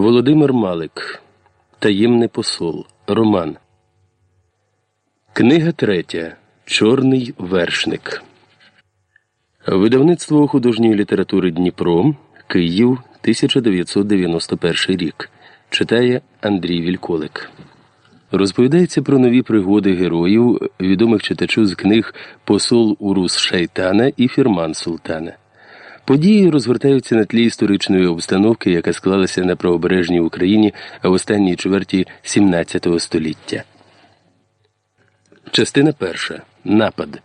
Володимир Малик. Таємний посол. Роман. Книга третя. Чорний вершник. Видавництво художньої літератури Дніпро. Київ 1991 рік. Читає Андрій Вільколик. Розповідається про нові пригоди героїв, відомих читачу з книг Посол Урус Шайтана і Фірман Султана. Події розгортаються на тлі історичної обстановки, яка склалася на правобережній Україні в останній чверті XVII століття. Частина перша. Напад.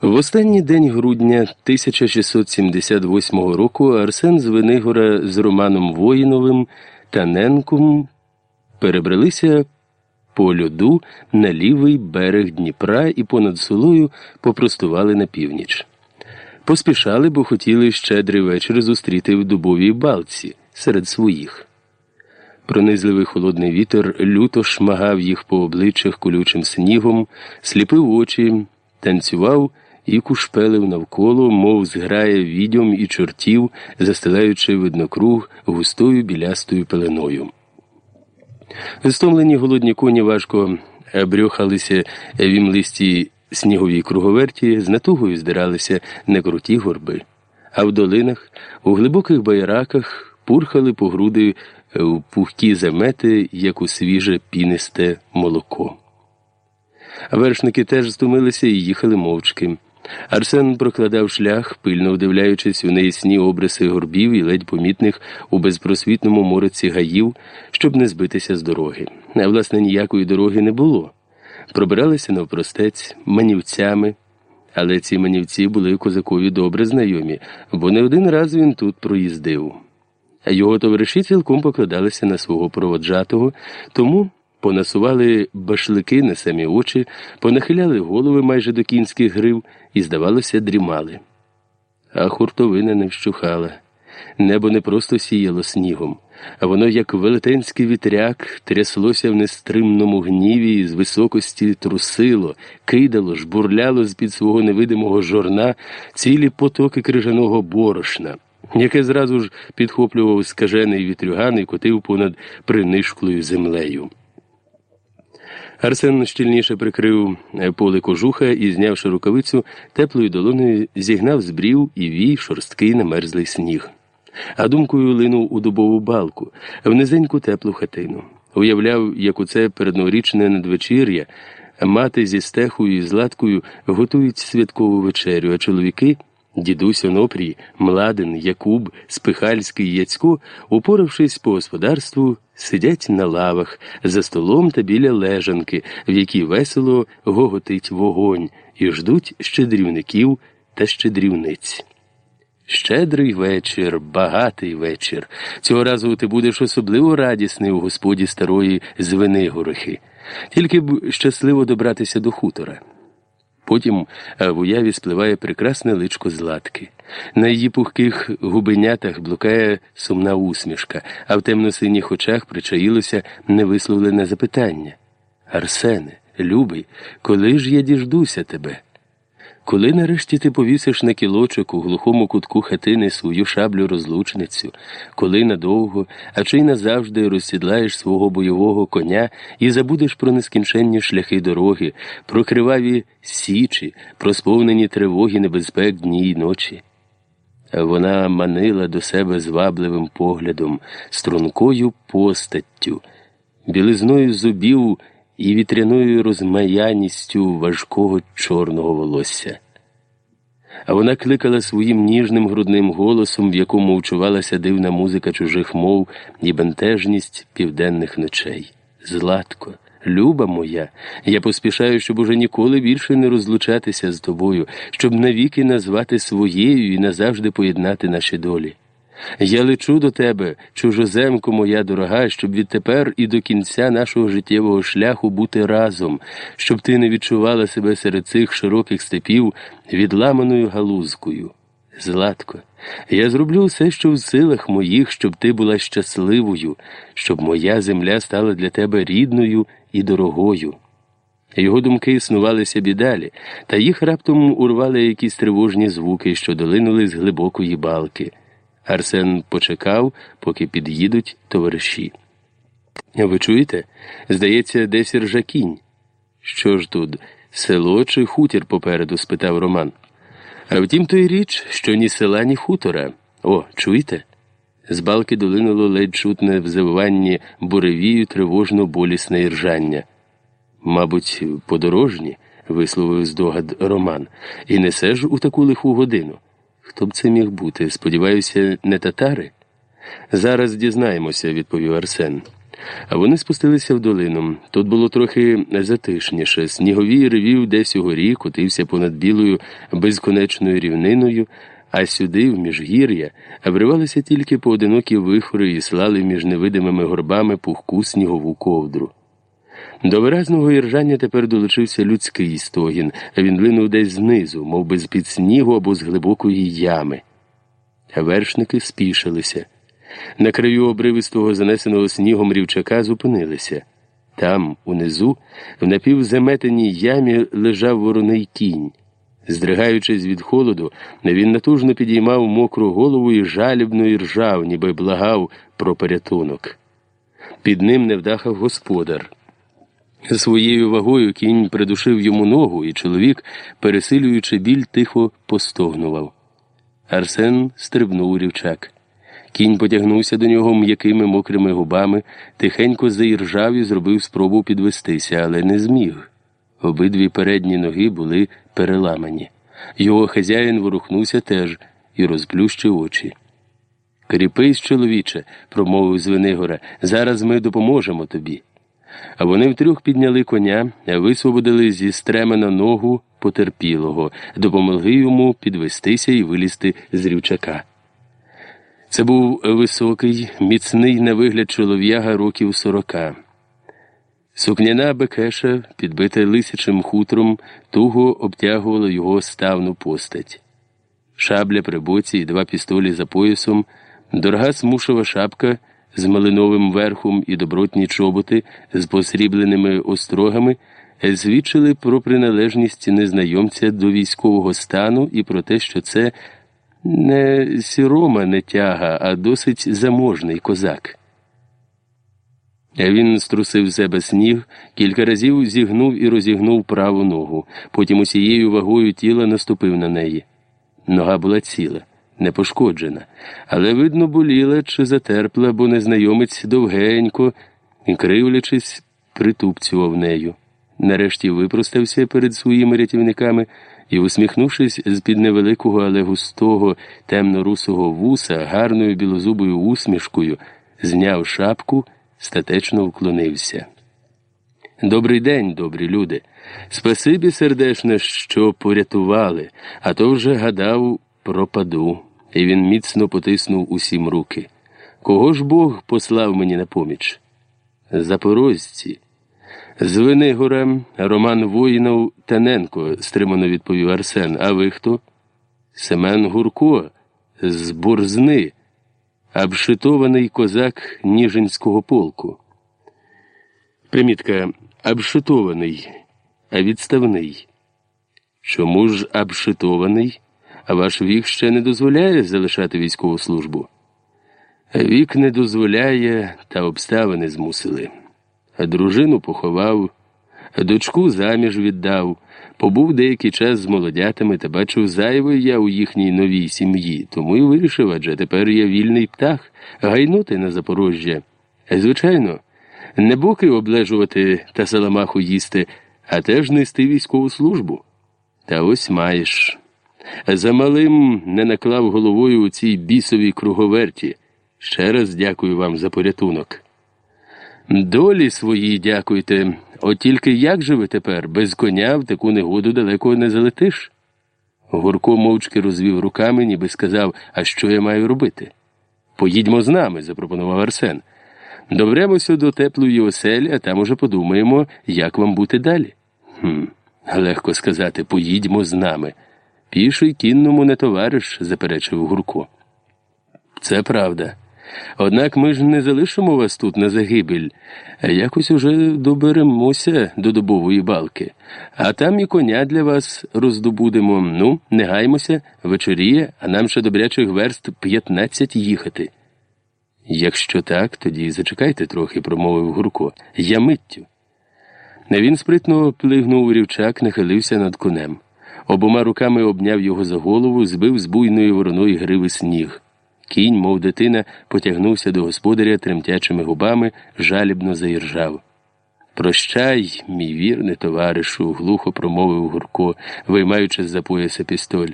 В останній день грудня 1678 року Арсен з Венигора з Романом Воїновим та Ненком перебралися по льоду на лівий берег Дніпра і понад Сулою попростували на північ. Поспішали, бо хотіли щедрий вечір зустріти в дубовій балці серед своїх. Пронизливий холодний вітер люто шмагав їх по обличчях колючим снігом, сліпив очі, танцював і кушпелив навколо, мов зграє відьом і чортів, застилаючи виднокруг густою білястою пеленою. Стомлені голодні коні важко брьохалися в імлисті сніговій круговерті, з натугою здиралися на круті горби, а в долинах, у глибоких байраках пурхали по груди в пухкі замети, як у свіже пінисте молоко. Вершники теж стомилися і їхали мовчки. Арсен прокладав шлях, пильно вдивляючись у неясні обриси горбів і ледь помітних у безпросвітному мороці гаїв, щоб не збитися з дороги. А власне ніякої дороги не було. Пробиралися навпростець манівцями, але ці манівці були козакові добре знайомі, бо не один раз він тут проїздив. Його товариші цілком покладалися на свого проводжатого, тому понасували башлики на самі очі, понахиляли голови майже до кінських грив і, здавалося, дрімали. А хуртовина не вщухала. Небо не просто сіяло снігом, а воно, як велетенський вітряк, тряслося в нестримному гніві і з високості трусило, кидало, жбурляло з під свого невидимого жорна цілі потоки крижаного борошна, яке зразу ж підхоплював скажений вітрюган і котив понад принишклою землею. Арсен щільніше прикрив е, поле кожуха і, знявши рукавицю, теплою долоною зігнав з брів і вій шорсткий намерзлий сніг. А думкою линув у дубову балку, в низеньку теплу хатину. Уявляв, як у це передноворічне надвечір'я мати зі стехою і златкою готують святкову вечерю, а чоловіки. Дідусь Онопрій, Младин, Якуб, Спихальський, Яцько, упоравшись по господарству, сидять на лавах, за столом та біля лежанки, в якій весело гоготить вогонь, і ждуть щедрівників та щедрівниць. Щедрий вечір, багатий вечір. Цього разу ти будеш особливо радісний у господі старої Звенигорохи. Тільки б щасливо добратися до хутора. Потім в уяві спливає прекрасне личко златки. На її пухких губенятах блукає сумна усмішка, а в темно-синіх очах причаїлося невисловлене запитання Арсене, любий, коли ж я діждуся тебе? Коли нарешті ти повісиш на кілочок у глухому кутку хатини свою шаблю розлучницю, коли надовго, а чи й назавжди розсідлаєш свого бойового коня і забудеш про нескінченні шляхи дороги, про криваві січі, про сповнені тривоги небезпек дні й ночі. Вона манила до себе звабливим поглядом, стрункою постаттю, білизною зубів і вітряною розмаяністю важкого чорного волосся. А вона кликала своїм ніжним грудним голосом, в якому вчувалася дивна музика чужих мов і бентежність південних ночей. Златко, люба моя, я поспішаю, щоб уже ніколи більше не розлучатися з тобою, щоб навіки назвати своєю і назавжди поєднати наші долі. Я лечу до тебе, чужоземко моя дорога, щоб відтепер і до кінця нашого життєвого шляху бути разом, щоб ти не відчувала себе серед цих широких степів відламаною галузкою. Златко, я зроблю все, що в силах моїх, щоб ти була щасливою, щоб моя земля стала для тебе рідною і дорогою. Його думки існувалися бідалі, та їх раптом урвали якісь тривожні звуки, що долинули з глибокої балки. Арсен почекав, поки під'їдуть товариші. Ви чуєте? Здається, десь ржакінь. Що ж тут, село чи хутір попереду? спитав Роман. А втім, то й річ, що ні села, ні хутора. О, чуєте? З балки долинуло ледь чутне в завиванні буревію тривожно болісне іржання. Мабуть, подорожні, висловив здогад Роман, і несе ж у таку лиху годину. Хто б це міг бути? Сподіваюся, не татари? Зараз дізнаємося, відповів Арсен. А вони спустилися в долину. Тут було трохи затишніше. Сніговій ревів десь угорі, котився понад білою безконечною рівниною, а сюди, в міжгір'я, вривалися тільки поодинокі вихори і слали між невидимими горбами пухку снігову ковдру. До виразного іржання тепер долучився людський стогін, він линув десь знизу, мов би з під снігу або з глибокої ями. Вершники спішилися. На краю обривистого занесеного снігом рівчака зупинилися. Там, унизу, в напівзаметеній ямі лежав вороний кінь. Здригаючись від холоду, він натужно підіймав мокру голову і жалібно іржав, ніби благав про порятунок. Під ним не вдахав господар. Своєю вагою кінь придушив йому ногу, і чоловік, пересилюючи біль, тихо постогнував. Арсен стрибнув у рівчак. Кінь потягнувся до нього м'якими мокрими губами, тихенько заіржав і зробив спробу підвестися, але не зміг. Обидві передні ноги були переламані. Його хазяїн ворухнувся теж і розплющив очі. Кріпись, чоловіче, промовив Звенигора, зараз ми допоможемо тобі. Вони втрьох підняли коня, висвободили зі стремена ногу потерпілого, допомогли йому підвестися і вилізти з рівчака. Це був високий, міцний на вигляд чолов'яга років сорока. Сукняна бекеша, підбита лисячим хутром, туго обтягувала його ставну постать. Шабля при боці і два пістолі за поясом, дорога смушова шапка з малиновим верхом і добротні чоботи з посрібленими острогами свідчили про приналежність незнайомця до військового стану і про те, що це не сірома не тяга, а досить заможний козак. Він струсив себе сніг, кілька разів зігнув і розігнув праву ногу, потім усією вагою тіла наступив на неї. Нога була ціла, не пошкоджена, але, видно, боліла чи затерпла, бо незнайомець довгенько і, кривлячись, притупцював нею. Нарешті випростався перед своїми рятівниками і, усміхнувшись з під невеликого, але густого темно-русого вуса, гарною білозубою усмішкою, зняв шапку, статечно вклонився. Добрий день, добрі люди. Спасибі сердешне, що порятували, а то вже гадав пропаду, і він міцно потиснув усім руки. Кого ж Бог послав мені на поміч? Запорожці. З Винигора Роман Воїнов Таненко, стримано відповів Арсен. А ви хто? Семен Гурко з Борзни, обшитований козак Ніжинського полку. Примітка обшитований, а відставний. Чому ж обшитований? А ваш вік ще не дозволяє залишати військову службу? Вік не дозволяє, та обставини змусили дружину поховав, дочку заміж віддав, побув деякий час з молодятами та бачив зайвий я у їхній новій сім'ї, тому й вирішив, адже тепер я вільний птах, гайнути на Запорожжя. Звичайно, не боки облежувати та саламаху їсти, а теж нести військову службу. Та ось маєш. За малим не наклав головою у цій бісовій круговерті. Ще раз дякую вам за порятунок. Долі свої дякуйте, от тільки як же ви тепер без коня в таку негоду далеко не залетиш? Гурко мовчки розвів руками, ніби сказав, а що я маю робити? Поїдьмо з нами, запропонував Арсен. Добремося до теплої оселі, а там уже подумаємо, як вам бути далі. «Хм, Легко сказати, поїдьмо з нами. Піший кінному не товариш, заперечив Гурко. Це правда. Однак ми ж не залишимо вас тут на загибель, якось уже доберемося до дубової балки, а там і коня для вас роздобудемо. Ну, не гаймося, вечоріє, а нам ще добрячих верст п'ятнадцять їхати. Якщо так, тоді зачекайте трохи, промовив Гурко. Я миттю. Він спритно плигнув у рівчак, нахилився над конем. Обома руками обняв його за голову, збив з буйної вороної гриви сніг. Кінь, мов дитина, потягнувся до господаря тремтячими губами, жалібно заіржав. Прощай, мій вірний товаришу, глухо промовив Гурко, виймаючи з за пояса пістоль.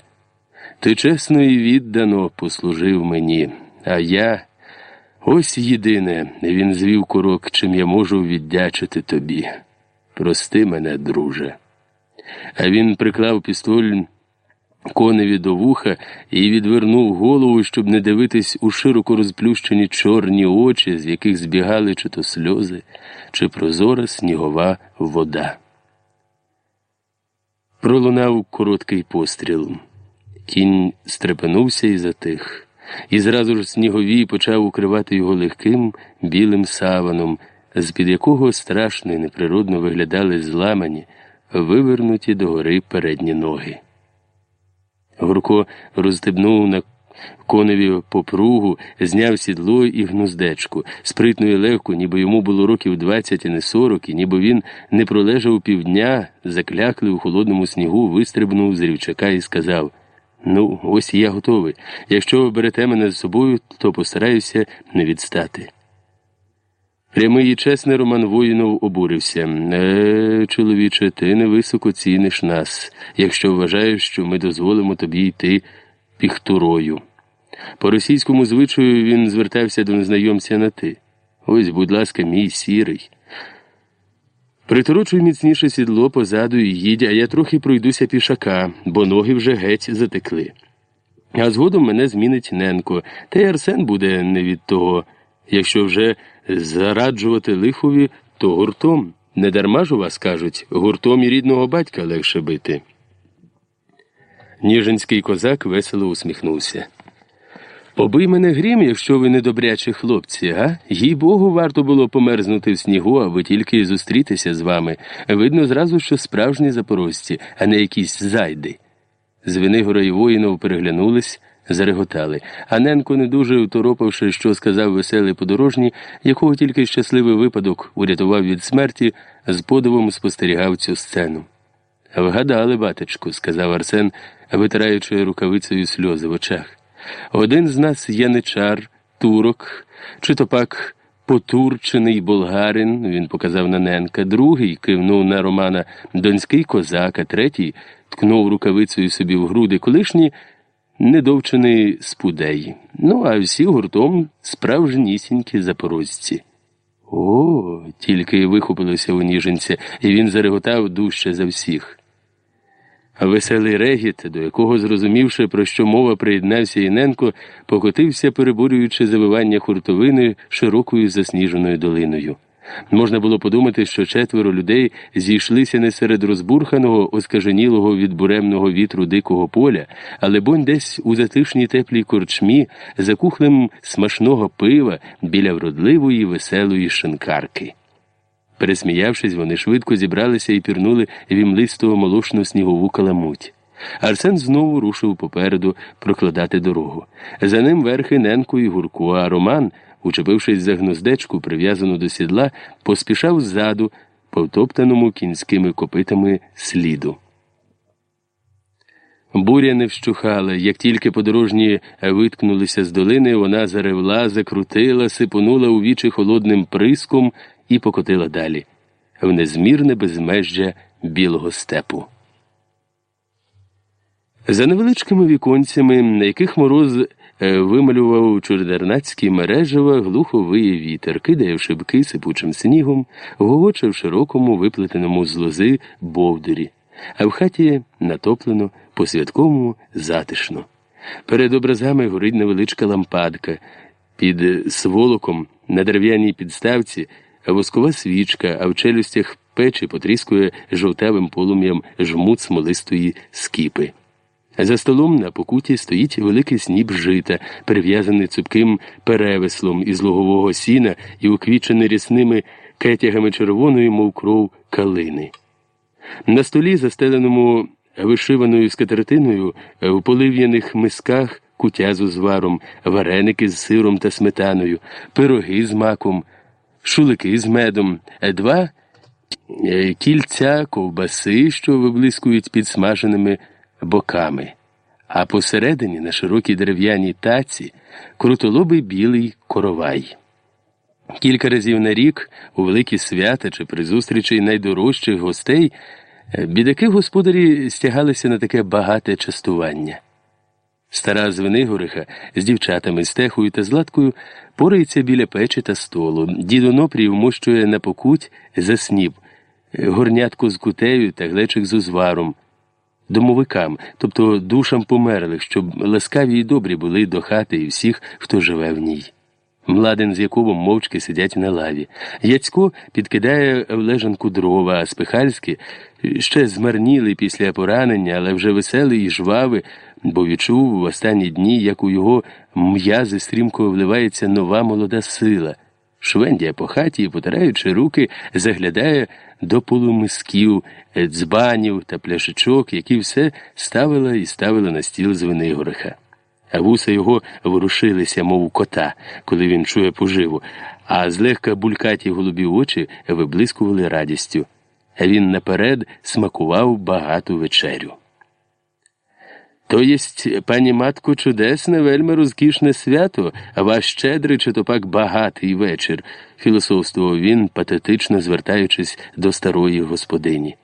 Ти чесно і віддано послужив мені, а я. Ось єдине, він звів курок, чим я можу віддячити тобі. Прости мене, друже. А він приклав пістоль коневі до вуха і відвернув голову, щоб не дивитись у широко розплющені чорні очі, з яких збігали чи то сльози, чи прозора снігова вода. Пролунав короткий постріл. Кінь стрепенувся і затих і зразу ж сніговій почав укривати його легким білим саваном, з під якого страшно і неприродно виглядали зламані, вивернуті догори передні ноги. Гурко розстебнув на коневі попругу, зняв сідло і гнуздечку, спритно і легко, ніби йому було років двадцять, і не сорок, і ніби він не пролежав півдня, закляклий у холодному снігу, вистрибнув з рівчака і сказав Ну, ось я готовий. Якщо ви берете мене з собою, то постараюся не відстати. Прямий і чесний Роман Воїнов обурився. Е, чоловіче, ти невисоко ціниш нас, якщо вважаєш, що ми дозволимо тобі йти піхтурою. По російському звичаю він звертався до незнайомця на ти. Ось, будь ласка, мій сірий. Приторочуй міцніше сідло позаду і їдь, а я трохи пройдуся пішака, бо ноги вже геть затекли. А згодом мене змінить Ненко, та й Арсен буде не від того. Якщо вже зараджувати лихові, то гуртом. Не дарма ж у вас кажуть, гуртом і рідного батька легше бити. Ніжинський козак весело усміхнувся. Побий мене грім, якщо ви недобрячі хлопці, га? Їй Богу, варто було померзнути в снігу, аби тільки зустрітися з вами. Видно зразу, що справжні запорожці, а не якісь зайди. Звенигора і воїнов переглянулись, зареготали. А Ненко, не дуже второпавши, що сказав веселий подорожній, якого тільки щасливий випадок урятував від смерті, з подивом спостерігав цю сцену. Вгадали, батечку, сказав Арсен, витираючи рукавицею сльози в очах. Один з нас яничар, турок, чи то пак потурчений болгарин, він показав на Ненка, другий кивнув на Романа донський козак, а третій ткнув рукавицею собі в груди колишні недовчений спудей. Ну, а всі гуртом справжнісінькі запорожці. О, тільки вихопилося у ніженця, і він зареготав дужче за всіх. Веселий регіт, до якого, зрозумівши, про що мова приєднався Іненко, покотився, перебурюючи завивання хуртовини широкою засніженою долиною. Можна було подумати, що четверо людей зійшлися не серед розбурханого, оскаженілого від буремного вітру дикого поля, але бонь десь у затишній теплій корчмі, за кухлем смачного пива біля вродливої веселої шинкарки. Пересміявшись, вони швидко зібралися і пірнули в імлисту молошну снігову каламуть. Арсен знову рушив попереду прокладати дорогу. За ним верхи Ненко і Гурко, а Роман, учепившись за гнуздечку, прив'язану до сідла, поспішав ззаду, повтоптаному кінськими копитами сліду. Буря не вщухала, як тільки подорожні виткнулися з долини, вона заревла, закрутила, сипонула у вічі холодним приском і покотила далі в незмірне безмежжя білого степу. За невеличкими віконцями, на яких мороз вималював чордернацькі мережева, глухо виє вітер, кидає шибки сипучим снігом, гогоче в широкому виплетеному з лози бовдурі, а в хаті натоплено по святковому затишно. Перед образами горить невеличка лампадка, під сволоком на дерев'яній підставці воскова свічка, а в челюстях печі потріскує жовтавим полум'ям жмут смолистої скіпи. За столом на покуті стоїть великий сніп жита, прив'язаний цупким перевеслом із лугового сіна і уквічений рясними кетягами червоної, мов кров калини. На столі, застеленому вишиваною скатертиною, в полив'яних мисках кутя з узваром, вареники з сиром та сметаною, пироги з маком, шулики з медом, два е, кільця ковбаси, що виблискують під смаженими боками, а посередині на широкій дерев'яній таці крутолобий білий коровай. Кілька разів на рік, у великі свята чи при зустрічі найдорожчих гостей, е, бідаки господарі стягалися на таке багате частування. Стара Звенигориха з дівчатами Стехою та Златкою порається біля печі та столу. Дідо Нопрій вмощує на покуть за сніп, е, горнятку з кутею та глечик з узваром домовикам, тобто душам померлих, щоб ласкаві й добрі були до хати і всіх, хто живе в ній. Младен з Якубом мовчки сидять на лаві. Яцько підкидає в лежанку дрова, а Спихальський, ще змарнілий після поранення, але вже веселий і жвавий, бо відчув в останні дні, як у його м'язи стрімко вливається нова молода сила. Швендія по хаті потираючи руки, заглядає до полумисків, дзбанів та пляшечок, які все ставила і ставила на стіл з Винигориха. А вуса його ворушилися, мов кота, коли він чує поживу, а злегка булькаті голубі очі виблискували радістю. Він наперед смакував багату вечерю. То єсть, пані матко, чудесне, вельми розкішне свято, а ваш щедрий чи то пак багатий вечір, філософствував він, патетично звертаючись до старої господині.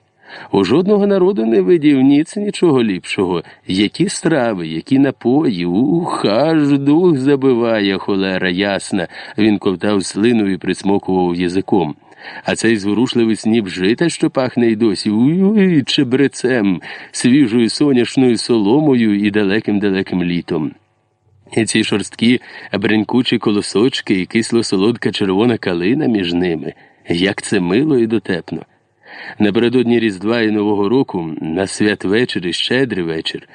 У жодного народу не видів ніц нічого ліпшого. Які страви, які напої, ух, аж дух забиває, холера ясна. Він ковтав слину і присмокував язиком. А цей зворушливий сніп жита, що пахне й досі, уй, чебрецем, свіжою соняшною соломою і далеким далеким літом. І ці шорсткі бренькучі колосочки і кисло солодка червона калина між ними, як це мило і дотепно. Напередодні Різдва і Нового року, на святвечір і щедрий вечір,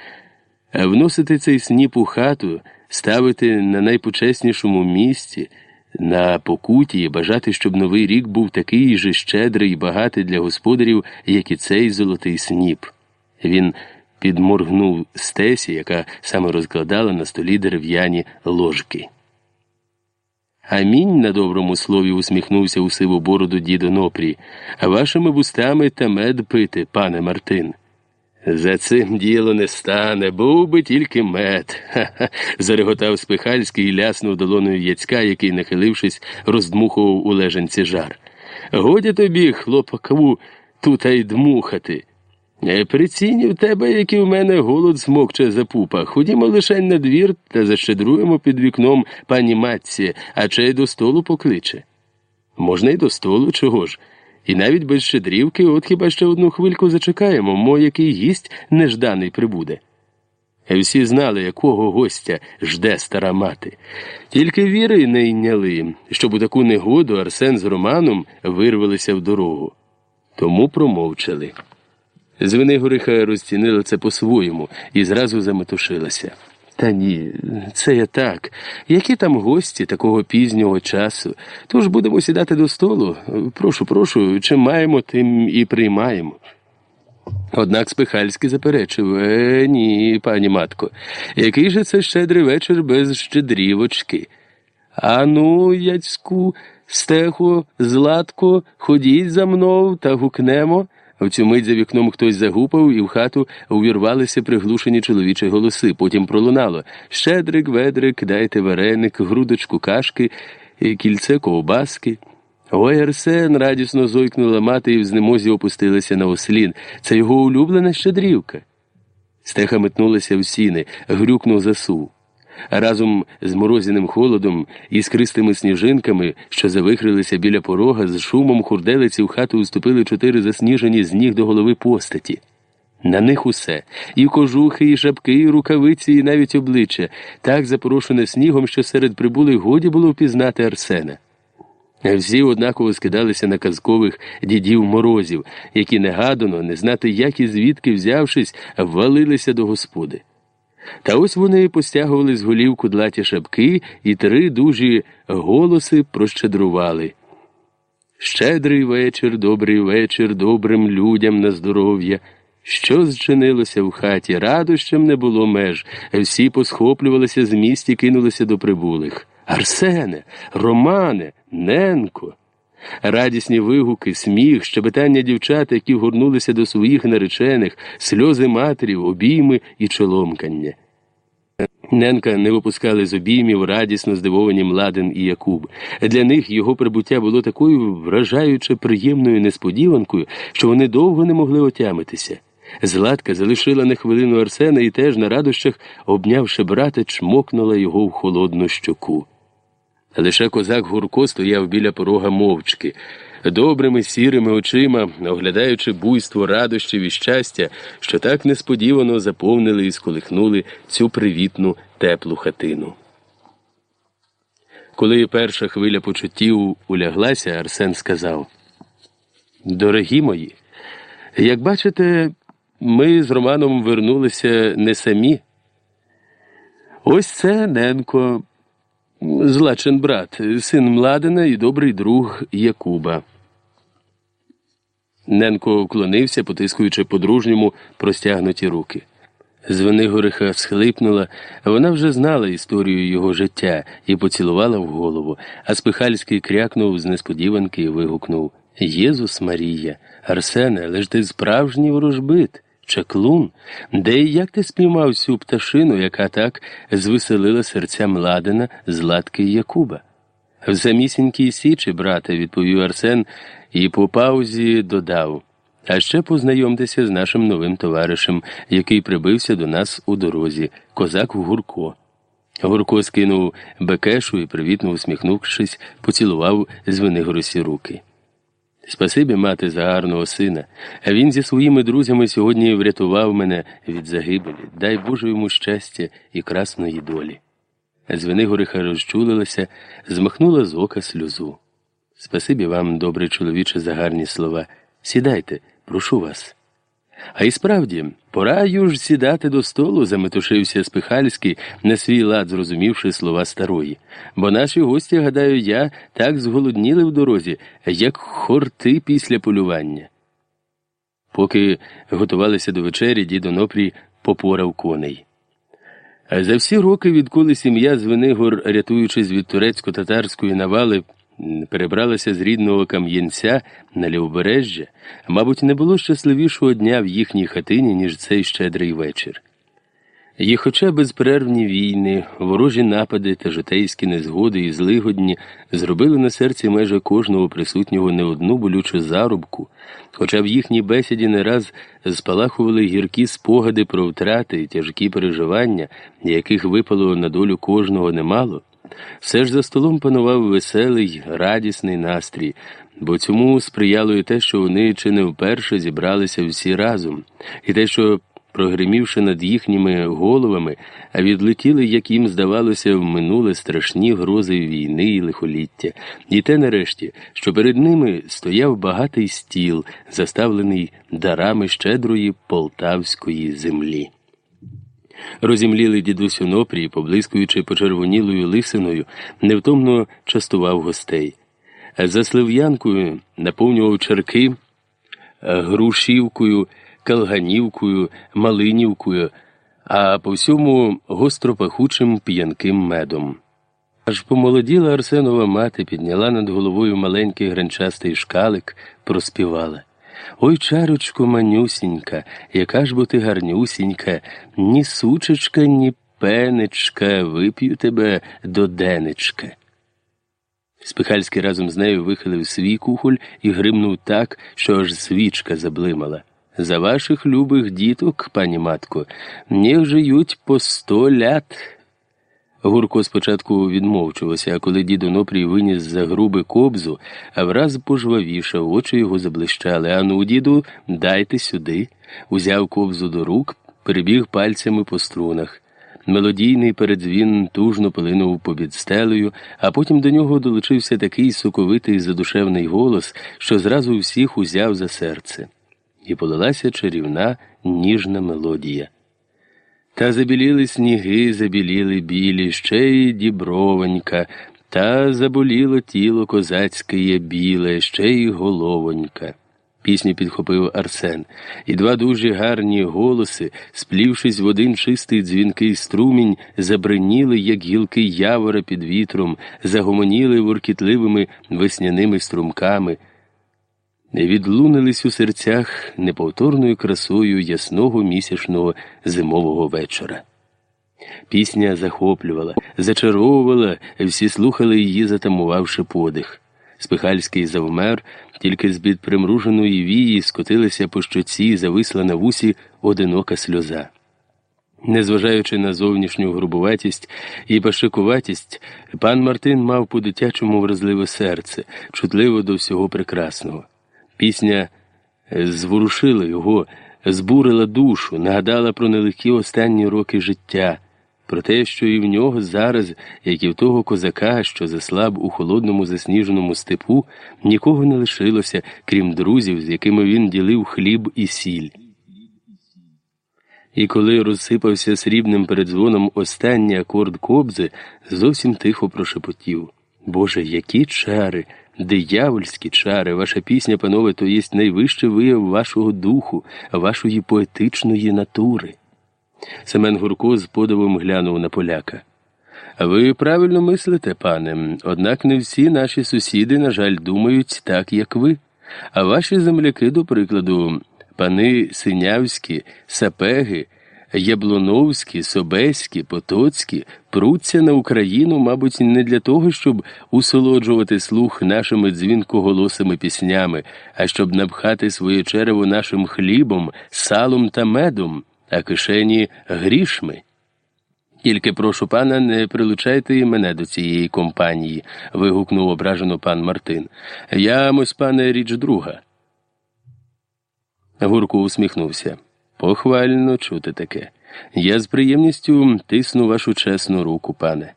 вносити цей сніп у хату, ставити на найпочеснішому місці на покуті бажати, щоб новий рік був такий же щедрий і багатий для господарів, як і цей золотий сніп. Він підморгнув стесі, яка саме розкладала на столі дерев'яні ложки. Амінь на доброму слові усміхнувся у сиву бороду дідо Нопрій, а вашими вустами та мед пити, пане Мартин. За цим діло не стане, був би тільки мед. Ха-ха. зареготав Спихальський і ляснув долоною яцька, який, нахилившись, роздмухував у лежанці жар. Годі тобі, хлопакову, тута й дмухати. Е, прицінів тебе, який в мене голод змокче за пупа. Ходімо лишень на двір та защедруємо під вікном пані матці, а чай до столу покличе. Можна й до столу, чого ж? І навіть без щедрівки, от хіба ще одну хвильку зачекаємо, мо який гість нежданий прибуде. Всі знали, якого гостя жде стара мати. Тільки віри не йняли, щоб у таку негоду Арсен з Романом вирвалися в дорогу. Тому промовчали. Звенигориха розцінила це по-своєму і зразу заметушилася. Та ні, це я так. Які там гості такого пізнього часу? Тож будемо сідати до столу. Прошу, прошу, чим маємо, тим і приймаємо. Однак Спихальський заперечив е, ні, пані матко, який же це щедрий вечір без щедрівочки? Ану, яцьку, стеху, златко, ходіть за мною та гукнемо. В цю мить за вікном хтось загупав, і в хату увірвалися приглушені чоловічі голоси. Потім пролунало Щедрик, ведрик, дайте вареник, грудочку кашки, кільце ковбаски. Ой, Арсен, радісно зойкнула мати і в знемозі опустилася на ослін. Це його улюблена щедрівка. Стеха метнулася в сіни, грюкнув засув разом з морозяним холодом і скристими сніжинками, що завихрилися біля порога, з шумом хурделиці в хату уступили чотири засніжені з ніг до голови постаті. На них усе і кожухи, і шапки, і рукавиці, і навіть обличчя, так запорошене снігом, що серед прибулих годі було впізнати Арсена. Всі однаково скидалися на казкових дідів морозів, які негадано, не знати, як і звідки взявшись, ввалилися до господи. Та ось вони постягували з голів кудлаті шапки і три дужі голоси прощедрували. Щедрий вечір, добрий вечір, добрим людям на здоров'я. Що зчинилося в хаті? Радощам не було меж. Всі посхоплювалися з місць і кинулися до прибулих. Арсене, Романе, Ненко. Радісні вигуки, сміх, щебетання дівчат, які горнулися до своїх наречених, сльози матерів, обійми і чоломкання. Ненка не випускали з обіймів радісно здивовані Младен і Якуб. Для них його прибуття було такою вражаюче приємною несподіванкою, що вони довго не могли отямитися. Златка залишила на хвилину Арсена і теж на радощах, обнявши брата, чмокнула його в холодну щоку. Лише козак Гурко стояв біля порога мовчки, добрими сірими очима, оглядаючи буйство радощів і щастя, що так несподівано заповнили і сколихнули цю привітну теплу хатину. Коли перша хвиля почуттів уляглася, Арсен сказав: Дорогі мої, як бачите, ми з Романом вернулися не самі. Ось це Ненко. Злачин брат, син Младена і добрий друг Якуба. Ненко вклонився, потискуючи по-дружньому простягнуті руки. Звенигориха схлипнула, вона вже знала історію його життя і поцілувала в голову, а Спихальський крякнув з несподіванки і вигукнув Єзус Марія, Арсене, лиш ти справжній ворожбит. Чаклун, де і як ти спіймав цю пташину, яка так звеселила серця Младена, Златки і Якуба? В самісінькій січі, брате, відповів Арсен і по паузі додав. А ще познайомтеся з нашим новим товаришем, який прибився до нас у дорозі, козак Гурко. Гурко скинув бекешу і, привітно усміхнувшись, поцілував з Венигоросі руки. Спасибі, мати, за гарного сина. А він зі своїми друзями сьогодні врятував мене від загибелі. Дай Боже йому щастя і красної долі. Звенигориха розчулилася, змахнула з ока сльозу. Спасибі вам, добре чоловіче, за гарні слова. Сідайте, прошу вас. А й справді, пора юж сідати до столу, заметушився Спихальський, на свій лад зрозумівши слова старої. Бо наші гості, гадаю, я так зголодніли в дорозі, як хорти після полювання. Поки готувалися до вечері, дід Онопрій попорав коней. За всі роки, відколи сім'я Звенигор, рятуючись від турецько-татарської навали, перебралася з рідного Кам'янця на лівобережжя, мабуть, не було щасливішого дня в їхній хатині, ніж цей щедрий вечір. І хоча безперервні війни, ворожі напади та житейські незгоди і злигодні зробили на серці майже кожного присутнього не одну болючу зарубку, хоча в їхній бесіді не раз спалахували гіркі спогади про втрати і тяжкі переживання, яких випало на долю кожного немало. Все ж за столом панував веселий, радісний настрій, бо цьому сприяло і те, що вони чи не вперше зібралися всі разом, і те, що, прогримівши над їхніми головами, а відлетіли, як їм здавалося, в минуле страшні грози війни і лихоліття, і те нарешті, що перед ними стояв багатий стіл, заставлений дарами щедрої полтавської землі. Розімлілий дідусь Онопрій, поблискуючи почервонілою лисиною, невтомно частував гостей. За слив'янкою наповнював чарки грушівкою, калганівкою, малинівкою, а по всьому гостропахучим п'янким медом. Аж помолоділа Арсенова мати, підняла над головою маленький гранчастий шкалик, проспівала. Ой, чарочко манюсінька, яка ж бо ти гарнюсінька, ні сучечка, ні пенечка, вип'ю тебе до денечка. Спихальський разом з нею вихилив свій кухоль і гримнув так, що аж свічка заблимала. За ваших любих діток, пані матко, ніх жиють по сто лят. Гурко спочатку відмовчувався, а коли дід Онопрій виніс за груби кобзу, а враз пожвавішав, очі його заблищали. Ану, діду, дайте сюди. Узяв кобзу до рук, перебіг пальцями по струнах. Мелодійний передзвін тужно полинув побід стелею, а потім до нього долучився такий соковитий задушевний голос, що зразу всіх узяв за серце. І полилася чарівна ніжна мелодія. Та забіліли сніги, забіліли білі, ще й дібровонька, та заболіло тіло козацьке біле, ще й головонька. Пісню підхопив Арсен, і два дуже гарні голоси, сплівшись в один чистий дзвінкий струмінь, забриніли, як гілки явора під вітром, загомоніли воркітливими весняними струмками, відлунились у серцях неповторною красою ясного місячного зимового вечора. Пісня захоплювала, зачаровувала, всі слухали її, затамувавши подих. Спихальський завмер, тільки з під примруженої вії скотилася по щоці, зависла на вусі одинока сльоза. Незважаючи на зовнішню грубуватість і пашикуватість, пан Мартин мав по дитячому вразливе серце, чутливо до всього прекрасного. Пісня зворушила його, збурила душу, нагадала про нелегкі останні роки життя про те, що і в нього зараз, як і в того козака, що заслаб у холодному засніженому степу, нікого не лишилося, крім друзів, з якими він ділив хліб і сіль. І коли розсипався срібним передзвоном останній акорд кобзи, зовсім тихо прошепотів Боже, які чари, диявольські чари, ваша пісня, панове, то є найвищий вияв вашого духу, вашої поетичної натури. Семен Гурко з подивом глянув на поляка. Ви правильно мислите, пане, однак не всі наші сусіди, на жаль, думають так, як ви. А ваші земляки, до прикладу, пани Синявські, Сапеги, Яблоновські, Собеські, Потоцькі, пруться на Україну, мабуть, не для того, щоб усолоджувати слух нашими дзвінкоголосими піснями, а щоб напхати своє черево нашим хлібом, салом та медом а кишені грішми. Тільки прошу пана, не прилучайте і мене до цієї компанії, вигукнув ображено пан Мартин. Я мось, пане, річ друга. Гурко усміхнувся. Похвально чути таке. Я з приємністю тисну вашу чесну руку, пане.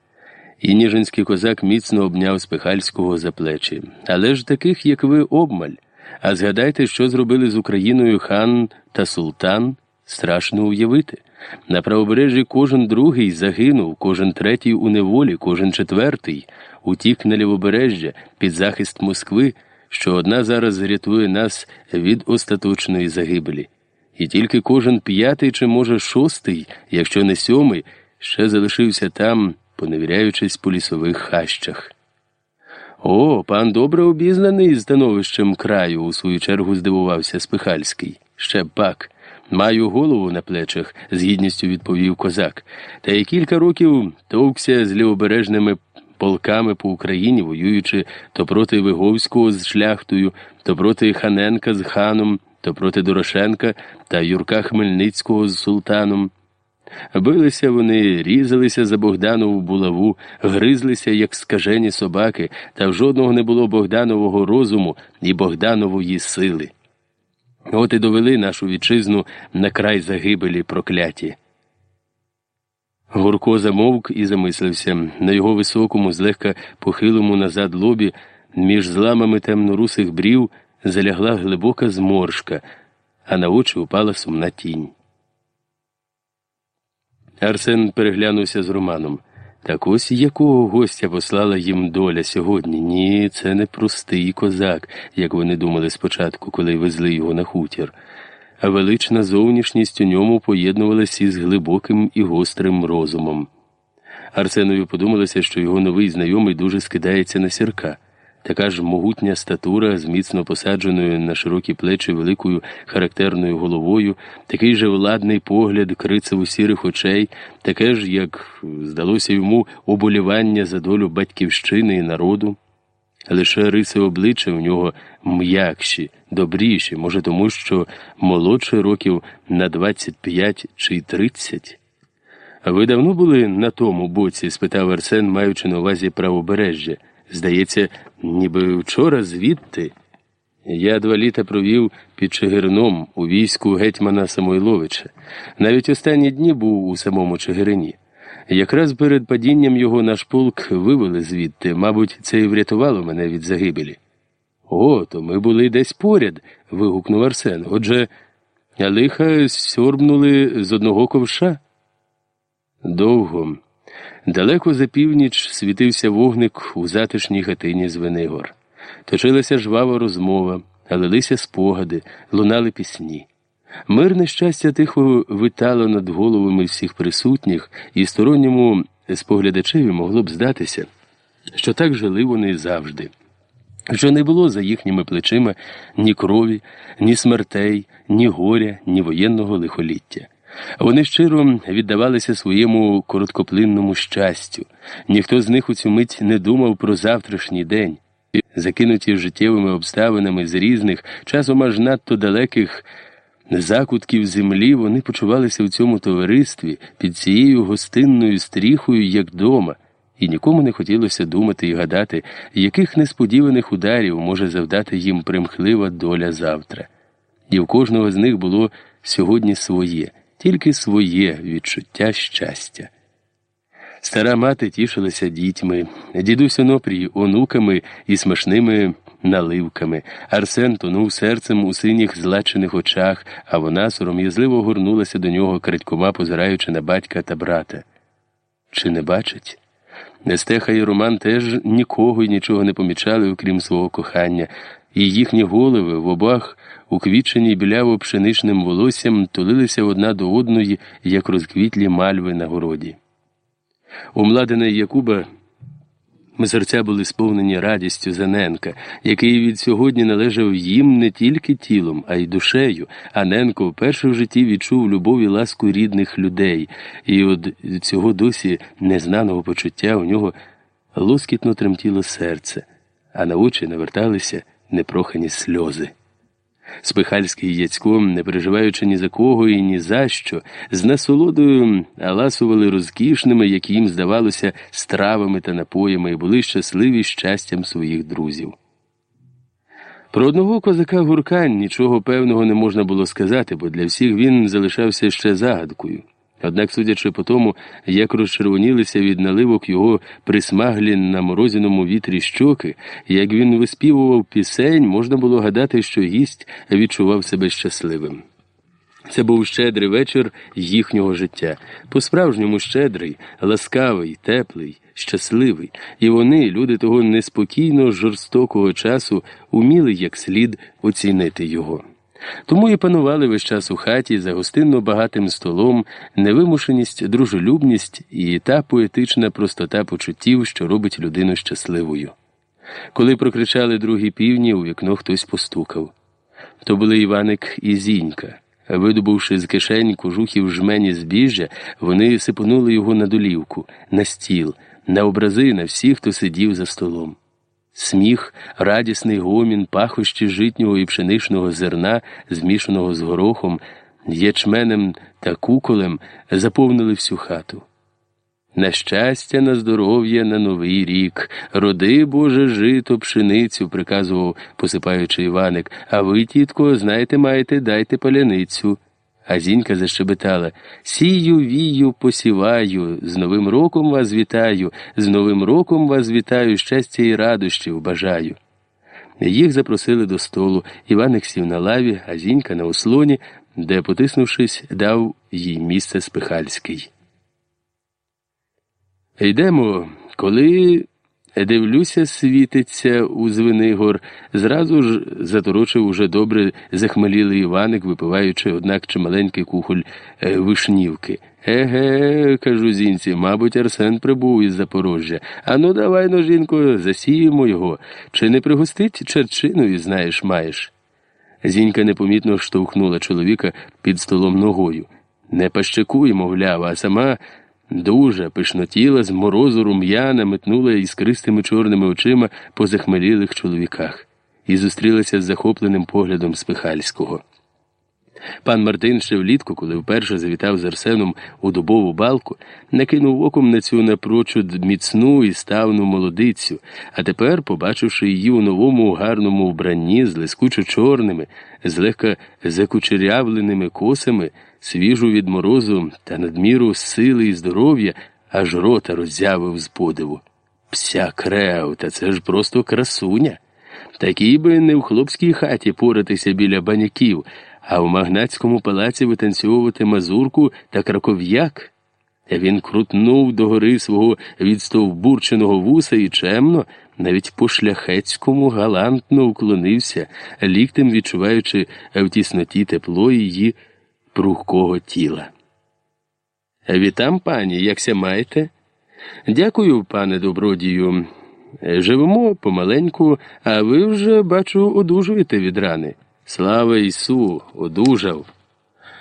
І ніжинський козак міцно обняв Спихальського за плечі. Але ж таких, як ви, обмаль. А згадайте, що зробили з Україною хан та султан. Страшно уявити. На правобережжі кожен другий загинув, кожен третій у неволі, кожен четвертий утік на лівобережжя під захист Москви, що одна зараз рятує нас від остаточної загибелі. І тільки кожен п'ятий чи, може, шостий, якщо не сьомий, ще залишився там, поневіряючись по лісових хащах. О, пан добре обізнаний становищем краю, у свою чергу здивувався Спихальський. Ще пак. Маю голову на плечах, з гідністю відповів козак, та й кілька років товкся з лівобережними полками по Україні, воюючи то проти Виговського з шляхтою, то проти Ханенка з ханом, то проти Дорошенка та Юрка Хмельницького з султаном. Билися вони, різалися за Богданову булаву, гризлися, як скажені собаки, та в жодного не було Богданового розуму і Богданової сили. От і довели нашу вітчизну на край загибелі прокляті. Гурко замовк і замислився. На його високому, злегка похилому назад лобі, між зламами темнорусих брів, залягла глибока зморшка, а на очі упала сумна тінь. Арсен переглянувся з Романом. Так ось якого гостя послала їм доля сьогодні? Ні, це не простий козак, як вони думали спочатку, коли везли його на хутір, а велична зовнішність у ньому поєднувалася із глибоким і гострим розумом. Арсенові подумалося, що його новий знайомий дуже скидається на сірка. Така ж могутня статура з міцно посадженою на широкі плечі великою характерною головою, такий же владний погляд крицеву сірих очей, таке ж, як здалося йому, оболівання за долю батьківщини і народу. Лише риси обличчя в нього м'якші, добріші, може, тому що молодше років на 25 чи 30. Ви давно були на тому боці? спитав Арсен, маючи на увазі правобережжя. Здається, ніби вчора звідти. Я два літа провів під Чигирином у війську гетьмана Самойловича. Навіть останні дні був у самому Чигирині. Якраз перед падінням його наш полк вивели звідти, мабуть, це і врятувало мене від загибелі. О, то ми були десь поряд. вигукнув Арсен. Отже, лиха сьорбнули з одного ковша. Довго. Далеко за північ світився вогник у затишній хатині Звенигор. Точилася жвава розмова, лилися спогади, лунали пісні. Мирне щастя тихо витало над головами всіх присутніх, і сторонньому споглядачеві могло б здатися, що так жили вони завжди, що не було за їхніми плечима ні крові, ні смертей, ні горя, ні воєнного лихоліття. Вони щиро віддавалися своєму короткоплинному щастю. Ніхто з них у цю мить не думав про завтрашній день, закинуті життєвими обставинами з різних, часом аж надто далеких закутків землі, вони почувалися в цьому товаристві під цією гостинною стріхою, як дома, і нікому не хотілося думати і гадати, яких несподіваних ударів може завдати їм примхлива доля завтра. І в кожного з них було сьогодні своє тільки своє відчуття щастя. Стара мати тішилася дітьми, дідусь Онопрій онуками і смачними наливками. Арсен тонув серцем у синіх злачених очах, а вона сором'язливо горнулася до нього, крадькома позираючи на батька та брата. Чи не бачить? Нестеха і Роман теж нікого і нічого не помічали, окрім свого кохання, і їхні голови в обах уквічені біляво пшеничним волоссям тулилися одна до одної, як розквітлі мальви на городі. У младина Якуба серця були сповнені радістю Заненка, який від сьогодні належав їм не тільки тілом, а й душею, а Ненко вперше в житті відчув любов і ласку рідних людей, і от цього досі незнаного почуття у нього лоскітно тремтіло серце, а на очі наверталися непрохані сльози. Спихальський Яцько, не переживаючи ні за кого і ні за що, з насолодою ласували розкішними, як їм здавалося, стравами та напоями і були щасливі щастям своїх друзів. Про одного козака гурка нічого певного не можна було сказати, бо для всіх він залишався ще загадкою. Однак, судячи по тому, як розчервонілися від наливок його присмаглі на морозяному вітрі щоки, як він виспівував пісень, можна було гадати, що гість відчував себе щасливим. Це був щедрий вечір їхнього життя, по-справжньому щедрий, ласкавий, теплий, щасливий, і вони, люди того неспокійно жорстокого часу, уміли як слід оцінити його. Тому і панували весь час у хаті за гостинно багатим столом, невимушеність, дружелюбність і та поетична простота почуттів, що робить людину щасливою. Коли прокричали другі півні, у вікно хтось постукав. То були Іваник і Зінька. Видобувши з кишень кожухів жмені збіжжя, вони сипонули його на долівку, на стіл, на образи на всіх, хто сидів за столом. Сміх, радісний гомін, пахощі житнього і пшеничного зерна, змішаного з горохом, ячменем та куколем, заповнили всю хату. На щастя, на здоров'я, на новий рік, роди, Боже, жито, пшеницю, приказував, посипаючи Іваник, а ви, тітко, знаєте, маєте, дайте паляницю. А зінька защебетала Сію, вію, посіваю, з Новим роком вас вітаю, з Новим роком вас вітаю, щастя і радощів бажаю. Їх запросили до столу. Іваник сів на лаві, а зінька на ослоні, де, потиснувшись, дав їй місце Спихальський. Йдемо, коли Дивлюся, світиться у Звенигор, зразу ж заторочив уже добре захмелілий Іваник, випиваючи, однак, чималенький кухоль е, вишнівки. Еге, кажу зінці, мабуть, Арсен прибув із Запорожжя. Ану, давай, но, жінко, засіємо його. Чи не пригостить черчиною, знаєш, маєш? Зінька непомітно штовхнула чоловіка під столом ногою. Не пащекуй, мовляв, а сама. Дуже пишнотіла, з морозу рум'яна метнула іскристими чорними очима по захмелілих чоловіках і зустрілася з захопленим поглядом Спихальського. Пан Мартин ще влітку, коли вперше завітав з Арсеном у дубову балку, накинув оком на цю напрочуд міцну і ставну молодицю, а тепер, побачивши її у новому гарному вбранні з лискучо чорними, злегка закучерявленими косами, свіжу від морозу та надміру сили і здоров'я, аж рота роззявив з подиву. Пся креу, та це ж просто красуня. Такій би не в хлопській хаті поратися біля баняків, а в магнатському палаці витанцьовувати мазурку та краков'як. Він крутнув догори свого відстовбурченого вуса і чемно, навіть по шляхецькому галантно уклонився, ліктем відчуваючи в тісноті тепло її прухкого тіла. Вітам, пані, якся маєте? Дякую, пане добродію. Живемо помаленьку, а ви вже, бачу, одужуєте від рани. Слава Ісу, одужав.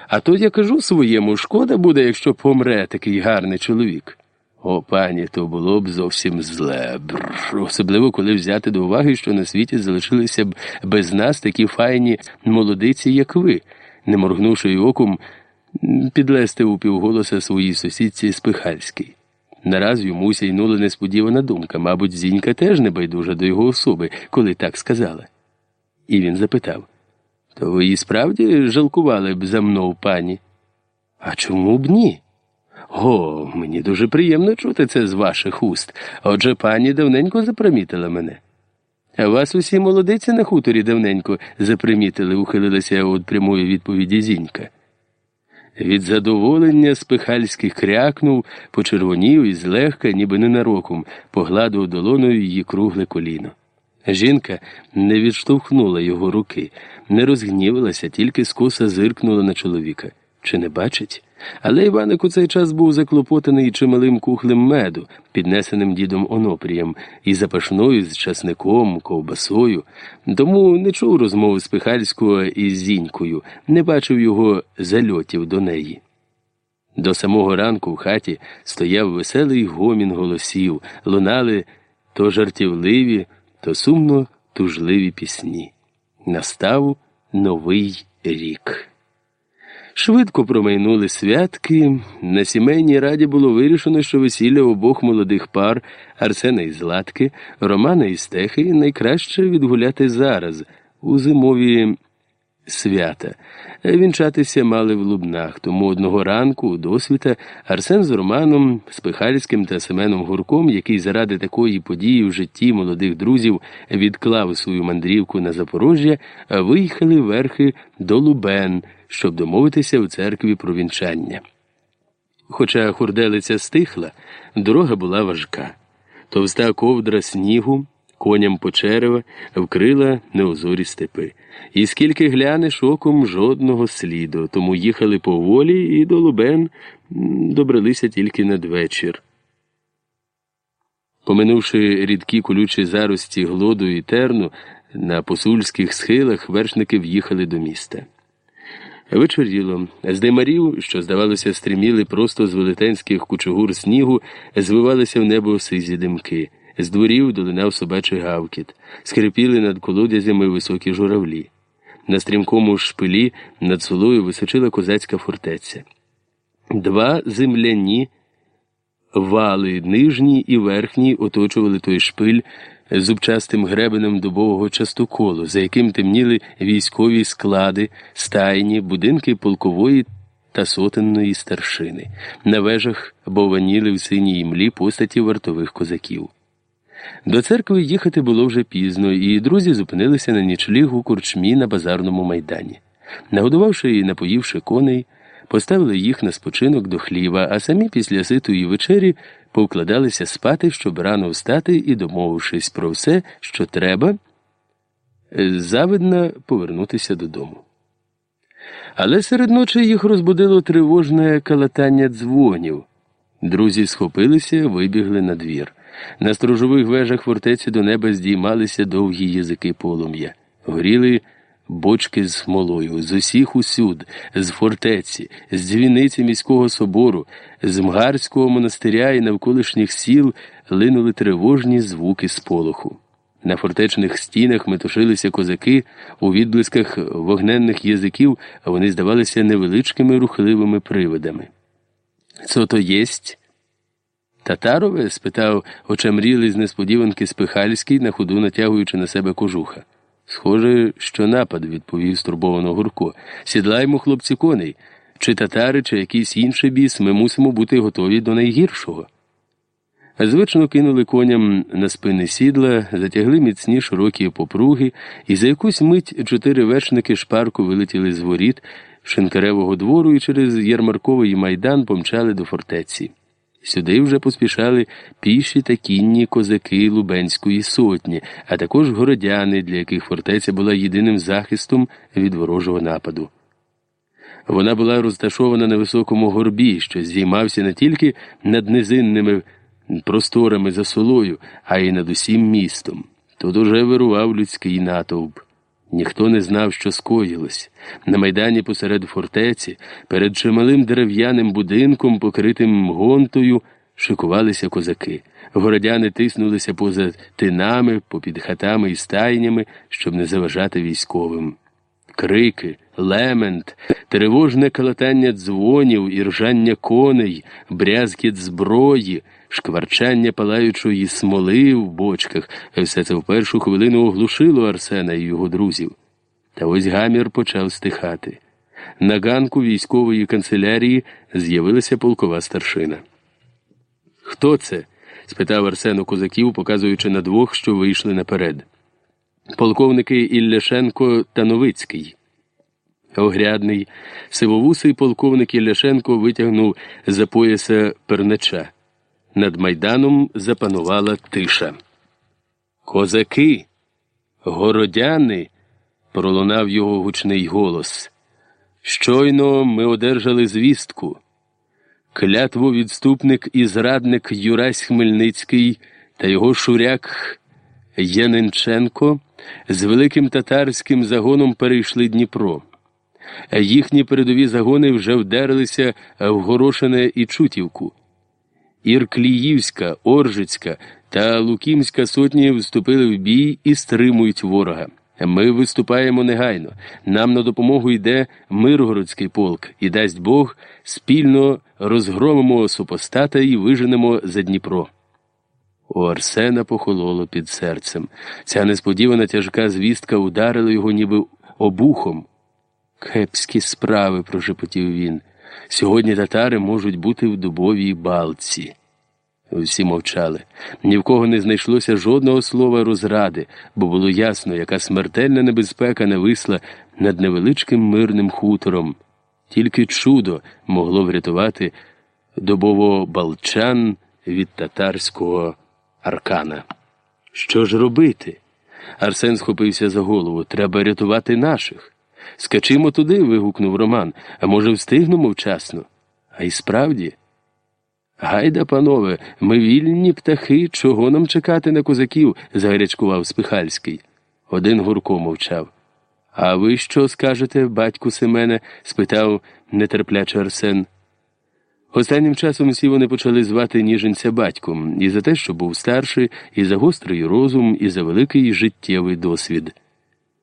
А то я кажу своєму, шкода буде, якщо помре такий гарний чоловік. О, пані, то було б зовсім зле. Бррр. Особливо, коли взяти до уваги, що на світі залишилися б без нас такі файні молодиці, як ви, не моргнувши й оком, підлести у півголоса своїй сусідці Спихальській. Нараз йому сяйнула несподівана думка, мабуть, зінька теж не байдужа до його особи, коли так сказала. І він запитав то ви і справді жалкували б за мною, пані? А чому б ні? О, мені дуже приємно чути це з ваших уст. Отже, пані давненько запримітила мене. А вас усі молодиці на хуторі давненько запримітили, ухилилася від прямої відповіді зінька. Від задоволення спихальський крякнув, почервонів і злегка, ніби ненароком, погладив долоною її кругле коліно. Жінка не відштовхнула його руки, не розгнівалася, тільки скоса зиркнула на чоловіка. Чи не бачить? Але Іваник у цей час був заклопотаний чималим кухлем меду, піднесеним дідом Онопрієм, і запашною з часником, ковбасою, тому не чув розмови з Пихальського із Зінькою, не бачив його зальотів до неї. До самого ранку в хаті стояв веселий гомін голосів, лунали то жартівливі, то сумно тужливі пісні. Настав новий рік. Швидко промайнули святки. На сімейній раді було вирішено, що весілля обох молодих пар Арсена і Златки, Романа і Стехи найкраще відгуляти зараз, у зимові свята. Вінчатися мали в Лубнах, тому одного ранку у досвіта Арсен з Романом, Спихальським та Семеном Гурком, який заради такої події в житті молодих друзів відклав свою мандрівку на Запорожжя, виїхали верхи до Лубен, щоб домовитися в церкві про вінчання. Хоча хурделиця стихла, дорога була важка. Товста ковдра снігу коням по черева вкрила неозорі степи. І скільки глянеш оком жодного сліду, тому їхали поволі і до Лубен добралися тільки надвечір. Поминувши рідкі колючі зарості глоду і терну, на посульських схилах вершники в'їхали до міста. Вечоріло. З димарів, що, здавалося, стріміли просто з велетенських кучугур снігу, звивалися в небо сизі димки. З дворів долинав собачий гавкіт, скрипіли над колодязями високі журавлі. На стрімкому шпилі над солою височила козацька фортеця. Два земляні вали, нижній і верхній, оточували той шпиль зубчастим гребенем дубового частоколу, за яким темніли військові склади, стайні, будинки полкової та сотенної старшини. На вежах бованіли в синій млі постаті вартових козаків. До церкви їхати було вже пізно, і друзі зупинилися на нічліг у курчмі на базарному майдані. Нагодувавши і напоївши коней, поставили їх на спочинок до хліва, а самі після ситої вечері повкладалися спати, щоб рано встати і, домовившись про все, що треба, завидно повернутися додому. Але серед ночі їх розбудило тривожне калатання дзвонів. Друзі схопилися, вибігли на двір. На сторожових вежах фортеці до неба здіймалися довгі язики полум'я, горіли бочки з смолою, з усіх усюд, з фортеці, з дзвіниці міського собору, з Мгарського монастиря і навколишніх сіл линули тривожні звуки сполоху. На фортечних стінах метушилися козаки, у відблисках вогненних язиків вони здавалися невеличкими рухливими привидами. «Це то єсть?» Татарове? спитав очамрілий з несподіванки Спихальський, на ходу натягуючи на себе кожуха. Схоже, що напад, відповів стурбовано Гурко. Сідлаймо, хлопці, коней. Чи татари, чи якийсь інший біс, ми мусимо бути готові до найгіршого. Звично кинули коням на спини сідла, затягли міцні широкі попруги, і за якусь мить чотири вершники шпарку вилетіли з воріт, Шинкаревого двору і через Ярмарковий майдан помчали до фортеці. Сюди вже поспішали піші та кінні козаки Лубенської сотні, а також городяни, для яких фортеця була єдиним захистом від ворожого нападу. Вона була розташована на високому горбі, що здіймався не тільки над низинними просторами за солою, а й над усім містом. Тут уже вирував людський натовп. Ніхто не знав, що скоїлось. На майдані посеред фортеці, перед чималим дерев'яним будинком, покритим гонтою, шикувалися козаки. Городяни тиснулися поза тинами, попід хатами і стайнями, щоб не заважати військовим. Крики, лемент, тривожне калатання дзвонів, і ржання коней, брязкіт зброї, шкварчання палаючої смоли в бочках, все це в першу хвилину оглушило Арсена і його друзів. Та ось гамір почав стихати. На ганку військової канцелярії з'явилася полкова старшина. Хто це? спитав Арсен у козаків, показуючи на двох, що вийшли наперед. Полковники Ілляшенко та Новицький. Огрядний, сивовусий полковник Ілляшенко витягнув за пояса пернача. Над майданом запанувала тиша. Козаки, городяни, пролунав його гучний голос. Щойно ми одержали звістку. Клятву відступник і зрадник Юрась Хмельницький та його шуряк Яненченко з великим татарським загоном перейшли Дніпро. Їхні передові загони вже вдерлися в Горошине і Чутівку. Іркліївська, Оржицька та Лукімська сотні вступили в бій і стримують ворога. Ми виступаємо негайно. Нам на допомогу йде Миргородський полк, і дасть Бог спільно розгромимо супостата і виженемо за Дніпро. У Арсена похололо під серцем. Ця несподівана тяжка звістка ударила його ніби обухом. Кепські справи, прошепотів він. Сьогодні татари можуть бути в дубовій балці. Всі мовчали. Ні в кого не знайшлося жодного слова розради, бо було ясно, яка смертельна небезпека нависла над невеличким мирним хутором. Тільки чудо могло врятувати добово-балчан від татарського аркана. Що ж робити? Арсен схопився за голову. Треба рятувати наших. Скачимо туди. вигукнув Роман. А може, встигнемо вчасно? А й справді. Гайда, панове, ми вільні птахи, чого нам чекати на козаків? загарячкував Спихальський. Один Гурко мовчав. А ви що скажете, батьку Семене? спитав нетерпляче Арсен. Останнім часом всі вони почали звати ніженця батьком і за те, що був старший, і за гострий розум, і за великий життєвий досвід.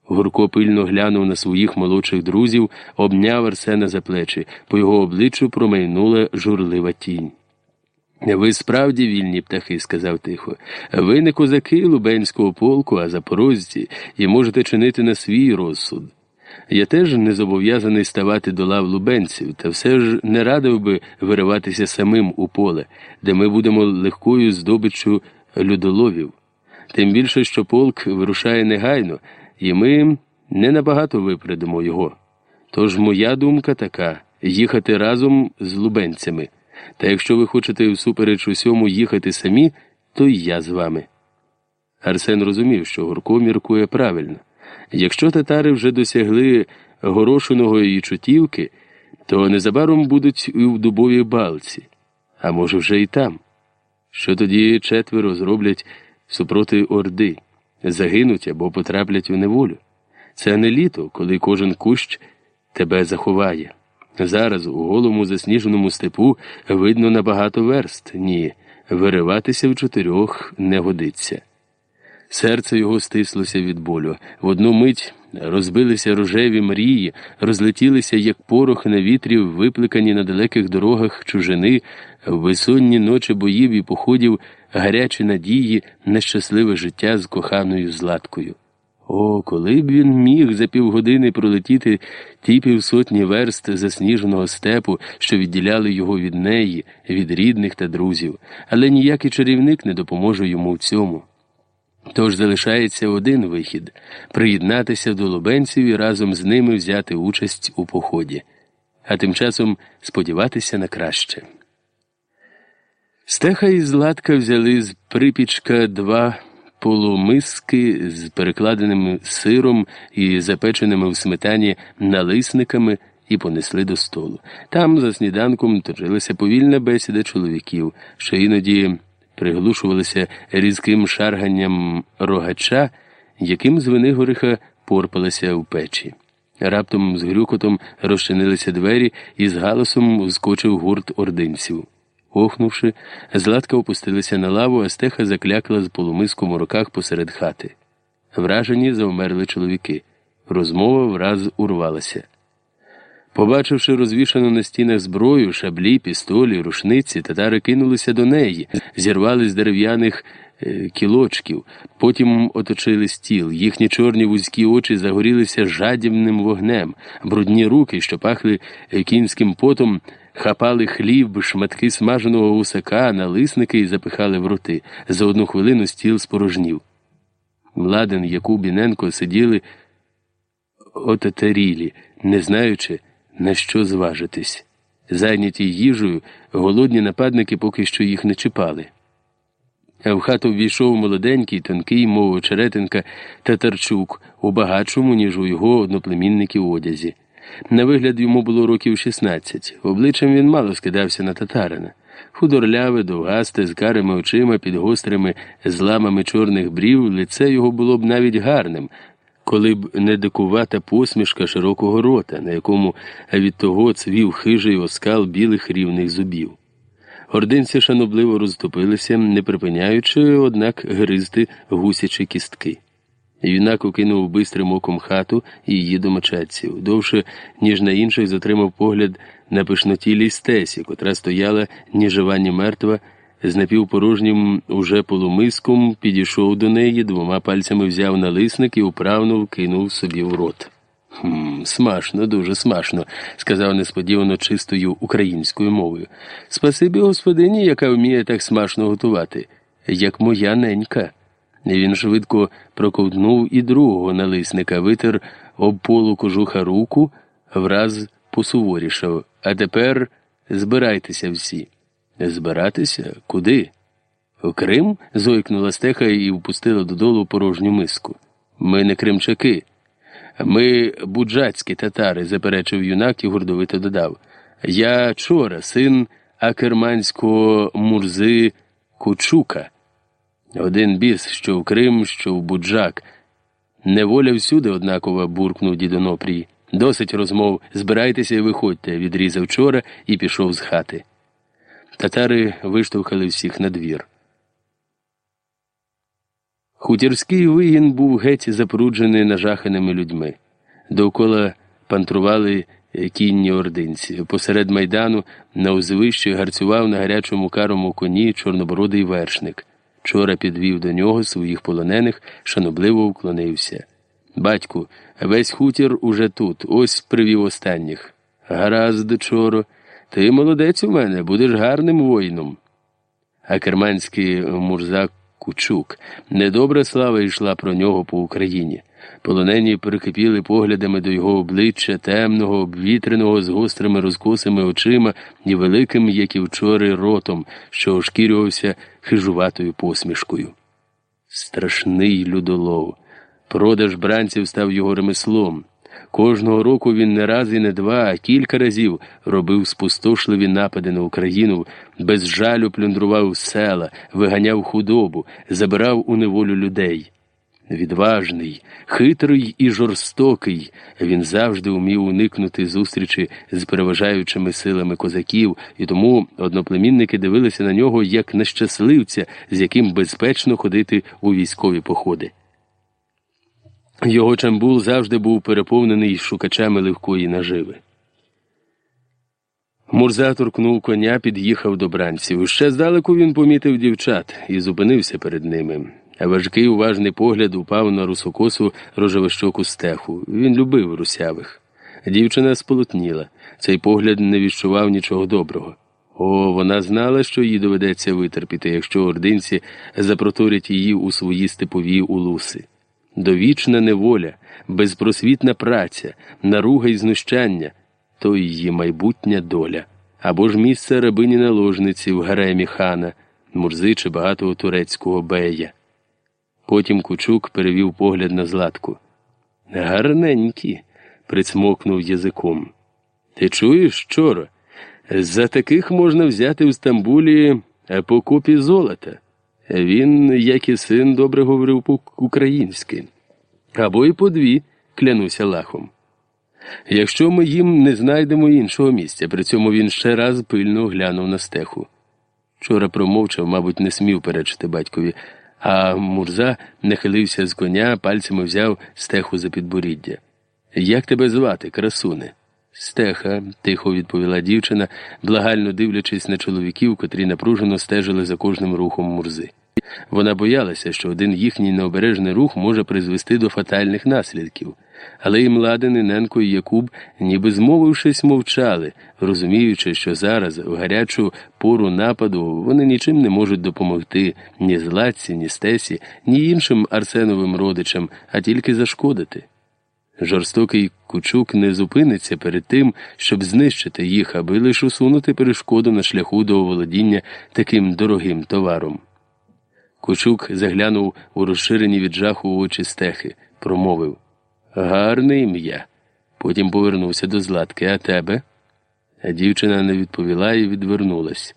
Гурко пильно глянув на своїх молодших друзів, обняв Арсена за плечі, по його обличчю промайнула журлива тінь. Ви справді вільні птахи, сказав тихо. Ви не козаки Лубенського полку, а запорожці, і можете чинити на свій розсуд. Я теж не зобов'язаний ставати до лав лубенців, та все ж не радив би вириватися самим у поле, де ми будемо легкою здобиччю людоловів. Тим більше, що полк вирушає негайно, і ми не набагато випередимо його. Тож моя думка така їхати разом з лубенцями. Та якщо ви хочете всупереч усьому їхати самі, то й я з вами. Арсен розумів, що Гурко міркує правильно. Якщо татари вже досягли горошиного і чутівки, то незабаром будуть і в дубовій балці, а може, вже і там. Що тоді четверо зроблять супроти Орди, загинуть або потраплять у неволю. Це не літо, коли кожен кущ тебе заховає. Зараз у голому засніженому степу видно набагато верст, ні, вириватися в чотирьох не годиться. Серце його стислося від болю. В одну мить розбилися рожеві мрії, розлетілися, як порох на вітрі, випликані на далеких дорогах чужини, в безсонні ночі боїв і походів, гарячі надії, нещасливе життя з коханою златкою. О, коли б він міг за півгодини пролетіти ті півсотні верст засніженого степу, що відділяли його від неї, від рідних та друзів, але ніякий чарівник не допоможе йому в цьому. Тож залишається один вихід приєднатися до лубенців і разом з ними взяти участь у поході, а тим часом сподіватися на краще. Стеха і Златка взяли з припічка два полумиски з перекладеним сиром і запеченими в сметані налисниками і понесли до столу. Там, за сніданком, тожилася повільна бесіда чоловіків, що іноді приглушувалися різким шарганням рогача, яким з вини гориха порпалися в печі. Раптом з грюкотом розчинилися двері і з галасом вскочив гурт ординців. Охнувши, Златка опустилася на лаву, а стеха заклякла з полумиском у руках посеред хати. Вражені завмерли чоловіки. Розмова враз урвалася. Побачивши розвішану на стінах зброю, шаблі, пістолі, рушниці, татари кинулися до неї, зірвали з дерев'яних е, кілочків, потім оточили стіл. Їхні чорні вузькі очі загорілися жадібним вогнем, брудні руки, що пахли е, кінським потом, хапали хліб, шматки смаженого гусака, налисники і запихали в роти. За одну хвилину стіл спорожнів. Младен, Якуб і Ненко сиділи отетерілі, не знаючи на що зважитись. Зайняті їжею, голодні нападники поки що їх не чіпали. А в хату ввійшов молоденький, тонкий, мов очеретинка Татарчук у багатшому, ніж у його одноплемінників одязі. На вигляд йому було років 16. Обличчям він мало скидався на татарина. Худорляве, довгасте, з карими очима, під гострими зламами чорних брів, лице його було б навіть гарним, коли б не дикувата посмішка широкого рота, на якому від того цвів хижий оскал білих рівних зубів. Ординці шанобливо розтопилися, не припиняючи, однак, гризти гусячі кістки. Юнак окинув бистрим оком хату і її домочадців. Довше, ніж на інших, затримав погляд на пишнотілій стесі, котра стояла ні жива, ні мертва з напівпорожнім уже полумиском підійшов до неї, двома пальцями взяв налисник і управно вкинув собі в рот. «Хм, Смашно, дуже смашно, сказав несподівано чистою українською мовою. Спасибі господині, яка вміє так смашно готувати, як моя ненька. Він швидко проковтнув і другого налисника, витер об полу кожуха руку, враз посуворішав. А тепер збирайтеся всі. Збиратися? Куди? У Крим? зойкнула стеха і впустила додолу порожню миску. Ми не кримчаки. Ми буджацькі татари, заперечив юнак і гордовито додав. Я чора, син акерманського мурзи Кучука. Один біс, що в Крим, що в Буджак. Неволя всюди однаково буркнув дідонопрій. Досить розмов, збирайтеся і виходьте, відрізав чора і пішов з хати. Татари виштовхали всіх на двір. Хутірський вигін був геть запоруджений нажаханими людьми. Довкола пантрували кінні ординці. Посеред майдану на узвищі гарцював на гарячому карому коні чорнобородий вершник. Чора підвів до нього своїх полонених, шанобливо вклонився. Батьку, весь хутір уже тут, ось привів останніх. Гаразд, чоро. Ти молодець у мене, будеш гарним воїном. А керманський мурзак Кучук недобра слава йшла про нього по Україні. Полонені перекипіли поглядами до його обличчя темного, обвітреного, з гострими розкосими очима і великим, як і вчори, ротом, що ошкірювався хижуватою посмішкою. Страшний людолов. Продаж бранців став його ремеслом. Кожного року він не раз і не два, а кілька разів робив спустошливі напади на Україну, без жалю плюндрував села, виганяв худобу, забирав у неволю людей. Відважний, хитрий і жорстокий, він завжди вмів уникнути зустрічі з переважаючими силами козаків, і тому одноплемінники дивилися на нього як на щасливця, з яким безпечно ходити у військові походи. Його чамбул завжди був переповнений шукачами легкої наживи. Мурза торкнув коня, під'їхав до бранців. Ще здалеку він помітив дівчат і зупинився перед ними. Важкий уважний погляд упав на русокосу рожевищоку стеху. Він любив русявих. Дівчина сполотніла. Цей погляд не відчував нічого доброго. О, вона знала, що їй доведеться витерпіти, якщо ординці запроторять її у свої степові улуси. Довічна неволя, безпросвітна праця, наруга й знущання то її майбутня доля, або ж місце рабині наложниці в гаремі хана, мурзи чи багатого турецького бея. Потім Кучук перевів погляд на златку. Гарненькі, прицмокнув язиком. Ти чуєш, чоро? За таких можна взяти в Стамбулі по купі золота. Він, як і син, добре говорив по-українськи. Або й по дві, клянуся лахом. Якщо ми їм не знайдемо іншого місця, при цьому він ще раз пильно глянув на стеху. Вчора промовчав, мабуть, не смів перечити батькові, а Мурза нахилився з коня, пальцями взяв стеху за підборіддя. Як тебе звати, красуне? Стеха, тихо відповіла дівчина, благально дивлячись на чоловіків, котрі напружено стежили за кожним рухом мурзи. Вона боялася, що один їхній необережний рух може призвести до фатальних наслідків. Але і Младен, і Ненко, і Якуб, ніби змовившись, мовчали, розуміючи, що зараз, в гарячу пору нападу, вони нічим не можуть допомогти ні Златці, ні Стесі, ні іншим Арсеновим родичам, а тільки зашкодити. Жорстокий кучук не зупиниться перед тим, щоб знищити їх, аби лише усунути перешкоду на шляху до оволодіння таким дорогим товаром. Кучук заглянув у розширені від жаху очі стехи, промовив Гарне ім'я. Потім повернувся до Златки, а тебе? Дівчина не відповіла і відвернулась.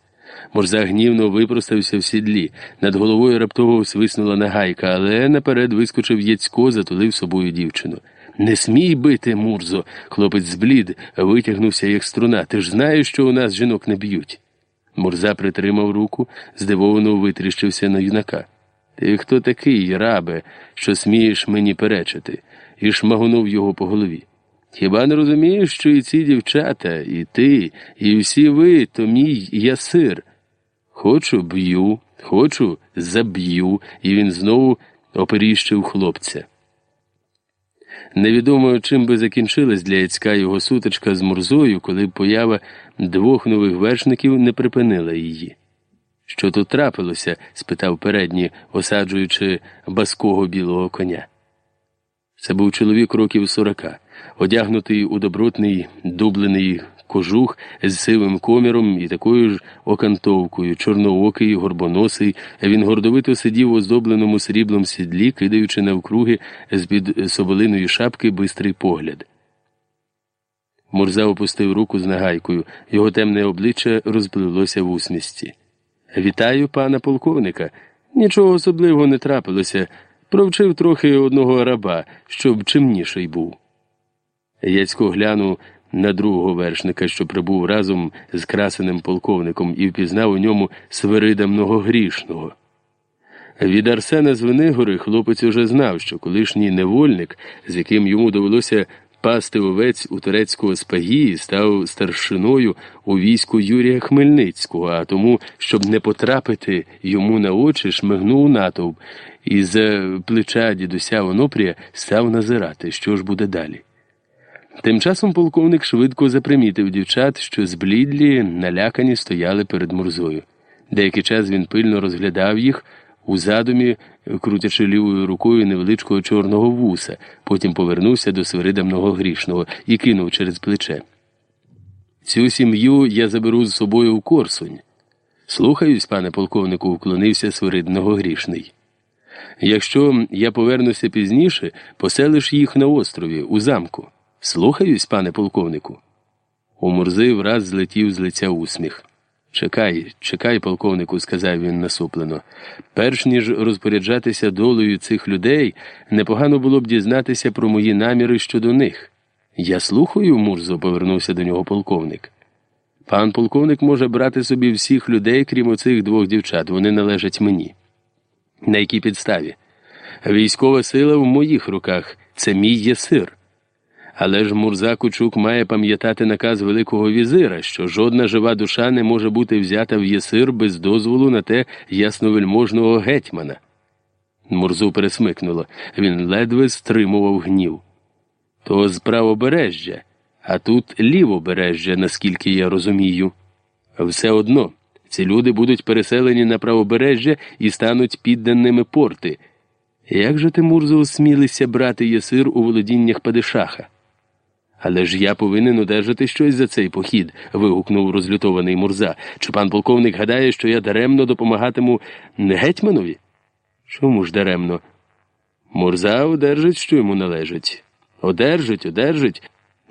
Морза гнівно випростався в сідлі. Над головою раптово свиснула нагайка, але наперед вискочив Яцько, затулив собою дівчину. Не смій бити, Мурзо, хлопець зблід, витягнувся, як струна. Ти ж знаєш, що у нас жінок не б'ють. Мурза притримав руку, здивовано витріщився на юнака. Ти хто такий, рабе, що смієш мені перечити? І шмагонув його по голові. Хіба не розумієш, що і ці дівчата, і ти, і всі ви, то мій ясир? Хочу б'ю, хочу заб'ю, і він знову оперіщив хлопця. Невідомо, чим би закінчилась для Яцька його сутичка з Мурзою, коли поява двох нових вершників не припинила її. Що тут трапилося? спитав передній, осаджуючи баского білого коня. Це був чоловік років сорока, одягнутий у добротний дублений кожух з сивим коміром і такою ж окантовкою, чорноокий, горбоносий. Він гордовито сидів у оздобленому сріблом сідлі, кидаючи навкруги з під соболиної шапки бистрий погляд. Мурза опустив руку з нагайкою, його темне обличчя розпливлося в усмісті. Вітаю, пана полковника. Нічого особливого не трапилося. Провчив трохи одного раба, щоб чимніший був. Яцько глянув на другого вершника, що прибув разом з красеним полковником, і впізнав у ньому свирида многогрішного. Від Арсена Звенигори хлопець уже знав, що колишній невольник, з яким йому довелося пасти овець у турецького спагії, став старшиною у війську Юрія Хмельницького, а тому, щоб не потрапити йому на очі, шмигнув натовп і за плеча дідуся Онопрія став назирати, що ж буде далі. Тим часом полковник швидко запримітив дівчат, що зблідлі, налякані стояли перед Мурзою. Деякий час він пильно розглядав їх у задумі, крутячи лівою рукою невеличкого чорного вуса, потім повернувся до Свирида многогрішного і кинув через плече. Цю сім'ю я заберу з собою в Корсунь. Слухаюсь, пане полковнику, вклонився Свирид многогрішний. Якщо я повернуся пізніше, поселиш їх на острові, у замку. Слухаюсь, пане полковнику. У Мурзи враз злетів з лиця усміх. Чекай, чекай, полковнику, сказав він насуплено. Перш ніж розпоряджатися долею цих людей, непогано було б дізнатися про мої наміри щодо них. Я слухаю, Мурзо, повернувся до нього полковник. Пан полковник може брати собі всіх людей, крім оцих двох дівчат, вони належать мені. На якій підставі? Військова сила в моїх руках, це мій єсир. Але ж Мурза Кучук має пам'ятати наказ Великого візира, що жодна жива душа не може бути взята в єсир без дозволу на те ясновельможного гетьмана. Мурзу пересмикнуло, він ледве стримував гнів. То з правобережжя, а тут лівобережжя, наскільки я розумію. Все одно ці люди будуть переселені на правобережжя і стануть підданими порти. Як же ти, Мурзо, осмілися брати єсир у володіннях Падишаха? Але ж я повинен одержати щось за цей похід. вигукнув розлютований Мурза. Чи пан полковник гадає, що я даремно допомагатиму не гетьманові? Чому ж даремно? Мурза одержить, що йому належить. Одержить, одержить.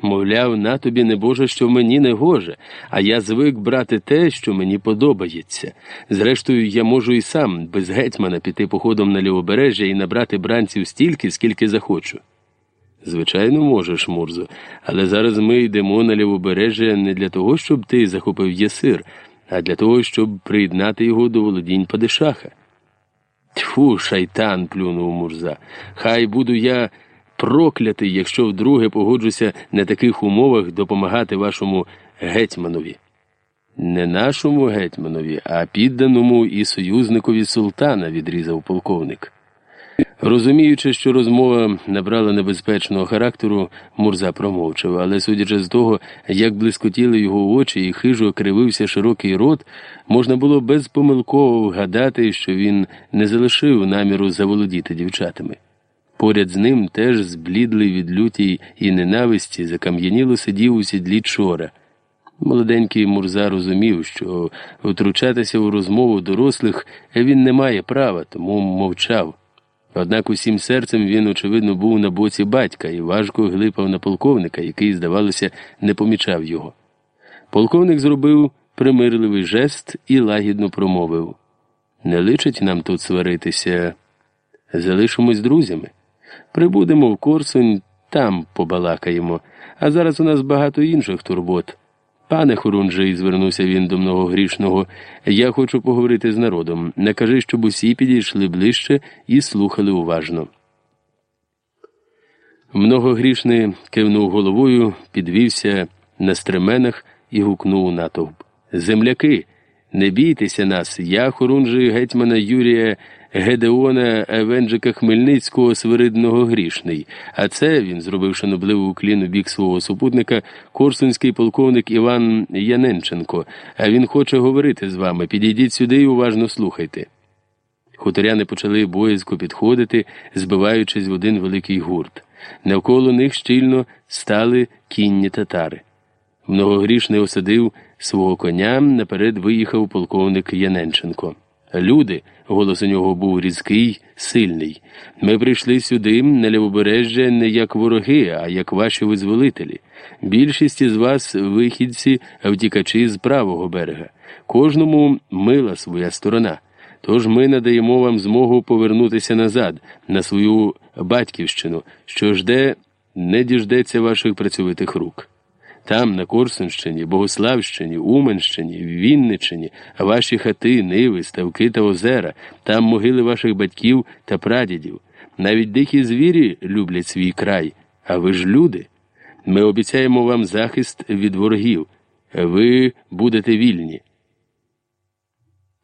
Мовляв, на тобі не Боже, що мені не гоже, а я звик брати те, що мені подобається. Зрештою, я можу і сам без гетьмана піти походом на лівобережжя і набрати бранців стільки, скільки захочу. Звичайно, можеш, Мурзо, але зараз ми йдемо на лівобережжя не для того, щоб ти захопив єсир, а для того, щоб приєднати його до володінь Падишаха. Тьфу, шайтан, плюнув Мурза. Хай буду я проклятий, якщо вдруге погоджуся на таких умовах допомагати вашому гетьманові. Не нашому гетьманові, а підданому і союзникові султана, відрізав полковник. Розуміючи, що розмова набрала небезпечного характеру, Мурза промовчав, але, судячи з того, як блискотіли його очі і хижо кривився широкий рот, можна було безпомилково вгадати, що він не залишив наміру заволодіти дівчатами. Поряд з ним теж зблідлий від лютій і ненависті закам'яніло сидів у сідлі чора. Молоденький Мурза розумів, що втручатися у розмову дорослих він не має права, тому мовчав. Однак усім серцем він, очевидно, був на боці батька і важко глипав на полковника, який, здавалося, не помічав його. Полковник зробив примирливий жест і лагідно промовив Не личить нам тут сваритися, залишимось друзями. Прибудемо в Корсунь, там побалакаємо, а зараз у нас багато інших турбот. Пане Хорунжий, звернувся він до многогрішного, я хочу поговорити з народом. Не кажи, щоб усі підійшли ближче і слухали уважно. Многогрішний кивнув головою, підвівся на стременах і гукнув натовп. Земляки, не бійтеся нас, я хорунжий гетьмана Юрія. Гедеона Евенджика Хмельницького Свиридного грішний, а це він зробив шанобливу уклін у бік свого супутника, корсунський полковник Іван Яненченко. А він хоче говорити з вами. Підійдіть сюди і уважно слухайте. Хуторяни почали боязко підходити, збиваючись в один великий гурт. Навколо них щільно стали кінні татари. Многогрішний осадив свого коня, наперед виїхав полковник Яненченко. Люди, голос у нього був різкий, сильний. Ми прийшли сюди на лівобережжя не як вороги, а як ваші визволителі. Більшість із вас вихідці, втікачі з правого берега. Кожному мила своя сторона. Тож ми надаємо вам змогу повернутися назад, на свою батьківщину, що жде, не діждеться ваших працьовитих рук. Там, на Корсунщині, Богославщині, Уменщині, Вінниччині, ваші хати, ниви, ставки та озера, там могили ваших батьків та прадідів. Навіть дикі звірі люблять свій край, а ви ж люди. Ми обіцяємо вам захист від ворогів. Ви будете вільні.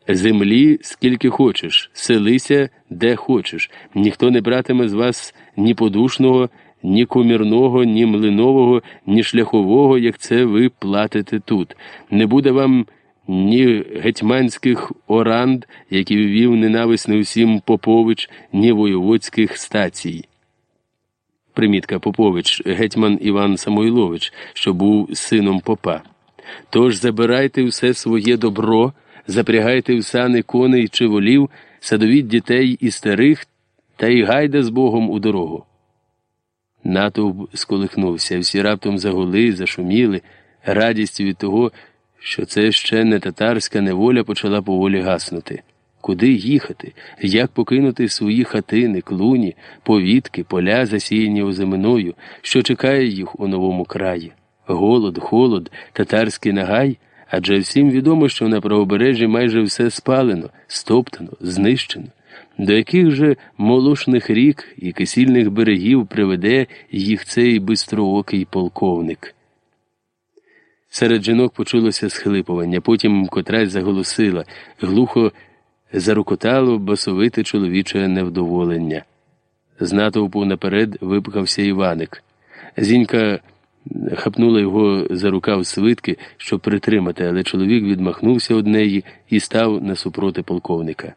Землі скільки хочеш, селися де хочеш, ніхто не братиме з вас ні подушного ні комірного, ні млинового, ні шляхового, як це ви платите тут. Не буде вам ні гетьманських оранд, які ввів ненависний усім Попович, ні воєводських стацій. Примітка Попович, гетьман Іван Самойлович, що був сином попа. Тож забирайте все своє добро, запрягайте в сани коней чи волів, садовіть дітей і старих, та й гайда з Богом у дорогу. Натовп сколихнувся, всі раптом загули, зашуміли, радістю від того, що це ще не татарська неволя почала поволі гаснути. Куди їхати, як покинути свої хатини, клуні, повітки, поля, засіяні озиминою, що чекає їх у новому краї? Голод, холод, татарський нагай, адже всім відомо, що на правобережжі майже все спалено, стоптано, знищено до яких же молошних рік і кисільних берегів приведе їх цей бистроокий полковник. Серед жінок почулося схлипування, потім котрась заголосила, глухо зарукотало басовите чоловіче невдоволення. З натовпу наперед випхався Іваник. Зінька хапнула його за рукав свитки, щоб притримати, але чоловік відмахнувся од неї і став насупроти полковника.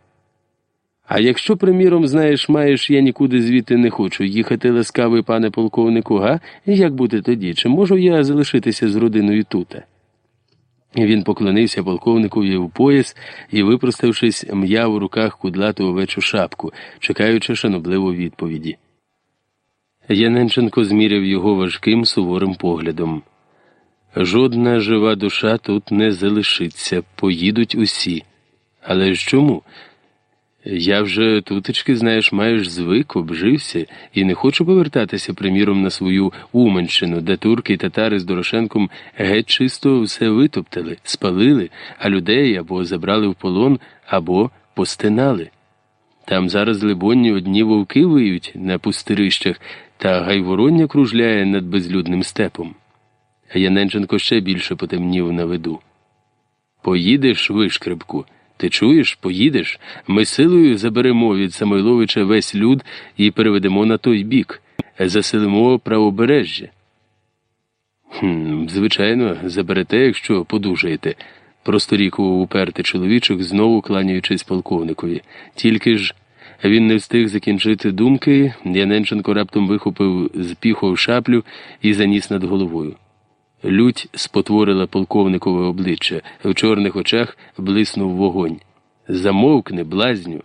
А якщо, приміром, знаєш, маєш, я нікуди звідти не хочу їхати ласкавий, пане полковнику, га? Як бути тоді? Чи можу я залишитися з родиною тута? Він поклонився полковникові в пояс і, випроставшись, м'яв у руках кудлату овечу шапку, чекаючи шанобливу відповіді. Яненченко зміряв його важким суворим поглядом. Жодна жива душа тут не залишиться, поїдуть усі. Але ж чому? Я вже тутечки, знаєш, маєш звик, обжився і не хочу повертатися, приміром, на свою Уманщину, де турки й татари з Дорошенком геть чисто все витоптали, спалили, а людей або забрали в полон, або постинали. Там зараз, либонні, одні вовки виють на пустирищах, та гайвороння кружляє над безлюдним степом. А Яненченко ще більше потемнів на виду. Поїдеш, вишкребку. Ти чуєш, поїдеш, ми силою заберемо від Самойловича весь люд і переведемо на той бік, заселимо правобережжя. «Хм, Звичайно, заберете, якщо подужаєте, просторікував упертий чоловічок, знову кланяючись полковникові. Тільки ж він не встиг закінчити думки, Яненченко раптом вихопив з піхов шаплю і заніс над головою. Лють спотворила полковникове обличчя, в чорних очах блиснув вогонь. Замовкни, блазню.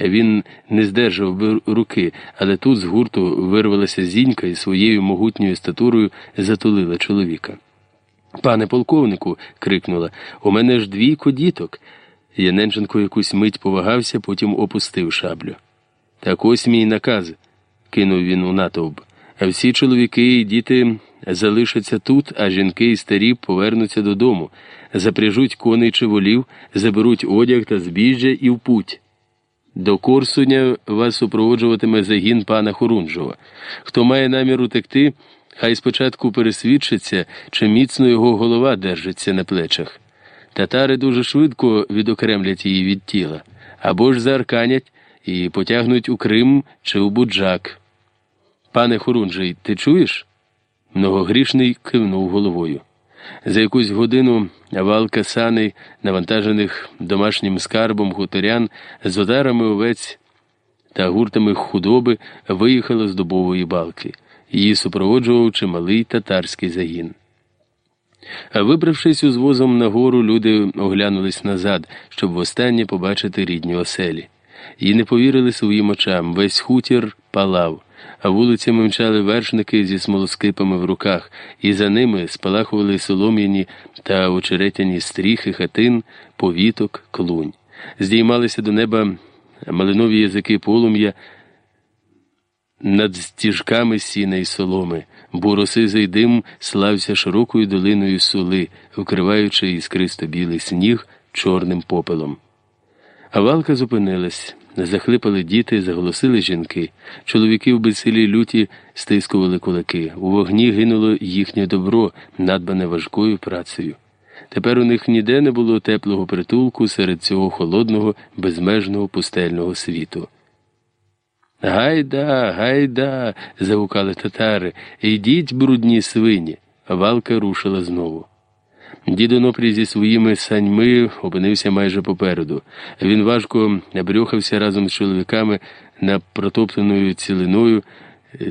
Він не здержав би руки, але тут з гурту вирвалася зінька і своєю могутньою статурою затулила чоловіка. Пане полковнику, крикнула, у мене ж двійко діток. Яненченко якусь мить повагався, потім опустив шаблю. Так ось мій наказ, кинув він у натовп. Всі чоловіки і діти залишаться тут, а жінки і старі повернуться додому, запряжуть коней чи волів, заберуть одяг та збіжжя і в путь. До Корсуня вас супроводжуватиме загін пана Хорунжова. Хто має намір утекти, хай спочатку пересвідчиться, чи міцно його голова держиться на плечах. Татари дуже швидко відокремлять її від тіла, або ж заарканять і потягнуть у Крим чи у Буджак. Пане Хорунжий, ти чуєш? Многогрішний кивнув головою. За якусь годину валка саней, навантажених домашнім скарбом хуторян, з ударами овець та гуртами худоби виїхала з дубової балки. Її супроводжував чималий татарський загін. Вибравшись узвозом на гору, люди оглянулись назад, щоб востаннє побачити рідні оселі. І не повірили своїм очам. Весь хутір палав а вулицями мчали вершники зі смолоскипами в руках, і за ними спалахували солом'яні та очеретяні стріхи, хатин, повіток, клунь. Здіймалися до неба малинові язики полум'я над стіжками сіна й соломи, буросизий дим слався широкою долиною сули, вкриваючи іскристо білий сніг чорним попелом. А валка зупинилась. Захлипали діти, заголосили жінки. Чоловіки в безсилій люті стискували кулаки. У вогні гинуло їхнє добро, надбане важкою працею. Тепер у них ніде не було теплого притулку серед цього холодного, безмежного пустельного світу. Гайда, гайда. загукали татари. Ідіть, брудні свині. Валка рушила знову. Дідонопрій зі своїми саньми опинився майже попереду. Він важко обрюхався разом з чоловіками на протоптаною цілиною,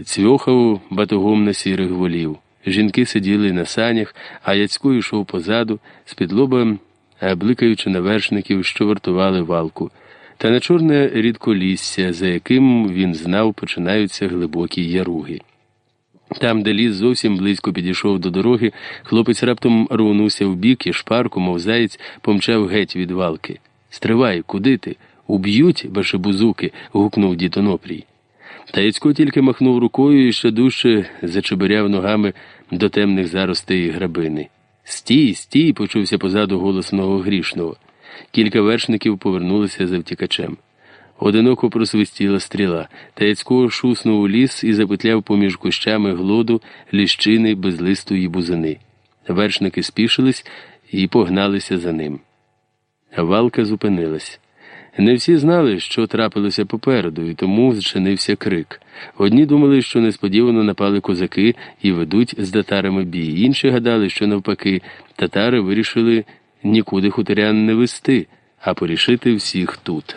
цвьохав батогом на сірих волів. Жінки сиділи на санях, а Яцько йшов позаду, з-під бликаючи на вершників, що вартували валку, та на чорне рідколісся, за яким він знав, починаються глибокі яруги. Там, де ліс зовсім близько підійшов до дороги, хлопець раптом рвонувся вбік і шпарку, мов заєць, помчав геть від валки. Стривай, куди ти? Уб'ють башебузуки. гукнув дітонопрій. Та Яцько тільки махнув рукою і ще дужче зачеберяв ногами до темних заростей грабини. Стій, стій, почувся позаду голос грішного. Кілька вершників повернулися за втікачем. Одиноко просвистіла стріла, та Яцько шуснув у ліс і запетляв поміж кущами глоду ліщини безлистої бузини. Вершники спішились і погналися за ним. Валка зупинилась. Не всі знали, що трапилося попереду, і тому зчинився крик. Одні думали, що несподівано напали козаки і ведуть з татарами бій. Інші гадали, що навпаки, татари вирішили нікуди хуторян не вести, а порішити всіх тут.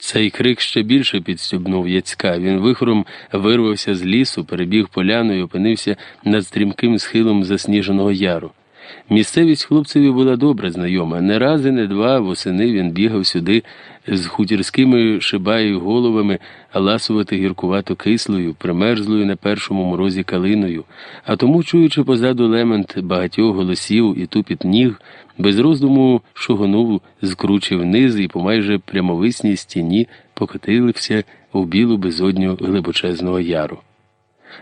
Цей крик ще більше підстюбнув Яцька. Він вихором вирвався з лісу, перебіг поляну і опинився над стрімким схилом засніженого яру. Місцевість хлопцеві була добре знайома. Не раз і не два восени він бігав сюди з хутірськими шибаю головами, ласувати гіркувато кислою, примерзлою на першому морозі калиною, а тому, чуючи позаду лемент багатьох голосів і тупіт ніг, без роздуму шугонув, скручив низ і по майже прямовисній стіні покотилився в білу безодню глибочезного яру.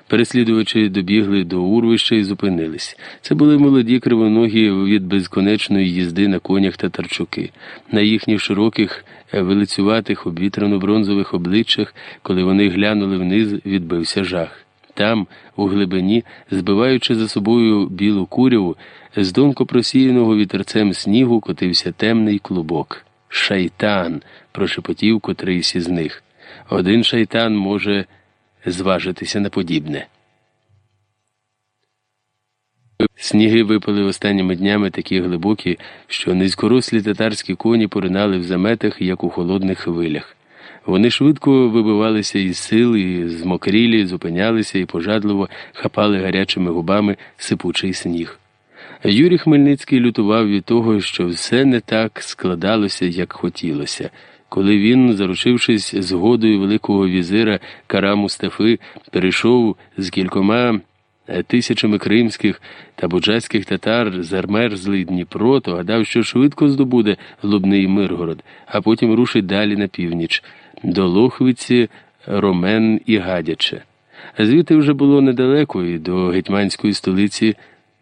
Переслідувачі добігли до урвища і зупинились. Це були молоді кривоногі від безконечної їзди на конях та тарчуки. На їхніх широких, велицюватих, обвітрано бронзових обличчях, коли вони глянули вниз, відбився жах. Там, у глибині, збиваючи за собою білу куряву, з донко просіяного вітерцем снігу котився темний клубок. Шайтан, прошепотів котрийсь із них. Один шайтан може зважитися на подібне. Сніги випали останніми днями такі глибокі, що низькорослі татарські коні поринали в заметах, як у холодних хвилях. Вони швидко вибивалися із сил, і змокрілі, зупинялися і пожадливо хапали гарячими губами сипучий сніг. Юрій Хмельницький лютував від того, що все не так складалося, як хотілося коли він, заручившись згодою Великого візира Кара Мустафи, перейшов з кількома е, тисячами кримських та буджацьких татар замерзлий Дніпро, то гадав, що швидко здобуде Лубний Миргород, а потім рушить далі на північ, до Лохвиці, Ромен і Гадяче. Звідти вже було недалеко і до гетьманської столиці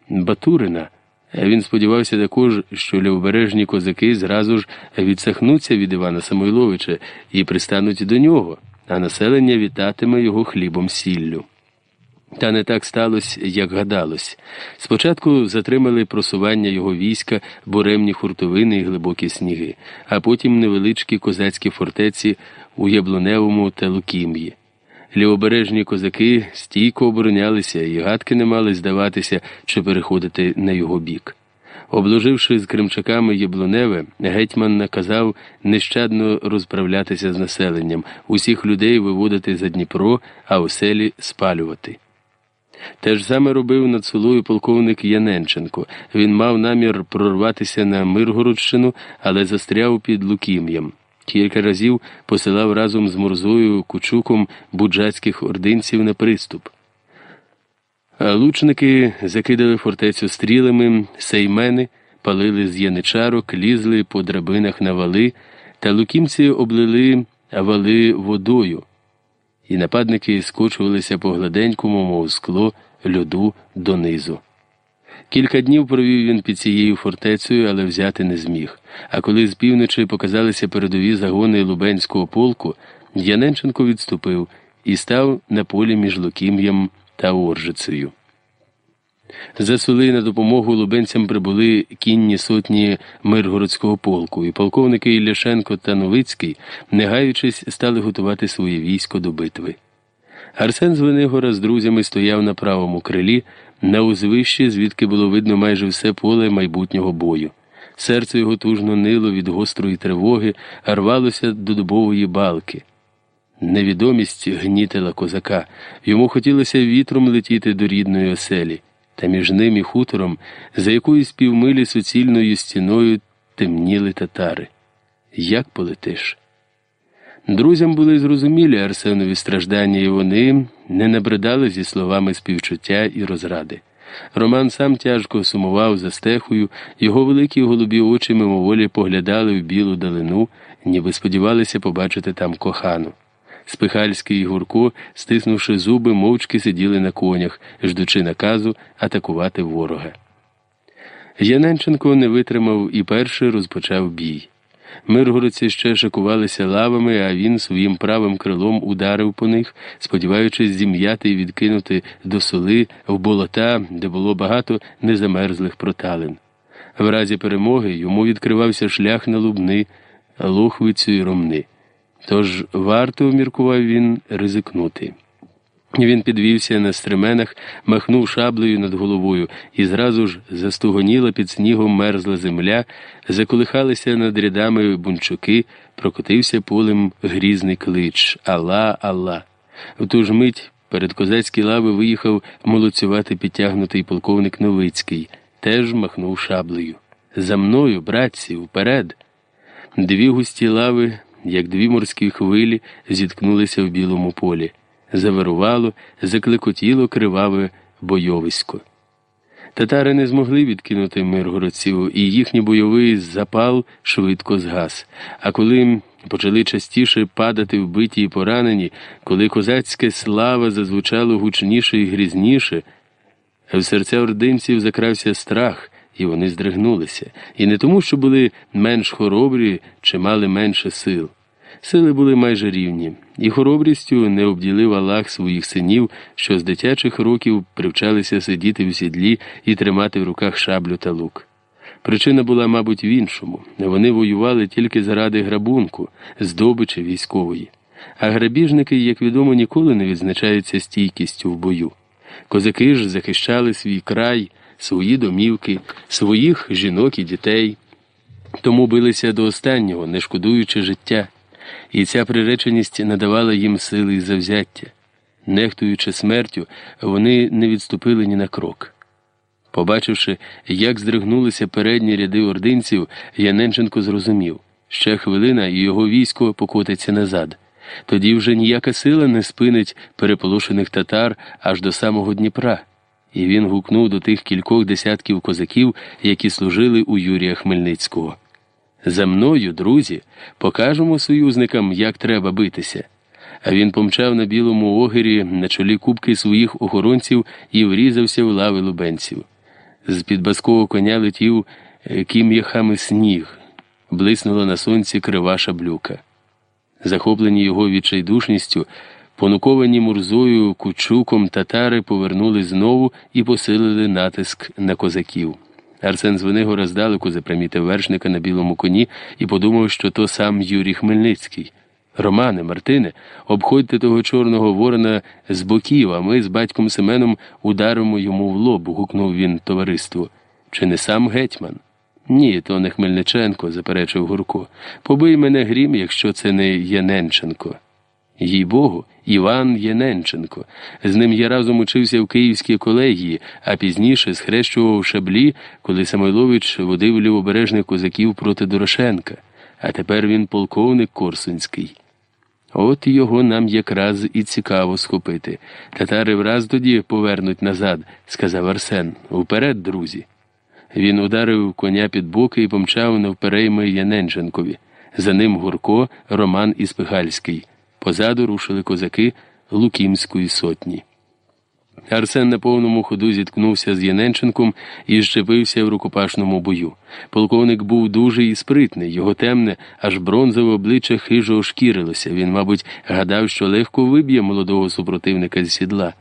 Батурина. Він сподівався також, що лівобережні козаки зразу ж відсахнуться від Івана Самойловича і пристануть до нього, а населення вітатиме його хлібом сіллю. Та не так сталося, як гадалось. Спочатку затримали просування його війська, буремні хуртовини і глибокі сніги, а потім невеличкі козацькі фортеці у Яблуневому та Лукім'ї. Лівобережні козаки стійко оборонялися і гадки не мали здаватися чи переходити на його бік. Обложивши з кримчаками Єблоневе, гетьман наказав нещадно розправлятися з населенням, усіх людей виводити за Дніпро, а у селі спалювати. Те ж саме робив над Сулою полковник Яненченко. Він мав намір прорватися на Миргородщину, але застряв під Лукім'ям. Кілька разів посилав разом з Мурзою Кучуком буджацьких ординців на приступ. А лучники закидали фортецю стрілами, сеймени, палили з яничарок, лізли по драбинах на вали, та лукімці облили вали водою, і нападники скочувалися по гладенькому, мов скло, льоду донизу. Кілька днів провів він під цією фортецею, але взяти не зміг. А коли з півночі показалися передові загони Лубенського полку, Яненченко відступив і став на полі між Лукім'ям та Оржицею. За Сули на допомогу лубенцям прибули кінні сотні Миргородського полку, і полковники Ілляшенко та Новицький, не гаючись, стали готувати своє військо до битви. Арсен Звенигора з друзями стояв на правому крилі, на узвищі, звідки було видно майже все поле майбутнього бою. Серце його тужно нило від гострої тривоги, рвалося до дубової балки. Невідомість гнітила козака, йому хотілося вітром летіти до рідної оселі, та між ним і хутором, за якоюсь півмилі суцільною стіною темніли татари. Як полетиш? Друзям були зрозумілі Арсенові страждання, і вони не набридали зі словами співчуття і розради. Роман сам тяжко сумував за стехою, його великі голубі очі мимоволі поглядали в білу далину, ніби сподівалися побачити там кохану. Спихальський і Гурко, стиснувши зуби, мовчки сиділи на конях, ждучи наказу атакувати ворога. Яненченко не витримав і перший розпочав бій. Миргородці ще шикувалися лавами, а він своїм правим крилом ударив по них, сподіваючись зім'яти і відкинути до соли в болота, де було багато незамерзлих проталин. В разі перемоги йому відкривався шлях на лубни, лохвицю і ромни. Тож варто, міркував він, ризикнути. Він підвівся на стременах, махнув шаблею над головою, і зразу ж застугоніла під снігом мерзла земля, заколихалися над рядами бунчуки, прокотився полем грізний клич Алла, Алла. В ту ж мить перед козацькі лави виїхав молодцювати підтягнутий полковник Новицький, теж махнув шаблею. За мною, братці, вперед. Дві густі лави, як дві морські хвилі, зіткнулися в білому полі завирувало, заклекотіло криваве бойовисько. Татари не змогли відкинути миргородців, і їхній бойовий запал швидко згас. А коли почали частіше падати вбиті і поранені, коли козацьке слава зазвучало гучніше і грізніше, в серця ординців закрався страх, і вони здригнулися, і не тому, що були менш хоробрі чи мали менше сил. Сили були майже рівні, і хоробрістю не обділив Аллах своїх синів, що з дитячих років привчалися сидіти в сідлі і тримати в руках шаблю та лук. Причина була, мабуть, в іншому вони воювали тільки заради грабунку, здобичі військової. А грабіжники, як відомо, ніколи не відзначаються стійкістю в бою. Козаки ж захищали свій край, свої домівки, своїх жінок і дітей, тому билися до останнього, не шкодуючи життя і ця приреченість надавала їм сили і завзяття. Нехтуючи смертю, вони не відступили ні на крок. Побачивши, як здригнулися передні ряди ординців, Яненченко зрозумів ще хвилина, і його військо покотиться назад. Тоді вже ніяка сила не спинить переполошених татар аж до самого Дніпра, і він гукнув до тих кількох десятків козаків, які служили у Юрія Хмельницького. За мною, друзі, покажемо союзникам, як треба битися. А він помчав на білому огирі на чолі кубки своїх охоронців і врізався в лави лубенців. З під баскового коня летів е, кім'яхами сніг, блиснула на сонці крива шаблюка. Захоплені його відчайдушністю, понуковані мурзою кучуком татари повернули знову і посилили натиск на козаків. Арсен Звенигора здалеку запримітив вершника на білому коні і подумав, що то сам Юрій Хмельницький. Романе, Мартине, обходьте того чорного ворона з боків, а ми з батьком Семеном ударимо йому в лоб, гукнув він товариству. Чи не сам гетьман? Ні, то не Хмельниченко, заперечив Гурко. Побий мене грім, якщо це не Яненченко. Їй Богу, Іван Єненченко. З ним я разом учився в Київській колегії, а пізніше схрещував шаблі, коли Самойлович водив лівобережних козаків проти Дорошенка, а тепер він полковник Корсунський. От його нам якраз і цікаво схопити. Татари враз тоді повернуть назад, сказав Арсен. Вперед, друзі. Він ударив коня під боки і помчав навперейми Яненченкові. За ним Гурко, Роман Іспихальський. Позаду рушили козаки Лукімської сотні. Арсен на повному ходу зіткнувся з Яненченком і щепився в рукопашному бою. Полковник був дуже і спритний, його темне, аж бронзове обличчя хижо ошкірилося. Він, мабуть, гадав, що легко виб'є молодого супротивника з сідла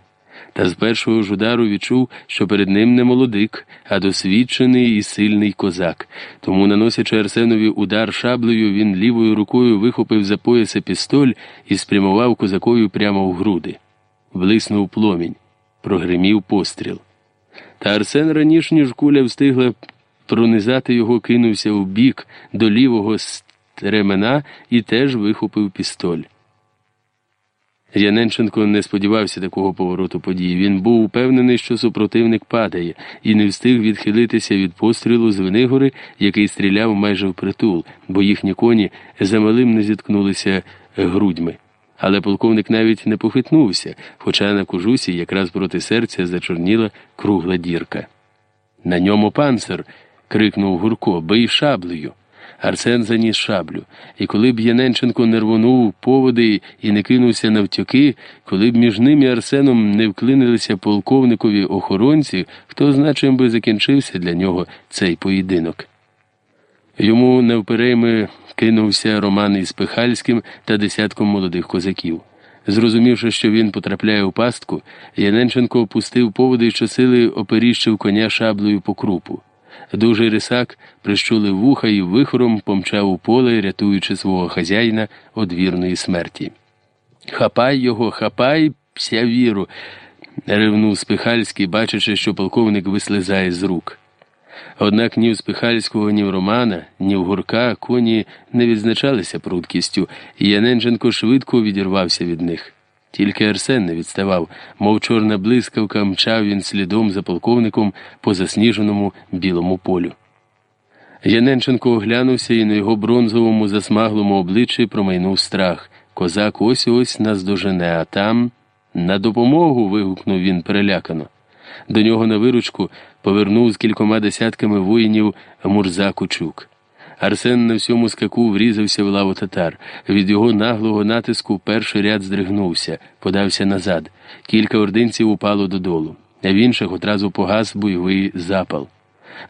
та з першого ж удару відчув, що перед ним не молодик, а досвідчений і сильний козак. Тому, наносячи Арсенові удар шаблею, він лівою рукою вихопив за пояса пістоль і спрямував козакові прямо в груди. Блиснув пломінь, прогримів постріл. Та Арсен раніше, ніж куля встигла пронизати його, кинувся в бік до лівого стремена і теж вихопив пістоль. Яненченко не сподівався такого повороту подій. Він був упевнений, що супротивник падає, і не встиг відхилитися від пострілу з Венигори, який стріляв майже впритул, бо їхні коні замалим не зіткнулися грудьми. Але полковник навіть не похитнувся, хоча на кожусі якраз проти серця зачорніла кругла дірка. На ньому панцир. крикнув Гурко, бий шаблею. Арсен заніс шаблю, і коли б Яненченко не рвонув поводи і не кинувся навтюки, коли б між ним і Арсеном не вклинилися полковникові охоронці, хто зна чим би закінчився для нього цей поєдинок. Йому навперейми кинувся Роман із Пихальським та десятком молодих козаків. Зрозумівши, що він потрапляє у пастку, Яненченко опустив поводи і щосили оперіщив коня шаблею по крупу. Дужий рисак прищулив вуха і вихором помчав у поле, рятуючи свого хазяїна од вірної смерті. Хапай його, хапай, пся віру, ревнув Спихальський, бачачи, що полковник вислизає з рук. Однак ні в Спихальського, ні в Романа, ні в гурка коні не відзначалися прудкістю, і Яненченко швидко відірвався від них. Тільки Арсен не відставав, мов чорна блискавка, мчав він слідом за полковником по засніженому білому полю. Яненченко оглянувся і на його бронзовому засмаглому обличчі промайнув страх. Козак ось ось нас дожене, а там на допомогу. вигукнув він перелякано. До нього на виручку повернув з кількома десятками воїнів Мурза Кучук. Арсен на всьому скаку врізався в лаву татар. Від його наглого натиску перший ряд здригнувся, подався назад. Кілька ординців упало додолу, а в інших одразу погас бойовий запал.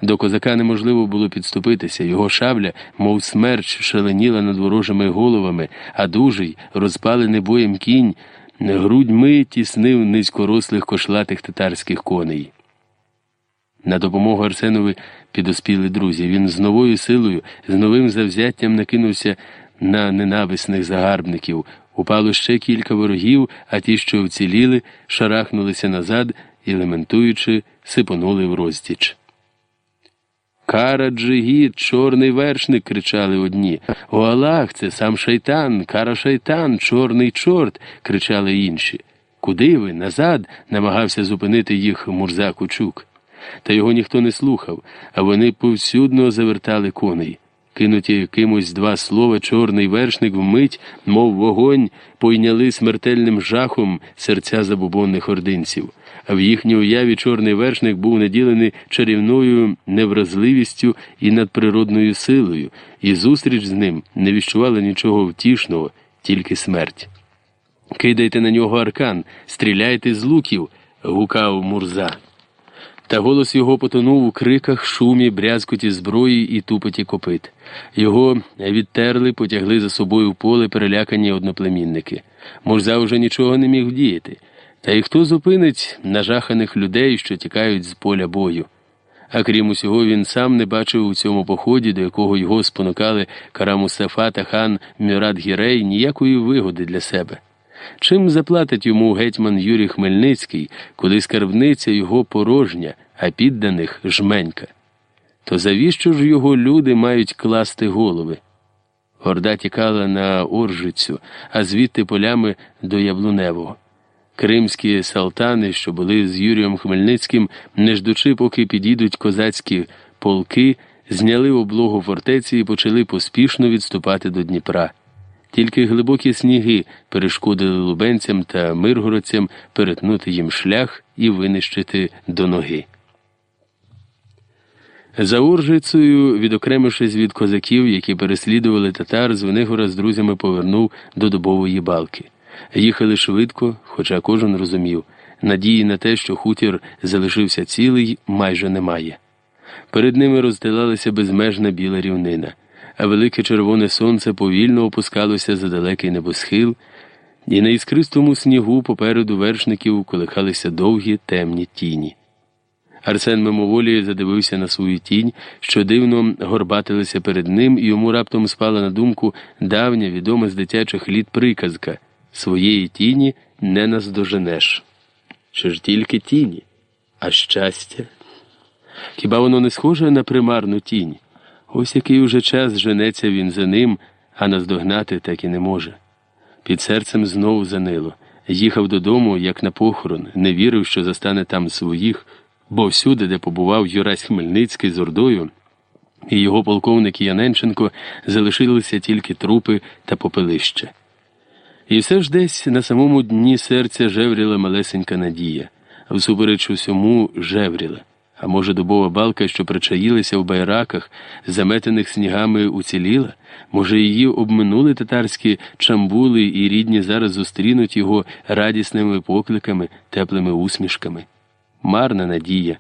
До козака неможливо було підступитися, його шабля, мов смерч, шаленіла над ворожими головами, а дужий, розпалений боєм кінь, грудьми тіснив низькорослих кошлатих татарських коней. На допомогу Арсенові підоспіли друзі. Він з новою силою, з новим завзяттям накинувся на ненависних загарбників. Упало ще кілька ворогів, а ті, що вціліли, шарахнулися назад і, лементуючи, сипонули в розтіч. Кара Джигіт, чорний вершник, кричали одні. О Аллах, це сам шайтан, кара шайтан, чорний чорт, кричали інші. Куди ви? Назад? намагався зупинити їх Мурза Кучук. Та його ніхто не слухав, а вони повсюдно завертали коней. Кинуті кимось два слова, чорний вершник вмить, мов вогонь, пойняли смертельним жахом серця забубонних ординців. А в їхній уяві чорний вершник був наділений чарівною невразливістю і надприродною силою, і зустріч з ним не відчувала нічого втішного, тільки смерть. Кидайте на нього аркан, стріляйте з луків, гукав Мурза. Та голос його потонув у криках, шумі, брязкоті зброї і тупоті копит. Його відтерли, потягли за собою в поле перелякані одноплемінники. Мурза вже нічого не міг вдіяти. Та й хто зупинить нажаханих людей, що тікають з поля бою? А крім усього, він сам не бачив у цьому поході, до якого його спонукали Кара Мустафа та хан Мюрат Гірей, ніякої вигоди для себе. Чим заплатить йому гетьман Юрій Хмельницький, коли скарбниця його порожня, а підданих жменька? То завіщо ж його люди мають класти голови? Горда тікала на Оржицю, а звідти полями до Яблуневого. Кримські салтани, що були з Юрієм Хмельницьким, не ждучи, поки підійдуть козацькі полки, зняли облогу фортеці і почали поспішно відступати до Дніпра. Тільки глибокі сніги перешкодили лубенцям та миргородцям перетнути їм шлях і винищити до ноги. За Оржицею, відокремившись від козаків, які переслідували татар, Звенигора з друзями повернув до дубової балки. Їхали швидко, хоча кожен розумів, надії на те, що хутір залишився цілий, майже немає. Перед ними розділалася безмежна біла рівнина, а велике червоне сонце повільно опускалося за далекий небосхил, і на іскристому снігу попереду вершників колихалися довгі темні тіні. Арсен мимоволі задивився на свою тінь, що дивно горбатилися перед ним, і йому раптом спала на думку давня відома з дитячих літ приказка своєї тіні не наздоженеш. Чи ж тільки тіні, а щастя? Хіба воно не схоже на примарну тінь? Ось який уже час женеться він за ним, а наздогнати так і не може. Під серцем знову занило. Їхав додому, як на похорон, не вірив, що застане там своїх, бо всюди, де побував Юрась Хмельницький з Ордою, і його полковник Яненченко залишилися тільки трупи та попелище. І все ж десь на самому дні серця жевріла малесенька надія, всупереч усьому жевріла. А може, дубова балка, що причаїлася в байраках, заметених снігами, уціліла? Може, її обминули татарські чамбули і рідні зараз зустрінуть його радісними покликами, теплими усмішками? Марна надія.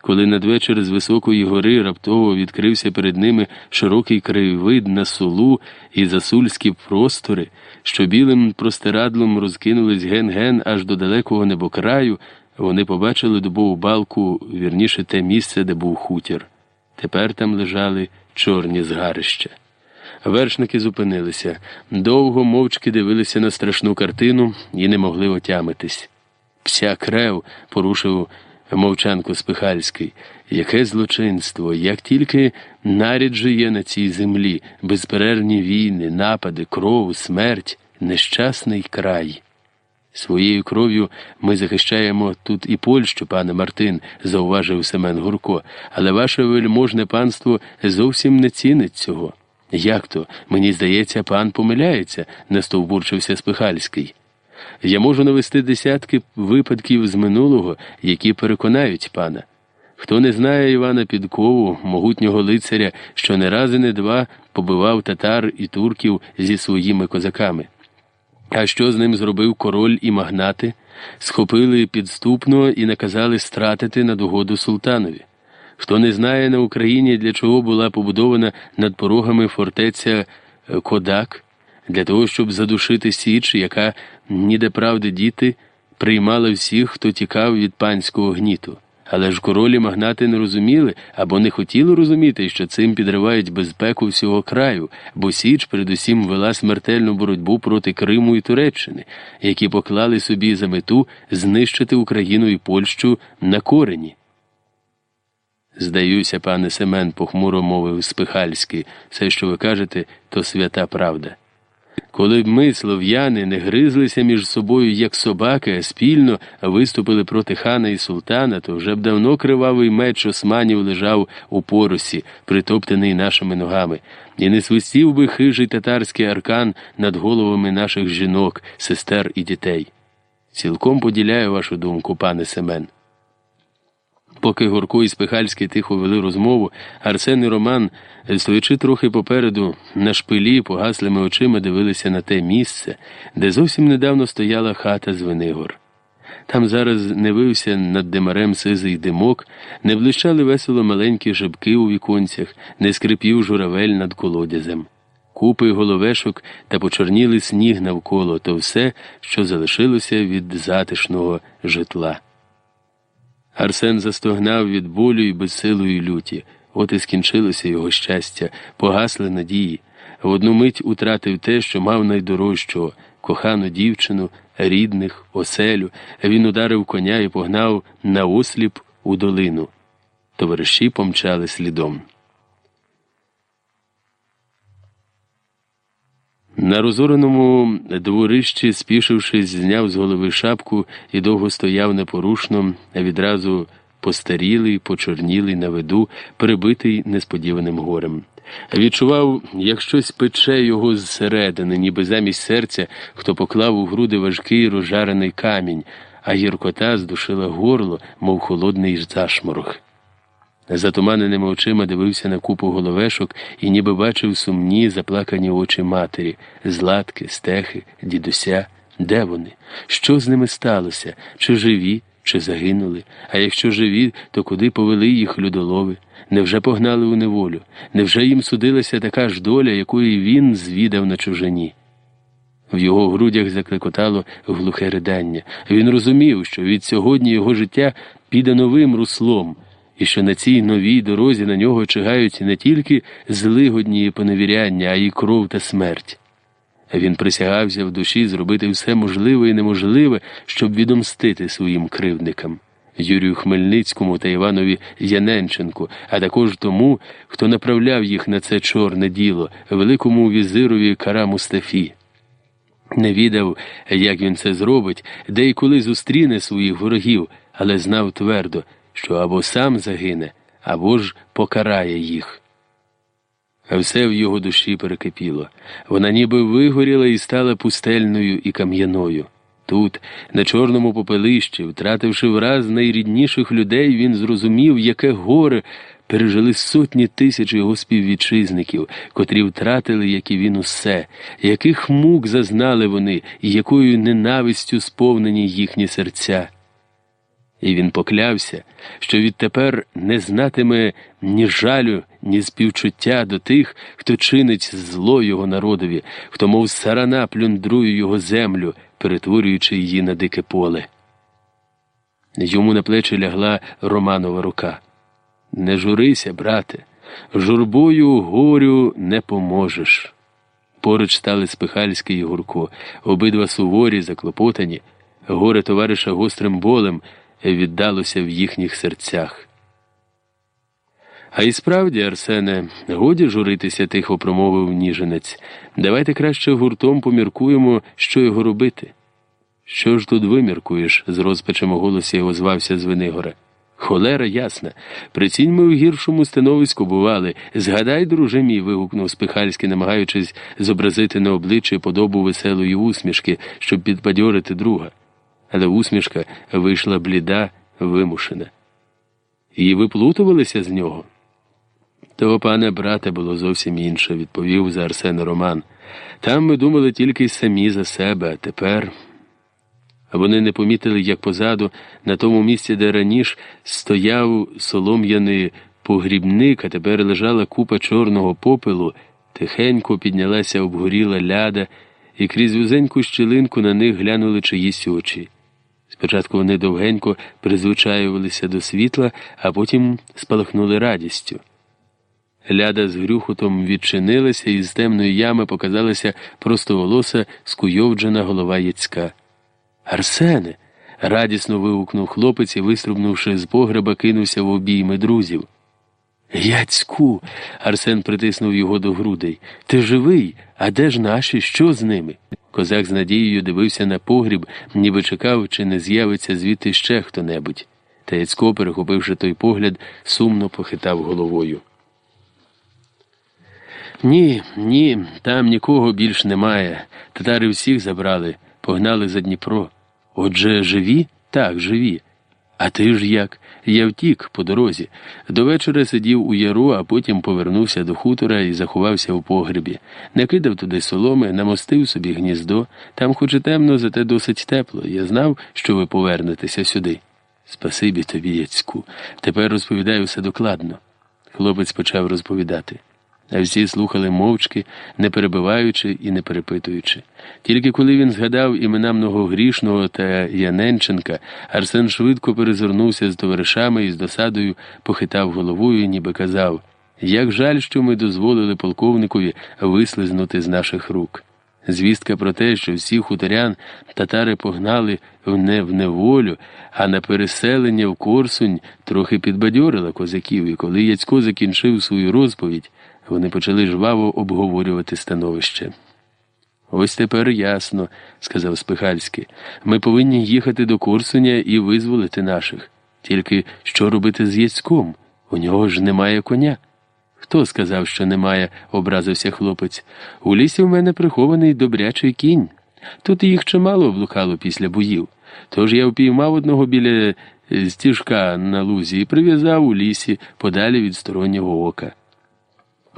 Коли надвечір з високої гори раптово відкрився перед ними широкий краєвид на сулу і засульські простори, що білим простирадлом розкинулись ген-ген аж до далекого небокраю, вони побачили дубову балку, вірніше те місце, де був хутір. Тепер там лежали чорні згарища. Вершники зупинилися, довго мовчки дивилися на страшну картину і не могли отямитись. Вся крев порушив мовчанку Спихальський. Яке злочинство, як тільки наряджує на цій землі безперервні війни, напади, кров, смерть, нещасний край. Своєю кров'ю ми захищаємо тут і Польщу, пане Мартин, зауважив Семен Гурко, але ваше вельможне панство зовсім не цінить цього. Як то? Мені здається, пан помиляється, настовбурчився Спихальський. Я можу навести десятки випадків з минулого, які переконають пана. Хто не знає Івана Підкову, могутнього лицаря, що не раз і не два побивав татар і турків зі своїми козаками. А що з ним зробив король і магнати? Схопили підступно і наказали стратити на догоду султанові. Хто не знає на Україні, для чого була побудована над порогами фортеця е, Кодак, для того, щоб задушити Січ, яка ніде правди діти, приймала всіх, хто тікав від панського гніту. Але ж королі магнати не розуміли або не хотіли розуміти, що цим підривають безпеку всього краю, бо Січ передусім вела смертельну боротьбу проти Криму і Туреччини, які поклали собі за мету знищити Україну і Польщу на корені. Здаюся, пане Семен, похмуро мовив Спихальський, все, що ви кажете, то свята правда. Коли б ми, слов'яни, не гризлися між собою, як собаки, а спільно виступили проти хана і султана, то вже б давно кривавий меч османів лежав у поросі, притоптаний нашими ногами, і не свистів би хижий татарський аркан над головами наших жінок, сестер і дітей. Цілком поділяю вашу думку, пане Семен. Поки Горко і Спихальський тихо вели розмову, Арсен і Роман, стоячи трохи попереду, на шпилі, погаслими очима дивилися на те місце, де зовсім недавно стояла хата з Венигор. Там зараз не вився над демарем сизий димок, не блищали весело маленькі жабки у віконцях, не скрипів журавель над колодязем. Купи головешок та почорніли сніг навколо то все, що залишилося від затишного житла. Арсен застогнав від болю і безсилої люті. От і скінчилося його щастя, погасли надії. В одну мить утратив те, що мав найдорожчого кохану дівчину, рідних, оселю. Він ударив коня і погнав на осліп у долину. Товариші помчали слідом. На розореному дворищі, спішившись, зняв з голови шапку і довго стояв непорушно, а відразу постарілий, почорнілий на виду, прибитий несподіваним горем. Відчував, як щось пече його зсередини, ніби замість серця, хто поклав у груди важкий розжарений камінь, а гіркота здушила горло, мов холодний зашморох. Затуманеними очима дивився на купу головешок і ніби бачив сумні, заплакані очі матері, златки, стехи, дідуся. Де вони? Що з ними сталося? Чи живі, чи загинули? А якщо живі, то куди повели їх людолови? Невже погнали у неволю? Невже їм судилася така ж доля, якої він звідав на чужині? В його грудях заклекотало глухе ридання. Він розумів, що від сьогодні його життя піде новим руслом і що на цій новій дорозі на нього чигають не тільки злигодні поневіряння, а й кров та смерть. Він присягався в душі зробити все можливе і неможливе, щоб відомстити своїм кривдникам. Юрію Хмельницькому та Іванові Яненченку, а також тому, хто направляв їх на це чорне діло, великому візирові Кара Мустафі. Не відав, як він це зробить, де й коли зустріне своїх ворогів, але знав твердо що або сам загине, або ж покарає їх. Все в його душі перекипіло. Вона ніби вигоріла і стала пустельною і кам'яною. Тут, на чорному попелищі, втративши враз найрідніших людей, він зрозумів, яке горе пережили сотні тисяч його співвітчизників, котрі втратили, як і він, усе, яких мук зазнали вони, і якою ненавистю сповнені їхні серця. І він поклявся, що відтепер не знатиме ні жалю, ні співчуття до тих, хто чинить зло його народові, хто, мов сарана, плюндрує його землю, перетворюючи її на дике поле. Йому на плечі лягла Романова рука. Не журися, брате. Журбою горю не поможеш. Поруч стали Спихальський і Гурко, обидва суворі, заклопотані, горе товариша гострим болем віддалося в їхніх серцях. А і справді, Арсене, годі журитися, тихо промовив ніженець. Давайте краще гуртом поміркуємо, що його робити. Що ж тут виміркуєш? з розпачем у голосі озвався Звенигора. Холера ясна. Прицінь ми в гіршому становиську бували. Згадай, друже мій, вигукнув Спихальський, намагаючись зобразити на обличчі подобу веселої усмішки, щоб підбадьорити друга. Але усмішка вийшла бліда, вимушена. І виплутувалися з нього. Того, пане брате, було зовсім інше, відповів за Арсена Роман. Там ми думали тільки самі за себе, а тепер. Вони не помітили, як позаду, на тому місці, де раніше стояв солом'яний погрібник, а тепер лежала купа чорного попелу, тихенько піднялася обгоріла ляда, і крізь вузеньку щілинку на них глянули чиїсь очі. Спочатку вони довгенько призвичаювалися до світла, а потім спалахнули радістю. Ляда з грюхотом відчинилася, і з темної ями показалася простоволоса скуйовджена голова Яцька. Арсене. радісно вигукнув хлопець і, виструбнувши з погреба, кинувся в обійми друзів. Яцьку. Арсен притиснув його до грудей. Ти живий? А де ж наші? Що з ними? Козак з надією дивився на погріб, ніби чекав, чи не з'явиться звідти ще хто небудь. Та Яцько, перехопивши той погляд, сумно похитав головою. Ні, ні, там нікого більш немає. Татари всіх забрали, погнали за Дніпро. Отже, живі? Так, живі. А ти ж як? Я втік по дорозі. До вечора сидів у яру, а потім повернувся до хутора і заховався у погребі. Не кидав туди соломи, намостив собі гніздо. Там, хоч і темно, зате досить тепло. Я знав, що ви повернетеся сюди. Спасибі тобі, Яцьку. Тепер розповідаю все докладно. Хлопець почав розповідати всі слухали мовчки, не перебиваючи і не перепитуючи. Тільки коли він згадав імена многогрішного та Яненченка, Арсен швидко перезирнувся з товаришами і з досадою похитав головою, ніби казав як жаль, що ми дозволили полковникові вислизнути з наших рук. Звістка про те, що всіх хуторян татари погнали не в неволю, а на переселення в Корсунь трохи підбадьорила козаків, і коли Яцько закінчив свою розповідь, вони почали жваво обговорювати становище. Ось тепер ясно, сказав Спихальський. Ми повинні їхати до Корсуня і визволити наших. Тільки що робити з Яцьком? У нього ж немає коня. Хто сказав, що немає, образився хлопець. У лісі в мене прихований добрячий кінь. Тут їх чимало облукало після боїв. Тож я впіймав одного біля стіжка на лузі і прив'язав у лісі подалі від стороннього ока.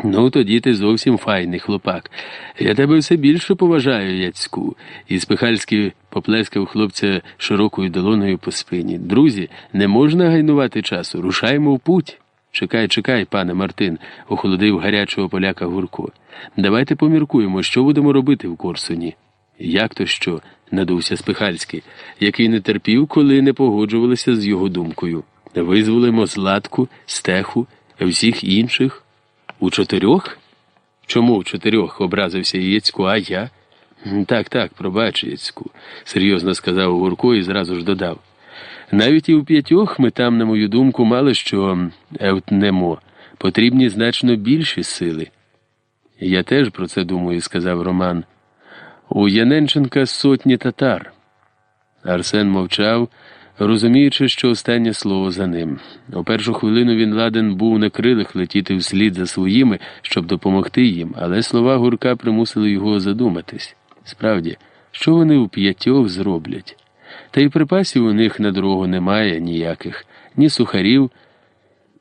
Ну, тоді ти зовсім файний хлопак. Я тебе все більше поважаю, Яцьку. І Спихальський поплескав хлопця широкою долоною по спині. Друзі, не можна гайнувати часу. Рушаємо в путь. Чекай, чекай, пане Мартин, охолодив гарячого поляка Гурко. Давайте поміркуємо, що будемо робити в Корсуні. Як то що? надувся Спихальський, який не терпів, коли не погоджувалися з його думкою. Визволимо Златку, стеху, всіх інших. У чотирьох? Чому в чотирьох образився Яцьку, а я? Так, так, пробач, Яцьку, серйозно сказав Гурко і зразу ж додав. Навіть і у п'ятьох ми там, на мою думку, мало що евтнемо. Потрібні значно більші сили. Я теж про це думаю, сказав Роман. У Яненченка сотні татар. Арсен мовчав розуміючи, що останнє слово за ним. У першу хвилину він ладен був на крилах летіти вслід за своїми, щоб допомогти їм, але слова гурка примусили його задуматись. Справді, що вони у п'ятьох зроблять? Та й припасів у них на дорогу немає ніяких, ні сухарів,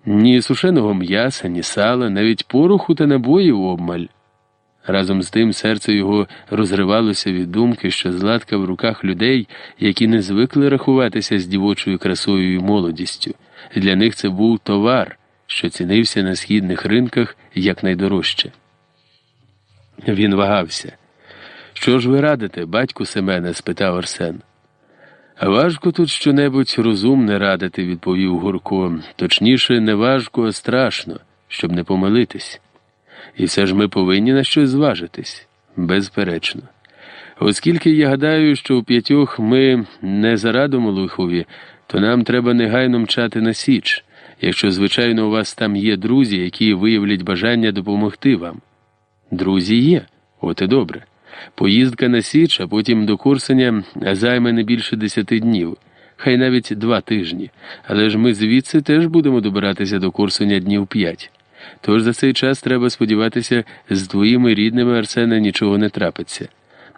ні сушеного м'яса, ні сала, навіть пороху та набоїв обмаль. Разом з тим серце його розривалося від думки, що златка в руках людей, які не звикли рахуватися з дівочою красою і молодістю. Для них це був товар, що цінився на східних ринках як найдорожче. Він вагався. Що ж ви радите, батьку Семене? спитав Арсен. Важко тут щонебудь розумне радити, відповів Гурко. Точніше, не важко, а страшно. щоб не помилитись. І все ж ми повинні на щось зважитись, безперечно. Оскільки я гадаю, що у п'ятьох ми не зарадимо лихові, то нам треба негайно мчати на Січ, якщо, звичайно, у вас там є друзі, які виявлять бажання допомогти вам. Друзі є, от і добре. Поїздка на Січ, а потім до Корсуня займе не більше десяти днів, хай навіть два тижні, але ж ми звідси теж будемо добиратися до Корсуня днів п'ять. Тож за цей час треба сподіватися, з твоїми рідними Арсена нічого не трапиться.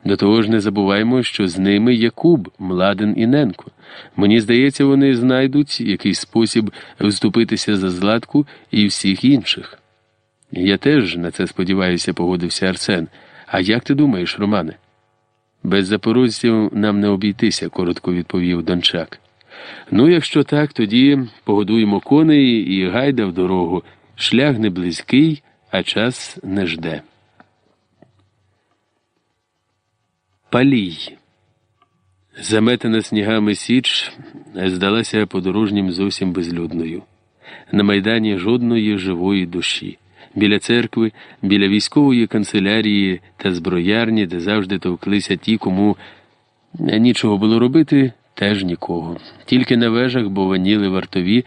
До того ж не забуваймо, що з ними є Куб, Младен і Ненко. Мені здається, вони знайдуть якийсь спосіб вступитися за зладку і всіх інших. Я теж на це сподіваюся, погодився Арсен. А як ти думаєш, Романе? Без запорожців нам не обійтися, коротко відповів Дончак. Ну, якщо так, тоді погодуємо коней і гайда в дорогу. Шлях не близький, а час не жде. Палій. Заметена снігами Січ здалася подорожнім зовсім безлюдною. На майдані жодної живої душі. Біля церкви, біля військової канцелярії та зброярні, де завжди товклися ті, кому нічого було робити, теж нікого. Тільки на вежах бованіли вартові,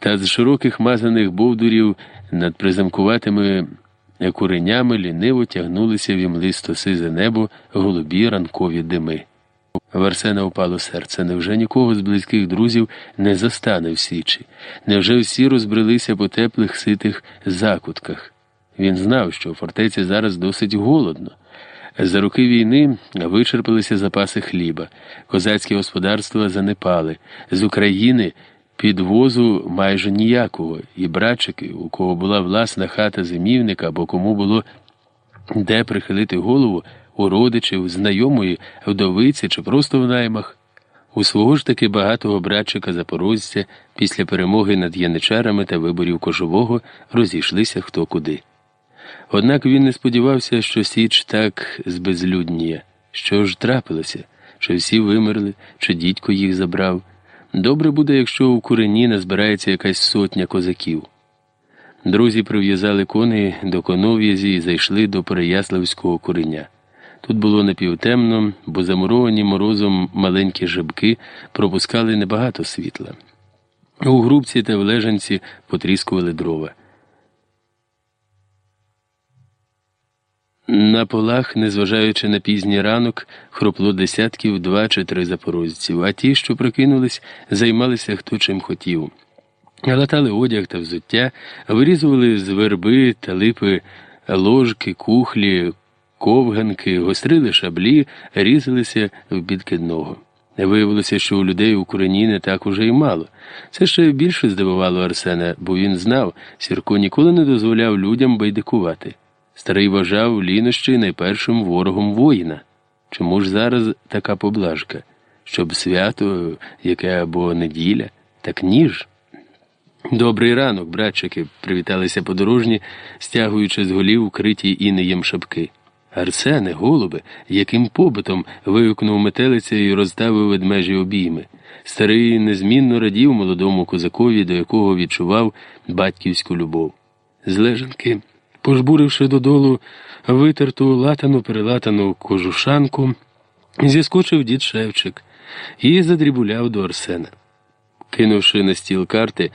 та з широких мазаних бовдурів над призамкуватими куренями ліниво тягнулися в імлисто сизе небо голубі ранкові дими. В Арсена упало серце. Невже нікого з близьких друзів не застане в Січі? Невже всі розбрелися по теплих ситих закутках? Він знав, що у фортеці зараз досить голодно. За роки війни вичерпалися запаси хліба, козацькі господарства занепали, з України підвозу майже ніякого, і братчики, у кого була власна хата зимівника або кому було де прихилити голову у родичів, знайомої, вдовиці чи просто в наймах. У свого ж таки багатого братчика запорожця після перемоги над яничарами та виборів кожового розійшлися хто куди. Однак він не сподівався, що Січ так збезлюдніє. Що ж трапилося, що всі вимерли, чи дідько їх забрав. Добре буде, якщо у курені назбирається якась сотня козаків. Друзі прив'язали коней до конов'язі і зайшли до Переяславського куреня. Тут було напівтемно, бо замуровані морозом маленькі жабки пропускали небагато світла. У грубці та в лежанці потріскували дрова. На полах, незважаючи на пізній ранок, хропло десятків два чи три запорожців, а ті, що прокинулись, займалися хто чим хотів. Латали одяг та взуття, вирізували з верби та липи ложки, кухлі, ковганки, гострили шаблі, різалися в підкидного. Виявилося, що у людей у курені не так уже й мало. Це ще більше здивувало Арсена, бо він знав, Сірко ніколи не дозволяв людям байдикувати. Старий вважав лінощі найпершим ворогом воїна. Чому ж зараз така поблажка? Щоб свято, яке або неділя, так ніж. Добрий ранок, братчики, привіталися подорожні, стягуючи з голів вкриті інеєм шапки. Арсене, голубе, яким побитом вигукнув метелиця і розставив ведмежі обійми. Старий незмінно радів молодому козакові, до якого відчував батьківську любов. З лежанки, пожбуривши додолу витерту латану перелатану кожушанку, зіскочив дід Шевчик і задрібуляв до Арсена. Кинувши на стіл карти,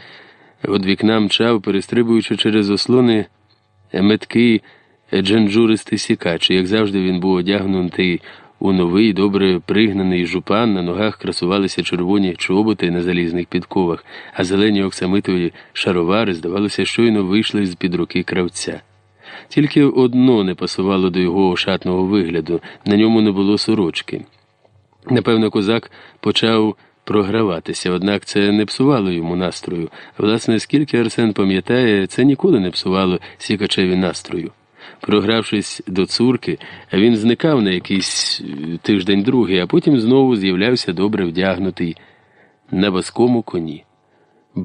від вікна мчав, перестрибуючи через ослони меткий джанджуристий сікач, як завжди він був одягнутий у новий, добре пригнаний жупан, на ногах красувалися червоні чоботи на залізних підковах, а зелені оксамитові шаровари, здавалося, щойно вийшли з під руки кравця. Тільки одно не пасувало до його ошатного вигляду, на ньому не було сорочки. Напевно, козак почав програватися, однак це не псувало йому настрою. Власне, скільки Арсен пам'ятає, це ніколи не псувало сікачеві настрою. Програвшись до цурки, він зникав на якийсь тиждень другий, а потім знову з'являвся добре вдягнутий на вазкому коні.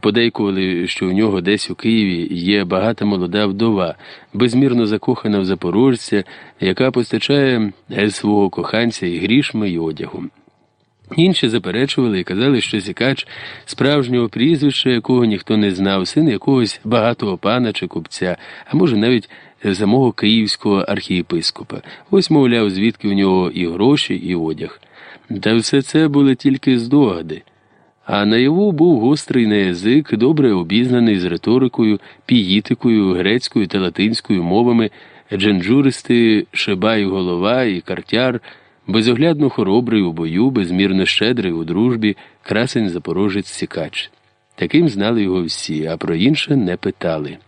Подейкували, що у нього десь у Києві є багата молода вдова, безмірно закохана в запорожця, яка постачає свого коханця і грішми й одягом. Інші заперечували і казали, що Сікач справжнього прізвища, якого ніхто не знав, син якогось багатого пана чи купця, а може навіть самого київського архієпископа. Ось, мовляв, звідки у нього і гроші, і одяг. Та все це були тільки здогади. А наяву був гострий на язик, добре обізнаний з риторикою, піїтикою, грецькою та латинською мовами, дженджуристи, шибай голова і картяр, безоглядно хоробрий у бою, безмірно щедрий у дружбі, красень запорожець Сікач. Таким знали його всі, а про інше не питали.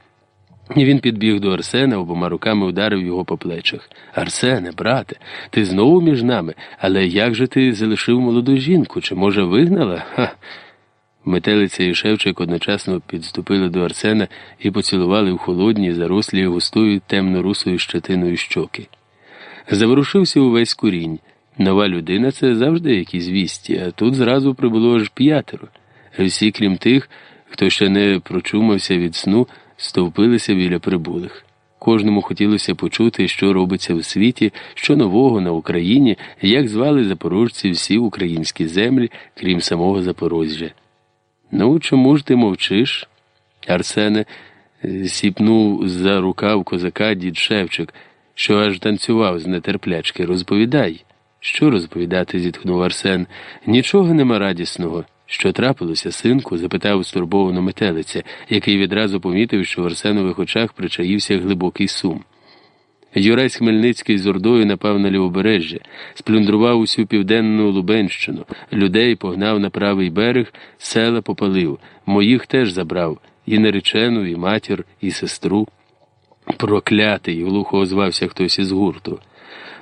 Він підбіг до Арсена, обома руками ударив його по плечах. Арсене, брате, ти знову між нами, але як же ти залишив молоду жінку? Чи, може, вигнала? Ха. Метелиця і Шевчик одночасно підступили до Арсена і поцілували в холодні, зарослі густою темно-русою щетиною щоки. Заворушився увесь курінь. Нова людина це завжди якісь вісті, а тут зразу прибуло аж п'ятеро. Всі, крім тих, хто ще не прочумався від сну стовпилися біля прибулих. Кожному хотілося почути, що робиться в світі, що нового на Україні, як звали запорожці всі українські землі, крім самого Запорожжя. Ну, чому ж ти мовчиш? Арсене сіпнув за рукав козака дід Шевчик, що аж танцював з нетерплячки. Розповідай. Що розповідати? зітхнув Арсен. Нічого нема радісного. Що трапилося, синку? запитав стурбовано метелиця, який відразу помітив, що в Арсенових очах причаївся глибокий сум. Юрець Хмельницький з Ордою напав на лівобережжя, сплюндрував усю південну Лубенщину, людей погнав на правий берег, села попалив, моїх теж забрав і наречену, і матір, і сестру. Проклятий, глухо озвався хтось із гурту.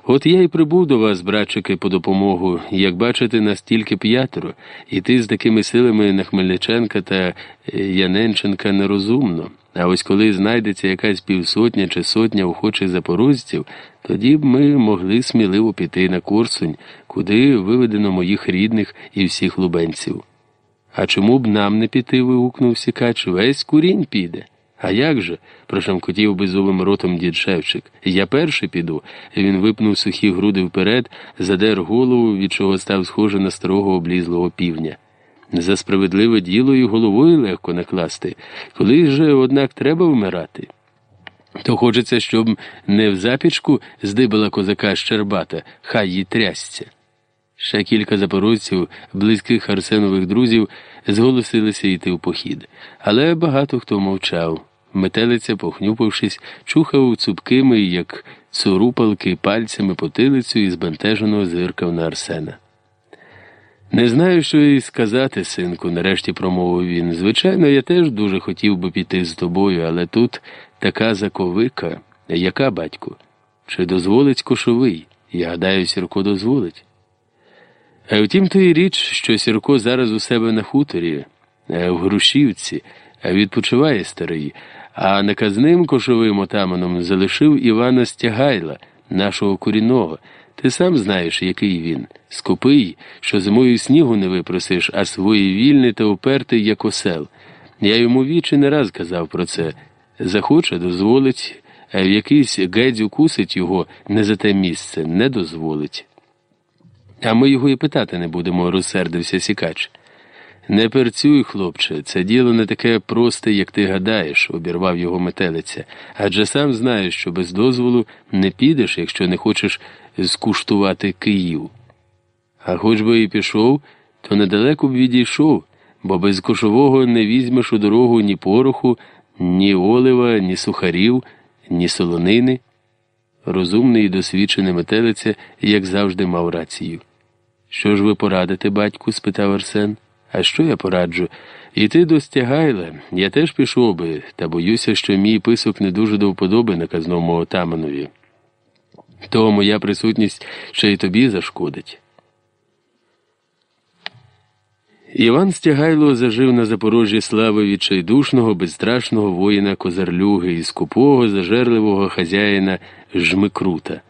От я й прибув до вас, братчики, по допомогу, як бачите, нас тільки п'ятеро, і ти з такими силами на Хмельниченка та е, Яненченка нерозумно. А ось коли знайдеться якась півсотня чи сотня охочих запорожців, тоді б ми могли сміливо піти на Корсунь, куди виведено моїх рідних і всіх лубенців. А чому б нам не піти? вигукнув Сікач, весь курінь піде. А як же? прошамкотів беззубим ротом дід Шевчик. Я перший піду. Він випнув сухі груди вперед, задер голову, від чого став схожий на старого облізлого півня. За справедливе діло і головою легко накласти, коли же, однак, треба вмирати. То хочеться, щоб не в запічку здибала козака Щербата, хай їй трясця. Ще кілька запорожців, близьких Арсенових друзів, зголосилися йти в похід, але багато хто мовчав. Метелиця, похнюпившись, чухав цупкими, як цурупалки, пальцями потилицю і збентежено зиркав на Арсена. Не знаю, що і сказати, синку, нарешті промовив він. Звичайно, я теж дуже хотів би піти з тобою, але тут така заковика. Яка, батьку? Чи дозволить кошовий? Я гадаю, Сірко дозволить. А втім, то і річ, що Сірко зараз у себе на хуторі, в Грушівці, відпочиває старий а наказним кошовим отаманом залишив Івана Стягайла, нашого корінного. Ти сам знаєш, який він. Скупий, що зимою снігу не випросиш, а своєвільний та упертий, як осел. Я йому вічі не раз казав про це. Захоче, дозволить, а в якийсь гедзю кусить його не за те місце, не дозволить. А ми його і питати не будемо, розсердився Сікач. Не перцюй, хлопче, це діло не таке просте, як ти гадаєш, обірвав його метелиця, адже сам знаєш, що без дозволу не підеш, якщо не хочеш скуштувати Київ. А хоч би і пішов, то недалеко б відійшов, бо без кошового не візьмеш у дорогу ні пороху, ні олива, ні сухарів, ні солонини. Розумний і досвідчений метелиця, як завжди, мав рацію. Що ж ви порадите, батьку? спитав Арсен. А що я пораджу? Іти до стягайла, я теж пішов би, та боюся, що мій писок не дуже до вподоби наказному отаманові. То моя присутність ще й тобі зашкодить. Іван Стягайло зажив на Запорожжі слави відчайдушного, безстрашного воїна Козарлюги і скупого, зажерливого хазяїна Жмикрута.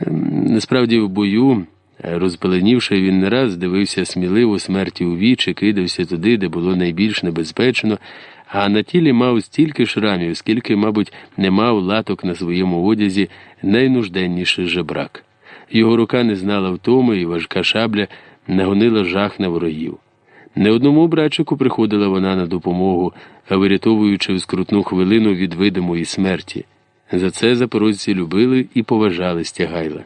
Ем, насправді, в бою. Розпеленівши, він не раз дивився сміливо смерті у вічі, кидався туди, де було найбільш небезпечно, а на тілі мав стільки шрамів, скільки, мабуть, не мав латок на своєму одязі найнужденніший жебрак. Його рука не знала втоми, і важка шабля нагонила жах на ворогів. Не одному братчику приходила вона на допомогу, вирятовуючи в скрутну хвилину від видимої смерті. За це запорожці любили і поважали стягайла.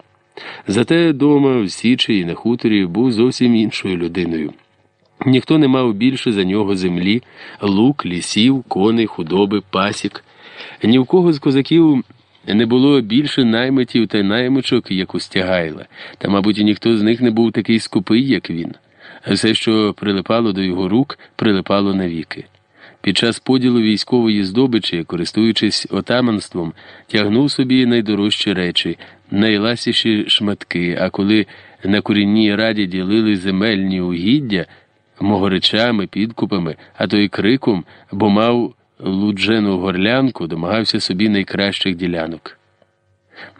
Зате дома, в Січі і на хуторі був зовсім іншою людиною. Ніхто не мав більше за нього землі, лук, лісів, коней, худоби, пасік. Ні в кого з козаків не було більше наймитів та наймичок, як у Стягайла, та, мабуть, і ніхто з них не був такий скупий, як він. Все, що прилипало до його рук, прилипало навіки. Під час поділу військової здобичі, користуючись отаманством, тягнув собі найдорожчі речі, найласіші шматки, а коли на корінній раді ділили земельні угіддя могоричами, підкупами, а то й криком, бо мав луджену горлянку, домагався собі найкращих ділянок.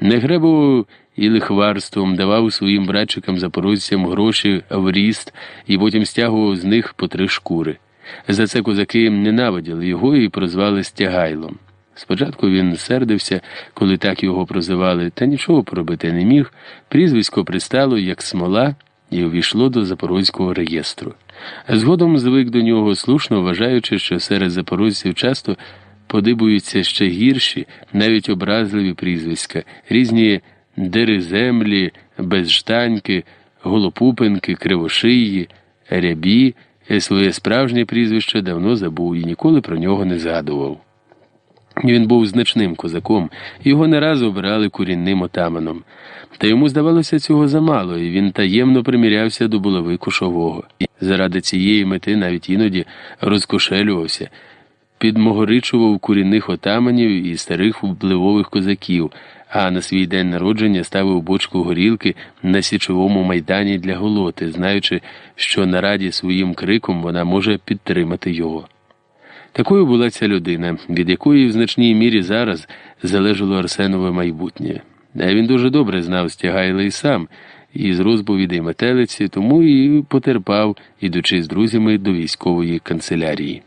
Не гребував і лихварством давав своїм братчикам запорожцям гроші в ріст і потім стягував з них по три шкури. За це козаки ненавиділи його і прозвали Стягайлом. Спочатку він сердився, коли так його прозивали, та нічого поробити не міг. Прізвисько пристало, як смола, і увійшло до запорозького реєстру. Згодом звик до нього, слушно вважаючи, що серед запорожців часто подибуються ще гірші, навіть образливі прізвиська, різні дереземлі, безштаньки, голопупенки, кривошиї, рябі. Своє справжнє прізвище давно забув і ніколи про нього не згадував. Він був значним козаком, його не раз обирали курінним отаманом. Та йому здавалося цього замало, і він таємно примірявся до булави кушового. Заради цієї мети навіть іноді розкошелювався, підмогоричував курінних отаманів і старих впливових козаків, а на свій день народження ставив бочку горілки на січовому майдані для голоти, знаючи, що на раді своїм криком вона може підтримати його. Такою була ця людина, від якої в значній мірі зараз залежало Арсенове майбутнє. А він дуже добре знав Стягайла і сам, і з розповідей метелиці, тому і потерпав, ідучи з друзями до військової канцелярії.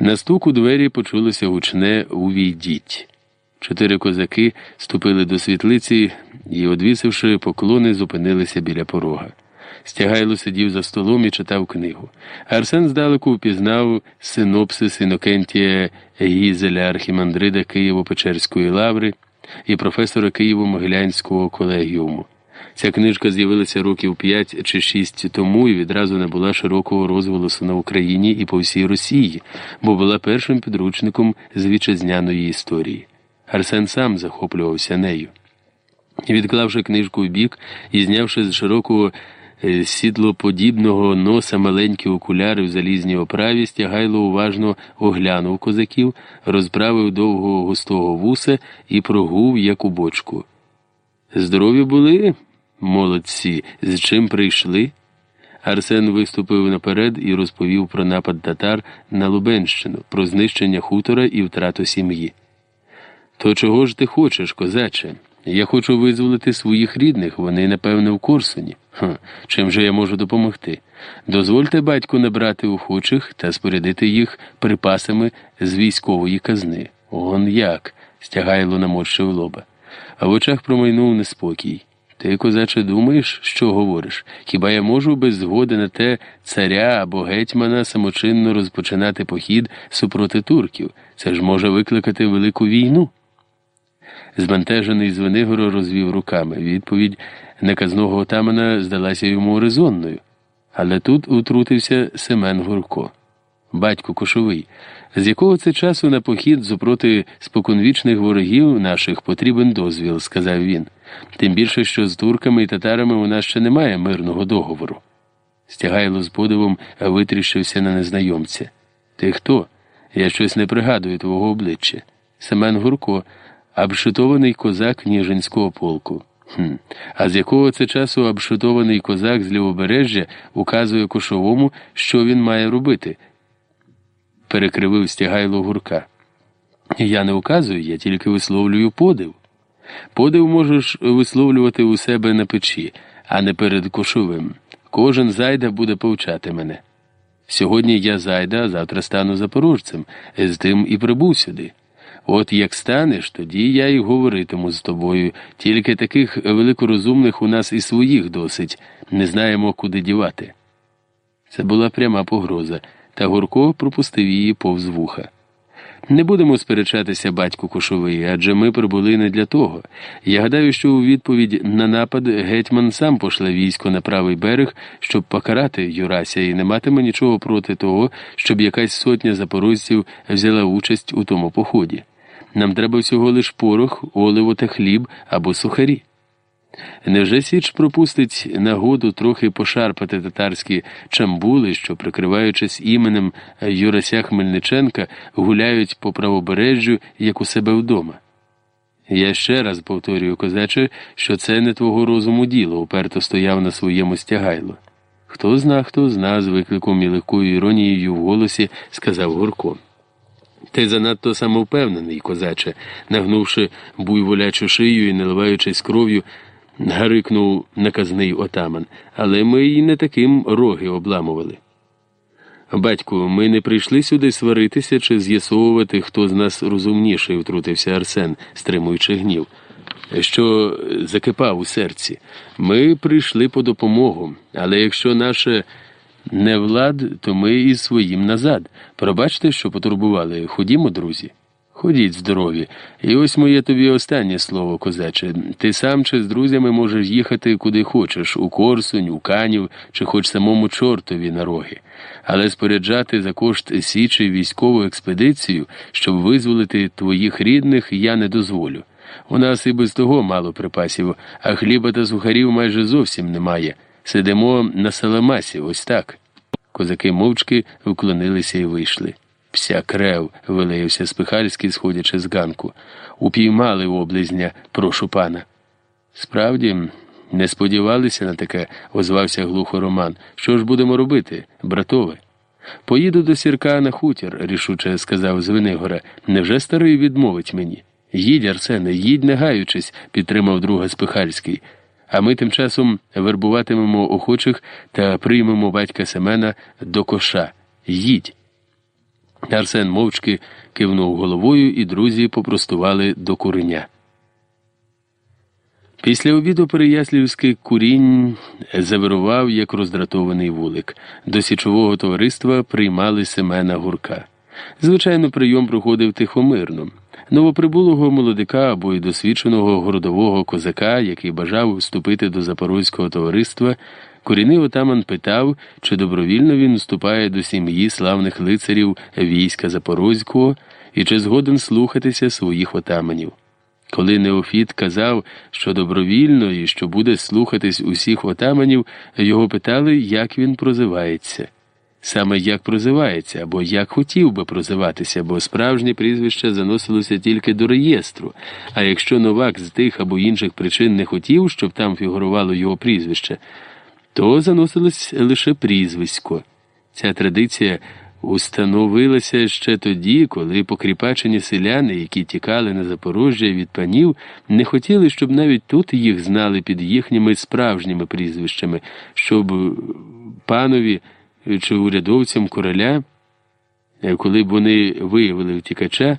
На стук у двері почулося гучне увійдіть. Чотири козаки ступили до світлиці і, одвісивши поклони, зупинилися біля порога. Стягайло сидів за столом і читав книгу. Арсен здалеку впізнав синопсис Інокентія Гізеля архімандрида Києво-Печерської лаври і професора Києво-Могилянського колегіуму. Ця книжка з'явилася років п'ять чи шість тому і відразу набула широкого розголосу на Україні і по всій Росії, бо була першим підручником з вітчизняної історії. Арсен сам захоплювався нею. Відклавши книжку в бік і знявши з широкого сідлоподібного носа маленькі окуляри в залізній оправі, стягайло уважно оглянув козаків, розправив довгого густого вуса і прогув, як у бочку. Здорові були, молодці, з чим прийшли? Арсен виступив наперед і розповів про напад татар на Лубенщину, про знищення хутора і втрату сім'ї. То чого ж ти хочеш, козаче? Я хочу визволити своїх рідних, вони, напевне, в Корсуні. Ха, Чим же я можу допомогти? Дозвольте батьку набрати охочих та спорядити їх припасами з військової казни. Он як? стягайло наморщив лоба. А в очах промайнув неспокій. Ти, козаче, думаєш, що говориш? Хіба я можу без згоди на те царя або гетьмана самочинно розпочинати похід супроти турків? Це ж може викликати велику війну? Збентежений Звенигоро розвів руками. Відповідь наказного отамана здалася йому резонною. Але тут утрутився Семен Гурко, батько Кошовий, з якого це часу на похід супроти споконвічних ворогів наших потрібен дозвіл, сказав він. Тим більше, що з турками і татарами у нас ще немає мирного договору. Стягайло з подивом витріщився на незнайомця. Ти хто? Я щось не пригадую твого обличчя. Семен Гурко обшитований козак Ніжинського полку. Хм. А з якого це часу обшитований козак з лівобережжя указує кошовому, що він має робити? перекривив стягайло гурка. Я не указую, я тільки висловлюю подив. Подив можеш висловлювати у себе на печі, а не перед кошовим. Кожен зайда буде повчати мене. Сьогодні я зайда, завтра стану запорожцем, з тим і прибув сюди. От як станеш, тоді я й говоритиму з тобою. Тільки таких великорозумних у нас і своїх досить, не знаємо, куди дівати. Це була пряма погроза, та Гурко пропустив її повз вуха. Не будемо сперечатися, батьку Кошовий, адже ми прибули не для того. Я гадаю, що у відповідь на напад гетьман сам пошле військо на правий берег, щоб покарати Юрася, і не матиме нічого проти того, щоб якась сотня запорожців взяла участь у тому поході. Нам треба всього лиш порох, оливо та хліб або сухарі. Невже Січ пропустить нагоду трохи пошарпати татарські чамбули, що, прикриваючись іменем Юрася Хмельниченка, гуляють по правобережжю, як у себе вдома? Я ще раз повторюю, козаче, що це не твого розуму діло, уперто стояв на своєму стягайло. Хто зна, хто зна, з викликом і легкою іронією в голосі сказав Гурко. Ти занадто самовпевнений, козаче, нагнувши буйволячу шию і наливаючись кров'ю, гарикнув наказний отаман, але ми й не таким роги обламували. Батьку, ми не прийшли сюди сваритися чи з'ясовувати, хто з нас розумніший, втрутився Арсен, стримуючи гнів, що закипав у серці. Ми прийшли по допомогу, але якщо наше не влад, то ми із своїм назад. Пробачте, що потурбували. Ходімо, друзі. Ходіть здорові. І ось моє тобі останнє слово, козаче. Ти сам чи з друзями можеш їхати куди хочеш, у Корсунь, у Канів, чи хоч самому чортові на роги. Але споряджати за кошт січі військову експедицію, щоб визволити твоїх рідних, я не дозволю. У нас і без того мало припасів, а хліба та сухарів майже зовсім немає. Сидимо на саламасі, ось так. Козаки мовчки вклонилися і вийшли. Пся крев, вилаявся Спихальський, сходячи з ганку. Упіймали облизня, прошу пана. Справді, не сподівалися на таке, озвався глухо Роман. Що ж будемо робити, братове? Поїду до сірка на хутір, рішуче сказав Звенигора. Невже старий відмовить мені? Їдь, Арсене, їдь, не гаючись, підтримав друга Спихальський. А ми тим часом вербуватимемо охочих та приймемо батька Семена до коша. Їдь. Арсен мовчки кивнув головою, і друзі попростували до куреня. Після обіду Переяслівський курінь завирував, як роздратований вулик. До січового товариства приймали Семена Гурка. Звичайно, прийом проходив тихомирно. Новоприбулого молодика або й досвідченого городового козака, який бажав вступити до запорозького товариства, корінний отаман питав, чи добровільно він вступає до сім'ї славних лицарів війська Запорозького і чи згоден слухатися своїх отаманів. Коли Неофіт казав, що добровільно і що буде слухатись усіх отаманів, його питали, як він прозивається саме як прозивається, або як хотів би прозиватися, бо справжнє прізвище заносилося тільки до реєстру. А якщо новак з тих або інших причин не хотів, щоб там фігурувало його прізвище, то заносилось лише прізвисько. Ця традиція установилася ще тоді, коли покріпачені селяни, які тікали на Запорожжя від панів, не хотіли, щоб навіть тут їх знали під їхніми справжніми прізвищами, щоб панові чи урядовцям короля, е, коли б вони виявили втікача,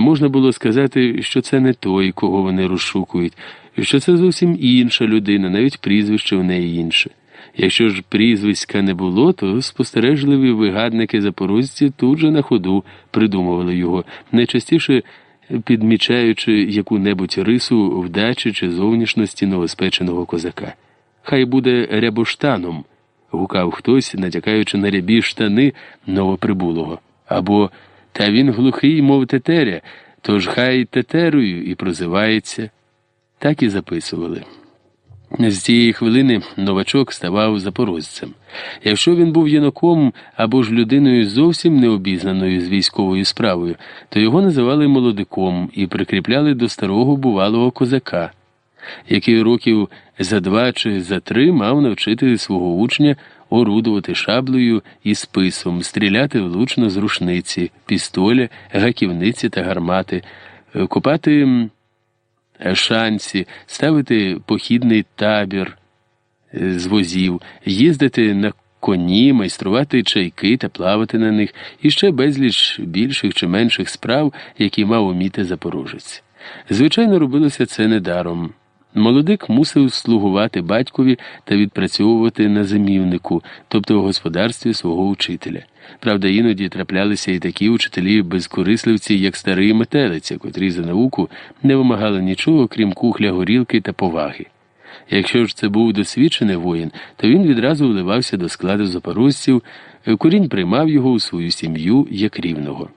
можна було сказати, що це не той, кого вони розшукують, що це зовсім інша людина, навіть прізвище в неї інше. Якщо ж прізвиська не було, то спостережливі вигадники запорожці тут же на ходу придумували його, найчастіше підмічаючи яку-небудь рису вдачі чи зовнішності новоспеченого козака. Хай буде рябоштаном гукав хтось, натякаючи на рябі штани новоприбулого. Або та він глухий, мов тетеря, тож хай тетерою і прозивається. Так і записували. З цієї хвилини новачок ставав запорожцем. Якщо він був юнаком або ж людиною зовсім необізнаною з військовою справою, то його називали молодиком і прикріпляли до старого бувалого козака який років за два чи за три мав навчити свого учня орудувати шаблею і списом, стріляти влучно з рушниці, пістоля, гаківниці та гармати, копати шанці, ставити похідний табір з возів, їздити на коні, майструвати чайки та плавати на них, і ще безліч більших чи менших справ, які мав уміти запорожець. Звичайно, робилося це недаром. Молодик мусив слугувати батькові та відпрацьовувати на зимівнику, тобто в господарстві свого учителя. Правда, іноді траплялися і такі учителі безкорисливці, як старий метелиця, котрі за науку не вимагали нічого, крім кухля, горілки та поваги. Якщо ж це був досвідчений воїн, то він відразу вливався до складу запорожців, курінь приймав його у свою сім'ю як рівного.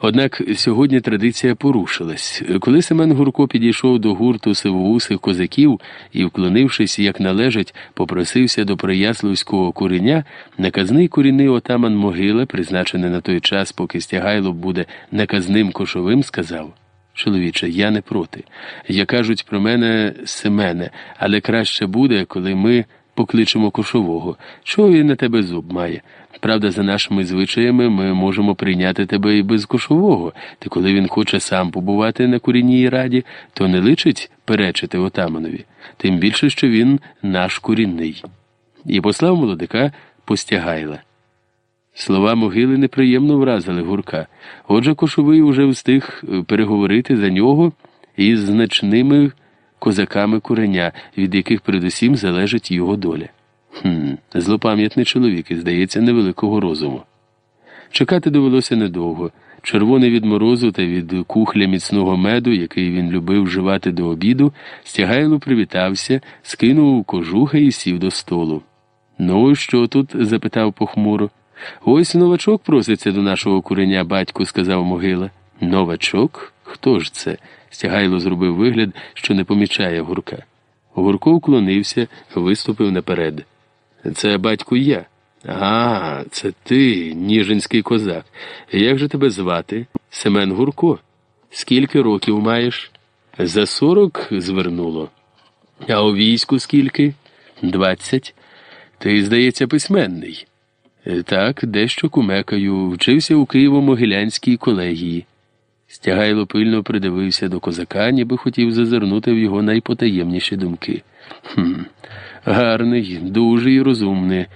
Однак сьогодні традиція порушилась. Коли Семен Гурко підійшов до гурту сивоусих козаків і, вклонившись, як належить, попросився до Прояславського куреня, наказний курінний отаман могила, призначений на той час, поки стягайло буде наказним кошовим, сказав Чоловіче, я не проти. Я кажуть про мене Семене, але краще буде, коли ми покличемо кошового. Чого він на тебе зуб має? Правда, за нашими звичаями ми можемо прийняти тебе і без кошового, та коли він хоче сам побувати на курінній раді, то не личить перечити отаманові, тим більше, що він наш курінний. І послав молодика постягайла. Слова могили неприємно вразили гурка. Отже, кошовий уже встиг переговорити за нього із значними козаками куреня, від яких передусім залежить його доля. Хм, Злопам'ятний чоловік і, здається, невеликого розуму. Чекати довелося недовго. Червоний від морозу та від кухля міцного меду, який він любив вживати до обіду, стягайло привітався, скинув кожуха і сів до столу. Ну, що тут? запитав похмуро. Ось новачок проситься до нашого куреня, батьку, сказав могила. Новачок? Хто ж це? Стягайло зробив вигляд, що не помічає гурка. Гурко вклонився, виступив наперед. Це батько я. А, це ти, ніжинський козак. Як же тебе звати? Семен Гурко. Скільки років маєш? За сорок звернуло. А у війську скільки? Двадцять. Ти, здається, письменний. Так, дещо кумекаю, вчився у Києво-Могилянській колегії. Стягайло пильно придивився до козака, ніби хотів зазирнути в його найпотаємніші думки. Хм, Гарний, дуже і розумний.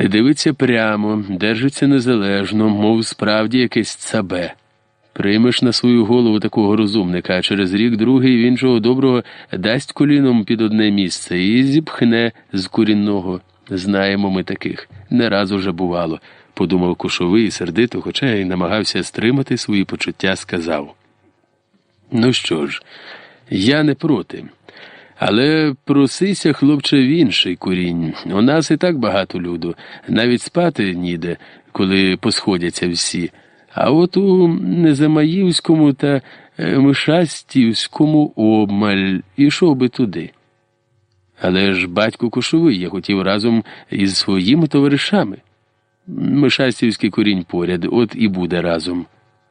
Дивиться прямо, держиться незалежно, мов справді якесь цабе. Приймеш на свою голову такого розумника, а через рік другий він чого доброго дасть коліном під одне місце і зіпхне з курінного. Знаємо ми таких. Не раз уже бувало, подумав кушовий сердито, хоча й намагався стримати свої почуття, сказав. Ну що ж, я не проти. Але просися, хлопче, в інший курінь. У нас і так багато люду, навіть спати ніде, коли посходяться всі. А от у Незамаївському та е, Мишастівському обмаль ішов би туди. Але ж батько кошовий я хотів разом із своїми товаришами. Мишастівський курінь поряд, от і буде разом.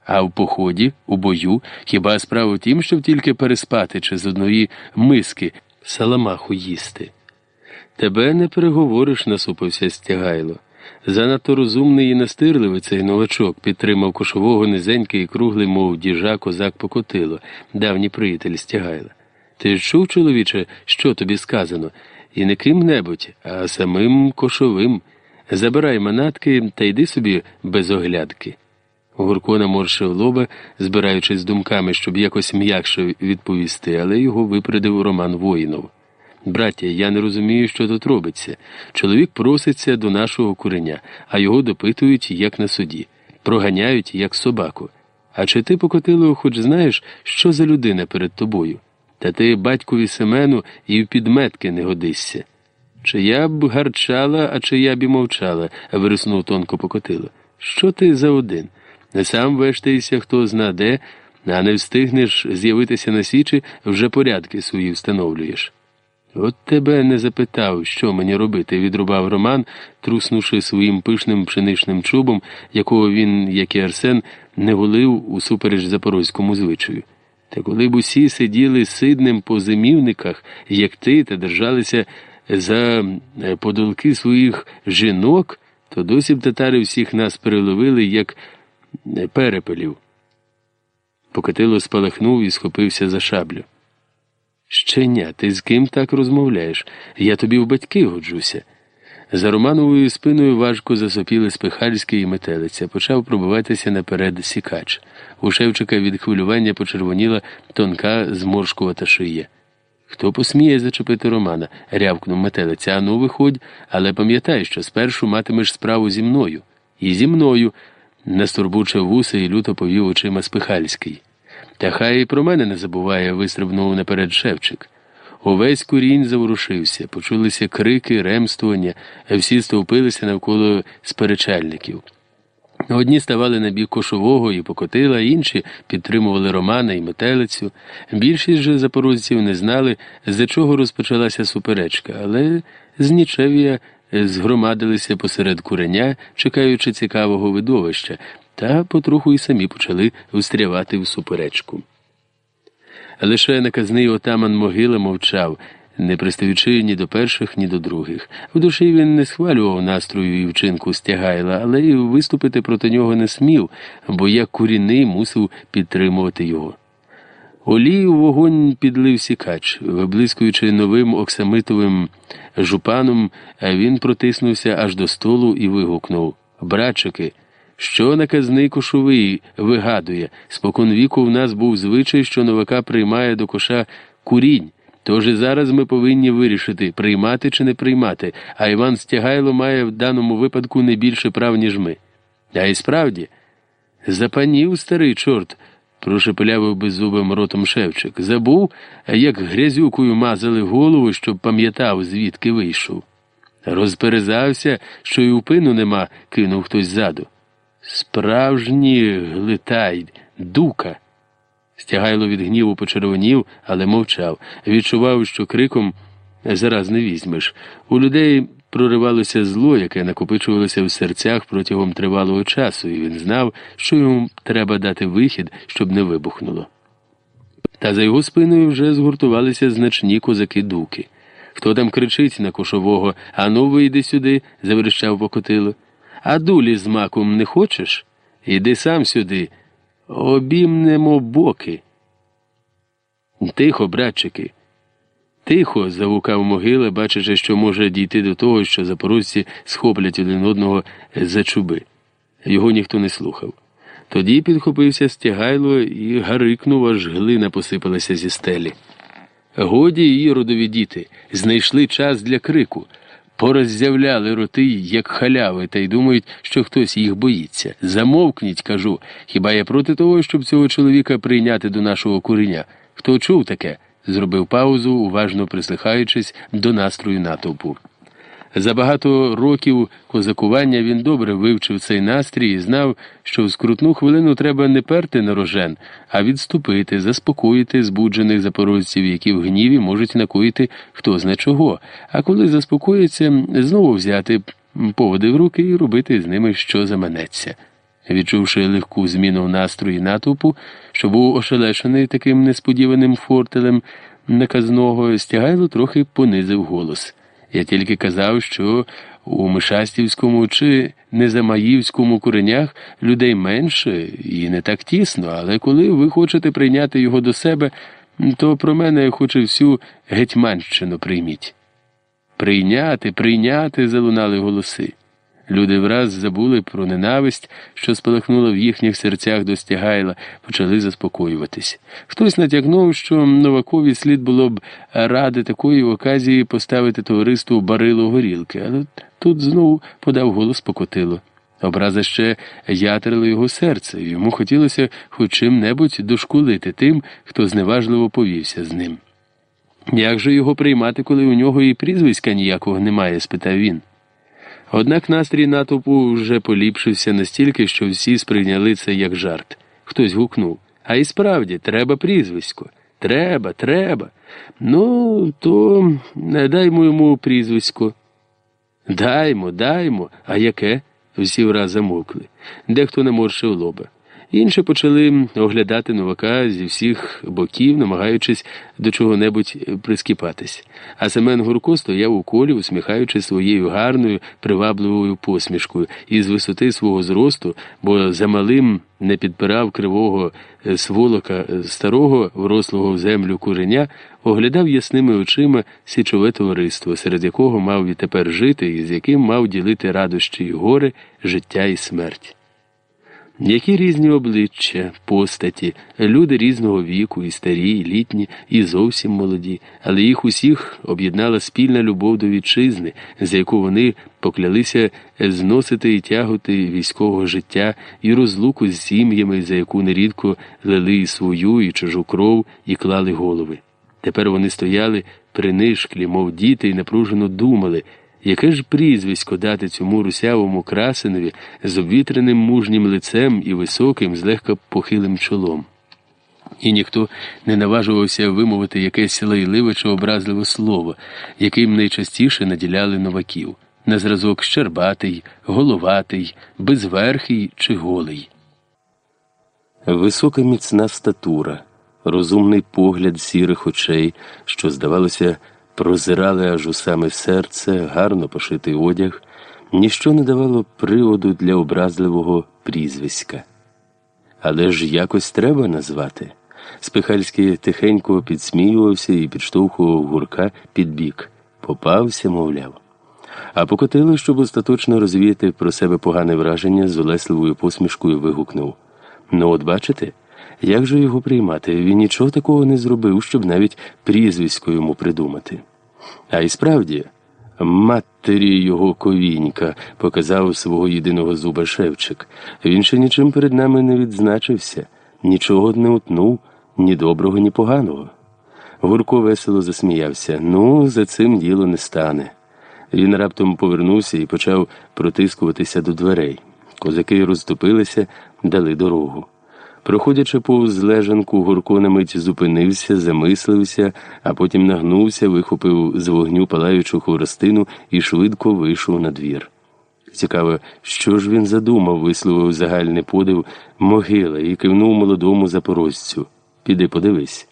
А в поході, у бою, хіба справа в тім, щоб тільки переспати чи з одної миски саламаху їсти? Тебе не переговориш, насупився стягайло. Занадто розумний і настирливий цей новачок підтримав кошового низенький і круглий, мов діжа, козак покотило, давній приятель стягайла. Ти ж чув, чоловіче, що тобі сказано, і не ким-небудь, а самим кошовим. Забирай манатки та йди собі без оглядки. Гурко наморшив лоба, збираючись думками, щоб якось м'якше відповісти, але його випередив Роман Воїнов. Браття, я не розумію, що тут робиться. Чоловік проситься до нашого куреня, а його допитують, як на суді, проганяють, як собаку. А чи ти, Покотило, хоч знаєш, що за людина перед тобою? Та ти батькові Семену і в підметки не годишся. Чи я б гарчала, а чи я б і мовчала, вириснув тонко Покотило. Що ти за один? Не сам вештаєшся, хто зна де, а не встигнеш з'явитися на січі, вже порядки свої встановлюєш. От тебе не запитав, що мені робити, відрубав Роман, труснувши своїм пишним пшеничним чубом, якого він, як і Арсен, не голив усупереч запорозькому звичаю. Та коли б усі сиділи сидним по зимівниках, як ти, та держалися за е, подолки своїх жінок, то досі б татари всіх нас переловили, як перепелів. Покатило спалахнув і схопився за шаблю. Щеня, ти з ким так розмовляєш? Я тобі в батьки годжуся. За Романовою спиною важко засопіли спихальський і метелиця. Почав пробиватися наперед сікач. У Шевчика від хвилювання почервоніла тонка зморшкувата шия. Хто посміє зачепити Романа? рявкнув метелиця. Ану, виходь, але пам'ятай, що спершу матимеш справу зі мною. І зі мною. Настурбучив вуса і люто повів очима Спихальський. Та хай і про мене не забуває, вистрибнув наперед Шевчик. Увесь курінь заворушився, почулися крики, ремствування, всі стовпилися навколо сперечальників. Одні ставали на бік кошового і покотила, інші підтримували Романа і метелицю. Більшість же запорожців не знали, за чого розпочалася суперечка, але з згромадилися посеред куреня, чекаючи цікавого видовища, та потроху й самі почали встрявати в суперечку. Лише наказний отаман могила мовчав, не пристаючи ні до перших, ні до других. В душі він не схвалював настрою і вчинку стягайла, але й виступити проти нього не смів, бо як куріний мусив підтримувати його. Олію вогонь підлив сікач, виблискуючи новим оксамитовим жупаном, він протиснувся аж до столу і вигукнув Братчики, що наказний кошовий вигадує, спокон віку в нас був звичай, що новака приймає до коша курінь. Тож і зараз ми повинні вирішити, приймати чи не приймати, а Іван Стягайло має в даному випадку не більше прав, ніж ми. А й справді, запанів старий чорт, прошепелявив беззубим ротом Шевчик. Забув, як грязюкою мазали голову, щоб пам'ятав, звідки вийшов. Розперезався, що й упину нема, кинув хтось ззаду. Справжній глитай, дука. Стягайло від гніву почервонів, але мовчав. Відчував, що криком зараз не візьмеш. У людей проривалося зло, яке накопичувалося в серцях протягом тривалого часу, і він знав, що йому треба дати вихід, щоб не вибухнуло. Та за його спиною вже згуртувалися значні козаки дуки. Хто там кричить на кошового Ану, вийди сюди, заверещав покотило. А дулі з маком не хочеш? Іди сам сюди. Обімнемо боки. Тихо, братчики. Тихо, завукав могила, бачачи, що може дійти до того, що запорожці схоплять один одного за чуби. Його ніхто не слухав. Тоді підхопився стягайло і гарикнув, аж глина посипалася зі стелі. Годі її родові діти знайшли час для крику пороззявляли роти, як халяви, та й думають, що хтось їх боїться. Замовкніть, кажу. Хіба я проти того, щоб цього чоловіка прийняти до нашого куреня? Хто чув таке? Зробив паузу, уважно прислухаючись до настрою натовпу. За багато років козакування він добре вивчив цей настрій і знав, що в скрутну хвилину треба не перти на рожен, а відступити, заспокоїти збуджених запорожців, які в гніві можуть накоїти хто зна чого, а коли заспокоїться, знову взяти поводи в руки і робити з ними що заманеться. Відчувши легку зміну в настрої натовпу, що був ошелешений таким несподіваним фортелем наказного, стягайло трохи понизив голос. Я тільки казав, що у Мишастівському чи Незамаївському куренях людей менше і не так тісно, але коли ви хочете прийняти його до себе, то про мене хоче всю Гетьманщину прийміть. Прийняти, прийняти, залунали голоси. Люди враз забули про ненависть, що спалахнула в їхніх серцях до стягайла, почали заспокоюватись. Хтось натякнув, що Новакові слід було б ради такої оказії поставити товариству барило горілки, але тут знову подав голос покотило. Образа ще ятрила його серце, і йому хотілося хоч чим-небудь дошкулити тим, хто зневажливо повівся з ним. Як же його приймати, коли у нього і прізвиська ніякого немає? спитав він. Однак настрій натовпу вже поліпшився настільки, що всі сприйняли це як жарт. Хтось гукнув. А і справді, треба прізвисько. Треба, треба. Ну, то даймо йому прізвисько. Даймо, даймо, а яке? Всі враз замовкли. Дехто наморшив лоба. Інші почали оглядати новака зі всіх боків, намагаючись до чого-небудь прискіпатись. А Семен Гурко стояв у колі, усміхаючись своєю гарною, привабливою посмішкою, і з висоти свого зросту, бо замалим не підпирав кривого сволока старого, врослого в землю куреня, оглядав ясними очима січове товариство, серед якого мав відтепер жити і з яким мав ділити радощі й гори, життя і смерть. Які різні обличчя, постаті, люди різного віку, і старі, і літні, і зовсім молоді, але їх усіх об'єднала спільна любов до вітчизни, за яку вони поклялися зносити і тягути військового життя і розлуку з сім'ями, за яку нерідко лили і свою, і чужу кров, і клали голови. Тепер вони стояли принишклі, мов діти, і напружено думали. Яке ж прізвисько дати цьому русявому красинові з обвітреним мужнім лицем і високим, злегка похилим чолом? І ніхто не наважувався вимовити якесь лайливе чи образливе слово, яким найчастіше наділяли новаків на зразок щербатий, головатий, безверхий чи голий. Висока міцна статура, розумний погляд сірих очей, що, здавалося, прозирали аж у саме серце, гарно пошитий одяг, ніщо не давало приводу для образливого прізвиська. Але ж якось треба назвати. Спихальський тихенько підсміювався і підштовхував гурка під бік. Попався, мовляв. А покотило, щоб остаточно розвіяти про себе погане враження, з улесливою посмішкою вигукнув Ну, от бачите? Як же його приймати? Він нічого такого не зробив, щоб навіть прізвисько йому придумати. А й справді, матері його ковінька показав свого єдиного зуба Шевчик. Він ще нічим перед нами не відзначився, нічого не утнув, ні доброго, ні поганого. Гурко весело засміявся. Ну, за цим діло не стане. Він раптом повернувся і почав протискуватися до дверей. Козаки розступилися, дали дорогу. Проходячи повз лежанку, Гурко на мить зупинився, замислився, а потім нагнувся, вихопив з вогню палаючу хворостину і швидко вийшов на двір. Цікаво, що ж він задумав, висловив загальний подив могила і кивнув молодому запорожцю. Піди подивись.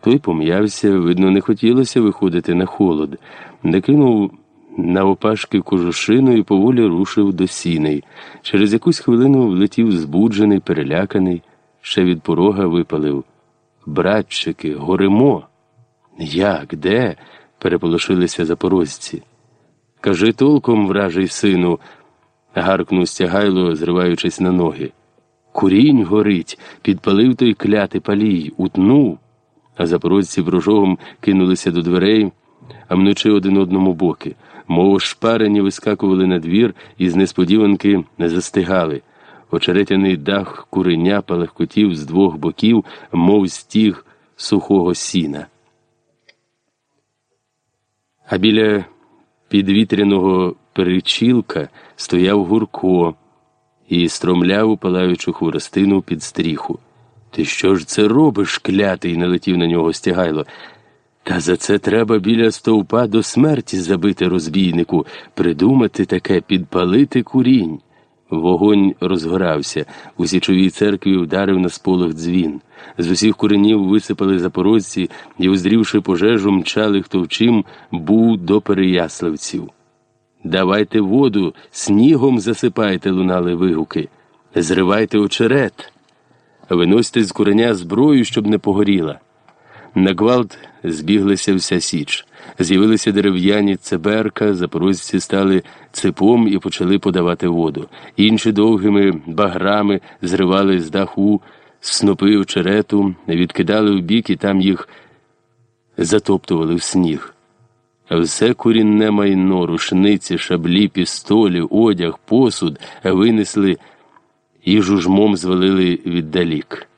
Той пом'явся, видно, не хотілося виходити на холод, накинув на опашки кожушину і поволі рушив до сіней. Через якусь хвилину влетів збуджений, переляканий ще від порога випалив. Братчики, горимо. Як, де? переполошилися запорожці. Кажи толком, вражий сину, гаркнув стягайло, зриваючись на ноги. Курінь горить, підпалив той клятий палій, утнув. А запорожці врожогом кинулися до дверей, а мнучи один одному боки, мов шпарені вискакували на двір і з несподіванки не застигали. Очеретяний дах куреня палахкотів з двох боків, мов стіг сухого сіна. А біля підвітряного перечілка стояв Гурко і стромляв палаючу хворостину під стріху. Ти що ж це робиш, клятий? налетів на нього стягайло. Та за це треба біля стовпа до смерті забити розбійнику, придумати таке підпалити курінь. Вогонь розгорався, у січовій церкві вдарив на сполох дзвін. З усіх куренів висипали запорожці і, узрівши пожежу, мчали хто чим, був до переяславців. Давайте воду, снігом засипайте, лунали вигуки. Зривайте очерет. Виносьте з куреня зброю, щоб не погоріла. На гвалт збіглася вся січ. З'явилися дерев'яні цеберка, запорожці стали цепом і почали подавати воду. Інші довгими баграми зривали з даху снопи очерету, відкидали в бік і там їх затоптували в сніг. Все курінне майно, рушниці, шаблі, пістолі, одяг, посуд винесли і жужмом звалили віддалік.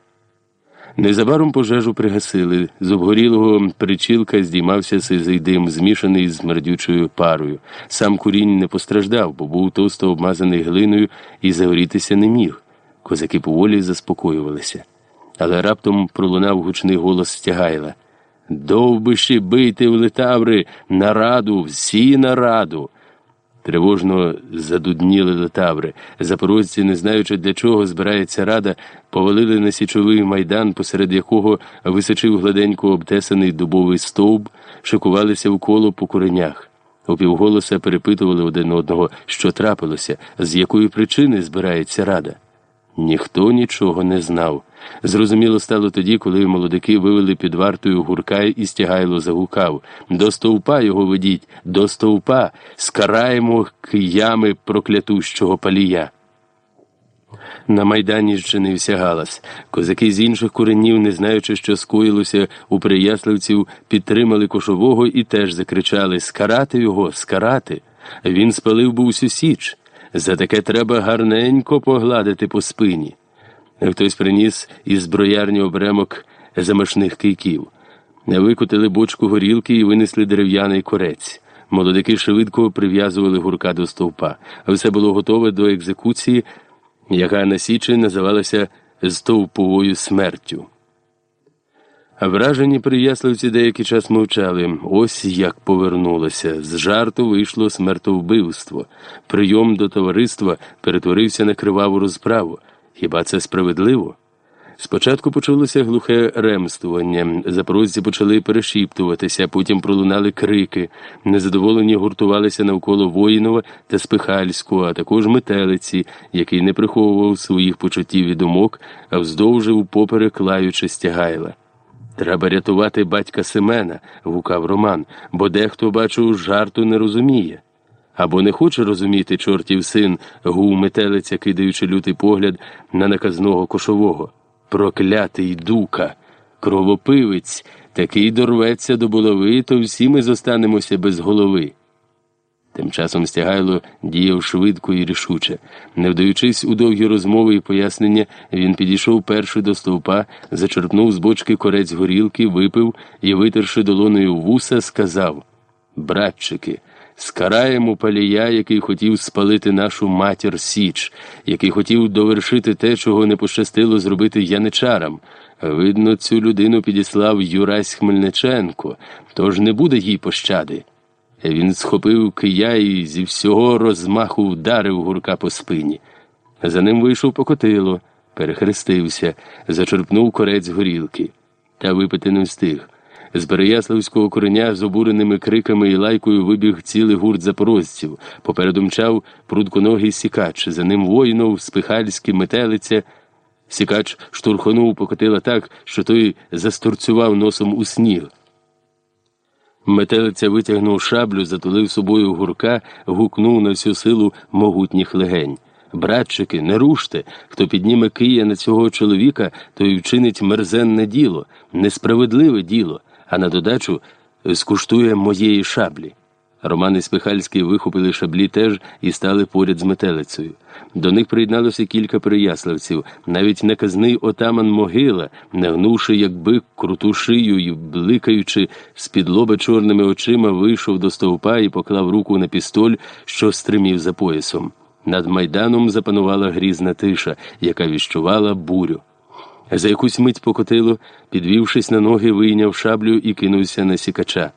Незабаром пожежу пригасили. З обгорілого причілка здіймався сизий дим, змішаний з смердючою парою. Сам курінь не постраждав, бо був товсто обмазаний глиною і загорітися не міг. Козаки поволі заспокоювалися. Але раптом пролунав гучний голос стягайла. Довбиші бийте в литаври, на раду, всі на раду. Тривожно задудніли до таври. Запорожці, не знаючи, для чого збирається рада, повалили на січовий майдан, посеред якого височив гладенько обтесаний дубовий стовб, шикувалися коло по куренях. Упівголоса перепитували один одного, що трапилося, з якої причини збирається рада. Ніхто нічого не знав. Зрозуміло стало тоді, коли молодики вивели під вартою гурка і стягайло загукав. До стовпа його ведіть, до стовпа, скараємо киями проклятущого палія. На майдані зчинився галас. Козаки з інших куренів, не знаючи, що скоїлося у Приясливців, підтримали кошового і теж закричали Скарати його, скарати. Він спалив був усю січ. За таке треба гарненько погладити по спині. Хтось приніс із зброярні обремок замашних кийків. Викотили бочку горілки і винесли дерев'яний корець. Молодики швидко прив'язували гурка до стовпа. Все було готове до екзекуції, яка на Січі називалася стовповою смертю. Вражені приясливці деякий час мовчали. Ось як повернулося. З жарту вийшло смертовбивство. Прийом до товариства перетворився на криваву розправу. Хіба це справедливо? Спочатку почулося глухе ремствування, запорожці почали перешіптуватися, потім пролунали крики, незадоволені гуртувалися навколо Воїнова та Спихальського, а також метелиці, який не приховував своїх почуттів і думок, а вздовжив поперек лаючи стягайла. Треба рятувати батька Семена, гукав Роман, бо дехто, бачу, жарту не розуміє. Або не хоче розуміти чортів син, гув метелиця, кидаючи лютий погляд на наказного кошового. Проклятий дука, кровопивець, такий дорветься до булави, то всі ми зостанемося без голови. Тим часом стягайло діяв швидко і рішуче. Не вдаючись у довгі розмови і пояснення, він підійшов перший до стовпа, зачерпнув з бочки корець горілки, випив і, витерши долоною вуса, сказав Братчики, скараємо палія, який хотів спалити нашу матір Січ, який хотів довершити те, чого не пощастило зробити яничарам. Видно, цю людину підіслав Юрась Хмельниченко, тож не буде їй пощади. Він схопив кия і зі всього розмаху вдарив гурка по спині. За ним вийшов покотило, перехрестився, зачерпнув корець горілки. Та випити не встиг. З Переяславського кореня з обуреними криками і лайкою вибіг цілий гурт запорожців. Попереду мчав прудконогий сікач. За ним воїнов, спихальський, метелиця. Сікач штурхонув покотила так, що той застурцював носом у сніг. Метелиця витягнув шаблю, затулив собою гурка, гукнув на всю силу могутніх легень. Братчики, не руште, хто підніме кия на цього чоловіка, той вчинить мерзенне діло, несправедливе діло, а на додачу скуштує моєї шаблі. Роман і Спихальський вихопили шаблі теж і стали поряд з метелицею. До них приєдналося кілька переяславців, навіть наказний отаман могила, нагнувши, як бик, круту шию і бликаючи з-під чорними очима, вийшов до стовпа і поклав руку на пістоль, що стримів за поясом. Над майданом запанувала грізна тиша, яка віщувала бурю. За якусь мить покотило, підвівшись на ноги, вийняв шаблю і кинувся на сікача.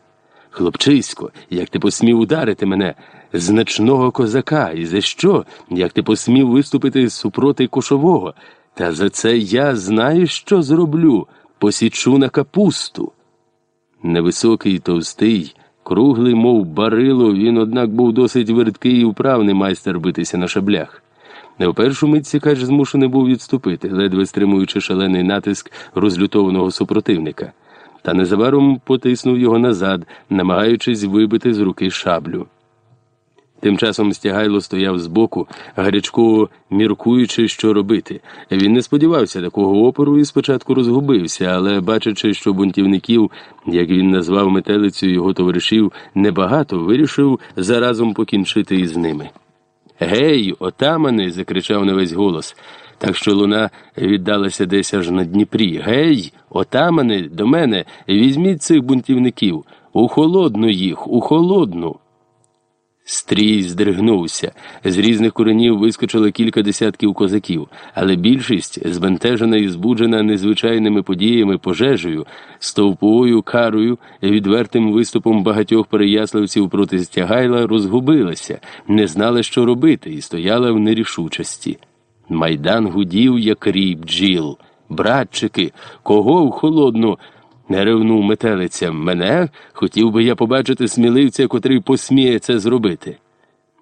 Хлопчисько, як ти посмів ударити мене, значного козака, і за що, як ти посмів виступити супроти кошового? Та за це я знаю, що зроблю, посічу на капусту. Невисокий, товстий, круглий, мов барило, він, однак, був досить верткий і вправний майстер битися на шаблях. Не в першу мить Сікач змушений був відступити, ледве стримуючи шалений натиск розлютованого супротивника та незабаром потиснув його назад, намагаючись вибити з руки шаблю. Тим часом стягайло стояв збоку, гарячково міркуючи, що робити. Він не сподівався такого опору і спочатку розгубився, але, бачачи, що бунтівників, як він назвав метелицю його товаришів, небагато, вирішив заразом покінчити із ними. Гей, отамани! закричав на весь голос так що луна віддалася десь аж на Дніпрі. Гей, отамани, до мене, візьміть цих бунтівників, у холодну їх, у холодну. Стрій здригнувся. З різних коренів вискочило кілька десятків козаків, але більшість, збентежена і збуджена незвичайними подіями, пожежею, стовповою карою, відвертим виступом багатьох переяславців проти Стягайла, розгубилася, не знала, що робити, і стояла в нерішучості. Майдан гудів, як рій бджіл. Братчики, кого в холодну? Не ревнув метелиця. Мене хотів би я побачити сміливця, котрий посміє це зробити.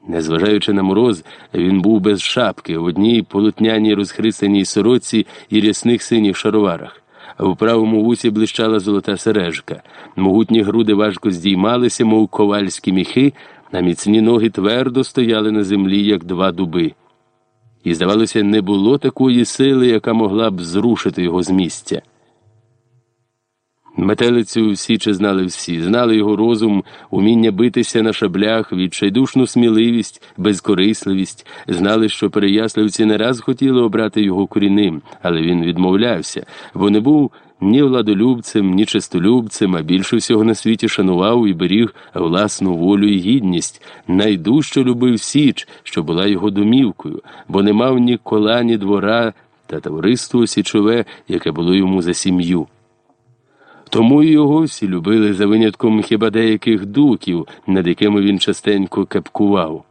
Незважаючи на мороз, він був без шапки в одній полотняній розхристаній сороці і рясних синіх шароварах. В правому вусі блищала золота сережка. Могутні груди важко здіймалися, мов ковальські міхи, а міцні ноги твердо стояли на землі, як два дуби. І, здавалося, не було такої сили, яка могла б зрушити його з місця. Метелицю Січе знали всі, знали його розум, уміння битися на шаблях, відчайдушну сміливість, безкорисливість, знали, що переяславці не раз хотіли обрати його корінним, але він відмовлявся, бо не був ні владолюбцем, ні честолюбцем, а більше всього на світі шанував і беріг власну волю і гідність, найдужче любив Січ, що була його домівкою, бо не мав ні кола, ні двора та товариство січове, яке було йому за сім'ю. Тому й його всі любили за винятком хіба деяких дуків, над якими він частенько кепкував.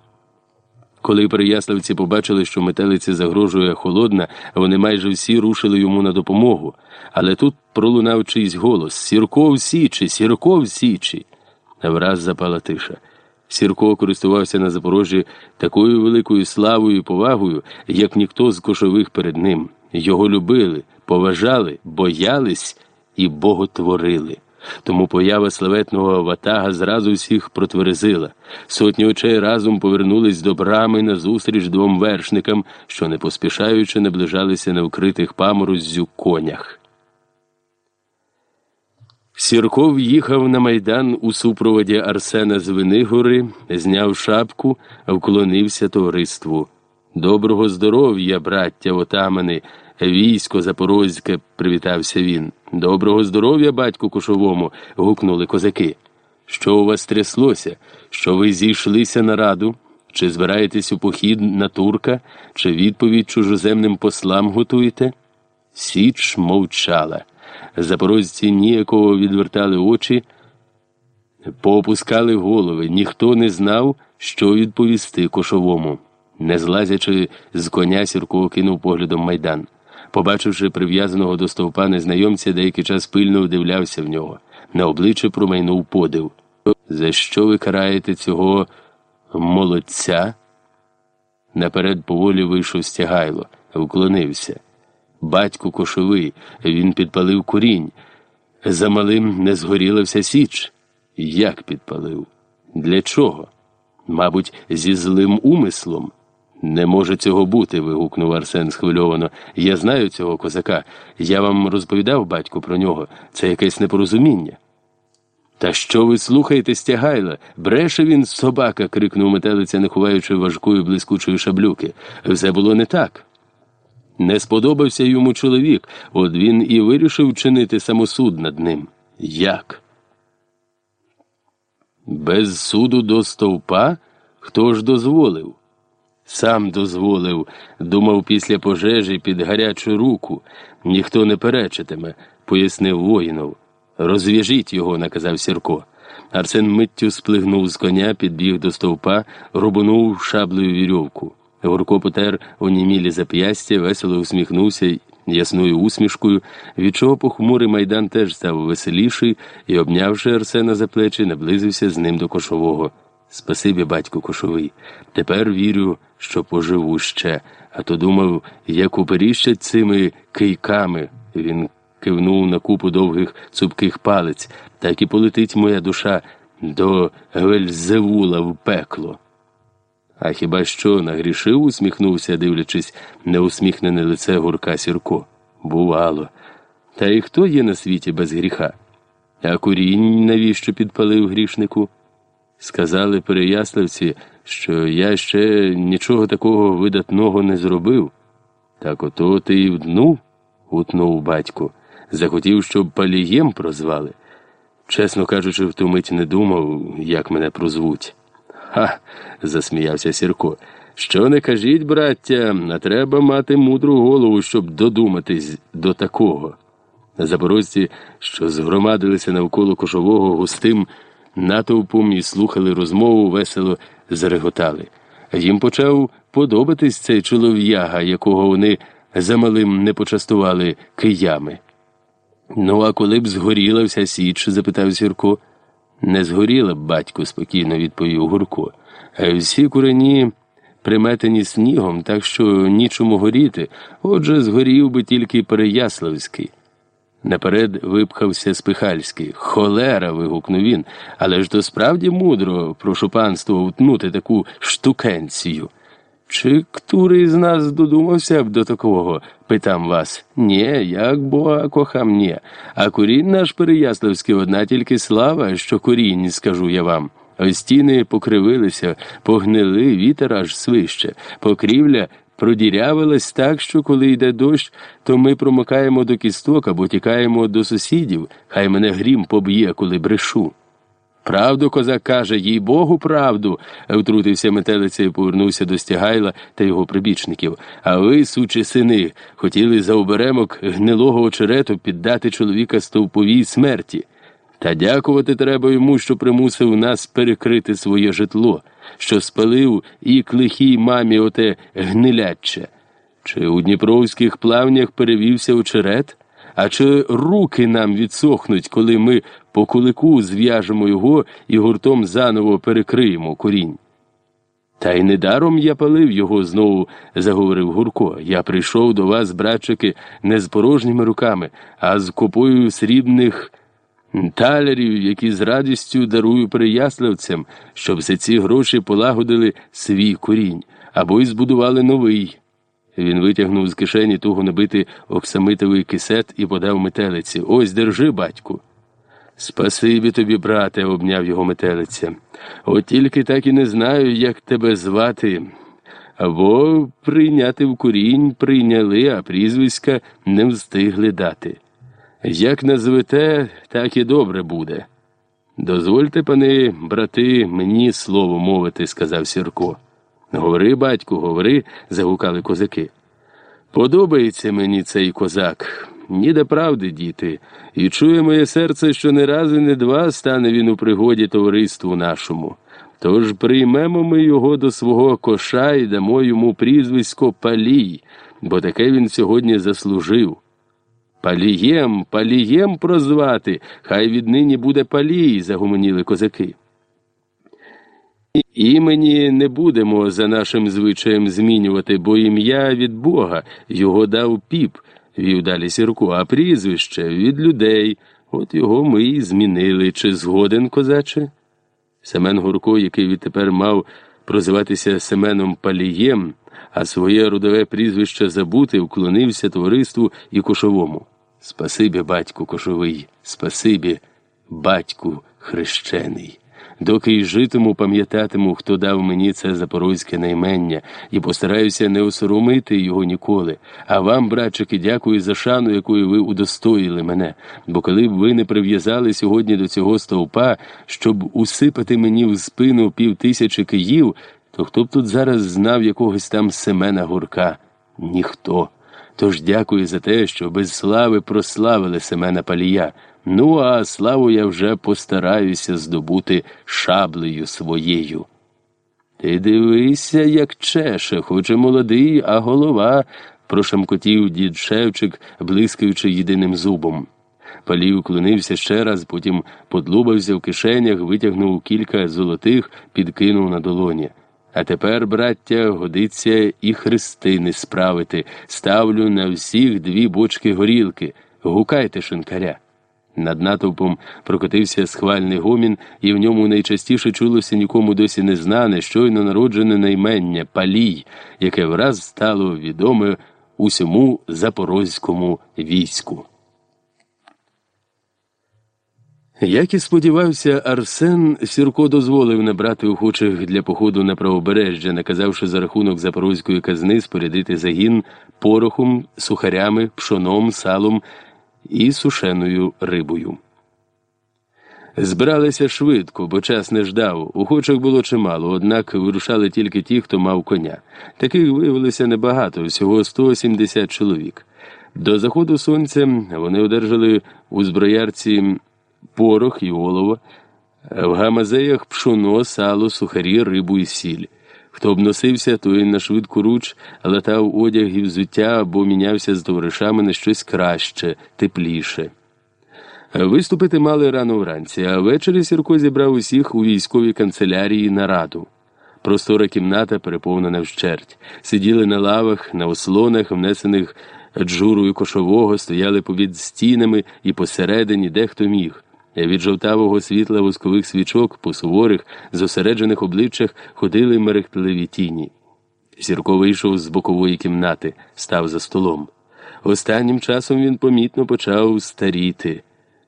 Коли переяславці побачили, що метелиці загрожує холодна, вони майже всі рушили йому на допомогу. Але тут пролунав чийсь голос Сірко в Січі, Сірко в Січі. Враз запала тиша. Сірко користувався на Запорожжі такою великою славою і повагою, як ніхто з кошових перед ним. Його любили, поважали, боялись і боготворили. Тому поява славетного ватага зразу всіх протверзила. Сотні очей разом повернулись до брами назустріч двом вершникам, що не поспішаючи наближалися на вкритих памороззю конях. Сірков їхав на майдан у супроводі Арсена з Винигори, зняв шапку, вклонився товариству. Доброго здоров'я, браття отамани, військо запорозьке, привітався він. Доброго здоров'я, батьку кошовому. гукнули козаки. Що у вас тряслося? Що ви зійшлися на раду? Чи збираєтесь у похід на турка, чи відповідь чужоземним послам готуєте? Січ мовчала. Запорожці ніякого відвертали очі, поопускали голови, ніхто не знав, що відповісти кошовому. Не злазячи з коня, Сірко кинув поглядом майдан. Побачивши прив'язаного до стовпа незнайомця, деякий час пильно вдивлявся в нього. На обличчя промайнув подив. За що ви караєте цього молодця? Наперед поволі вийшов стягайло, вклонився. Батько кошовий, він підпалив курінь. За малим не згоріла вся січ. Як підпалив? Для чого? Мабуть, зі злим умислом. Не може цього бути. вигукнув Арсен схвильовано. Я знаю цього козака. Я вам розповідав батьку про нього. Це якесь непорозуміння. Та що ви слухаєте, стягайла? Бреше він собака. крикнув метелиця, не ховаючи важкої блискучої шаблюки. Все було не так. Не сподобався йому чоловік, от він і вирішив чинити самосуд над ним. Як? Без суду до стовпа? Хто ж дозволив? Сам дозволив, думав після пожежі під гарячу руку. Ніхто не перечитиме, пояснив воїнов. Розв'яжіть його, наказав Сірко. Арсен миттю сплигнув з коня, підбіг до стовпа, рубанув шаблею вірьовку. Гурко потер онімілі зап'ястя, весело усміхнувся ясною усмішкою, від чого похмурий майдан теж став веселіший і, обнявши Арсена за плечі, наблизився з ним до кошового. Спасибі, батько кошовий. Тепер вірю, що поживу ще, а то думав, як уперіщать цими кийками. Він кивнув на купу довгих цупких палець, так і полетить моя душа до Гвельзевула в пекло. А хіба що нагрішив, усміхнувся, дивлячись на усміхнене лице гурка Сірко. Бувало. Та й хто є на світі без гріха? А курінь навіщо підпалив грішнику? Сказали переяславці, що я ще нічого такого видатного не зробив. Так ото ти і вднув, гутнув батько. Захотів, щоб палієм прозвали. Чесно кажучи, в ту мить не думав, як мене прозвуть. Ха. засміявся Сірко. Що не кажіть, браття, а треба мати мудру голову, щоб додуматись до такого. Запорожці, що згромадилися навколо кошового густим натовпом і слухали розмову, весело зареготали. Їм почав подобатись цей чолов'яга, якого вони замалим не почастували киями. Ну, а коли б згоріла вся січ? запитав Сірко. Не згоріла б, батько, спокійно відповів Гурко. Всі курені приметені снігом, так що нічому горіти, отже, згорів би тільки Переяславський. Наперед випхався Спихальський. Холера. вигукнув він. Але ж то справді мудро, прошу панство, утнути таку штукенцію. Чи ктурий з нас додумався б до такого? питам вас. Нє, як бога кохам, ні. А корінь наш Переяславський одна тільки слава, що корінь, скажу я вам. Стіни покривилися, погнили, вітер аж свище, покрівля продірявилась так, що коли йде дощ, то ми промокаємо до кісток або тікаємо до сусідів, хай мене грім поб'є, коли брешу. Правду козак каже, їй Богу, правду, втрутився метелиця і повернувся до стягайла та його прибічників. А ви, сучі сини, хотіли за оберемок гнилого очерету піддати чоловіка стовповій смерті. Та дякувати треба йому, що примусив нас перекрити своє житло, що спалив і к лихій мамі оте гнилячче. Чи у дніпровських плавнях перевівся очерет? А чи руки нам відсохнуть, коли ми по кулику зв'яжемо його і гуртом заново перекриємо корінь? Та й недаром я палив його, знову заговорив Гурко. Я прийшов до вас, братчики, не з порожніми руками, а з копою срібних талерів, які з радістю дарую переяславцям, щоб все ці гроші полагодили свій корінь або й збудували новий. Він витягнув з кишені туго набитий оксамитовий кисет і подав метелиці. Ось держи, батьку. Спасибі тобі, брате, обняв його метелиця. От тільки так і не знаю, як тебе звати. Або прийняти в курінь прийняли, а прізвиська не встигли дати. Як назвете, так і добре буде. Дозвольте, пани, брати, мені слово мовити, сказав Сірко. Говори, батьку, говори, загукали козаки. Подобається мені цей козак, ніде правди, діти, і чує моє серце, що не раз і не два стане він у пригоді товариству нашому. Тож приймемо ми його до свого коша і дамо йому прізвисько Палій, бо таке він сьогодні заслужив. Палієм, палієм прозвати, хай віднині буде палій, загомоніли козаки. Імені не будемо за нашим звичаєм змінювати, бо ім'я від Бога його дав піп, вів далі Сірко, а прізвище від людей. От його ми й змінили. Чи згоден, козаче? Семен Гурко, який відтепер мав прозиватися Семеном Палієм, а своє родове прізвище забути, вклонився товариству і кошовому. Спасибі, батьку кошовий, спасибі, батьку хрещений. Доки й житиму, пам'ятатиму, хто дав мені це запорозьке наймення, і постараюся не осоромити його ніколи. А вам, братчики, дякую за шану, якою ви удостоїли мене. Бо коли б ви не прив'язали сьогодні до цього стовпа, щоб усипати мені в спину півтисячі київ, то хто б тут зараз знав якогось там Семена Гурка? Ніхто. Тож дякую за те, що без слави прославили Семена Палія. Ну, а славу я вже постараюся здобути шаблею своєю. Ти дивися, як чеше, хоч і молодий, а голова, прошамкотів дід Шевчик, блискаючи єдиним зубом. Палій уклонився ще раз, потім подлубався в кишенях, витягнув кілька золотих, підкинув на долоні. А тепер, браття, годиться і хрестини справити. Ставлю на всіх дві бочки горілки. Гукайте шинкаря. Над натовпом прокотився схвальний гомін, і в ньому найчастіше чулося нікому досі незнане, щойно народжене наймення палій, яке враз стало відоме усьому запорозькому війську. Як і сподівався, Арсен Сірко дозволив набрати охочих для походу на правобережжя, наказавши за рахунок запорозької казни спорядити загін порохом, сухарями, пшоном, салом і сушеною рибою. Збиралися швидко, бо час не ждав. Охочих було чимало, однак вирушали тільки ті, хто мав коня. Таких виявилося небагато, всього 170 чоловік. До заходу сонця вони одержали у зброярці порох і олово, в гамазеях пшоно, сало, сухарі, рибу і сіль. Хто обносився, той на швидку руч латав одяг і взуття або мінявся з товаришами на щось краще, тепліше. Виступити мали рано вранці, а ввечері Сірко зібрав усіх у військовій канцелярії на раду. Простора кімната переповнена вщерть. Сиділи на лавах, на ослонах, внесених джурою кошового, стояли побід стінами і посередині дехто міг. Від жовтавого світла воскових свічок по суворих, зосереджених обличчях ходили мерехтливі тіні. Сірко вийшов з бокової кімнати, став за столом. Останнім часом він помітно почав старіти.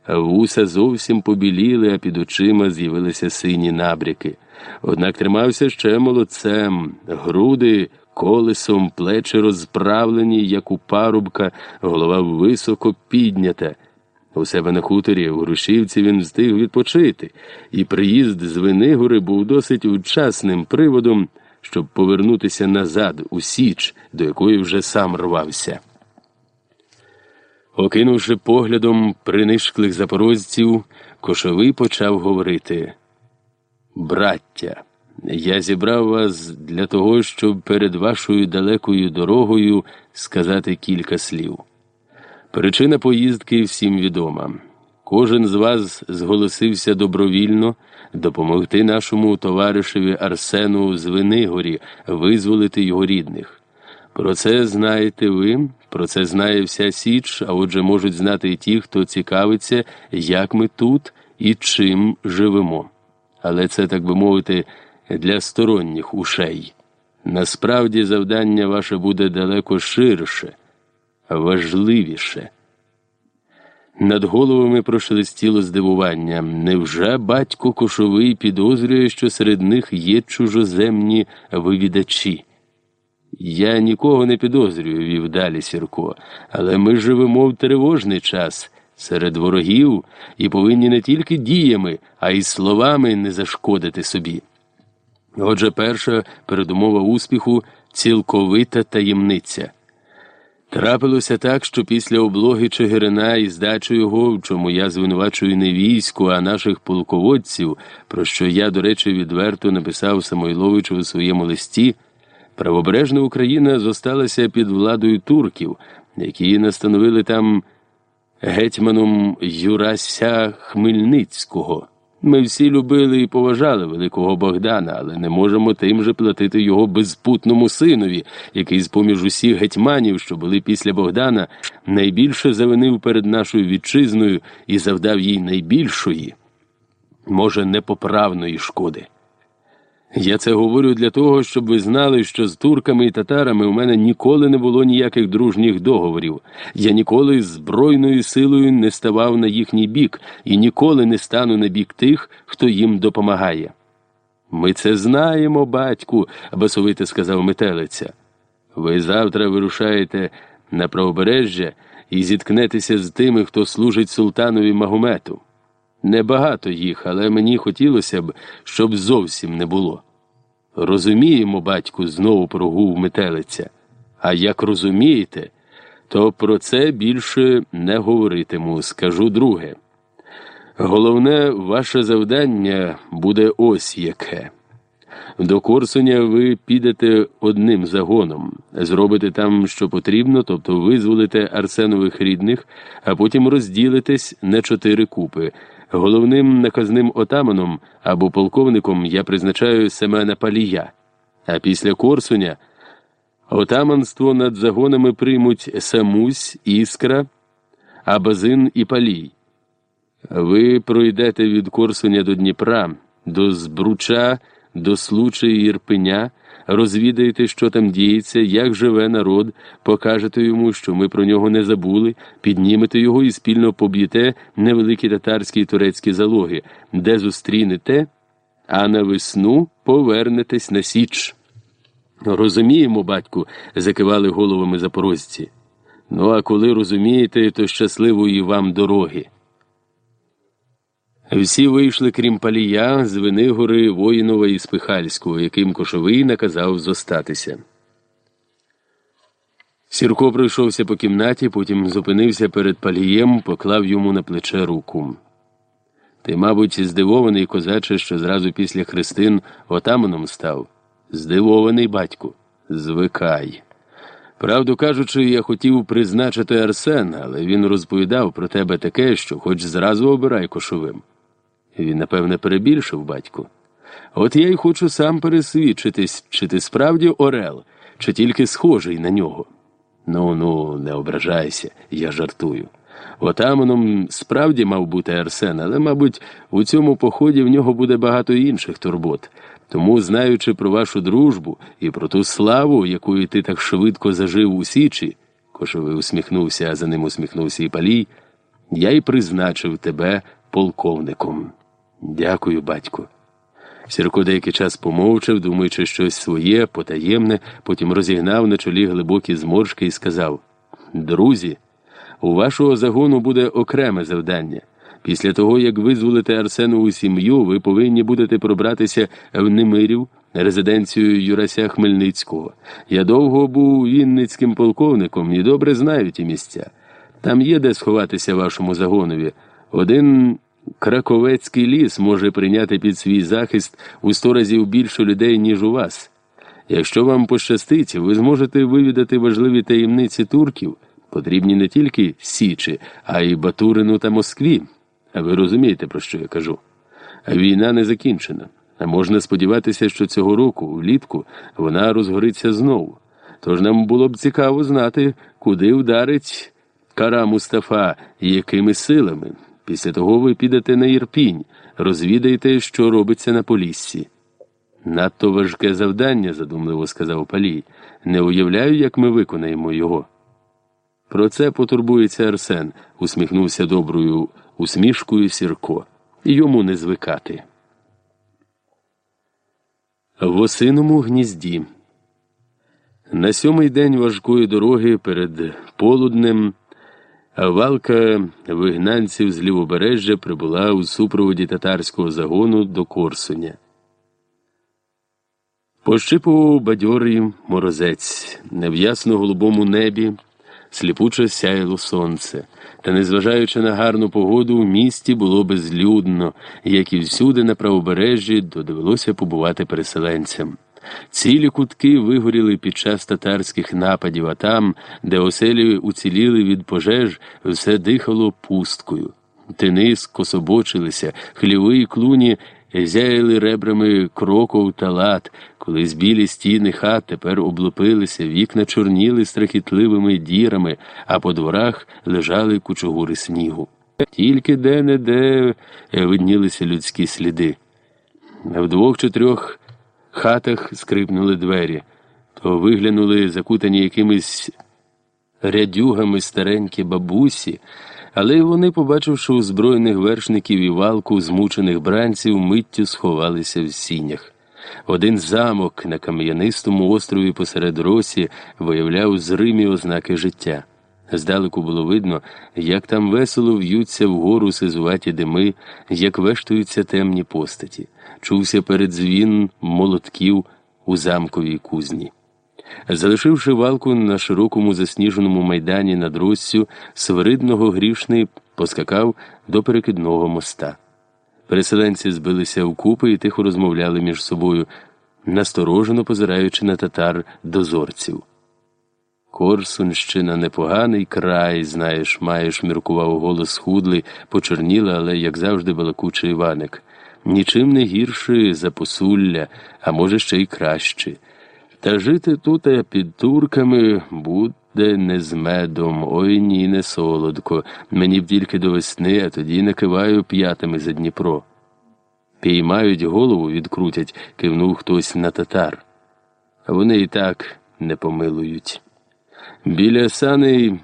Вуса зовсім побіліли, а під очима з'явилися сині набряки. Однак тримався ще молодцем, груди колесом, плечі розправлені, як у парубка, голова високо піднята. У себе на хуторі в Грушівці він встиг відпочити, і приїзд з Винигори був досить учасним приводом, щоб повернутися назад у Січ, до якої вже сам рвався. Окинувши поглядом принишклих запорожців, кошовий почав говорити Браття, я зібрав вас для того, щоб перед вашою далекою дорогою сказати кілька слів. Причина поїздки всім відома. Кожен з вас зголосився добровільно допомогти нашому товаришеві Арсену з Винигорі визволити його рідних. Про це знаєте ви, про це знає вся Січ, а отже можуть знати і ті, хто цікавиться, як ми тут і чим живемо. Але це, так би мовити, для сторонніх ушей. Насправді завдання ваше буде далеко ширше, важливіше. Над головами прошелестіло здивування. Невже батько Кошовий підозрює, що серед них є чужоземні вивідачі? Я нікого не підозрюю, вів далі Сірко, але ми живемо в тривожний час серед ворогів і повинні не тільки діями, а й словами не зашкодити собі. Отже, перша передумова успіху цілковита таємниця. Трапилося так, що після облоги Чигирина і здачі його, в чому я звинувачую не війську, а наших полководців, про що я, до речі, відверто написав Самойловичу у своєму листі. Правобережна Україна зосталася під владою турків, які настановили там гетьманом Юрася Хмельницького. Ми всі любили і поважали великого Богдана, але не можемо тим же платити його безпутному синові, який з поміж усіх гетьманів, що були після Богдана, найбільше завинив перед нашою вітчизною і завдав їй найбільшої, може, непоправної шкоди. Я це говорю для того, щоб ви знали, що з турками і татарами у мене ніколи не було ніяких дружніх договорів. Я ніколи збройною силою не ставав на їхній бік і ніколи не стану на бік тих, хто їм допомагає. Ми це знаємо, батьку, басовито сказав метелиця. Ви завтра вирушаєте на правобережжя і зіткнетеся з тими, хто служить султанові Магомету. Небагато їх, але мені хотілося б, щоб зовсім не було. Розуміємо, батьку, знову прогув метелиця. А як розумієте, то про це більше не говоритиму, скажу друге. Головне, ваше завдання буде ось яке. До Корсуня ви підете одним загоном, зробите там, що потрібно, тобто визволите Арсенових рідних, а потім розділитесь на чотири купи. Головним наказним отаманом або полковником я призначаю Семена Палія, а після Корсуня отаманство над загонами приймуть Самусь, Іскра, Абазин і Палій. Ви пройдете від Корсуня до Дніпра, до Збруча, до Случа і Ірпеня розвідаєте, що там діється, як живе народ, покажете йому, що ми про нього не забули, піднімете його і спільно поб'єте невеликі татарські і турецькі залоги, де зустрінете, а на весну повернетесь на Січ. Розуміємо, батьку, закивали головами запорожці. Ну, а коли розумієте, то щасливої вам дороги. Всі вийшли, крім палія, з Винигори, Воїнова і Спихальського, яким кошовий наказав зостатися. Сірко пройшовся по кімнаті, потім зупинився перед палієм, поклав йому на плече руку. Ти, мабуть, здивований, козаче, що зразу після хрестин отаманом став. Здивований, батьку, звикай. Правду кажучи, я хотів призначити Арсена, але він розповідав про тебе таке, що хоч зразу обирай кошовим. Він, напевне, перебільшив батьку. От я й хочу сам пересвідчитись, чи ти справді Орел, чи тільки схожий на нього. Ну, ну, не ображайся, я жартую. Отаманом справді мав бути Арсен, але, мабуть, у цьому поході в нього буде багато інших турбот. Тому, знаючи про вашу дружбу і про ту славу, якою ти так швидко зажив у Січі, Кошовий усміхнувся, а за ним усміхнувся і палій, я й призначив тебе полковником. Дякую, батько. Сірко деякий час помовчав, думаючи щось своє, потаємне, потім розігнав на чолі глибокі зморшки і сказав: Друзі, у вашого загону буде окреме завдання. Після того, як визволите Арсенову сім'ю, ви повинні будете пробратися в Немирів, резиденцію Юрася Хмельницького. Я довго був вінницьким полковником і добре знаю ті місця. Там є де сховатися вашому загонові. Один Краковецький ліс може прийняти під свій захист у сто разів більше людей, ніж у вас. Якщо вам пощастить, ви зможете вивідати важливі таємниці турків, потрібні не тільки Січі, а й Батурину та Москві. А ви розумієте, про що я кажу? Війна не закінчена. Можна сподіватися, що цього року, влітку, вона розгориться знову. Тож нам було б цікаво знати, куди вдарить кара Мустафа і якими силами. Після того ви підете на Ірпінь, розвідаєте, що робиться на Поліссі. Надто важке завдання, задумливо сказав Палій. Не уявляю, як ми виконаємо його. Про це потурбується Арсен, усміхнувся доброю усмішкою Сірко. Йому не звикати. В осиному гнізді. На сьомий день важкої дороги перед полуднем. А валка вигнанців з лівобережжя прибула у супроводі татарського загону до Корсуня. Пощипував бадьорий морозець, в ясно голубому небі сліпуче сяяло сонце, та, незважаючи на гарну погоду, в місті було безлюдно, як і всюди на правобережжі додивилося побувати переселенцям. Цілі кутки вигоріли під час татарських нападів, а там, де оселі уціліли від пожеж, все дихало пусткою. Тини скособочилися, хліви і клуні зяяли ребрами кроков та лад, колись білі стіни хат тепер облупилися, вікна чорніли страхітливими дірами, а по дворах лежали кучугури снігу. Тільки де-не-де виднілися людські сліди. В двох чи трьох хатах скрипнули двері, то виглянули закутані якимись рядюгами старенькі бабусі, але вони, побачивши озброєних вершників і валку змучених бранців, миттю сховалися в сінях. Один замок на кам'янистому острові посеред росі виявляв зримі ознаки життя. Здалеку було видно, як там весело в'ються вгору сизуваті дими, як вештуються темні постаті, чувся передзвін молотків у замковій кузні. Залишивши валку на широкому засніженому майдані над Россю, Свиридного грішний поскакав до перекидного моста. Переселенці збилися вкупи і тихо розмовляли між собою, насторожено позираючи на татар дозорців. Корсунщина непоганий край, знаєш, маєш, міркував голос худлий, почорніла, але, як завжди, балакучий Іваник. Нічим не гірше за посулля, а може, ще й краще. Та жити тут під турками буде не з медом, ой ні, не солодко. Мені б тільки до весни, а тоді накиваю п'ятами за Дніпро. Піймають голову, відкрутять, кивнув хтось на татар. Вони і так не помилують. Біля сани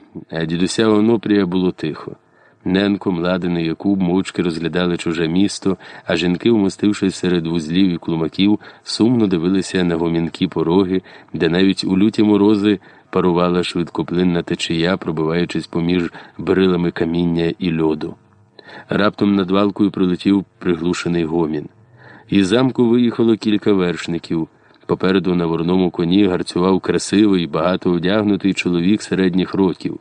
дідуся Онопрія було тихо. Ненко, Младин і Якуб мовчки розглядали чуже місто, а жінки, вмостившись серед вузлів і клумаків, сумно дивилися на гомінкі пороги, де навіть у люті морози парувала швидкоплинна течія, пробиваючись поміж брилами каміння і льоду. Раптом над валкою прилетів приглушений гомін. Із замку виїхало кілька вершників. Попереду на ворному коні гарцював красивий, багато одягнутий чоловік середніх років.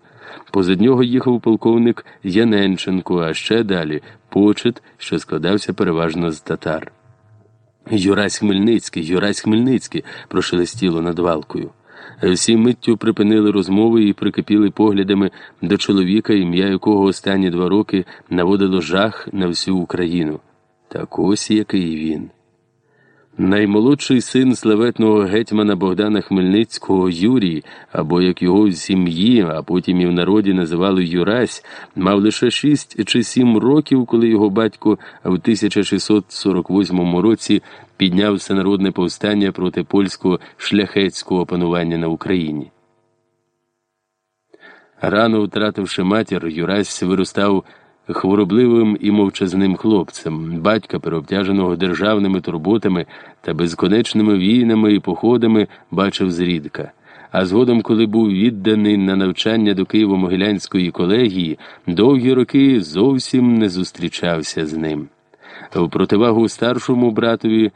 Позад нього їхав полковник Яненченко, а ще далі почет, що складався переважно з татар. Юрась Хмельницький, Юрась Хмельницький, прошелестіло над валкою. Всі миттю припинили розмови і прикипіли поглядами до чоловіка, ім'я якого останні два роки наводило жах на всю Україну. Так ось який він. Наймолодший син славетного гетьмана Богдана Хмельницького Юрій, або як його в сім'ї, а потім і в народі називали Юрась, мав лише шість чи сім років, коли його батько в 1648 році підняв всенародне повстання проти польського шляхетського панування на Україні. Рано втративши матір, Юрась виростав хворобливим і мовчазним хлопцем, батька, переобтяженого державними турботами та безконечними війнами і походами, бачив зрідка. А згодом, коли був відданий на навчання до Києво-Могилянської колегії, довгі роки зовсім не зустрічався з ним. В противагу старшому братові.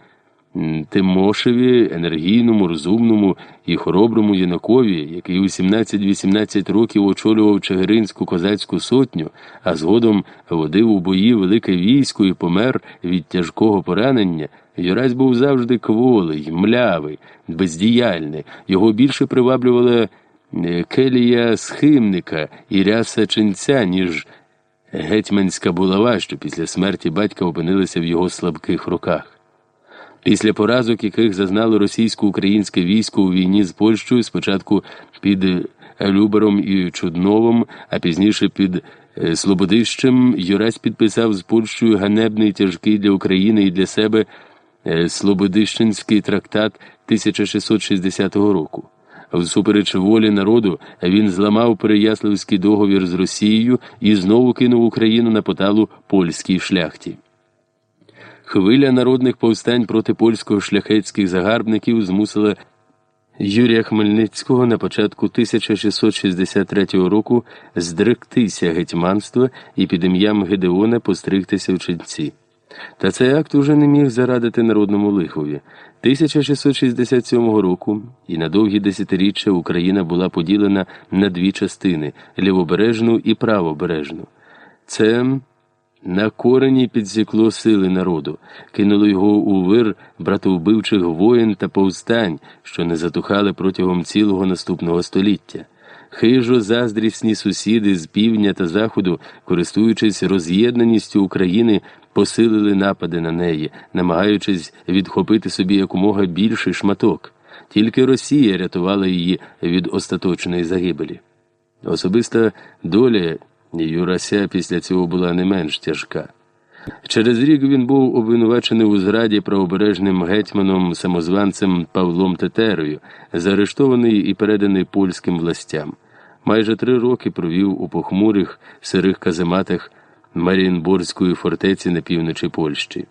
Тимошеві, енергійному, розумному і хороброму юнакові, який у 17-18 років очолював Чигиринську козацьку сотню, а згодом водив у бої велике військо і помер від тяжкого поранення, Юрась був завжди кволий, млявий, бездіяльний. Його більше приваблювала е, келія схимника і ряса ченця, ніж гетьманська булава, що після смерті батька опинилися в його слабких руках. Після поразок, яких зазнало російсько-українське військо у війні з Польщею, спочатку під Любером і Чудновом, а пізніше під е, Слободищем, Юрась підписав з Польщею ганебний тяжкий для України і для себе е, Слободищенський трактат 1660 року. Всупереч волі народу він зламав Переяславський договір з Росією і знову кинув Україну на поталу польській шляхті. Хвиля народних повстань проти польсько-шляхетських загарбників змусила Юрія Хмельницького на початку 1663 року здригтися гетьманства і під ім'ям Гедеона постригтися в ченці. Та цей акт уже не міг зарадити народному лихові. 1667 року і на довгі десятиріччя Україна була поділена на дві частини лівобережну і правобережну. Це на корені підсікло сили народу, кинуло його у вир братовбивчих воїн та повстань, що не затухали протягом цілого наступного століття. Хижо заздрісні сусіди з півдня та заходу, користуючись роз'єднаністю України, посилили напади на неї, намагаючись відхопити собі якомога більший шматок. Тільки Росія рятувала її від остаточної загибелі. Особиста доля. Юрася після цього була не менш тяжка. Через рік він був обвинувачений у зраді правобережним гетьманом самозванцем Павлом Тетерою, заарештований і переданий польським властям. Майже три роки провів у похмурих сирих казематах Маріїнборської фортеці на півночі Польщі.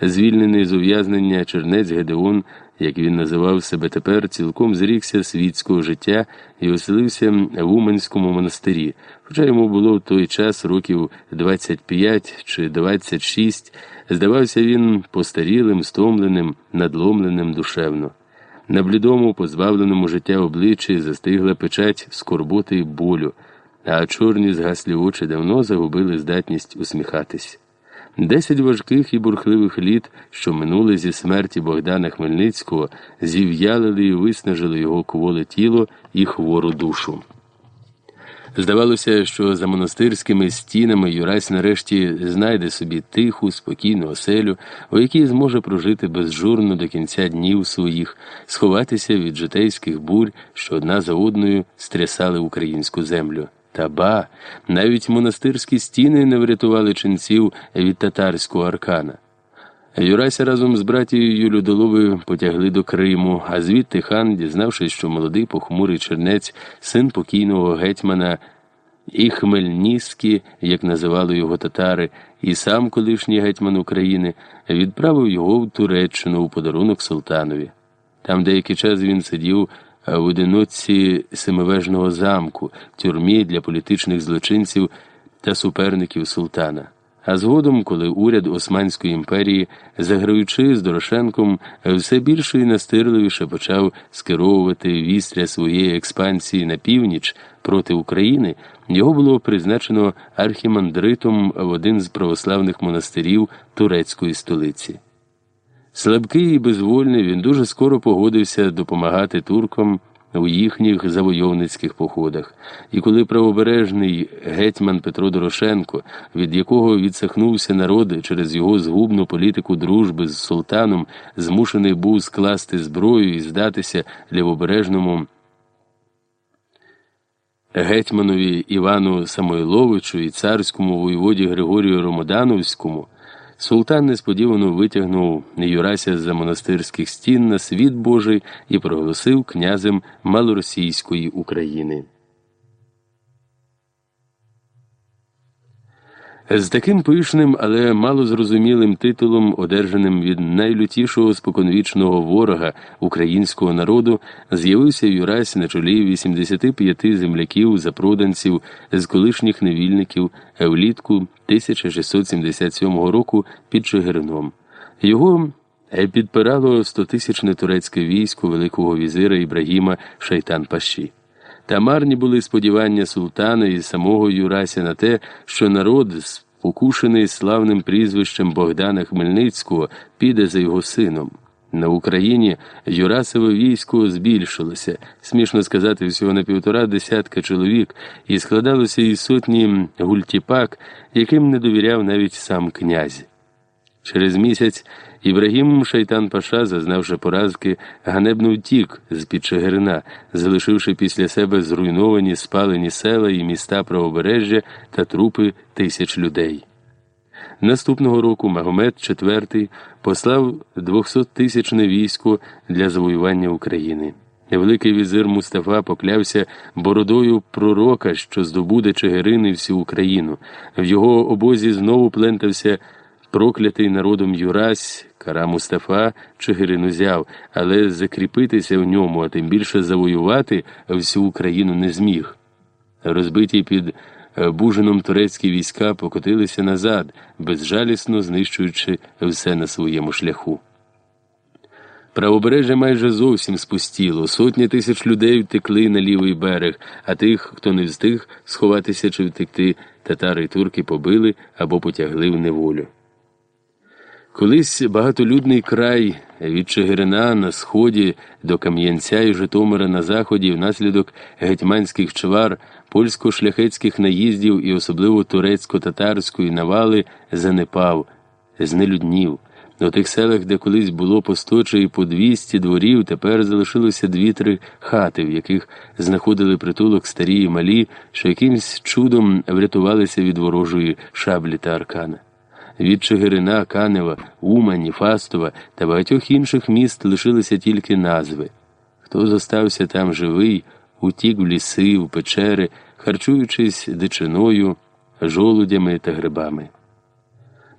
Звільнений з ув'язнення Чернець Гедеон як він називав себе тепер, цілком зрікся світського життя і оселився в Уманському монастирі, хоча йому було в той час років 25 чи 26, здавався він постарілим, стомленим, надломленим душевно. На блідому, позбавленому життя обличчі застигла печать скорботи й болю, а чорні згаслі очі давно загубили здатність усміхатись. Десять важких і бурхливих літ, що минули зі смерті Богдана Хмельницького, зів'ялили і виснажили його кволе тіло і хвору душу. Здавалося, що за монастирськими стінами Юрась нарешті знайде собі тиху, спокійну оселю, у якій зможе прожити безжурно до кінця днів своїх, сховатися від житейських бурь, що одна за одною стрясали українську землю. Та ба, навіть монастирські стіни не врятували ченців від татарського аркана. Юрася разом з братією Людоловою потягли до Криму, а звідти хан, дізнавшись, що молодий похмурий чернець, син покійного гетьмана і Хмельніський, як називали його татари, і сам колишній гетьман України, відправив його в Туреччину у подарунок султанові. Там деякий час він сидів в одиноці семивежного замку, тюрмі для політичних злочинців та суперників султана. А згодом, коли уряд Османської імперії, заграючи з Дорошенком, все більше і настирливіше почав скеровувати вістря своєї експансії на північ проти України, його було призначено архімандритом в один з православних монастирів турецької столиці. Слабкий і безвольний, він дуже скоро погодився допомагати туркам у їхніх завойовницьких походах, і коли правобережний гетьман Петро Дорошенко, від якого відсахнувся народ через його згубну політику дружби з султаном, змушений був скласти зброю і здатися лівобережному гетьманові Івану Самойловичу і царському воєводі Григорію Ромодановському. Султан несподівано витягнув Юрася за монастирських стін на світ Божий і проголосив князем малоросійської України. З таким пишним, але малозрозумілим титулом, одержаним від найлютішого споконвічного ворога українського народу, з'явився Юрась на чолі 85 земляків запроданців з колишніх невільників влітку 1677 року під Чигирином. Його підпирало стотисячне турецьке військо великого візира Ібрагіма Шайтан Паші. Та марні були сподівання султана і самого Юрася на те, що народ, спокушений славним прізвищем Богдана Хмельницького, піде за його сином. На Україні Юрасове військо збільшилося, смішно сказати, всього на півтора десятка чоловік, і складалося із сотні гультіпак, яким не довіряв навіть сам князь. Через місяць Ібрагім Шайтан Паша, зазнавши поразки, ганебно втік з під Чигирина, залишивши після себе зруйновані спалені села і міста правобережжя та трупи тисяч людей. Наступного року Магомед IV послав 200-тисячне військо для завоювання України. Великий візир Мустафа поклявся бородою пророка, що здобуде Чигирин і всю Україну. В його обозі знову плентався проклятий народом Юрась, кара Мустафа Чигирин узяв, але закріпитися в ньому, а тим більше завоювати всю Україну не зміг. Розбиті під е, Бужином турецькі війська покотилися назад, безжалісно знищуючи все на своєму шляху. Правобережжя майже зовсім спустіло, сотні тисяч людей втекли на лівий берег, а тих, хто не встиг сховатися чи втекти, татари й турки побили або потягли в неволю. Колись багатолюдний край від Чигирина на сході до Кам'янця і Житомира на заході внаслідок гетьманських чвар, польсько-шляхетських наїздів і особливо турецько-татарської навали занепав, знелюднів. У тих селах, де колись було по сто чи по двісті дворів, тепер залишилося дві-три хати, в яких знаходили притулок старі і малі, що якимсь чудом врятувалися від ворожої шаблі та аркана. Від Чигирина, Канева, Умані, Фастова та багатьох інших міст лишилися тільки назви. Хто зостався там живий, утік в ліси, в печери, харчуючись дичиною, жолудями та грибами.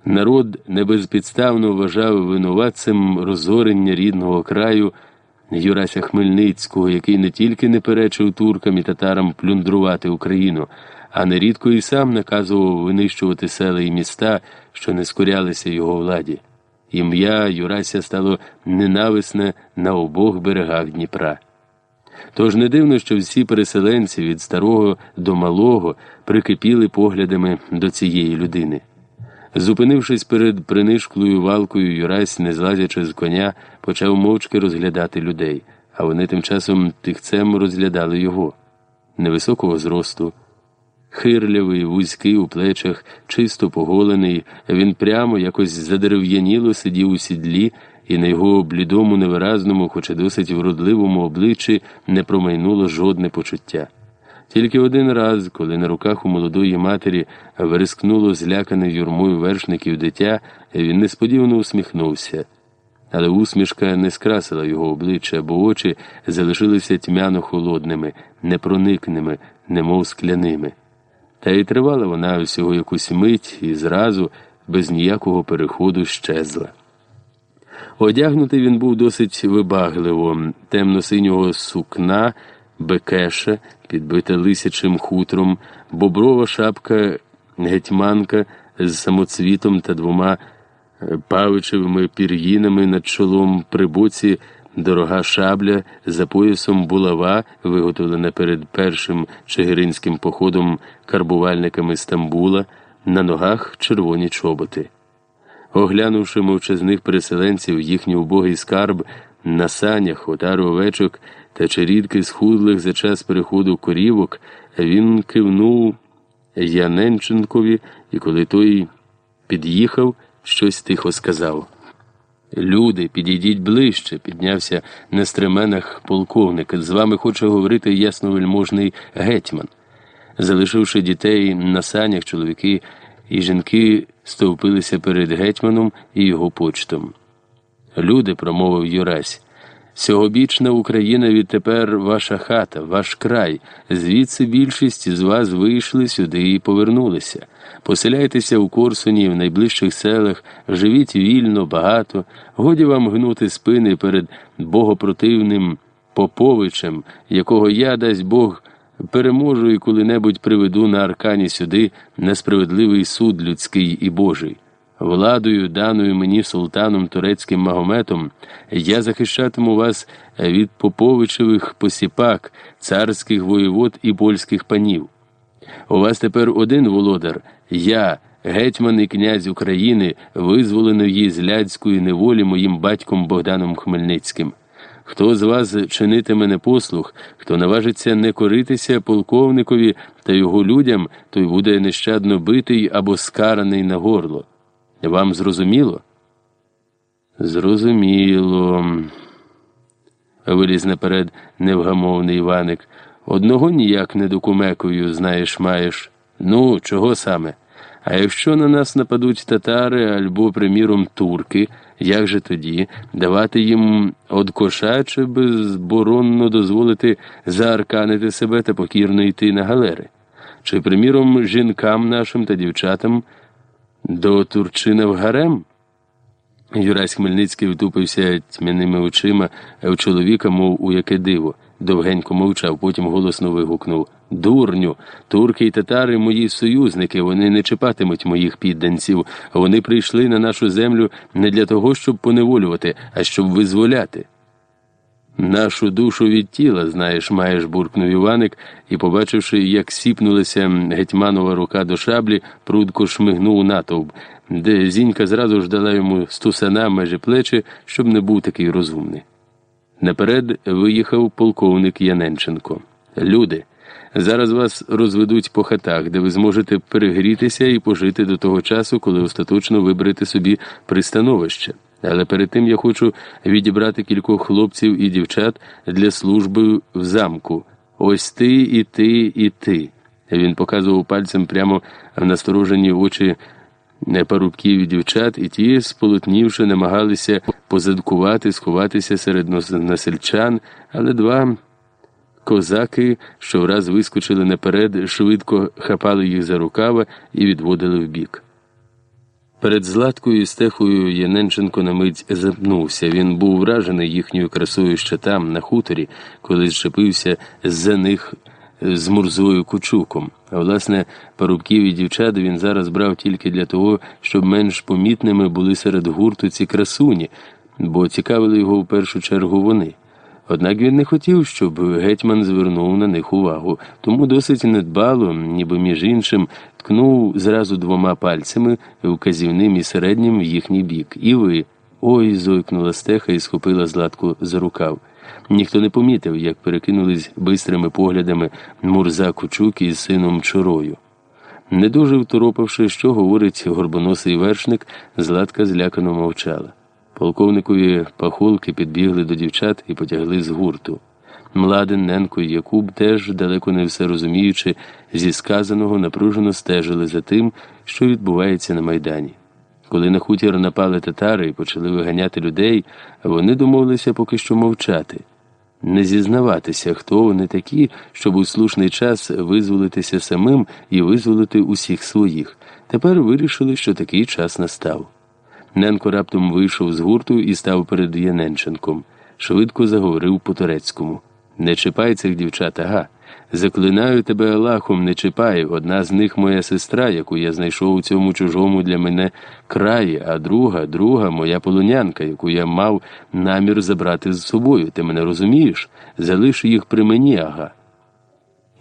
Народ небезпідставно вважав винуватцем розорення рідного краю Юрася Хмельницького, який не тільки не перечив туркам і татарам плюндрувати Україну, а нерідко і сам наказував винищувати села і міста, що не скорялися його владі. Ім'я Юрася стало ненависне на обох берегах Дніпра. Тож не дивно, що всі переселенці від старого до малого прикипіли поглядами до цієї людини. Зупинившись перед принишклою валкою, Юрась, не злазячи з коня, почав мовчки розглядати людей, а вони тим часом тихцем розглядали його невисокого зросту. Хирлявий, вузький у плечах, чисто поголений, він прямо якось задерев'яніло сидів у сідлі, і на його блідому, невиразному, хоч і досить вродливому обличчі не промайнуло жодне почуття. Тільки один раз, коли на руках у молодої матері верескнуло злякане юрмою вершників дитя, він несподівано усміхнувся. Але усмішка не скрасила його обличчя, бо очі залишилися тьмяно холодними, непроникними, немов скляними. Та й тривала вона всього якусь мить і зразу, без ніякого переходу, щезла. Одягнутий він був досить вибагливо, темно-синього сукна, бекеша, підбита лисячим хутром, боброва шапка гетьманка з самоцвітом та двома е, павичевими пір'їнами над чолом при боці дорога шабля за поясом булава, виготовлена перед першим чигиринським походом карбувальниками Стамбула, на ногах червоні чоботи. Оглянувши мовчазних переселенців їхній убогий скарб на санях, отару овечок та черідки схудлих за час переходу корівок, він кивнув Яненченкові, і коли той під'їхав, щось тихо сказав. Люди, підійдіть ближче, піднявся на стременах полковник. З вами хоче говорити ясновельможний гетьман. Залишивши дітей на санях, чоловіки і жінки стовпилися перед гетьманом і його почтом. Люди, промовив Юрась, сьогобічна Україна відтепер ваша хата, ваш край. Звідси більшість з вас вийшли сюди і повернулися. Поселяйтеся у Корсуні, в найближчих селах, живіть вільно, багато, годі вам гнути спини перед богопротивним Поповичем, якого я дасть Бог переможу і коли-небудь приведу на аркані сюди несправедливий суд людський і Божий. Владою, даною мені султаном турецьким Магометом, я захищатиму вас від поповичевих посіпак, царських воєвод і польських панів. У вас тепер один володар, я, гетьман і князь України, визволеної з ляцької неволі моїм батьком Богданом Хмельницьким. Хто з вас чинитиме непослух, хто наважиться не коритися полковникові та його людям, той буде нещадно битий або скараний на горло. Вам зрозуміло? Зрозуміло. Виліз наперед невгамовний Іваник. Одного ніяк не докумекую, знаєш, маєш. Ну, чого саме? А якщо на нас нападуть татари або, приміром, турки, як же тоді давати їм од коша чи безборонно дозволити заарканити себе та покірно йти на галери? Чи, приміром, жінкам нашим та дівчатам до Турчина в гарем? Юрась Хмельницький втупився тьмяними очима в чоловіка, мов у яке диво. Довгенько мовчав, потім голосно вигукнув Дурню, турки й татари мої союзники, вони не чіпатимуть моїх підданців. Вони прийшли на нашу землю не для того, щоб поневолювати, а щоб визволяти. Нашу душу від тіла, знаєш, маєш, буркнув Іваник і, побачивши, як сіпнулася гетьманова рука до шаблі, прудко шмигнув натовп, де зінька зразу ж дала йому стусана межі плечі, щоб не був такий розумний. Наперед виїхав полковник Яненченко. Люди, зараз вас розведуть по хатах, де ви зможете перегрітися і пожити до того часу, коли остаточно виберете собі пристановище. Але перед тим я хочу відібрати кількох хлопців і дівчат для служби в замку. Ось ти, і ти, і ти. Він показував пальцем прямо в насторожені очі парубків і дівчат, і ті, сполотнівши, намагалися позадкувати, сховатися серед насельчан, але два козаки, що враз вискочили наперед, швидко хапали їх за рукава і відводили вбік. Перед Златкою і стехою Яненченко на мить запнувся. Він був вражений їхньою красою ще там, на хуторі, коли зчепився за них з Мурзою Кучуком. А власне, парубків і дівчат він зараз брав тільки для того, щоб менш помітними були серед гурту ці красуні, бо цікавили його в першу чергу вони. Однак він не хотів, щоб гетьман звернув на них увагу, тому досить недбало, ніби між іншим, ткнув зразу двома пальцями, вказівним і середнім в їхній бік. І ви. Ой, зойкнула стеха і схопила златку за рукав. Ніхто не помітив, як перекинулись бистрими поглядами Мурза Кучук із сином Чорою. Не дуже второпавши, що говорить горбоносий вершник, Златка злякано мовчала. Полковникові пахолки підбігли до дівчат і потягли з гурту. Младен, Ненко і Якуб теж, далеко не все розуміючи, зі сказаного напружено стежили за тим, що відбувається на Майдані. Коли на хутір напали татари і почали виганяти людей, вони домовилися поки що мовчати, не зізнаватися, хто вони такі, щоб у слушний час визволитися самим і визволити усіх своїх. Тепер вирішили, що такий час настав. Ненко раптом вийшов з гурту і став перед Яненченком. Швидко заговорив по турецькому. Не чіпай цих дівчат, ага. Заклинаю тебе Аллахом, не чіпай. Одна з них моя сестра, яку я знайшов у цьому чужому для мене краї, а друга, друга моя полонянка, яку я мав намір забрати з собою. Ти мене розумієш? Залиш їх при мені, ага.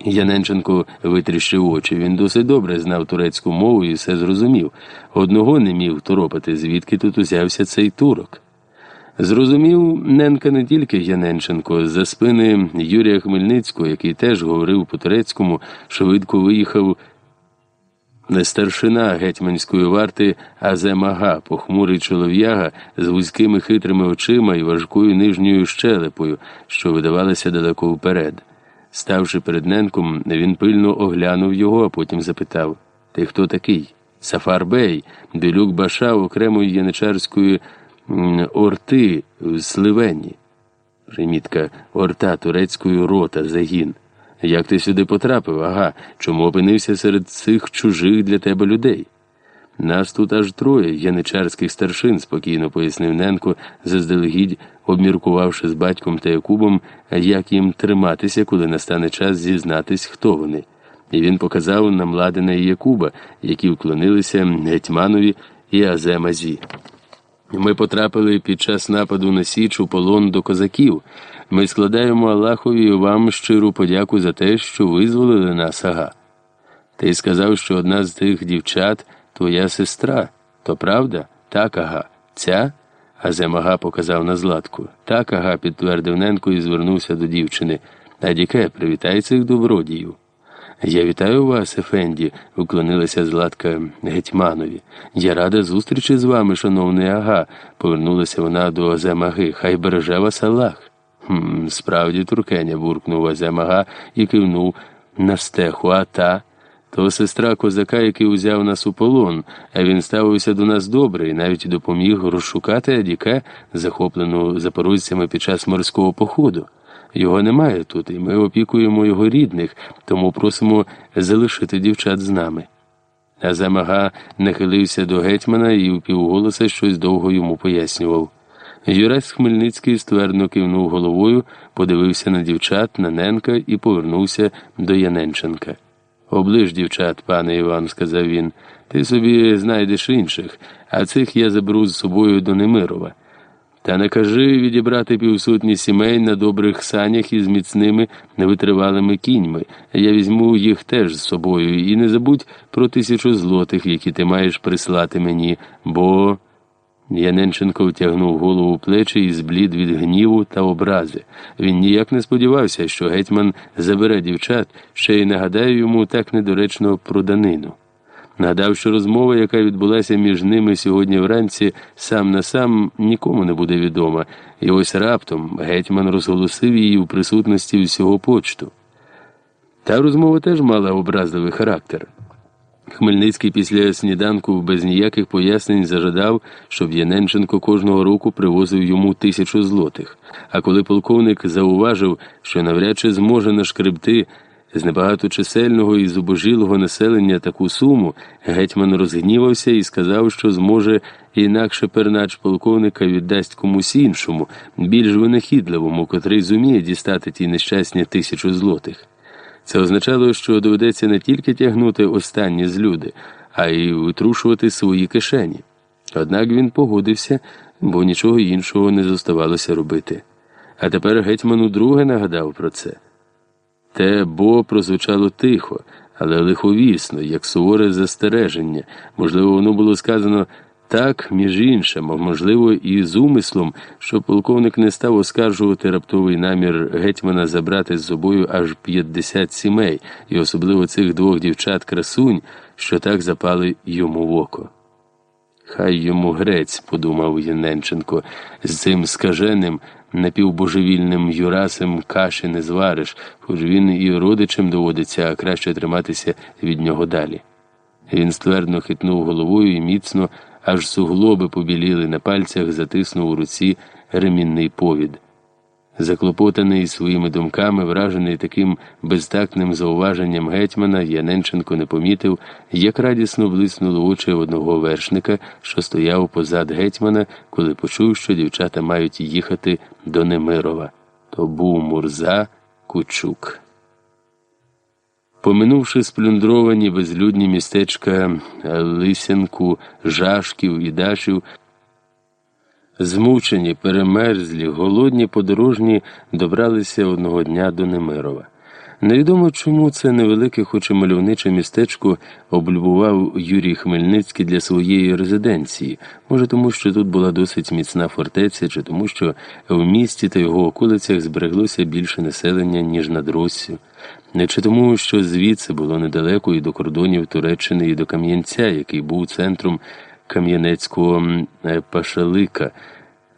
Яненченко витріщив очі. Він досить добре знав турецьку мову і все зрозумів. Одного не міг торопати, звідки тут узявся цей турок. Зрозумів Ненка не тільки Яненченко, за спини Юрія Хмельницького, який теж говорив по турецькому, швидко виїхав старшина гетьманської варти Аземага, похмурий чолов'яга з вузькими хитрими очима і важкою нижньою щелепою, що видавалася далеко вперед. Ставши перед Ненком, він пильно оглянув його, а потім запитав Ти хто такий? Сафар Бей, делюк Баша окремої яничарської орти в Сливені. Примітка орта турецької рота загін. Як ти сюди потрапив? Ага, чому опинився серед цих чужих для тебе людей? Нас тут аж троє яничарських старшин, спокійно пояснив Ненко, заздалегідь обміркувавши з батьком та Якубом, як їм триматися, коли настане час зізнатись, хто вони. І він показав нам Ладина і Якуба, які вклонилися гетьманові і Аземазі. Ми потрапили під час нападу на Січ у полон до козаків. Ми складаємо Аллахові вам щиру подяку за те, що визволили нас, ага. Ти сказав, що одна з тих дівчат твоя сестра. То правда? Так, ага. Ця? Азем ага показав на златку. Так, ага, підтвердив Ненко і звернувся до дівчини. Адіке, привітай цих добродіїв. Я вітаю вас, Ефенді, уклонилася Златка Гетьманові. Я рада зустрічі з вами, шановний ага, повернулася вона до Аземаги. Хай береже вас Аллах. «Хм, Справді, туркеня, буркнув Аземага і кивнув на стеху, а та. То сестра козака, який узяв нас у полон, а він ставився до нас добре і навіть допоміг розшукати Адіке, захоплену запорожцями під час морського походу. Його немає тут, і ми опікуємо його рідних, тому просимо залишити дівчат з нами. А замага нахилився до гетьмана і впівголоса щось довго йому пояснював. Юрець Хмельницький ствердно кивнув головою, подивився на дівчат, на Ненка і повернувся до Яненченка. Оближ дівчат, пане Іван, сказав він, ти собі знайдеш інших, а цих я заберу з собою до Немирова. Та накажи відібрати півсотні сімей на добрих санях із міцними невитривалими кіньми. Я візьму їх теж з собою, і не забудь про тисячу злотих, які ти маєш прислати мені, бо. Яненченко втягнув голову в плечі і зблід від гніву та образи. Він ніяк не сподівався, що гетьман забере дівчат, ще й нагадає йому так недоречно про данину. Нагадав, що розмова, яка відбулася між ними сьогодні вранці, сам на сам нікому не буде відома, і ось раптом гетьман розголосив її у присутності всього почту. Та розмова теж мала образливий характер. Хмельницький після сніданку без ніяких пояснень зажадав, щоб Яненченко кожного року привозив йому тисячу злотих. А коли полковник зауважив, що навряд чи зможе нашкребти з небагаточисельного і зубожілого населення таку суму, гетьман розгнівався і сказав, що зможе інакше пернач полковника віддасть комусь іншому, більш винахідливому, котрий зуміє дістати ті нещасні тисячу злотих. Це означало, що доведеться не тільки тягнути останні з люди, а й витрушувати свої кишені. Однак він погодився, бо нічого іншого не зоставалося робити. А тепер гетьман удруге нагадав про це. Те бо прозвучало тихо, але лиховісно, як суворе застереження. Можливо, воно було сказано так, між іншим, а можливо, і з умислом, що полковник не став оскаржувати раптовий намір гетьмана забрати з собою аж 50 сімей, і особливо цих двох дівчат-красунь, що так запали йому в око. Хай йому грець, подумав Яненченко, з цим скаженим, напівбожевільним Юрасем каші не звариш, хоч він і родичем доводиться, а краще триматися від нього далі. Він ствердно хитнув головою і міцно, аж суглоби побіліли на пальцях, затиснув у руці ремінний повід. Заклопотаний своїми думками, вражений таким безтактним зауваженням гетьмана, Яненченко не помітив, як радісно блиснули очі одного вершника, що стояв позад гетьмана, коли почув, що дівчата мають їхати до Немирова. То був Мурза Кучук. Поминувши сплюндровані безлюдні містечка Лисянку, Жашків і Дашів, змучені, перемерзлі, голодні подорожні добралися одного дня до Немирова. Невідомо чому це невелике, хоч і мальовниче містечко облюбував Юрій Хмельницький для своєї резиденції, може тому, що тут була досить міцна фортеця, чи тому, що в місті та його околицях збереглося більше населення, ніж над Россю, не чи тому, що звідси було недалеко і до кордонів Туреччини, і до Кам'янця, який був центром Кам'янецького Пашалика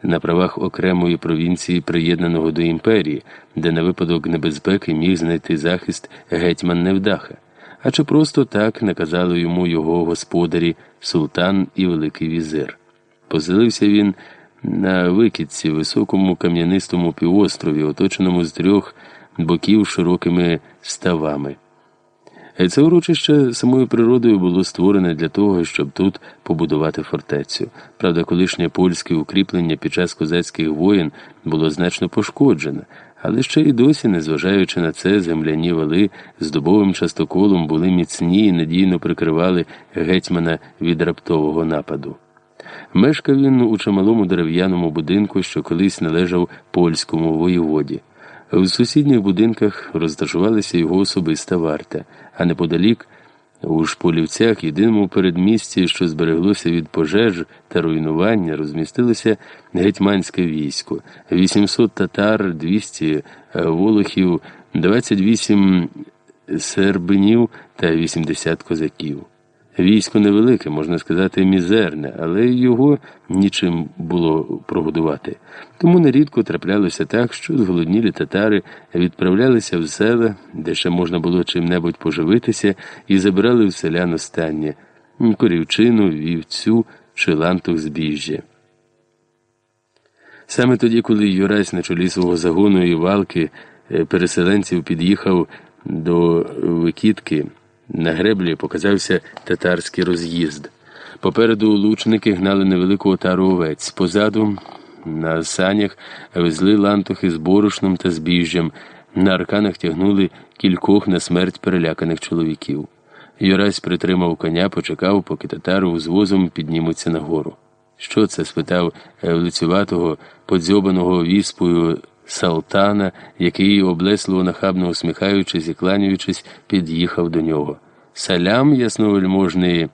на правах окремої провінції, приєднаного до імперії, де на випадок небезпеки міг знайти захист гетьман Невдаха, а чи просто так наказали йому його господарі султан і Великий візир. Поселився він на викидці, високому кам'янистому півострові, оточеному з трьох боків широкими ставами. Це урочище самою природою було створене для того, щоб тут побудувати фортецю. Правда, колишнє польське укріплення під час козацьких воєн було значно пошкоджене, але ще й досі, незважаючи на це, земляні вали з дубовим частоколом були міцні і надійно прикривали гетьмана від раптового нападу. Мешкав він у чималому дерев'яному будинку, що колись належав польському воєводі. В сусідніх будинках розташувалася його особиста варта, а неподалік, у шполівцях, єдиному передмісті, що збереглося від пожеж та руйнування, розмістилося гетьманське військо, 800 татар, 200 волохів, 28 сербинів та 80 козаків. Військо невелике, можна сказати, мізерне, але його нічим було прогодувати. Тому нерідко траплялося так, що зголоднілі татари відправлялися в села, де ще можна було чим-небудь поживитися, і забирали в селян останнє корівчину, вівцю чи лантух збіжжя. Саме тоді, коли Юрась на чолі свого загону і валки е, переселенців під'їхав до Викітки. На греблі показався татарський роз'їзд. Попереду лучники гнали невелику отару овець. Позаду на санях везли лантухи з борошном та збіжжям, на арканах тягнули кількох на смерть переляканих чоловіків. Юрась притримав коня, почекав, поки татару з возом піднімуться нагору. Що це? спитав лицюватого, подзьобаного віспою Салтана, який, облесливо нахабно усміхаючись і кланяючись, під'їхав до нього. Салям, ясновельможний е,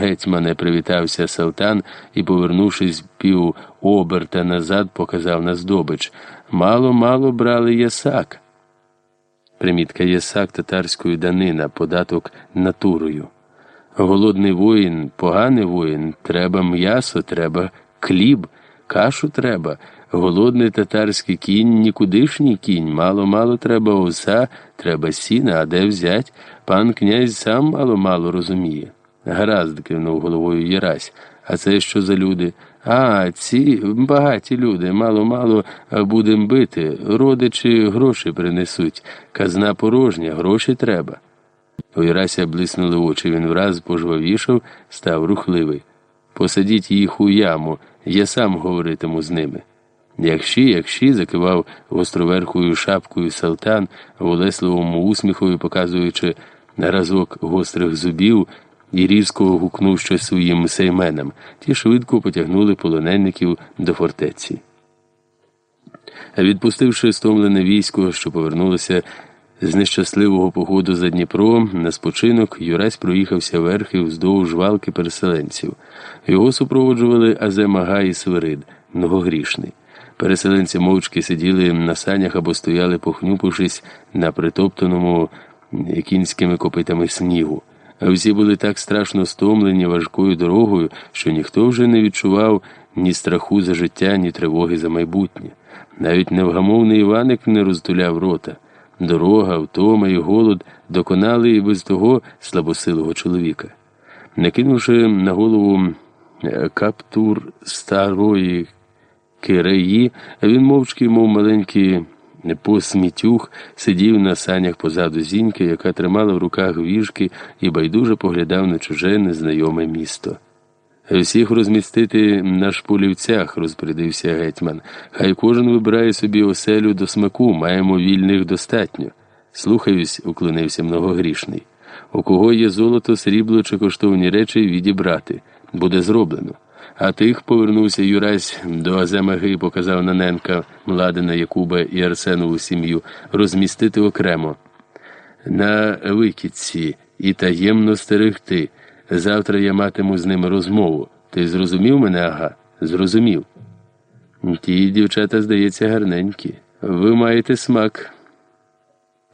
гетьмане, привітався Салтан і, повернувшись пів оберта назад, показав на здобич. Мало мало брали ясак. Примітка ясак татарської данина, податок натурою. Голодний воїн, поганий воїн, треба м'ясо, треба хліб, кашу треба. Голодний татарський кінь, нікудишній кінь, мало-мало треба овса, треба сіна, а де взять? Пан князь сам мало-мало розуміє. Гаразд, кивнув головою Єрась. А це що за люди? А, ці багаті люди, мало-мало будем бити, родичі гроші принесуть. Казна порожня, гроші треба. У Єрася блиснули очі, він враз пожвавішав, став рухливий. Посадіть їх у яму, я сам говоритиму з ними. Якші, якші, закивав гостроверхою шапкою Салтан, волесливому усміхою, показуючи на гострих зубів, і різко гукнув щось своїм сейменам. Ті швидко потягнули полоненників до фортеці. Відпустивши стомлене військо, що повернулося з нещасливого походу за Дніпро, на спочинок Юрась проїхався верхи вздовж валки переселенців. Його супроводжували Аземага і Свирид, многогрішний. Переселенці мовчки сиділи на санях або стояли, похнюпившись на притоптаному кінськими копитами снігу. Всі були так страшно стомлені важкою дорогою, що ніхто вже не відчував ні страху за життя, ні тривоги за майбутнє. Навіть невгамовний Іваник не розтуляв рота. Дорога, втома і голод доконали і без того слабосилого чоловіка. Накинувши на голову е, каптур старої киреї, він мовчки, мов маленький посмітюх, сидів на санях позаду зіньки, яка тримала в руках віжки і байдуже поглядав на чуже незнайоме місто. Всіх розмістити на шпулівцях, розпорядився гетьман. Хай кожен вибирає собі оселю до смаку, маємо вільних достатньо. Слухаюсь, уклонився многогрішний. У кого є золото, срібло чи коштовні речі відібрати, буде зроблено. А тих повернувся Юрась до Аземаги і показав на Ненка, Младина, Якуба і Арсенову сім'ю, розмістити окремо. На викидці і таємно стерегти. Завтра я матиму з ними розмову. Ти зрозумів мене, ага? Зрозумів. Ті дівчата, здається, гарненькі. Ви маєте смак.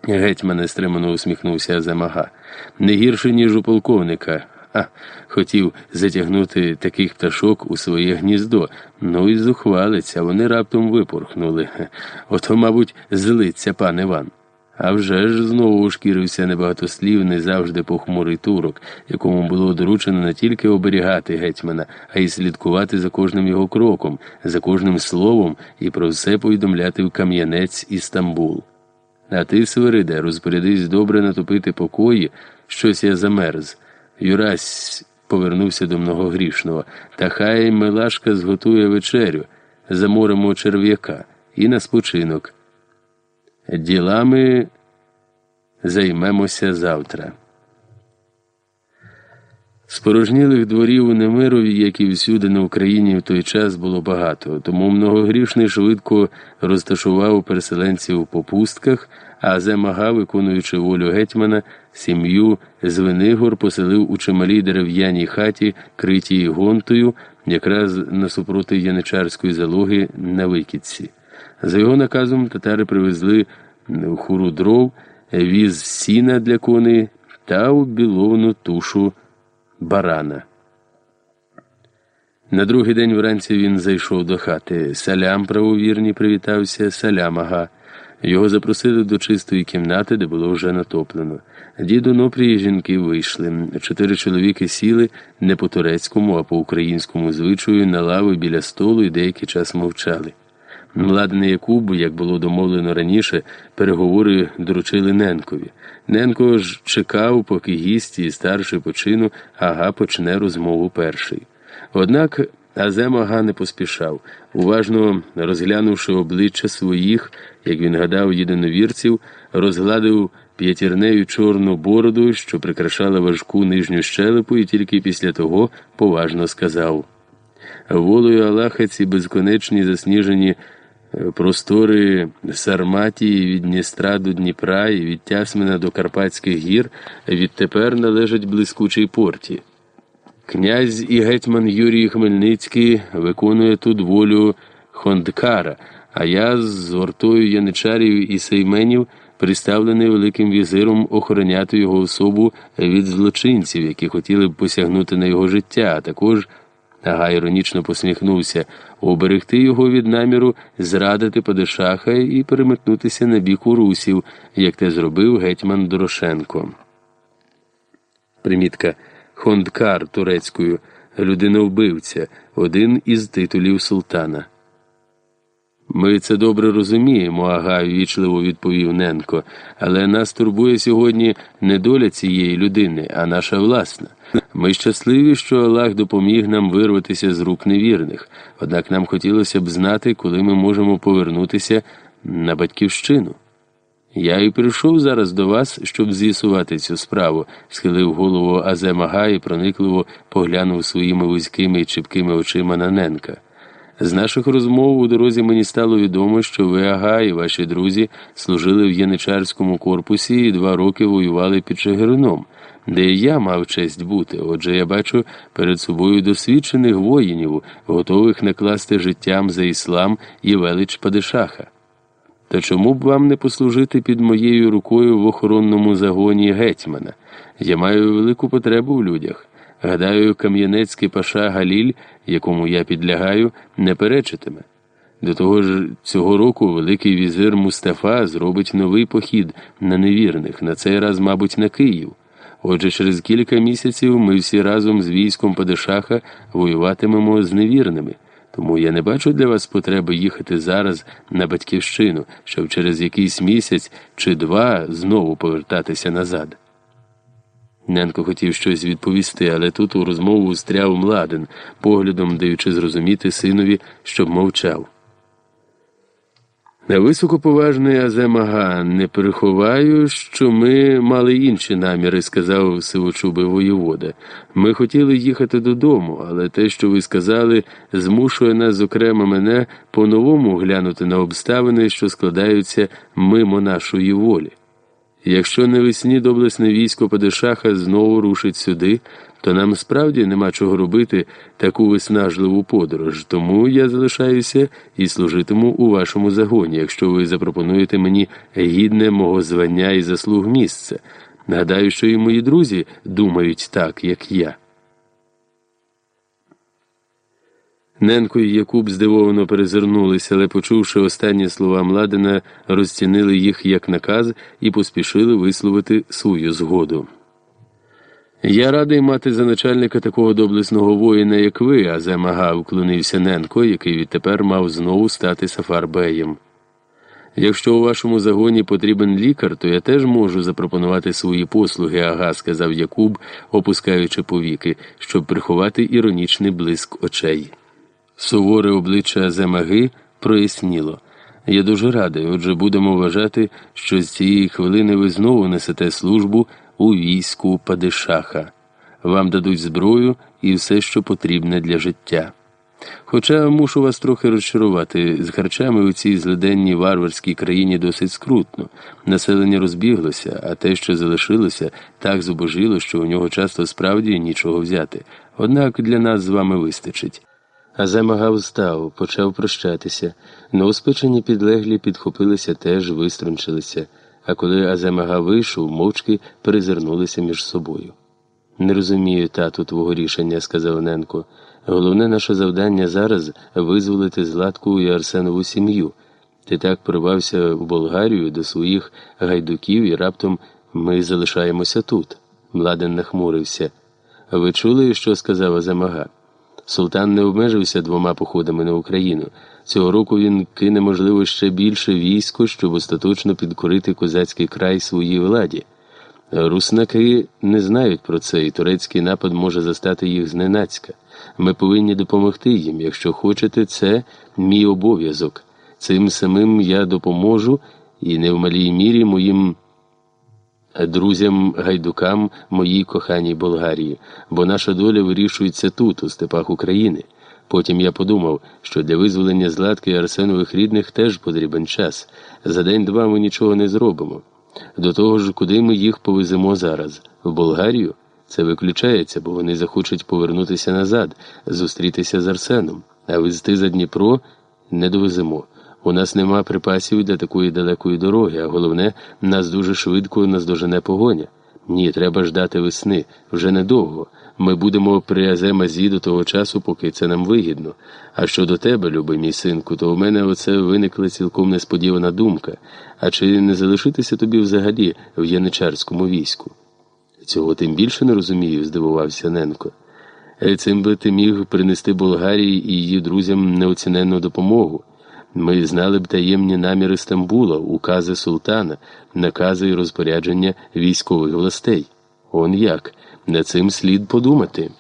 Гетьмане стримано усміхнувся Азамага. Не гірше, ніж у полковника. А, хотів затягнути таких пташок у своє гніздо, ну і зухвалиться, вони раптом випорхнули. Ото, мабуть, злиться пан Іван. А вже ж знову ушкірився небагатослівний, завжди похмурий турок, якому було доручено не тільки оберігати гетьмана, а й слідкувати за кожним його кроком, за кожним словом і про все повідомляти в Кам'янець і Стамбул. А ти, Свириде, розпорядись добре натопити покої, щось я замерз. Юрась повернувся до многогрішного, та хай Милашка зготує вечерю, заморимо черв'яка і на спочинок. Ділами займемося завтра. Спорожнілих дворів у Немирові, як і всюди на Україні в той час було багато, тому многогрішний швидко розташував переселенців по пустках, а Земага, виконуючи волю гетьмана, сім'ю Звенигор поселив у чималій дерев'яній хаті, критій гонтою, якраз насупроти яничарської залоги на Викідці. За його наказом татари привезли в хуру дров, віз сіна для коней та у біловну тушу барана. На другий день вранці він зайшов до хати. Салям правовірні привітався, салям ага. Його запросили до чистої кімнати, де було вже натоплено. Діду Нопрі і жінки вийшли. Чотири чоловіки сіли не по турецькому, а по українському звичаю на лави біля столу і деякий час мовчали. Младений Якуб, як було домовлено раніше, переговори доручили Ненкові. Ненко ж чекав, поки гісті і старший почину, ага почне розмову перший. Однак Азем ага не поспішав, уважно розглянувши обличчя своїх, як він гадав, єдиновірців, розгладив п'ятірнею чорну бороду, що прикрашала важку нижню щелепу, і тільки після того поважно сказав Волою Аллаха ці безконечні засніжені. Простори Сарматії від Дністра до Дніпра і від Тясмина до Карпатських гір відтепер належать блискучій порті. Князь і гетьман Юрій Хмельницький виконує тут волю Хондкара, а я з ортою яничарів і сейменів приставлений великим візиром охороняти його особу від злочинців, які хотіли б посягнути на його життя, а також. Ага іронічно посміхнувся оберегти його від наміру зрадити Падишаха і переметнутися на бік урусів, як те зробив гетьман Дорошенко. Примітка Хондкар турецькою людиновбивця, один із титулів султана. Ми це добре розуміємо, ага, ввічливо відповів Ненко, але нас турбує сьогодні не доля цієї людини, а наша власна. Ми щасливі, що Аллах допоміг нам вирватися з рук невірних, однак нам хотілося б знати, коли ми можемо повернутися на батьківщину. Я і прийшов зараз до вас, щоб з'ясувати цю справу, схилив голову Аземага і проникливо поглянув своїми вузькими і чіпкими очима на Ненка. З наших розмов у дорозі мені стало відомо, що ви, ага, і ваші друзі служили в Яничарському корпусі і два роки воювали під Чигирином, де і я мав честь бути. Отже, я бачу перед собою досвідчених воїнів, готових накласти життям за іслам і велич Падишаха. Та чому б вам не послужити під моєю рукою в охоронному загоні гетьмана? Я маю велику потребу в людях. Гадаю, кам'янецький паша Галіль, якому я підлягаю, не перечитиме. До того ж, цього року великий візир Мустафа зробить новий похід на невірних, на цей раз, мабуть, на Київ. Отже, через кілька місяців ми всі разом з військом Падишаха воюватимемо з невірними. Тому я не бачу для вас потреби їхати зараз на батьківщину, щоб через якийсь місяць чи два знову повертатися назад. Ненко хотів щось відповісти, але тут у розмову устряв младен, поглядом даючи зрозуміти синові, щоб мовчав. Високоповажний Аземага, не приховаю, що ми мали інші наміри, сказав сивочубий воєвода. Ми хотіли їхати додому, але те, що ви сказали, змушує нас, зокрема мене, по-новому глянути на обставини, що складаються мимо нашої волі. Якщо навесні доблесне військо Падишаха знову рушить сюди, то нам справді нема чого робити таку виснажливу подорож, тому я залишаюся і служитиму у вашому загоні, якщо ви запропонуєте мені гідне мого звання і заслуг місце. Нагадаю, що і мої друзі думають так, як я. Ненко і Якуб здивовано перезирнулися, але, почувши останні слова Младина, розцінили їх як наказ і поспішили висловити свою згоду. Я радий мати за начальника такого доблесного воїна, як ви, а замага вклонився Ненко, який відтепер мав знову стати Сафарбеєм. Якщо у вашому загоні потрібен лікар, то я теж можу запропонувати свої послуги, ага, сказав Якуб, опускаючи повіки, щоб приховати іронічний блиск очей. Суворе обличчя Земаги проясніло. Я дуже радий, отже, будемо вважати, що з цієї хвилини ви знову несете службу у війську Падишаха. Вам дадуть зброю і все, що потрібне для життя. Хоча мушу вас трохи розчарувати, з харчами у цій злиденній варварській країні досить скрутно. Населення розбіглося, а те, що залишилося, так зубожило, що у нього часто справді нічого взяти. Однак для нас з вами вистачить. Аземага встав, почав прощатися. Новоспечені підлеглі підхопилися теж, виструнчилися, а коли Аземага вийшов, мовчки перезирнулися між собою. Не розумію, тату, твого рішення, сказав Ненко. Головне наше завдання зараз визволити Златку і Арсенову сім'ю. Ти так порвався в Болгарію до своїх гайдуків, і раптом ми залишаємося тут. Младен нахмурився. Ви чули, що сказав Аземага? Султан не обмежився двома походами на Україну. Цього року він кине, можливо, ще більше військо, щоб остаточно підкорити козацький край своїй владі. Руснаки не знають про це, і турецький напад може застати їх зненацька. Ми повинні допомогти їм. Якщо хочете, це мій обов'язок. Цим самим я допоможу і не в малій мірі моїм друзям гайдукам моїй коханій Болгарії, бо наша доля вирішується тут, у степах України. Потім я подумав, що для визволення Златки і Арсенових рідних теж потрібен час. За день-два ми нічого не зробимо. До того ж, куди ми їх повеземо зараз? В Болгарію? Це виключається, бо вони захочуть повернутися назад, зустрітися з Арсеном, а везти за Дніпро не довеземо. У нас нема припасів для такої далекої дороги, а головне, нас дуже швидко наздожене погоня. Ні, треба ждати весни, вже недовго. Ми будемо при Аземазі до того часу, поки це нам вигідно. А щодо тебе, любий мій синку, то у мене оце виникла цілком несподівана думка. А чи не залишитися тобі взагалі в яничарському війську? Цього тим більше не розумію, здивувався Ненко. Е, цим би ти міг принести Болгарії і її друзям неоціненну допомогу. Ми знали б таємні наміри Стамбула, укази султана, накази і розпорядження військових властей. Он як, над цим слід подумати.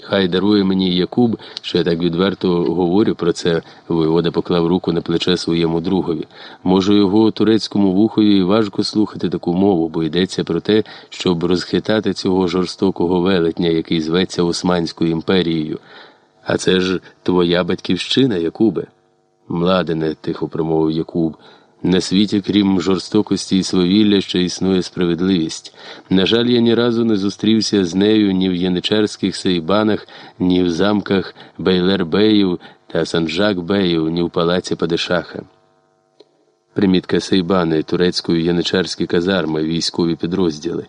Хай дарує мені Якуб, що я так відверто говорю про це, воєвода поклав руку на плече своєму другові. Може, його турецькому вухові важко слухати таку мову, бо йдеться про те, щоб розхитати цього жорстокого велетня, який зветься Османською імперією. А це ж твоя батьківщина, Якубе. Младене, тихо промовив Якуб. На світі, крім жорстокості і свавілля, ще існує справедливість. На жаль, я ні разу не зустрівся з нею ні в яничарських сейбанах, ні в замках Бейлер-Беїв та Санджак-Беїв, ні в палаці Падишаха. Примітка Сейбани, турецької яничарські казарми, військові підрозділи.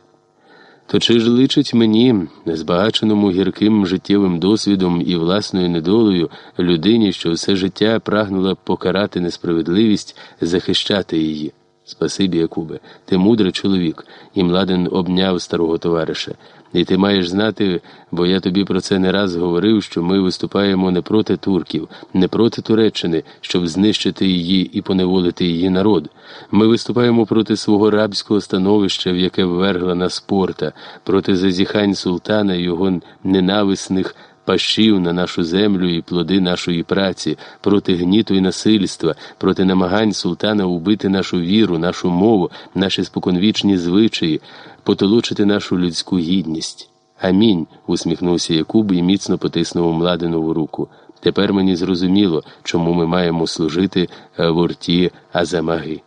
То чи ж личить мені, збагаченому гірким життєвим досвідом і власною недолею людині, що все життя прагнула покарати несправедливість, захищати її? Спасибі, Якубе, ти мудрий чоловік, і Младен обняв старого товариша. І ти маєш знати, бо я тобі про це не раз говорив, що ми виступаємо не проти турків, не проти Туреччини, щоб знищити її і поневолити її народ. Ми виступаємо проти свого рабського становища, в яке ввергла нас порта, проти зазіхань султана і його ненависних пащів на нашу землю і плоди нашої праці, проти гніту і насильства, проти намагань султана убити нашу віру, нашу мову, наші споконвічні звичаї, потолочити нашу людську гідність. Амінь. усміхнувся Якуб і міцно потиснув Младинову руку. Тепер мені зрозуміло, чому ми маємо служити в орті Азамаги.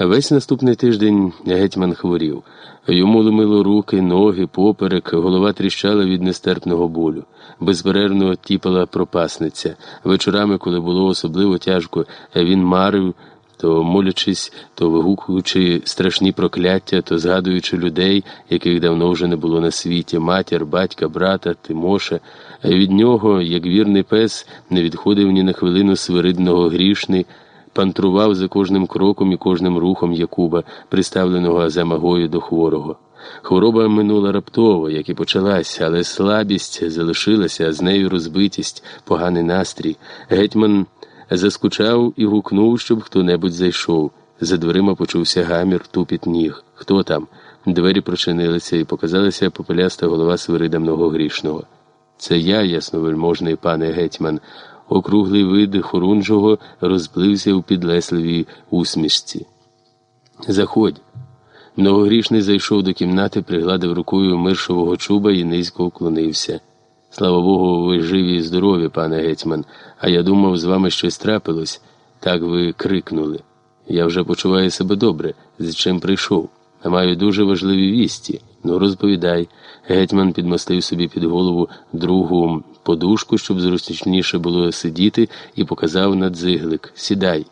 Весь наступний тиждень гетьман хворів. Йому ломило руки, ноги, поперек, голова тріщала від нестерпного болю. Безперервно тіпала пропасниця. Вечорами, коли було особливо тяжко, він марив, то молячись, то вигукуючи страшні прокляття, то згадуючи людей, яких давно вже не було на світі, матір, батька, брата, Тимоша. Від нього, як вірний пес, не відходив ні на хвилину свиридного грішний пантрував за кожним кроком і кожним рухом Якуба, приставленого Азамагою до хворого. Хвороба минула раптово, як і почалась, але слабість залишилася, а з нею розбитість, поганий настрій. Гетьман заскучав і гукнув, щоб хто небудь зайшов. За дверима почувся гамір, тупіт ніг. Хто там? Двері прочинилися і показалася попеляста голова свиридамного грішного. Це я, ясновельможний пане гетьман. Округлий вид хорунжого розплився у підлесливій усмішці. Заходь. Многогрішний зайшов до кімнати, пригладив рукою миршового чуба і низько уклонився. Слава Богу, ви живі і здорові, пане гетьман, а я думав, з вами щось трапилось. Так ви крикнули. Я вже почуваю себе добре, з чим прийшов. Маю дуже важливі вісті. Ну, розповідай. Гетьман підмостив собі під голову другу подушку, щоб зручніше було сидіти, і показав на дзиглик Сідай.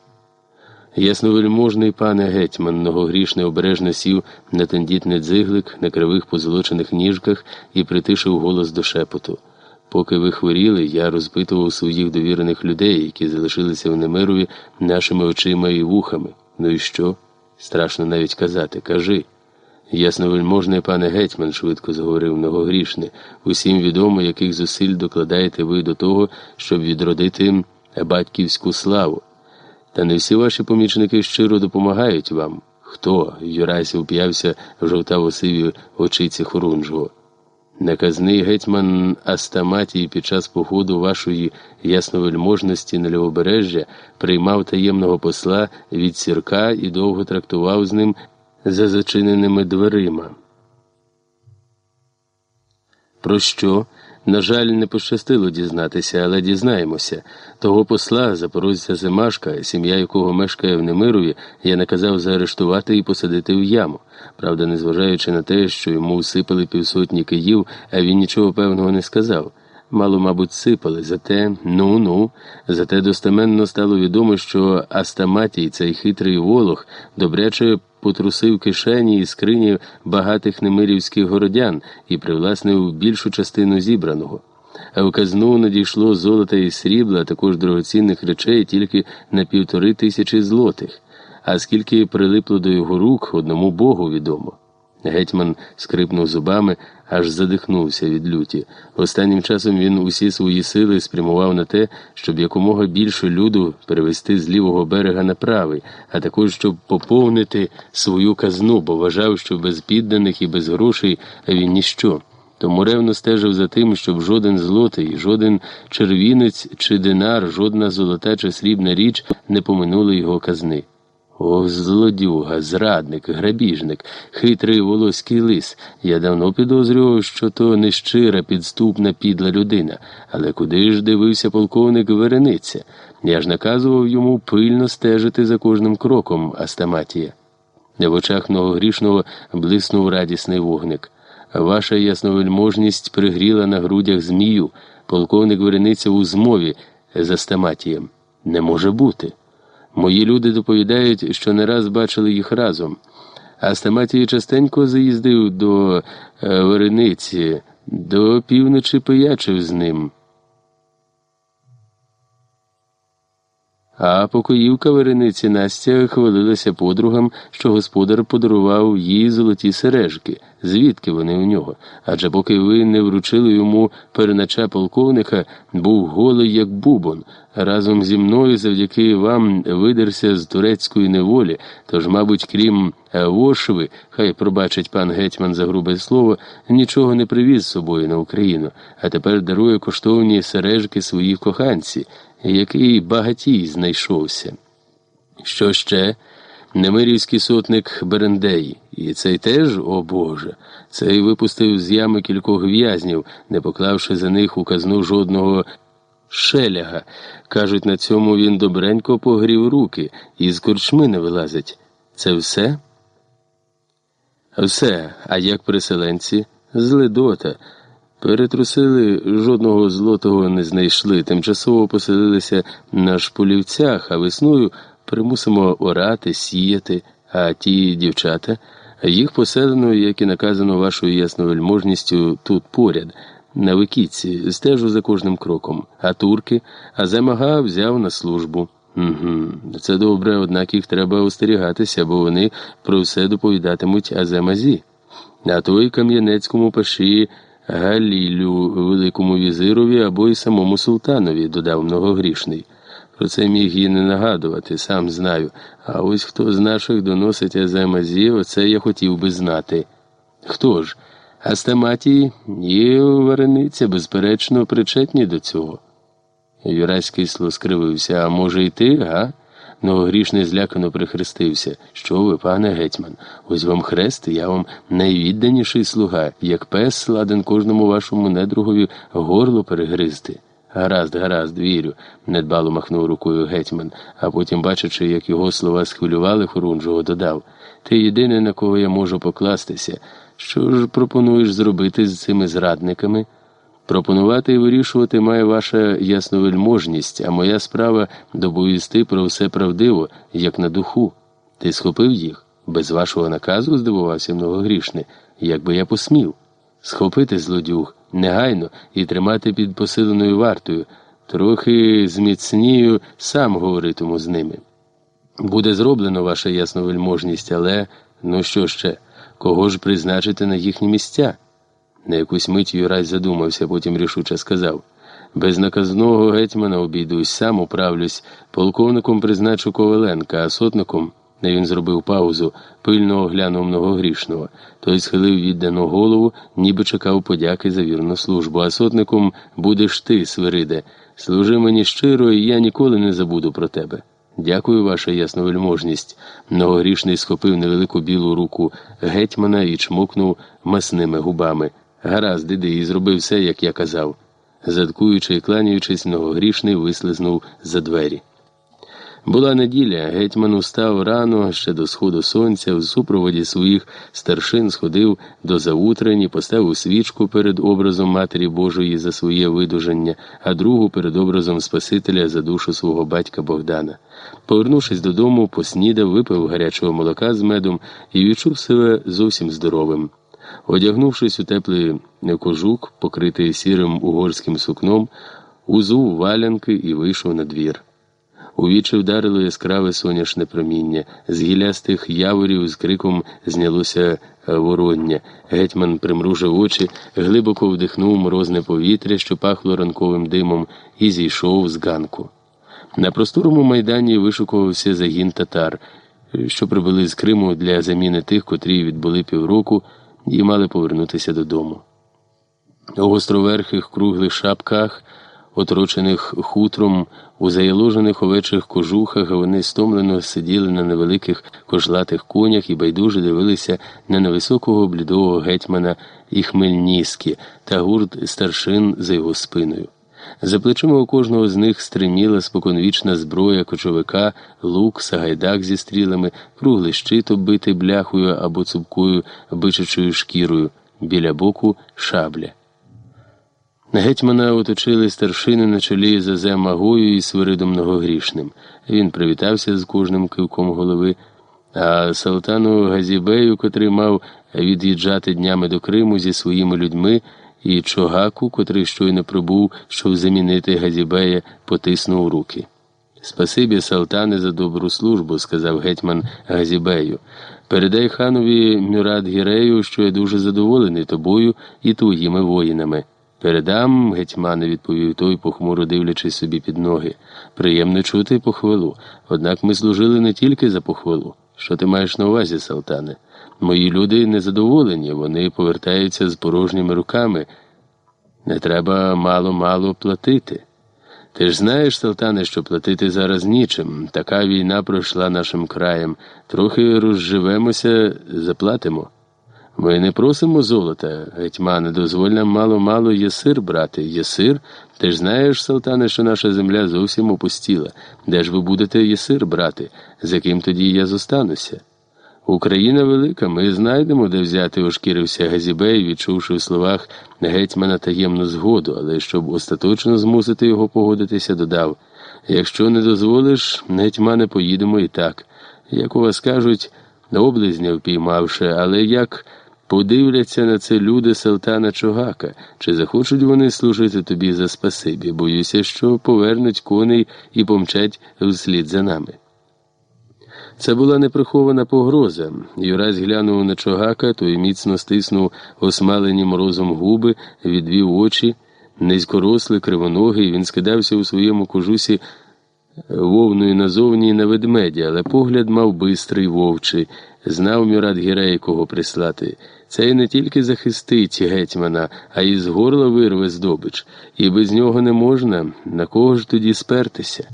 Ясновельможний пане гетьман, многогрішний обережно сів на тендітний дзиглик на кривих позолочених ніжках і притишив голос до шепоту. Поки ви хворіли, я розпитував своїх довірених людей, які залишилися в Немирові нашими очима і вухами. Ну і що? Страшно навіть казати. Кажи. Ясновельможний пане гетьман, швидко заговорив многогрішний, усім відомо, яких зусиль докладаєте ви до того, щоб відродити батьківську славу. Та не всі ваші помічники щиро допомагають вам. Хто? Юрась уп'явся в жовтаво сиві очиці Хорунжого. Наказний гетьман Астаматій під час походу вашої ясновельможності на лівобережжя приймав таємного посла від сірка і довго трактував з ним за зачиненими дверима. Про що? На жаль, не пощастило дізнатися, але дізнаємося. Того посла, запорожця Зимашка, сім'я якого мешкає в Немирові, я наказав заарештувати і посадити в яму. Правда, незважаючи на те, що йому всипали півсотні київ, а він нічого певного не сказав. Мало, мабуть, сипали, зате ну ну, зате достеменно стало відомо, що Астаматій, цей хитрий волох, добряче потрусив кишені і скрині багатих немирівських городян і привласнив більшу частину зібраного. А в казну надійшло золота і срібла, а також дорогоцінних речей тільки на півтори тисячі злотих, а скільки прилипло до його рук, одному Богу відомо. Гетьман скрипнув зубами, аж задихнувся від люті. Останнім часом він усі свої сили спрямував на те, щоб якомога більше люду перевести з лівого берега на правий, а також щоб поповнити свою казну, бо вважав, що без підданих і без грошей він ніщо. Тому ревно стежив за тим, щоб жоден злотий, жоден червінець чи динар, жодна золота чи срібна річ не поминули його казни. Ох, злодюга, зрадник, грабіжник, хитрий волоський лис. Я давно підозрював, що то нещира, підступна, підла людина. Але куди ж дивився полковник Верениця? Я ж наказував йому пильно стежити за кожним кроком Астаматія. В очах многогрішного блиснув радісний вогник. Ваша ясновельможність пригріла на грудях змію. Полковник Верениця у змові з Астаматієм. Не може бути. Мої люди доповідають, що не раз бачили їх разом. А Стаматій частенько заїздив до е, Верениці, до півночі пиячив з ним. А покоївка Верениці Настя хвалилася подругам, що господар подарував їй золоті сережки, звідки вони у нього. Адже поки ви не вручили йому перенача полковника, був голий, як бубон. Разом зі мною завдяки вам видерся з турецької неволі, тож, мабуть, крім Вошви, хай пробачить пан гетьман за грубе слово, нічого не привіз з собою на Україну, а тепер дарує коштовні сережки своїй коханці, який багатій знайшовся. Що ще? Немирівський сотник Берендей, і цей теж, о Боже, цей випустив з ями кількох в'язнів, не поклавши за них у казну жодного шеляга. Кажуть, на цьому він добренько погрів руки і з корчми не вилазить. Це все? Все, а як переселенці? З Ледота. Перетрусили, жодного злотого не знайшли, тимчасово поселилися на шполівцях, а весною примусимо орати, сіяти, а ті дівчата, їх поселено, як і наказано вашою ясновельможністю, тут поряд, на Викітці, стежу за кожним кроком, а турки, а замага взяв на службу. Угу, Це добре, однак їх треба остерігатися, бо вони про все доповідатимуть Аземазі. А той Кам'янецькому паші Галілю, Великому візирові або й самому султанові, додав многогрішний. Про це міг і не нагадувати, сам знаю. А ось хто з наших доносить Аземазі, оце я хотів би знати. Хто ж? Астематії і Варениця, безперечно, причетні до цього. Юрась кисло скривився, а може, й ти, га? Новогрішний злякано прихрестився. Що ви, пане гетьман? Ось вам хрест, я вам найвідданіший слуга, як пес ладен кожному вашому недругові горло перегризти. Гаразд, гаразд, вірю, недбало махнув рукою гетьман, а потім, бачачи, як його слова схвилювали Хорунжого, додав Ти єдиний, на кого я можу покластися. Що ж пропонуєш зробити з цими зрадниками? Пропонувати і вирішувати має ваша ясновельможність, а моя справа доповісти про все правдиво, як на духу. Ти схопив їх? Без вашого наказу, здивувався многогрішний, якби я посмів. Схопити злодюг негайно і тримати під посиленою вартою, трохи зміцнію сам говоритиму з ними. Буде зроблено ваша ясновельможність, але ну що ще, кого ж призначити на їхні місця? На якусь мить Юрай задумався, потім рішуче сказав без наказного гетьмана обійдусь, сам управлюсь, полковником призначу Коваленка, а сотником. Він зробив паузу, пильно оглянув многогрішного. Той схилив віддану голову, ніби чекав подяки за вірну службу. А сотником будеш ти, Свириде. Служи мені щиро, і я ніколи не забуду про тебе. Дякую, ваша ясновельможність. Многогрішний схопив невелику білу руку гетьмана і чмокнув масними губами. Гаразд, іди, і зробив все, як я казав. Задкуючи і кланяючись, многогрішний вислизнув за двері. Була неділя, гетьман устав рано ще до сходу сонця, в супроводі своїх старшин сходив до завутрені, поставив свічку перед образом Матері Божої за своє видужання, а другу перед образом Спасителя за душу свого батька Богдана. Повернувшись додому, поснідав, випив гарячого молока з медом і відчув себе зовсім здоровим. Одягнувшись у теплий кожух, покритий сірим угорським сукном, узув валянки і вийшов на двір. У вічі вдарило яскраве соняшне проміння, з гілястих яворів з криком знялося вороння. Гетьман примружив очі, глибоко вдихнув морозне повітря, що пахло ранковим димом, і зійшов з ганку. На просторому майдані вишукувався загін татар, що прибули з Криму для заміни тих, котрі відбули півроку і мали повернутися додому. У гостроверхих круглих шапках отрочених хутром, у заяложених овечих кожухах, вони стомлено сиділи на невеликих кожлатих конях і байдуже дивилися на невисокого блідого гетьмана і хмельніські та гурт старшин за його спиною. За плечима у кожного з них стриміла споконвічна зброя кочовика, лук, сагайдак зі стрілами, круглий щит, оббитий бляхою або цупкою бичачою шкірою, біля боку шабля. Гетьмана оточили старшини на чолі з Азем Магою і Свиридом Многогрішним. Він привітався з кожним кивком голови, а Салтану Газібею, котрий мав від'їжджати днями до Криму зі своїми людьми, і Чогаку, котрий щойно прибув, щоб замінити Газібея, потиснув руки. Спасибі, Салтане, за добру службу, сказав гетьман Газібею. Передай ханові Мюрат Гірею, що я дуже задоволений тобою і твоїми воїнами. Передам, гетьмане, відповів той, похмуро дивлячись собі під ноги. Приємно чути похвалу. Однак ми служили не тільки за похвалу. Що ти маєш на увазі, Салтане? Мої люди незадоволені, вони повертаються з порожніми руками. Не треба мало-мало платити. Ти ж знаєш, Салтане, що платити зараз нічим. Така війна пройшла нашим краєм. Трохи розживемося, заплатимо. Ми не просимо золота, гетьмане, дозволь нам мало-мало є сир брати. Є сир? Ти ж знаєш, Салтане, що наша земля зовсім опустіла. Де ж ви будете єсир брати? З яким тоді я зостануся? Україна велика, ми знайдемо, де взяти, ошкірився Газібей, відчувши в словах гетьмана таємну згоду, але щоб остаточно змусити його погодитися, додав якщо не дозволиш, гетьмане, поїдемо і так. Як у вас кажуть, облизня впіймавши, але як. Подивляться на це люди Салтана Чогака, чи захочуть вони служити тобі за спасибі, боюся, що повернуть коней і помчать вслід за нами. Це була неприхована погроза. Юрась глянув на чогака, той міцно стиснув осмалені морозом губи, відвів очі, низькорослий, кривоногий, він скидався у своєму кожусі вовною назовні на ведмеді, але погляд мав бистрий вовчий, знав Мюрат Гірей, кого прислати. Це й не тільки захистить гетьмана, а й з горла вирве здобич, і без нього не можна, на кого ж тоді спертися.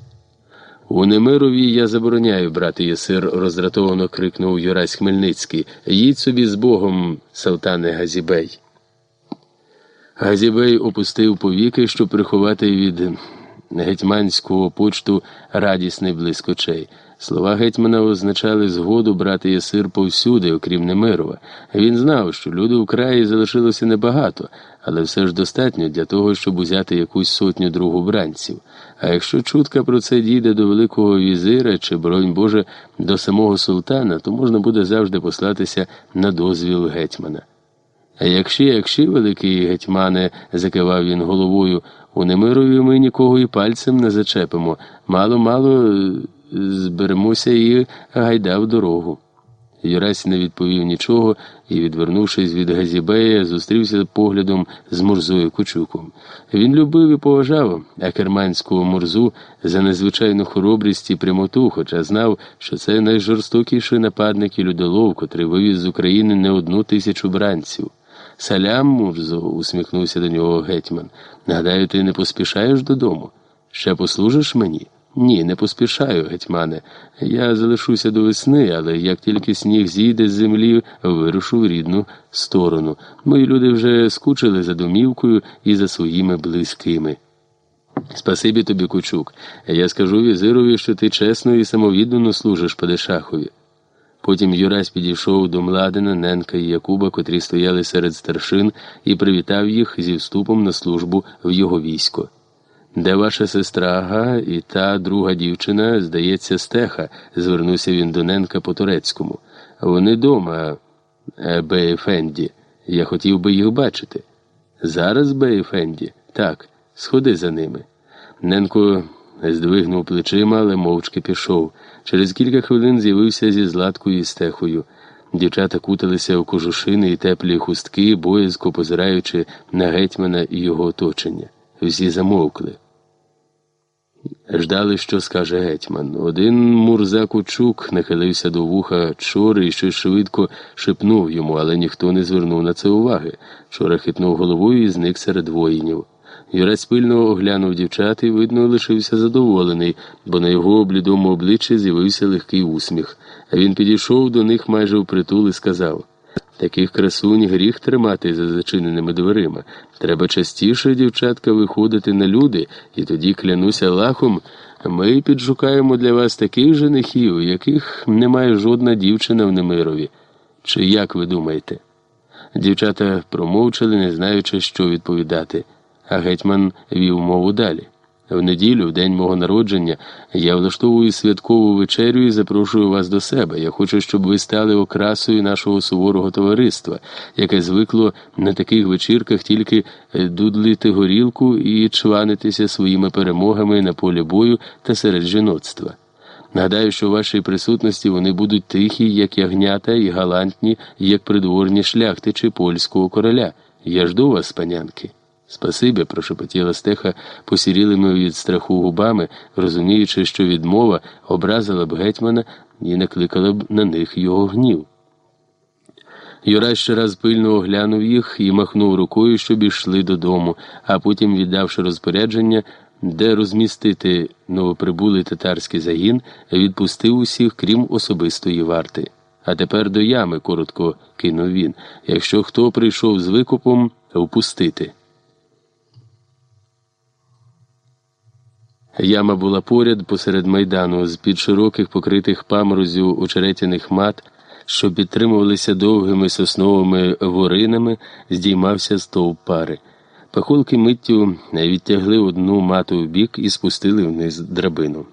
У Немирові я забороняю брати єсир, роздратовано крикнув Юрась Хмельницький. Їдь собі з Богом, Салтане Газібей. Газібей опустив повіки, щоб приховати від гетьманського почту радісний блиск. Слова гетьмана означали згоду брати єсир повсюди, окрім Немирова. Він знав, що люди у краї залишилося небагато, але все ж достатньо для того, щоб узяти якусь сотню другу бранців. А якщо чутка про це дійде до Великого візира чи, бронь Боже, до самого султана, то можна буде завжди послатися на дозвіл гетьмана. А якщо, якщо, великий гетьмане, закивав він головою, у Немирові ми нікого і пальцем не зачепимо, мало-мало зберемося і гайда в дорогу. Юрась не відповів нічого і, відвернувшись від Газібея, зустрівся поглядом з Мурзою Кучуком. Він любив і поважав акерманського Мурзу за незвичайну хоробрість і прямоту, хоча знав, що це найжорстокіший нападник і людолов, котрий вивіз з України не одну тисячу бранців. Салям, Мурзо, усміхнувся до нього гетьман. Гадаю, ти не поспішаєш додому? Ще послужиш мені? Ні, не поспішаю, гетьмане. Я залишуся до весни, але як тільки сніг зійде з землі, вирушу в рідну сторону. Мої люди вже скучили за домівкою і за своїми близькими. Спасибі тобі, кучук. Я скажу візирові, що ти чесно і самовіддано служиш Падишахові. Потім Юрась підійшов до Младина, Ненка і Якуба, котрі стояли серед старшин, і привітав їх зі вступом на службу в його військо. Де ваша сестра Ага і та друга дівчина, здається, стеха, звернувся він до Ненка по турецькому. Вони дома, е, Бейфенді. Я хотів би їх бачити. Зараз, Бейфенді? Так, сходи за ними. Ненко здвигнув плечима, але мовчки пішов. Через кілька хвилин з'явився зі златкою і стехою. Дівчата куталися у кожушини і теплі хустки, боязко позираючи на гетьмана і його оточення. Всі замовкли. Ждали, що скаже гетьман. Один Мурза Кучук нахилився до вуха чори і щось швидко шепнув йому, але ніхто не звернув на це уваги. Чора хитнув головою і зник серед воїнів. Юрець пильно оглянув дівчат і, видно, лишився задоволений, бо на його блідому обличчі з'явився легкий усміх. Він підійшов до них майже впритул і сказав Таких красунь гріх тримати за зачиненими дверима. Треба частіше, дівчатка, виходити на люди, і тоді, клянуся лахом, ми підшукаємо для вас таких женихів, яких немає жодна дівчина в Немирові. Чи як ви думаєте? Дівчата промовчали, не знаючи, що відповідати, а гетьман вів мову далі. В неділю, в день мого народження, я влаштовую святкову вечерю і запрошую вас до себе. Я хочу, щоб ви стали окрасою нашого суворого товариства, яке звикло на таких вечірках тільки дудлити горілку і чванитися своїми перемогами на полі бою та серед жіноцтва. Нагадаю, що у вашій присутності вони будуть тихі, як ягнята, і галантні, як придворні шляхтичі польського короля. Я жду вас, панянки. Спасибі, прошепотіла стеха посірілими від страху губами, розуміючи, що відмова образила б гетьмана, і накликала б на них його гнів. Юрай ще раз пильно оглянув їх і махнув рукою, щоб ішли додому, а потім, віддавши розпорядження, де розмістити новоприбулий татарський загін, відпустив усіх, крім особистої варти. А тепер до ями, коротко кинув він. Якщо хто прийшов з викупом, впустити. Яма була поряд посеред майдану, з під широких покритих паморозю очеретяних мат, що підтримувалися довгими сосновими воринами, здіймався стовп пари. Пахолки миттю відтягли одну мату в бік і спустили вниз драбину.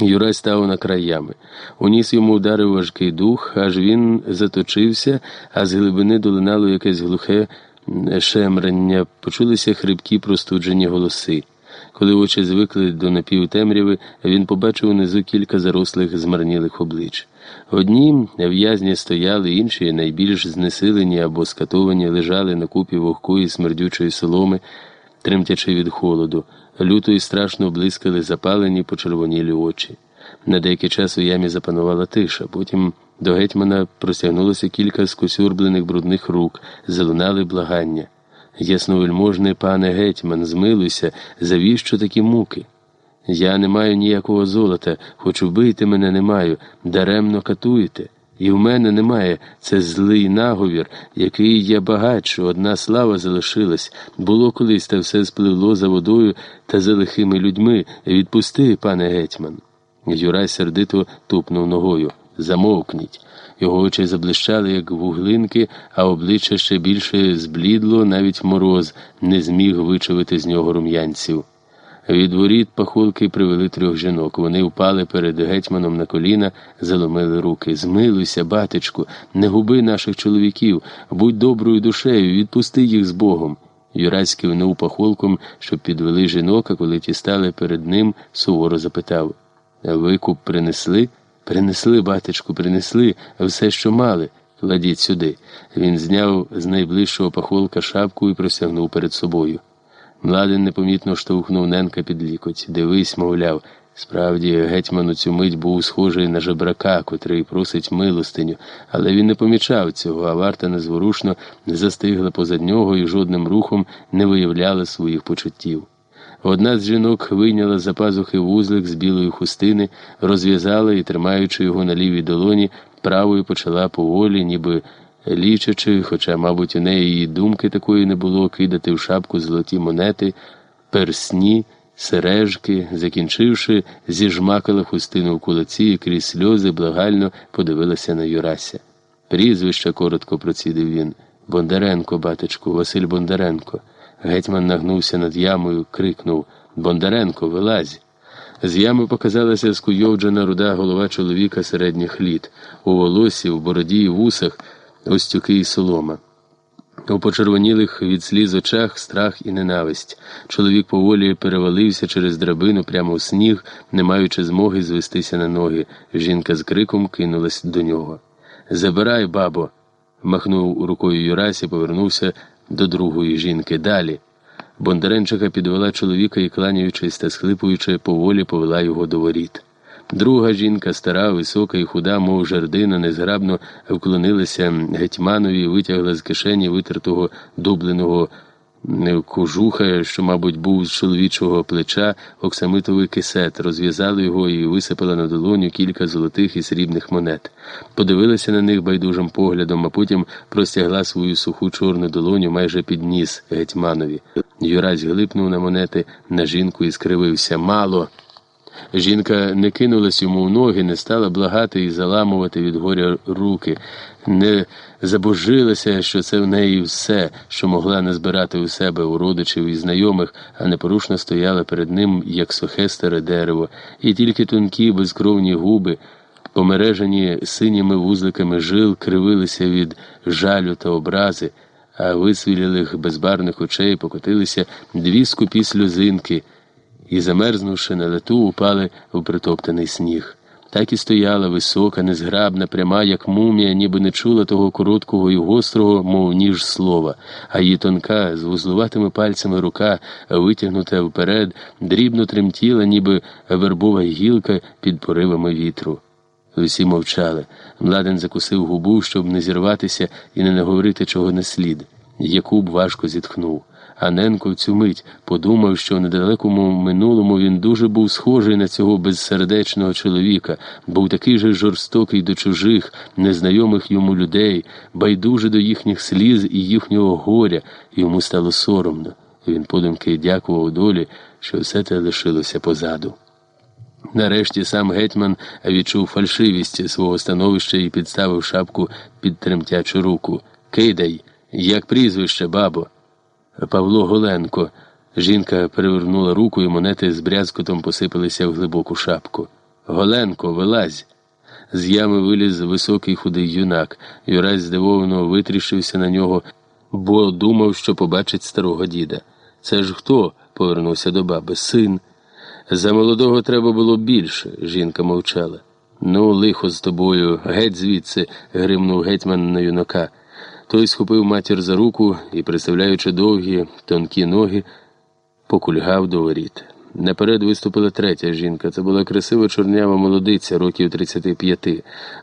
Юрай став на край ями. У ніс йому ударив важкий дух, аж він заточився, а з глибини долинало якесь глухе шемрання, почулися хрипкі простуджені голоси. Коли очі звикли до напівтемряви, він побачив унизу кілька зарослих змарнілих облич. Одні в'язні стояли, інші, найбільш знесилені або скатовані, лежали на купі вогкої смердючої соломи, тремтячи від холоду, люто і страшно блискали запалені почервонілі очі. На деякий час у ямі запанувала тиша, потім до гетьмана простягнулося кілька скосюрблених брудних рук, залунали благання. Ясновельможний пане гетьман, змилуйся, завіщо такі муки? Я не маю ніякого золота, хоч вбити мене не маю, даремно катуєте. І в мене немає це злий наговір, який я багач, що одна слава залишилась. Було колись та все спливло за водою та за лихими людьми. Відпусти, пане гетьман. Юрай сердито тупнув ногою. Замовкніть. Його очі заблищали, як вуглинки, а обличчя ще більше зблідло, навіть мороз не зміг вичавити з нього рум'янців. Від воріт пахулки привели трьох жінок. Вони впали перед гетьманом на коліна, заломили руки. Змилуйся, батечку, не губи наших чоловіків, будь доброю душею, відпусти їх з Богом. Юраць кивнув пахолком, щоб підвели жінок, а коли ті стали перед ним, суворо запитав Викуп принесли? Принесли, батечку, принесли все, що мали. Кладіть сюди. Він зняв з найближчого пахолка шапку і просягнув перед собою. Младен непомітно штовхнув Ненка під лікоть. Дивись, мовляв, справді гетьман у цю мить був схожий на жебрака, котрий просить милостиню, але він не помічав цього, а варта незворушно не застигла позад нього і жодним рухом не виявляла своїх почуттів. Одна з жінок вийняла за пазухи вузлик з білої хустини, розв'язала і, тримаючи його на лівій долоні, правою почала поволі, ніби лічачи, хоча, мабуть, у неї і думки такої не було, кидати в шапку золоті монети, персні, сережки, закінчивши, зіжмакала хустину в кулаці і крізь сльози благально подивилася на Юрася. Прізвище коротко процідив він. Бондаренко, батечку, Василь Бондаренко. Гетьман нагнувся над ямою, крикнув Бондаренко, вилазь. З ями показалася скуйовджена руда голова чоловіка середніх літ, у волосі, в бороді і вусах, остюки і солома. У почервонілих від сліз очах страх і ненависть. Чоловік поволі перевалився через драбину прямо в сніг, не маючи змоги звестися на ноги. Жінка з криком кинулась до нього. Забирай, бабо. махнув рукою Юрась і повернувся до другої жінки. Далі. Бондаренчика підвела чоловіка і, кланяючись та схлипуючи, поволі повела його до воріт. Друга жінка, стара, висока і худа, мов жердина, незграбно вклонилася гетьманові і витягла з кишені витертого дубленого кожуха, що, мабуть, був з чоловічого плеча, оксамитовий кисет, розв'язала його і висипала на долоню кілька золотих і срібних монет. Подивилася на них байдужим поглядом, а потім простягла свою суху чорну долоню майже під ніс гетьманові. Юрась глипнув на монети на жінку і скривився. Мало. Жінка не кинулась йому в ноги, не стала благати і заламувати від горя руки, не забожилася, що це в неї все, що могла не збирати у себе у родичів і знайомих, а непорушно стояла перед ним, як сухе старе дерево, і тільки тонкі безкровні губи, помережені синіми вузликами жил, кривилися від жалю та образи, а висвілілих безбарних очей покотилися дві скупі сльозинки і, замерзнувши на лету, упали в притоптаний сніг. Так і стояла висока, незграбна, пряма, як мумія, ніби не чула того короткого і гострого, мов ніж слова, а її тонка, з вузлуватими пальцями рука, витягнута вперед, дрібно тремтіла, ніби вербова гілка під поривами вітру. Усі мовчали. Младен закусив губу, щоб не зірватися і не наговорити чого не слід. Якуб важко зітхнув. А Ненко в цю мить подумав, що в недалекому минулому він дуже був схожий на цього безсердечного чоловіка, був такий же жорстокий до чужих, незнайомих йому людей, байдуже до їхніх сліз і їхнього горя, йому стало соромно. Він подумки дякував долі, що все те лишилося позаду. Нарешті сам гетьман відчув фальшивість свого становища і підставив шапку під тремтячу руку. Кидай, як прізвище, бабо. Павло Голенко. Жінка перевернула руку, і монети з брязкотом посипалися в глибоку шапку. Голенко, вилазь. З ями виліз високий худий юнак. Юрась здивовано витріщився на нього, бо думав, що побачить старого діда. Це ж хто? повернувся до баби. Син. За молодого треба було більше, жінка мовчала. Ну, лихо з тобою, геть звідси, гримнув гетьман на юнака. Той схопив матір за руку і, приставляючи довгі, тонкі ноги, покульгав до воріт. Наперед виступила третя жінка. Це була красива чорнява молодиця, років 35.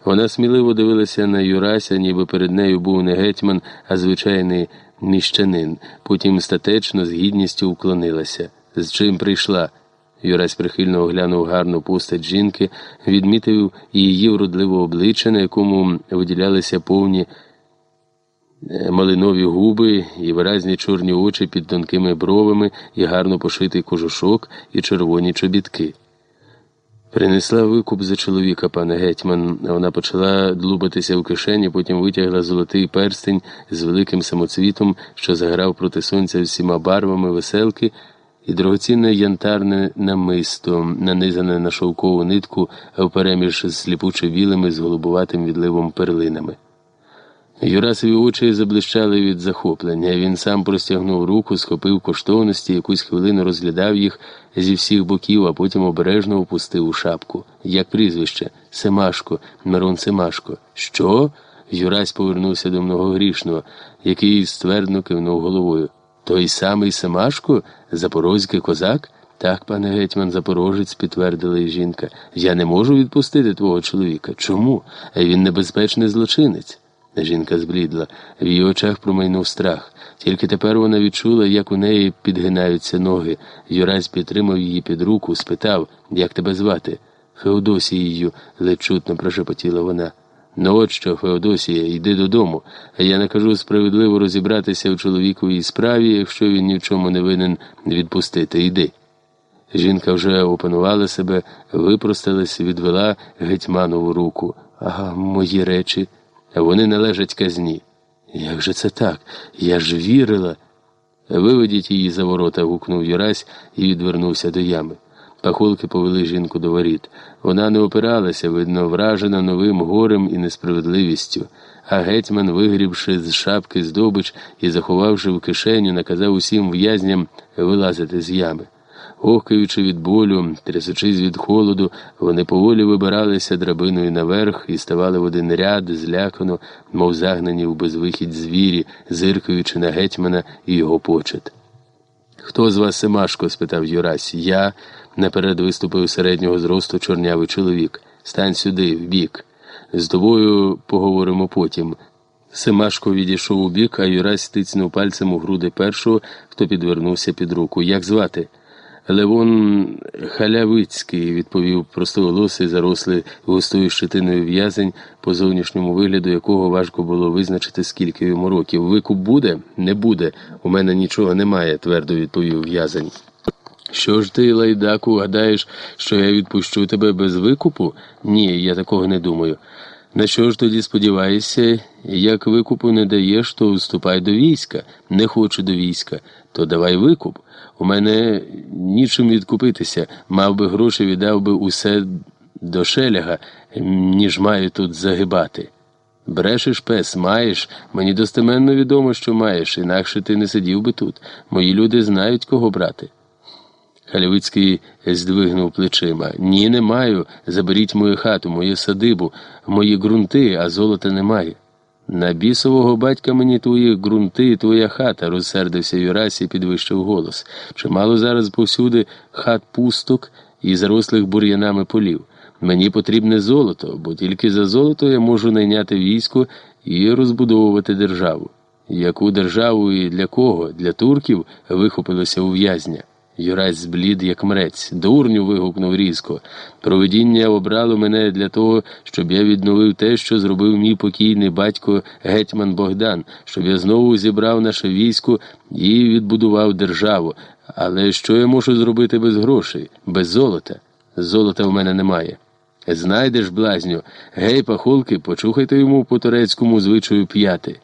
Вона сміливо дивилася на Юрася, ніби перед нею був не гетьман, а звичайний міщанин. Потім статечно, з гідністю уклонилася. З чим прийшла? Юрась прихильно оглянув гарну постать жінки, відмітив її вродливе обличчя, на якому виділялися повні. Е, малинові губи і виразні чорні очі під тонкими бровами, і гарно пошитий кожушок, і червоні чобітки. Принесла викуп за чоловіка, пане гетьман. Вона почала длубатися в кишені, потім витягла золотий перстень з великим самоцвітом, що заграв проти сонця всіма барвами веселки, і дорогоцінне янтарне намисто, нанизане на шовкову нитку, впереміж з сліпуче білими з голубуватим відливом перлинами. Юрасові очі заблищали від захоплення. Він сам простягнув руку, схопив коштовності, якусь хвилину розглядав їх зі всіх боків, а потім обережно опустив у шапку. Як прізвище Семашко, Мирон Семашко. Що? Юрась повернувся до многогрішного, який ствердно кивнув головою. Той самий Семашко? Запорозький козак? Так, пане гетьман, запорожець, підтвердила й жінка. Я не можу відпустити твого чоловіка. Чому? Він небезпечний злочинець. Жінка зблідла, в її очах промайнув страх. Тільки тепер вона відчула, як у неї підгинаються ноги. Юрась підтримав її під руку, спитав, як тебе звати. Феодосією, ледь чутно прошепотіла вона. Ну от що, Феодосія, йди додому, а я накажу справедливо розібратися в чоловіковій справі, якщо він ні в чому не винен відпустити. Йди. Жінка вже опанувала себе, випросталась, відвела гетьманову руку. Ага, мої речі. Вони належать казні. Як же це так? Я ж вірила. Виведіть її за ворота, гукнув Юрась і відвернувся до ями. Пахолки повели жінку до воріт. Вона не опиралася, видно, вражена новим горем і несправедливістю, а гетьман, вигрібши з шапки здобич і заховавши в кишеню, наказав усім в'язням вилазити з ями. Охкаючи від болю, трясучись від холоду, вони поволі вибиралися драбиною наверх і ставали в один ряд, злякано, мов загнані в безвихідь звірі, зиркаючи на гетьмана і його почет. Хто з вас Семашко? спитав Юрась. Я наперед виступив середнього зросту чорнявий чоловік. Стань сюди, вбік. З тобою поговоримо потім. Семашко відійшов у бік, а Юрась тицнув пальцем у груди першого, хто підвернувся під руку. Як звати? Левон Халявицький, відповів простоволосий, зарослий густою щетиною в'язень, по зовнішньому вигляду якого важко було визначити, скільки йому років. Викуп буде? Не буде. У мене нічого немає, твердо відповів в'язень. Що ж ти, лайдаку, гадаєш, що я відпущу тебе без викупу? Ні, я такого не думаю. На що ж тоді сподіваєшся, як викупу не даєш, то вступай до війська. Не хочу до війська, то давай викуп. У мене нічим відкупитися, мав би гроші, віддав би усе до шеляга, ніж маю тут загибати. Брешеш, пес, маєш, мені достеменно відомо, що маєш, інакше ти не сидів би тут. Мої люди знають, кого брати. Халявицький здвигнув плечима. Ні, не маю. Заберіть мою хату, мою садибу, мої ґрунти, а золота немає. На бісового батька мені твої ґрунти і твоя хата, розсердився Юрась і підвищив голос. Чимало зараз повсюди хат пусток і зарослих бур'янами полів. Мені потрібне золото, бо тільки за золото я можу найняти військо і розбудовувати державу. Яку державу і для кого? Для турків вихопилося у в'язня. Юрась зблід, як мрець, дурню вигукнув різко. Провидіння обрало мене для того, щоб я відновив те, що зробив мій покійний батько гетьман Богдан, щоб я знову зібрав наше військо і відбудував державу. Але що я можу зробити без грошей, без золота? Золота в мене немає. Знайдеш, блазню, гей, пахулки, почухайте йому по турецькому звичаю п'яти.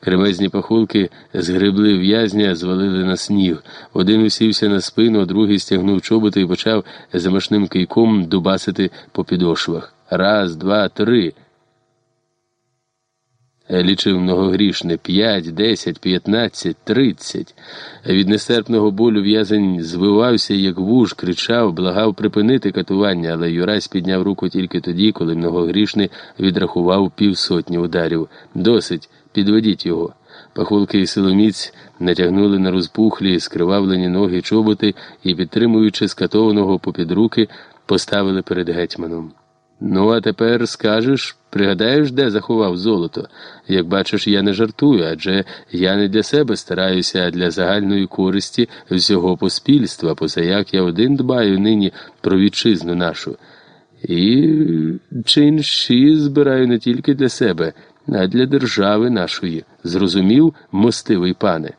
Кремезні пахулки згребли в'язня, звалили на сніг. Один усівся на спину, а другий стягнув чоботи і почав замашним кийком дубасити по підошвах. Раз, два, три. Лічив многогрішне п'ять, десять, п'ятнадцять, тридцять. Від нестерпного болю в'язень звивався, як вуж, кричав, благав припинити катування, але Юрась підняв руку тільки тоді, коли многогрішний відрахував півсотні ударів. Досить, підведіть його. Пахулки і силоміць натягнули на розпухлі, скривавлені ноги чоботи і, підтримуючи скатованого попід руки, поставили перед гетьманом. Ну, а тепер скажеш, пригадаєш, де заховав золото. Як бачиш, я не жартую, адже я не для себе стараюся, а для загальної користі всього поспільства, позаяк я один дбаю нині про вітчизну нашу. І чинші збираю не тільки для себе, а для держави нашої. Зрозумів, мостивий пане.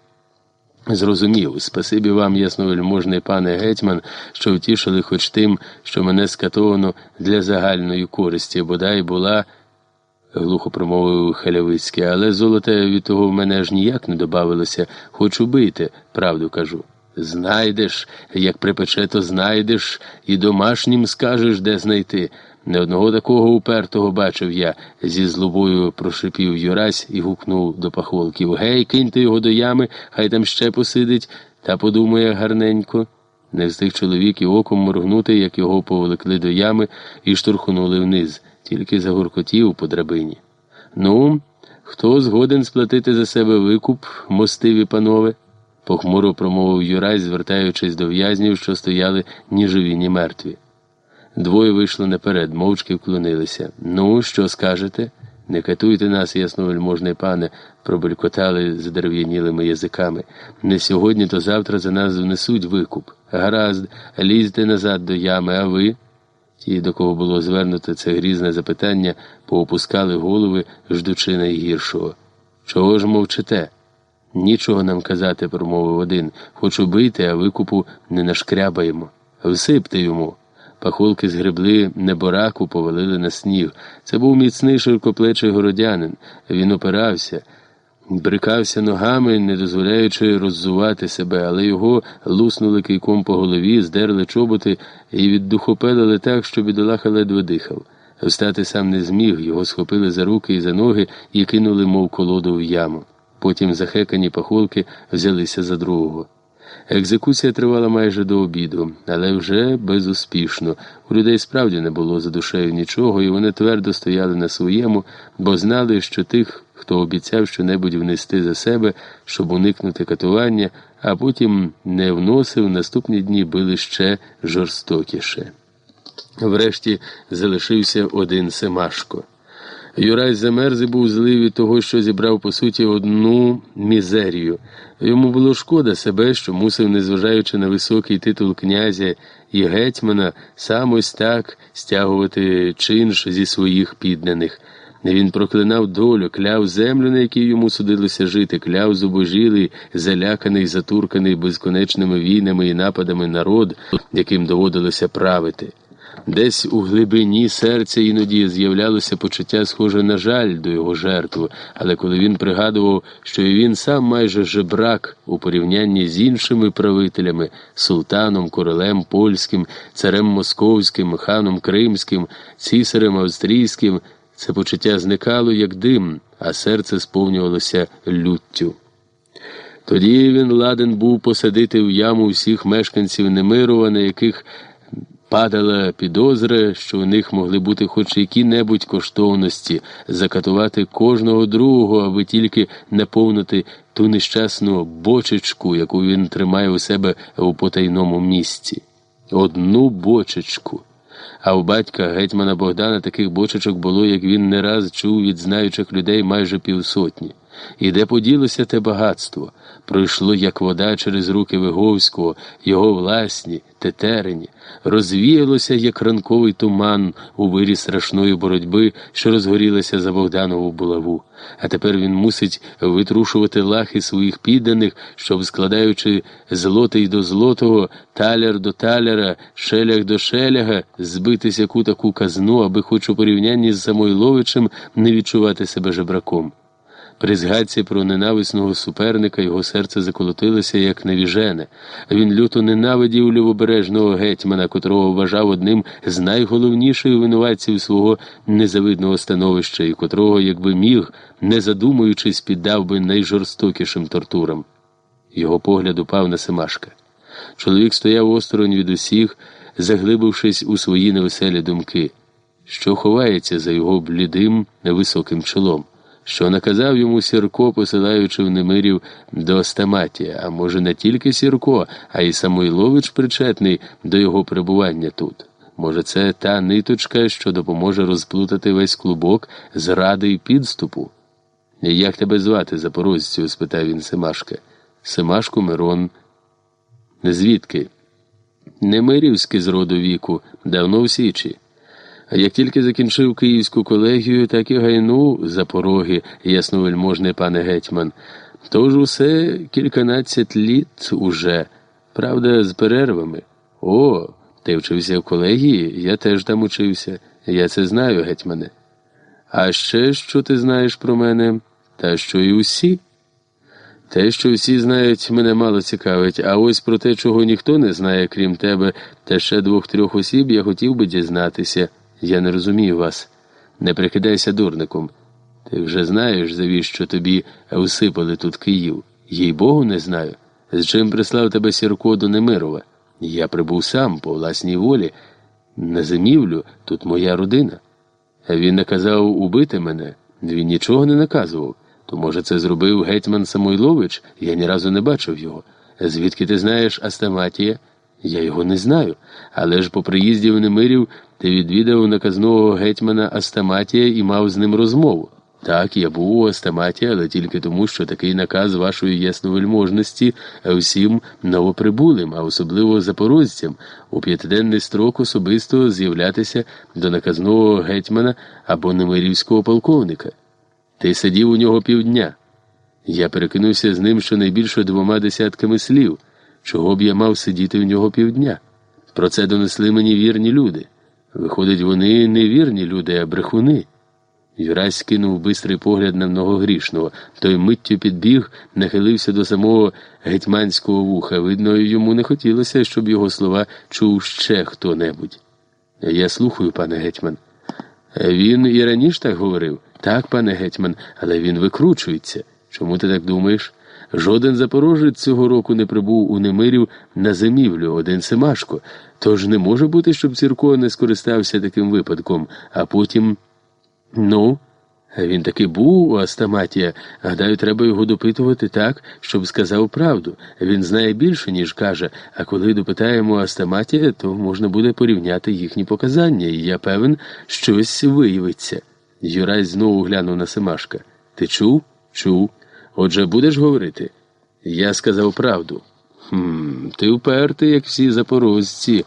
Зрозумів, спасибі вам, ясновельможний пане гетьман, що втішили хоч тим, що мене скатовано для загальної користі, бодай була, глухо промовив Халявицький, але золота від того в мене аж ніяк не добавилося, хочу бити, правду кажу. Знайдеш, як припече, то знайдеш, і домашнім скажеш, де знайти. Не одного такого упертого бачив я, зі злобою прошипів Юрась і гукнув до пахолків Гей, киньте його до ями, хай там ще посидить, та подумає гарненько. Не встиг чоловік і оком моргнути, як його повлекли до ями і штурхнули вниз, тільки загуркотів по драбині. Ну, хто згоден сплатити за себе викуп, мостиві панове? похмуро промовив Юрась, звертаючись до в'язнів, що стояли ні живі, ні мертві. Двоє вийшли наперед, мовчки вклонилися. Ну, що скажете? Не катуйте нас, ясновельможний пане, пробелькотали задерев'янілими язиками. Не сьогодні, то завтра за нас внесуть викуп. Гаразд, лізьте назад до ями, а ви? Ті, до кого було звернуто це грізне запитання, поопускали голови, ждучи найгіршого. Чого ж мовчите? Нічого нам казати, промовив один. Хочу бити, а викупу не нашкрябаємо. Всипте йому. Пахулки згребли небораку, повалили на сніг. Це був міцний широкоплечий городянин. Він опирався, брикався ногами, не дозволяючи роззувати себе, але його луснули кийком по голові, здерли чоботи і віддухопелили так, що бідолаха ледве дихав. Встати сам не зміг, його схопили за руки і за ноги і кинули, мов колоду в яму. Потім захекані пахолки взялися за другого. Екзекуція тривала майже до обіду, але вже безуспішно. У людей справді не було за душею нічого, і вони твердо стояли на своєму, бо знали, що тих, хто обіцяв щонебудь внести за себе, щоб уникнути катування, а потім не вносив, наступні дні били ще жорстокіше. Врешті залишився один Семашко. Юрай замерз і був злий від того, що зібрав по суті одну мізерію. Йому було шкода себе, що мусив, незважаючи на високий титул князя і гетьмана, сам ось так стягувати чинш зі своїх підданих. Він проклинав долю, кляв землю, на якій йому судилося жити, кляв зубожілий, заляканий, затурканий безконечними війнами і нападами народ, яким доводилося правити. Десь у глибині серця іноді з'являлося почуття схоже на жаль до його жертви, але коли він пригадував, що і він сам майже жебрак у порівнянні з іншими правителями султаном, королем польським, царем московським, ханом кримським, цісарем австрійським, це почуття зникало, як дим, а серце сповнювалося люттю. Тоді він ладен був посадити в яму всіх мешканців Немирова, на яких Падала підозра, що у них могли бути хоч які-небудь коштовності, закатувати кожного другого, аби тільки наповнити ту нещасну бочечку, яку він тримає у себе у потайному місці. Одну бочечку. А у батька гетьмана Богдана таких бочечок було, як він не раз чув від знаючих людей майже півсотні. І де поділося те багатство? Пройшло, як вода через руки Виговського, його власні, тетерені, розвіялося, як ранковий туман у вирі страшної боротьби, що розгорілася за Богданову булаву. А тепер він мусить витрушувати лахи своїх підданих, щоб, складаючи злотий до злотого, таляр до таляра, шелях до шеляга, збитися яку таку казну, аби хоч у порівнянні з Самойловичем не відчувати себе жебраком. При згадці про ненависного суперника його серце заколотилося, як навіжене. Він люто ненавидів лівобережного гетьмана, котрого вважав одним з найголовніших винуватців свого незавидного становища, і котрого, якби міг, не задумуючись, піддав би найжорстокішим тортурам. Його погляд упав на Семашка. Чоловік стояв осторонь від усіх, заглибившись у свої невеселі думки, що ховається за його блідим невисоким чолом що наказав йому Сірко, посилаючи в Немирів до Остаматія, а може, не тільки Сірко, а й Самойлович причетний до його перебування тут. Може, це та ниточка, що допоможе розплутати весь клубок зради й підступу. Як тебе звати, запорожцю? спитав він Семашка. Семашку Мирон. Звідки? Немирівський з роду віку, давно в Січі. Як тільки закінчив київську колегію, так і гайнув за пороги, ясновельможний пане гетьман. Тож усе кільканадцять літ уже, правда, з перервами. О, ти вчився в колегії, я теж там учився. Я це знаю, гетьмане. А ще що ти знаєш про мене, та що і усі? Те, що всі знають, мене мало цікавить, а ось про те, чого ніхто не знає, крім тебе, та ще двох-трьох осіб, я хотів би дізнатися. Я не розумію вас. Не прикидайся дурником. Ти вже знаєш, завіщо тобі усипали тут Київ. Їй Богу, не знаю. З чим прислав тебе Сірко до Немирова. Я прибув сам по власній волі. На зимівлю тут моя родина. Він наказав убити мене, він нічого не наказував. То, може, це зробив гетьман Самойлович, я ні разу не бачив його. Звідки ти знаєш Астаматія? Я його не знаю, але ж по приїзді в Немирів ти відвідав наказного гетьмана Астаматія і мав з ним розмову. Так, я був у Астаматія, але тільки тому, що такий наказ вашої ясновельможності всім новоприбулим, а особливо запорожцям, у п'ятиденний строк особисто з'являтися до наказного гетьмана або немирівського полковника. Ти сидів у нього півдня. Я перекинувся з ним щонайбільше двома десятками слів. Чого б я мав сидіти в нього півдня? Про це донесли мені вірні люди. Виходить, вони не вірні люди, а брехуни. Юрась скинув бистрий погляд на многогрішного. Той миттю підбіг, нахилився до самого гетьманського вуха. Видно, йому не хотілося, щоб його слова чув ще хто небудь. Я слухаю, пане гетьман. Він і раніше так говорив. Так, пане гетьман, але він викручується. Чому ти так думаєш? Жоден запорожець цього року не прибув у Немирів на зимівлю, один Семашко. Тож не може бути, щоб Цірко не скористався таким випадком, а потім. Ну, він таки був у Астаматія. Гадаю, треба його допитувати так, щоб сказав правду. Він знає більше, ніж каже, а коли допитаємо Астаматія, то можна буде порівняти їхні показання, і я певен, щось виявиться. Юрай знову глянув на Семашка. Ти чув? Чув. Отже, будеш говорити? Я сказав правду. «Хм, Ти впертий, як всі запорожці.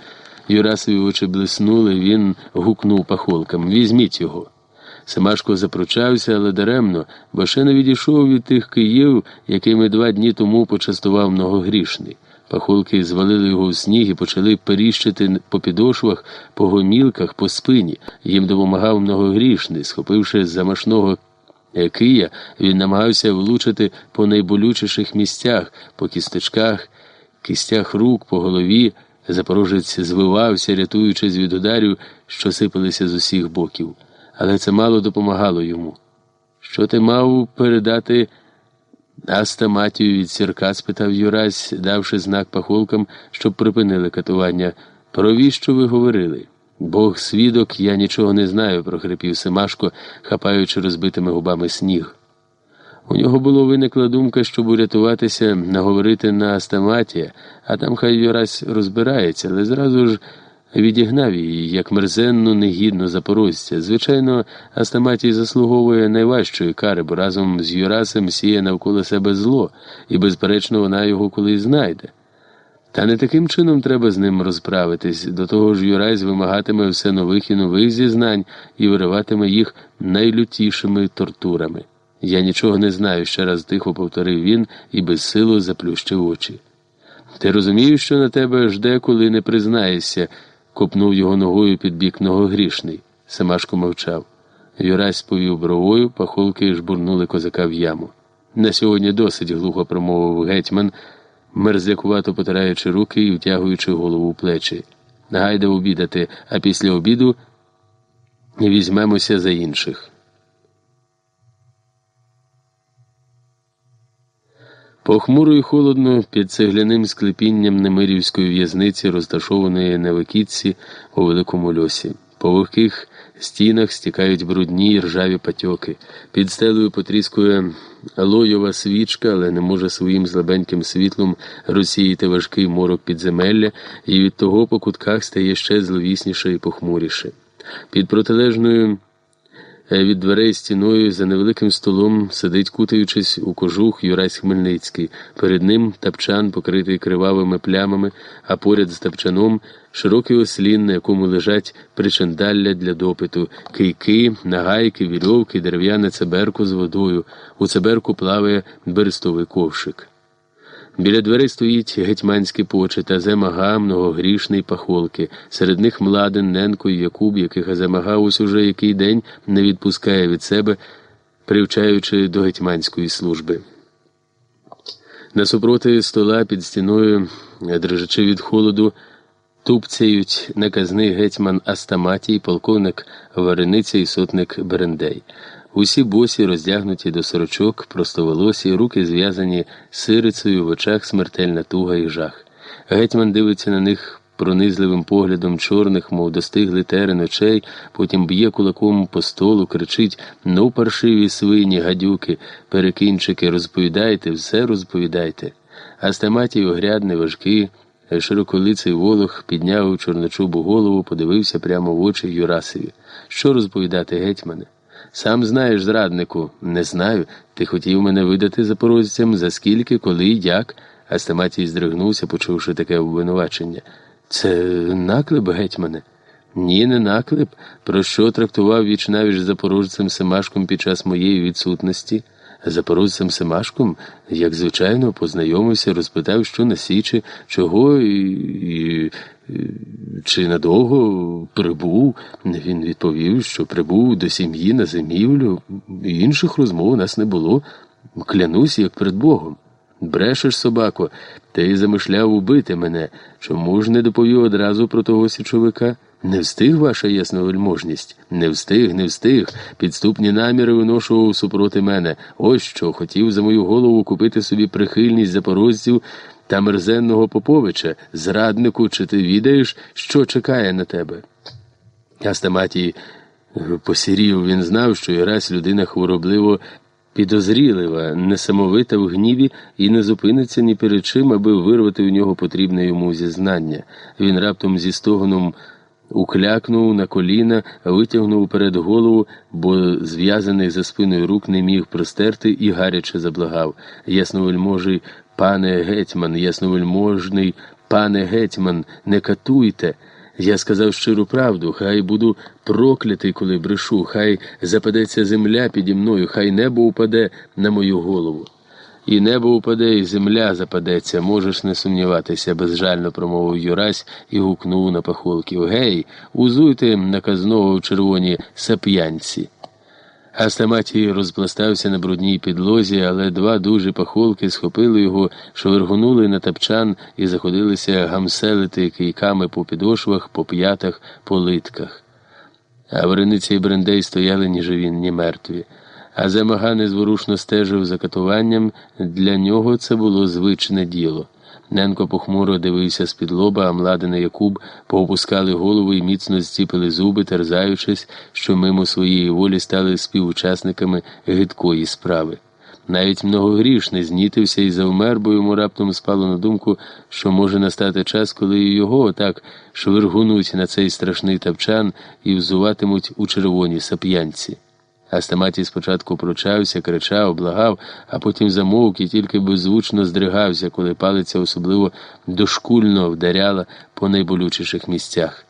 Юрасові очі блиснули, він гукнув пахолкам. Візьміть його. Семашко запручався, але даремно, бо ще не відійшов від тих київ, якими два дні тому почастував многогрішний. Пахолки звалили його в сніг і почали періщити по підошвах, по гомілках, по спині. Їм допомагав многогрішний, схопивши з замашного Кия, він намагався влучити по найболючіших місцях, по кісточках, кістях рук, по голові. Запорожець звивався, рятуючись від ударів, що сипалися з усіх боків. Але це мало допомагало йому. Що ти мав передати Астаматію від сірка? спитав Юрась, давши знак пахолкам, щоб припинили катування. Про віщо ви говорили? Бог свідок, я нічого не знаю, прохрипів Семашко, хапаючи розбитими губами сніг. У нього було виникла думка, щоб урятуватися, наговорити на Астаматія, а там хай Юрась розбирається, але зразу ж відігнав її, як мерзенну, негідну запорожця. Звичайно, Астаматій заслуговує найважчої кари, бо разом з Юрасом сіє навколо себе зло, і, безперечно, вона його колись знайде. Та не таким чином треба з ним розправитись. До того ж, Юрась вимагатиме все нових і нових зізнань і вириватиме їх найлютішими тортурами. Я нічого не знаю, ще раз тихо повторив він і безсило заплющив очі. Ти розумієш, що на тебе жде, коли не признаєшся, копнув його ногою під бік многогрішний. Семашко мовчав. Юрась повів бровою, пахолки жбурнули козака в яму. На сьогодні досить глухо промовив гетьман мерзлякувато потираючи руки і втягуючи голову в плечі. Гайда обідати, а після обіду візьмемося за інших. Похмуро і холодно під цегляним склепінням Немирівської в'язниці, розташованої на Викітці у великому льосі. По вогких стінах стікають брудні ржаві патьоки. Під стелею потріскує лойова свічка, але не може своїм злабеньким світлом розсіяти важкий морок підземелля, і від того по кутках стає ще зловісніше і похмуріше. Під протилежною від дверей стіною за невеликим столом сидить, кутаючись у кожух Юрась Хмельницький. Перед ним тапчан, покритий кривавими плямами, а поряд з тапчаном широкий ослін, на якому лежать причандалля для допиту, кийки, нагайки, вірьовки, дерев'яне цеберко з водою. У цеберку плаває берестовий ковшик. Біля дверей стоїть гетьманський почет, Аземага, многогрішний пахолки. Серед них Младен, Ненко і Якуб, яких Аземага ось уже який день не відпускає від себе, привчаючи до гетьманської служби. Насупроти стола під стіною, дрижачи від холоду, тупцяють наказний гетьман Астаматій, полковник Варениця і сотник Берендей. Усі босі роздягнуті до сорочок, простоволосі, руки зв'язані сирицею в очах смертельна туга і жах. Гетьман дивиться на них пронизливим поглядом чорних, мов достигли терен очей, потім б'є кулаком по столу, кричить Ну, паршиві свині, гадюки, перекінчики, розповідайте, все розповідайте. Астаматій огрядний, важкий, широколиций волох підняв чорночубу голову, подивився прямо в очі Юрасові. Що розповідати, гетьмане? Сам знаєш, зраднику, не знаю. Ти хотів мене видати запорожцям за скільки, коли, як. Астаматій здригнувся, почувши таке обвинувачення. Це наклеп, гетьмане? Ні, не наклеп. Про що трактував віч навіч запорожцем Семашком під час моєї відсутності? Запорожцем Семашком, як звичайно, познайомився, розпитав, що на січі, чого і, і, чи надовго прибув. Він відповів, що прибув до сім'ї на зимівлю. Інших розмов у нас не було. Клянусь, як перед Богом. Брешеш, собако, ти замишляв убити мене. Чому ж не доповів одразу про того січовика? Не встиг ваша ясновельможність? Не встиг, не встиг. Підступні наміри виношував супроти мене. Ось що хотів за мою голову купити собі прихильність запорожців та мерзенного Поповича, зраднику, чи ти відаєш, що чекає на тебе? Астаматій посірів, він знав, що Ірась людина хворобливо підозрілива, несамовита в гніві і не зупиниться ні перед чим, аби вирвати у нього потрібне йому зізнання. Він раптом зі стогоном уклякнув на коліна, витягнув перед голову, бо зв'язаний за спиною рук не міг простерти і гаряче заблагав. Ясновельможий пане гетьман, ясновельможний пане гетьман, не катуйте. Я сказав щиру правду, хай буду проклятий, коли брешу, хай западеться земля піді мною, хай небо упаде на мою голову. І небо упаде, і земля западеться, можеш не сумніватися, безжально промовив Юрась і гукнув на пахолків. Гей, узуйте наказного у червоній сап'янці. Астаматій розпластався на брудній підлозі, але два дужі пахолки схопили його, шовергонули на тапчан і заходилися гамселити кийками по підошвах, по п'ятах, по литках. А Варениця і Брендей стояли ні живі, ні мертві. А Замага незворушно стежив за катуванням, для нього це було звичне діло. Ненко похмуро дивився з-під лоба, а Младин і Якуб поопускали голови і міцно зціпили зуби, терзаючись, що мимо своєї волі стали співучасниками гидкої справи. Навіть многогрішний знітився і завмер, бо йому раптом спало на думку, що може настати час, коли його отак швиргунуть на цей страшний тапчан і взуватимуть у червоній сап'янці. Астаматій спочатку пручався, кричав, благав, а потім замовк і тільки беззвучно здригався, коли палиця особливо дошкульно вдаряла по найболючіших місцях.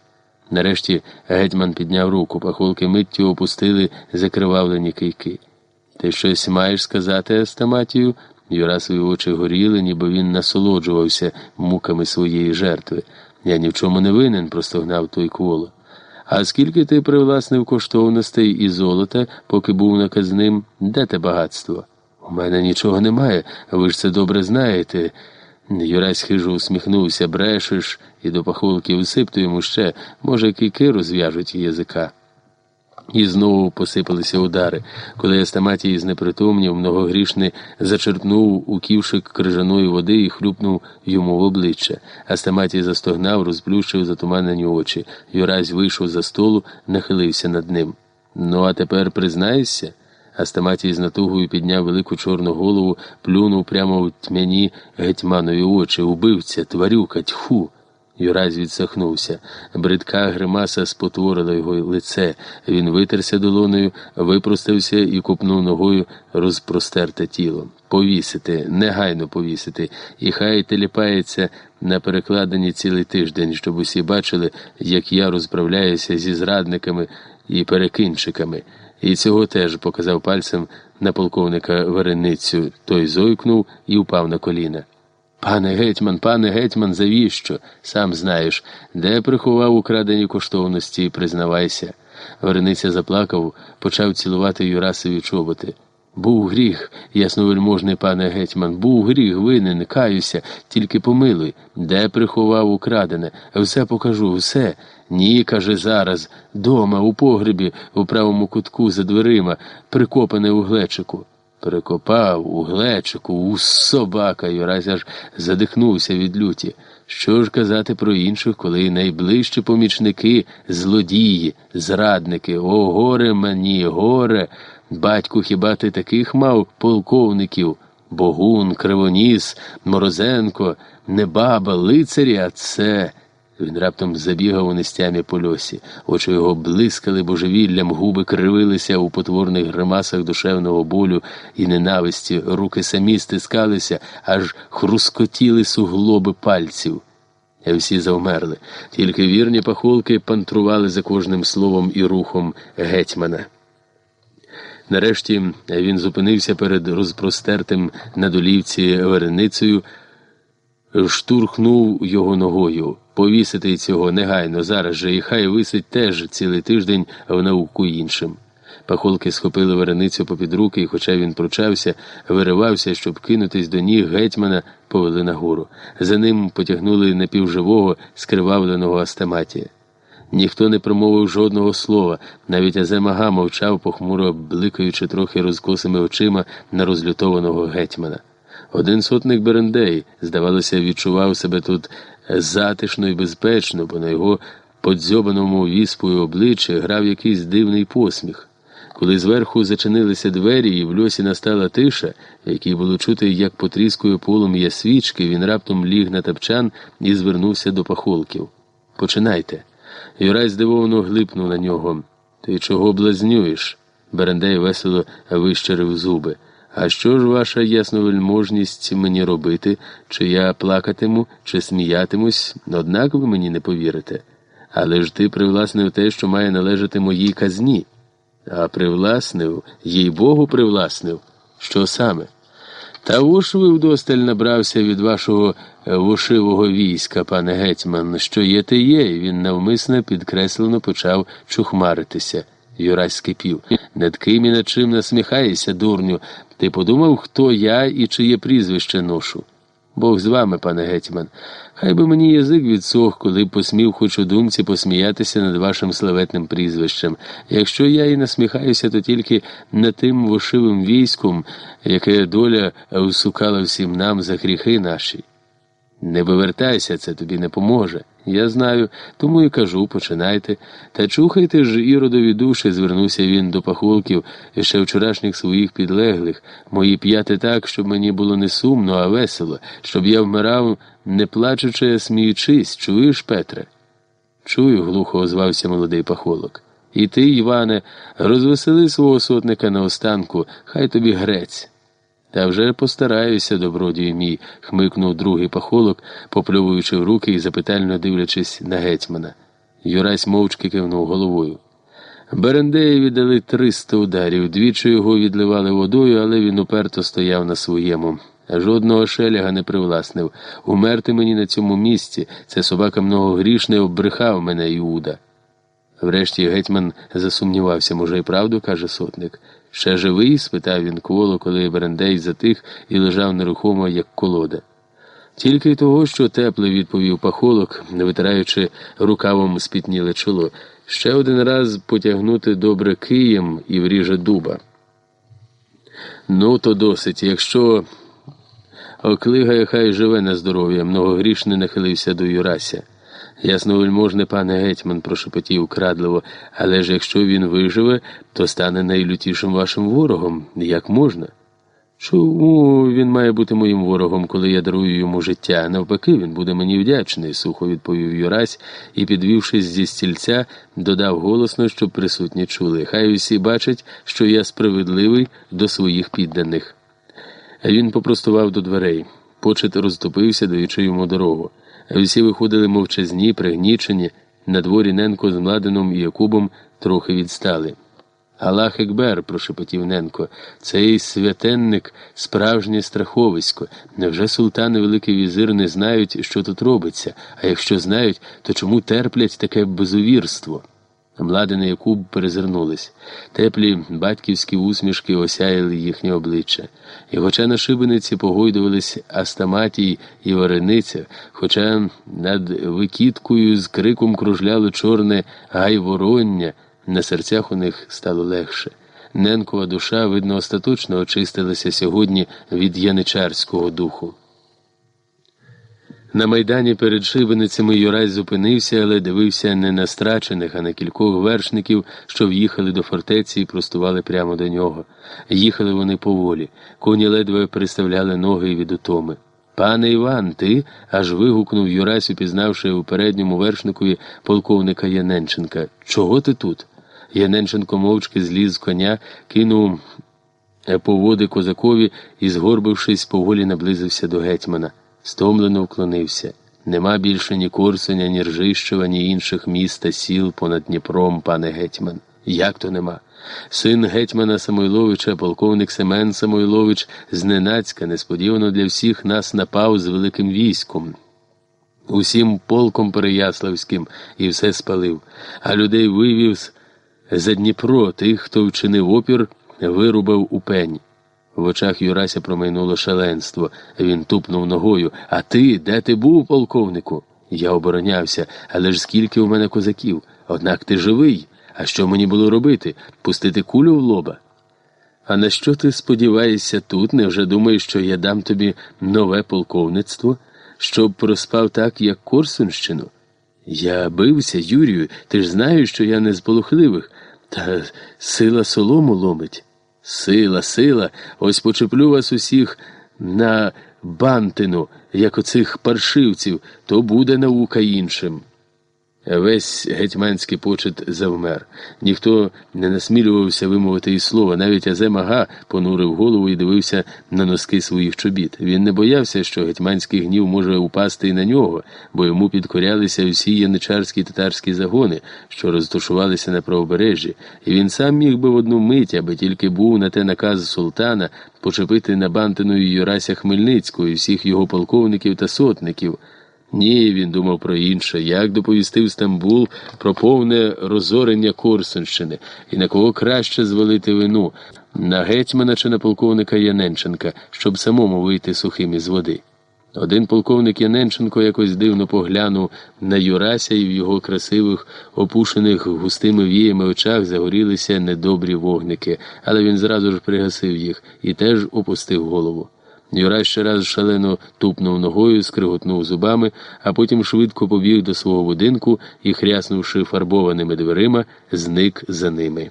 Нарешті гетьман підняв руку, пахолки миттю опустили закривавлені кийки. Ти щось маєш сказати, Астаматію? Юрасові очі горіли, ніби він насолоджувався муками своєї жертви. Я ні в чому не винен, простогнав той коло. А скільки ти привласнив коштовностей і золота, поки був наказним, де те багатство? У мене нічого немає, ви ж це добре знаєте. Юрась хижо усміхнувся, брешеш, і до пахулки усипту йому ще, може, кіки розв'яжуть язика. І знову посипалися удари. Коли Астаматій знепритомнів, многогрішний зачерпнув у ківшик крижаної води і хлюпнув йому в обличчя. Астаматій застогнав, розплющив затуманені очі. Юразь вийшов за столу, нахилився над ним. Ну, а тепер признаєшся? Астаматій з натугою підняв велику чорну голову, плюнув прямо в тьмяні гетьманові очі. Убивця, тварюка, тьху. Юрась відсахнувся. Бридка гримаса спотворила його лице. Він витерся долоною, випростався і купнув ногою розпростерте тіло. Повісити, негайно повісити, і хай теліпається на перекладенні цілий тиждень, щоб усі бачили, як я розправляюся зі зрадниками і перекинчиками. І цього теж показав пальцем на полковника Вареницю. Той зойкнув і впав на коліна. Пане гетьман, пане гетьман, завіщо? Сам знаєш, де приховав украдені коштовності, признавайся. Варениця заплакав, почав цілувати Юрасові чоботи. Був гріх, ясновельможний пане гетьман, був гріх, винен, каюся, тільки помилуй, де приховав украдене, все покажу, все. Ні, каже, зараз, дома, у погребі, у правому кутку за дверима, прикопане у глечику. Перекопав у глечику, у собака, Юрась аж задихнувся від люті. Що ж казати про інших, коли найближчі помічники, злодії, зрадники, о, горе мені, горе. Батьку, хіба ти таких мав полковників? Богун, Кривоніс, Морозенко, не баба, лицарі, а це. Він раптом забігав у нестямі по льосі. Очі його блискали божевіллям, губи кривилися у потворних гримасах душевного болю і ненависті, руки самі стискалися, аж хрускотіли суглоби пальців. Всі завмерли, тільки вірні пахолки пантрували за кожним словом і рухом гетьмана. Нарешті він зупинився перед розпростертим на долівці вереницею, штурхнув його ногою. Повісити цього негайно зараз же, і хай висить теж цілий тиждень в науку іншим. Пахолки схопили вареницю попід руки, і, хоча він пручався, виривався, щоб кинутись до ніг гетьмана, повели нагору. За ним потягнули напівживого, скривавленого астаматія. Ніхто не промовив жодного слова, навіть Аземага мовчав, похмуро бликаючи трохи розкосими очима на розлютованого гетьмана. Один сотник Берендей, здавалося, відчував себе тут затишно і безпечно, бо на його подзьобаному віспою обличчі грав якийсь дивний посміх. Коли зверху зачинилися двері, і в льосі настала тиша, якій було чути, як потріскує полум'я свічки, він раптом ліг на тапчан і звернувся до пахолків. Починайте. Юрай здивовано глипнув на нього. Ти чого блазнюєш? Берендей весело вищерив зуби. А що ж ваша ясновельможність мені робити, чи я плакатиму, чи сміятимусь, однак ви мені не повірите. Але ж ти привласнив те, що має належати моїй казні. А привласнив, їй Богу, привласнив. Що саме? Та вошви вдосталь набрався від вашого вошивого війська, пане гетьман, що є те є, і він навмисно підкреслено почав чухмаритися. Юрась скипів. Над ким і над чим насміхаєшся, дурню. Ти подумав, хто я і чиє прізвище ношу? Бог з вами, пане гетьман. Хай би мені язик відсох, коли б посмів хоч у думці посміятися над вашим славетним прізвищем. Якщо я і насміхаюся, то тільки над тим вошивим військом, яке доля усукала всім нам за гріхи наші. Не вивертайся, це тобі не поможе. Я знаю, тому і кажу, починайте. Та чухайте ж іродові душі, звернувся він до пахолків ще вчорашніх своїх підлеглих, мої п'яти так, щоб мені було не сумно, а весело, щоб я вмирав, не плачучи, а сміючись, чуєш, Петре? Чую, глухо озвався молодий пахолок. І ти, Іване, розвесели свого сотника на останку, хай тобі грець. Та вже постараюся, добродію мій, хмикнув другий пахолок, попльовуючи в руки і запитально дивлячись на гетьмана. Юрась мовчки кивнув головою. Берендеєві дали триста ударів, двічі його відливали водою, але він уперто стояв на своєму. Жодного шеляга не привласнив. Умерти мені на цьому місці. Це собака многогрішний оббрехав мене Іуда. Врешті гетьман засумнівався, може, і правду, каже сотник. Ще живий? спитав він коло, коли Берендей затих і лежав нерухомо, як колода. Тільки того, що тепле, відповів пахолок, витираючи рукавом спітніле чоло. Ще один раз потягнути добре києм і вріже дуба. Ну, то досить. Якщо оклигає, хай живе на здоров'я, многогрішний нахилився до Юрася. Ясновельможний пане гетьман, прошепотів крадливо, але ж якщо він виживе, то стане найлютішим вашим ворогом. Як можна? Чому він має бути моїм ворогом, коли я дарую йому життя? Навпаки, він буде мені вдячний, сухо відповів Юрась і, підвівшись зі стільця, додав голосно, щоб присутні чули. Хай усі бачать, що я справедливий до своїх підданих. Він попростував до дверей. Почет розтопився, даючи йому дорогу. Всі виходили мовчазні, пригнічені, на дворі Ненко з Младеном і Якубом трохи відстали. Аллах Екбер, прошепотів Ненко, цей святенник справжнє страховисько. Невже султан і Великий візир не знають, що тут робиться, а якщо знають, то чому терплять таке безувірство? Младен і Якуб перезирнулись. Теплі батьківські усмішки осяяли їхнє обличчя. І хоча на шибениці погойдувались Астаматій і Варениця, хоча над викіткою з криком кружляло чорне гайвороння, на серцях у них стало легше. Ненкова душа, видно, остаточно очистилася сьогодні від яничарського духу. На майдані перед шибеницями Юрай зупинився, але дивився не на страчених, а на кількох вершників, що в'їхали до фортеці і простували прямо до нього. Їхали вони поволі, коні ледве переставляли ноги від утоми. Пане Іван, ти? аж вигукнув Юрась, упізнавши у передньому вершникові полковника Яненченка. Чого ти тут? Яненченко мовчки зліз з коня, кинув поводи козакові і, згорбившись, поволі наблизився до гетьмана стомлено вклонився. Нема більше ні Корсуня, ні Ржищева, ні інших міст та сіл понад Дніпром, пане гетьман. Як то нема? Син гетьмана Самойловича, полковник Семен Самойлович, зненацька, несподівано для всіх нас напав з великим військом. Усім полком Переяславським і все спалив, а людей вивів за Дніпро тих, хто вчинив опір, вирубав у пень. В очах Юрася промайнуло шаленство. Він тупнув ногою. А ти, де ти був, полковнику? Я оборонявся, але ж скільки у мене козаків. Однак ти живий. А що мені було робити? Пустити кулю в лоба? А на що ти сподіваєшся тут? Невже думаєш, що я дам тобі нове полковництво, щоб проспав так, як Корсунщину? Я бився, Юрію, ти ж знаєш, що я не з полухливих, та сила солому ломить. Сила, сила, ось почеплю вас усіх на бантину, як оцих паршивців, то буде наука іншим. Весь гетьманський почет завмер. Ніхто не насмілювався вимовити і слова. Навіть Аземага понурив голову і дивився на носки своїх чобіт. Він не боявся, що гетьманський гнів може упасти і на нього, бо йому підкорялися всі яничарські татарські загони, що розташувалися на правобережжі, і він сам міг би в одну мить, аби тільки був на те наказ султана почепити на бантиною Юрася Хмельницького і всіх його полковників та сотників. Ні, він думав про інше, як доповістив Стамбул про повне розорення Корсунщини і на кого краще звалити вину на гетьмана чи на полковника Яненченка, щоб самому вийти сухим із води. Один полковник Яненченко якось дивно поглянув на Юрася, і в його красивих, опушених густими віями очах загорілися недобрі вогники, але він зразу ж пригасив їх і теж опустив голову. Юрай ще раз шалено тупнув ногою, скриготнув зубами, а потім швидко побіг до свого будинку і, хряснувши фарбованими дверима, зник за ними.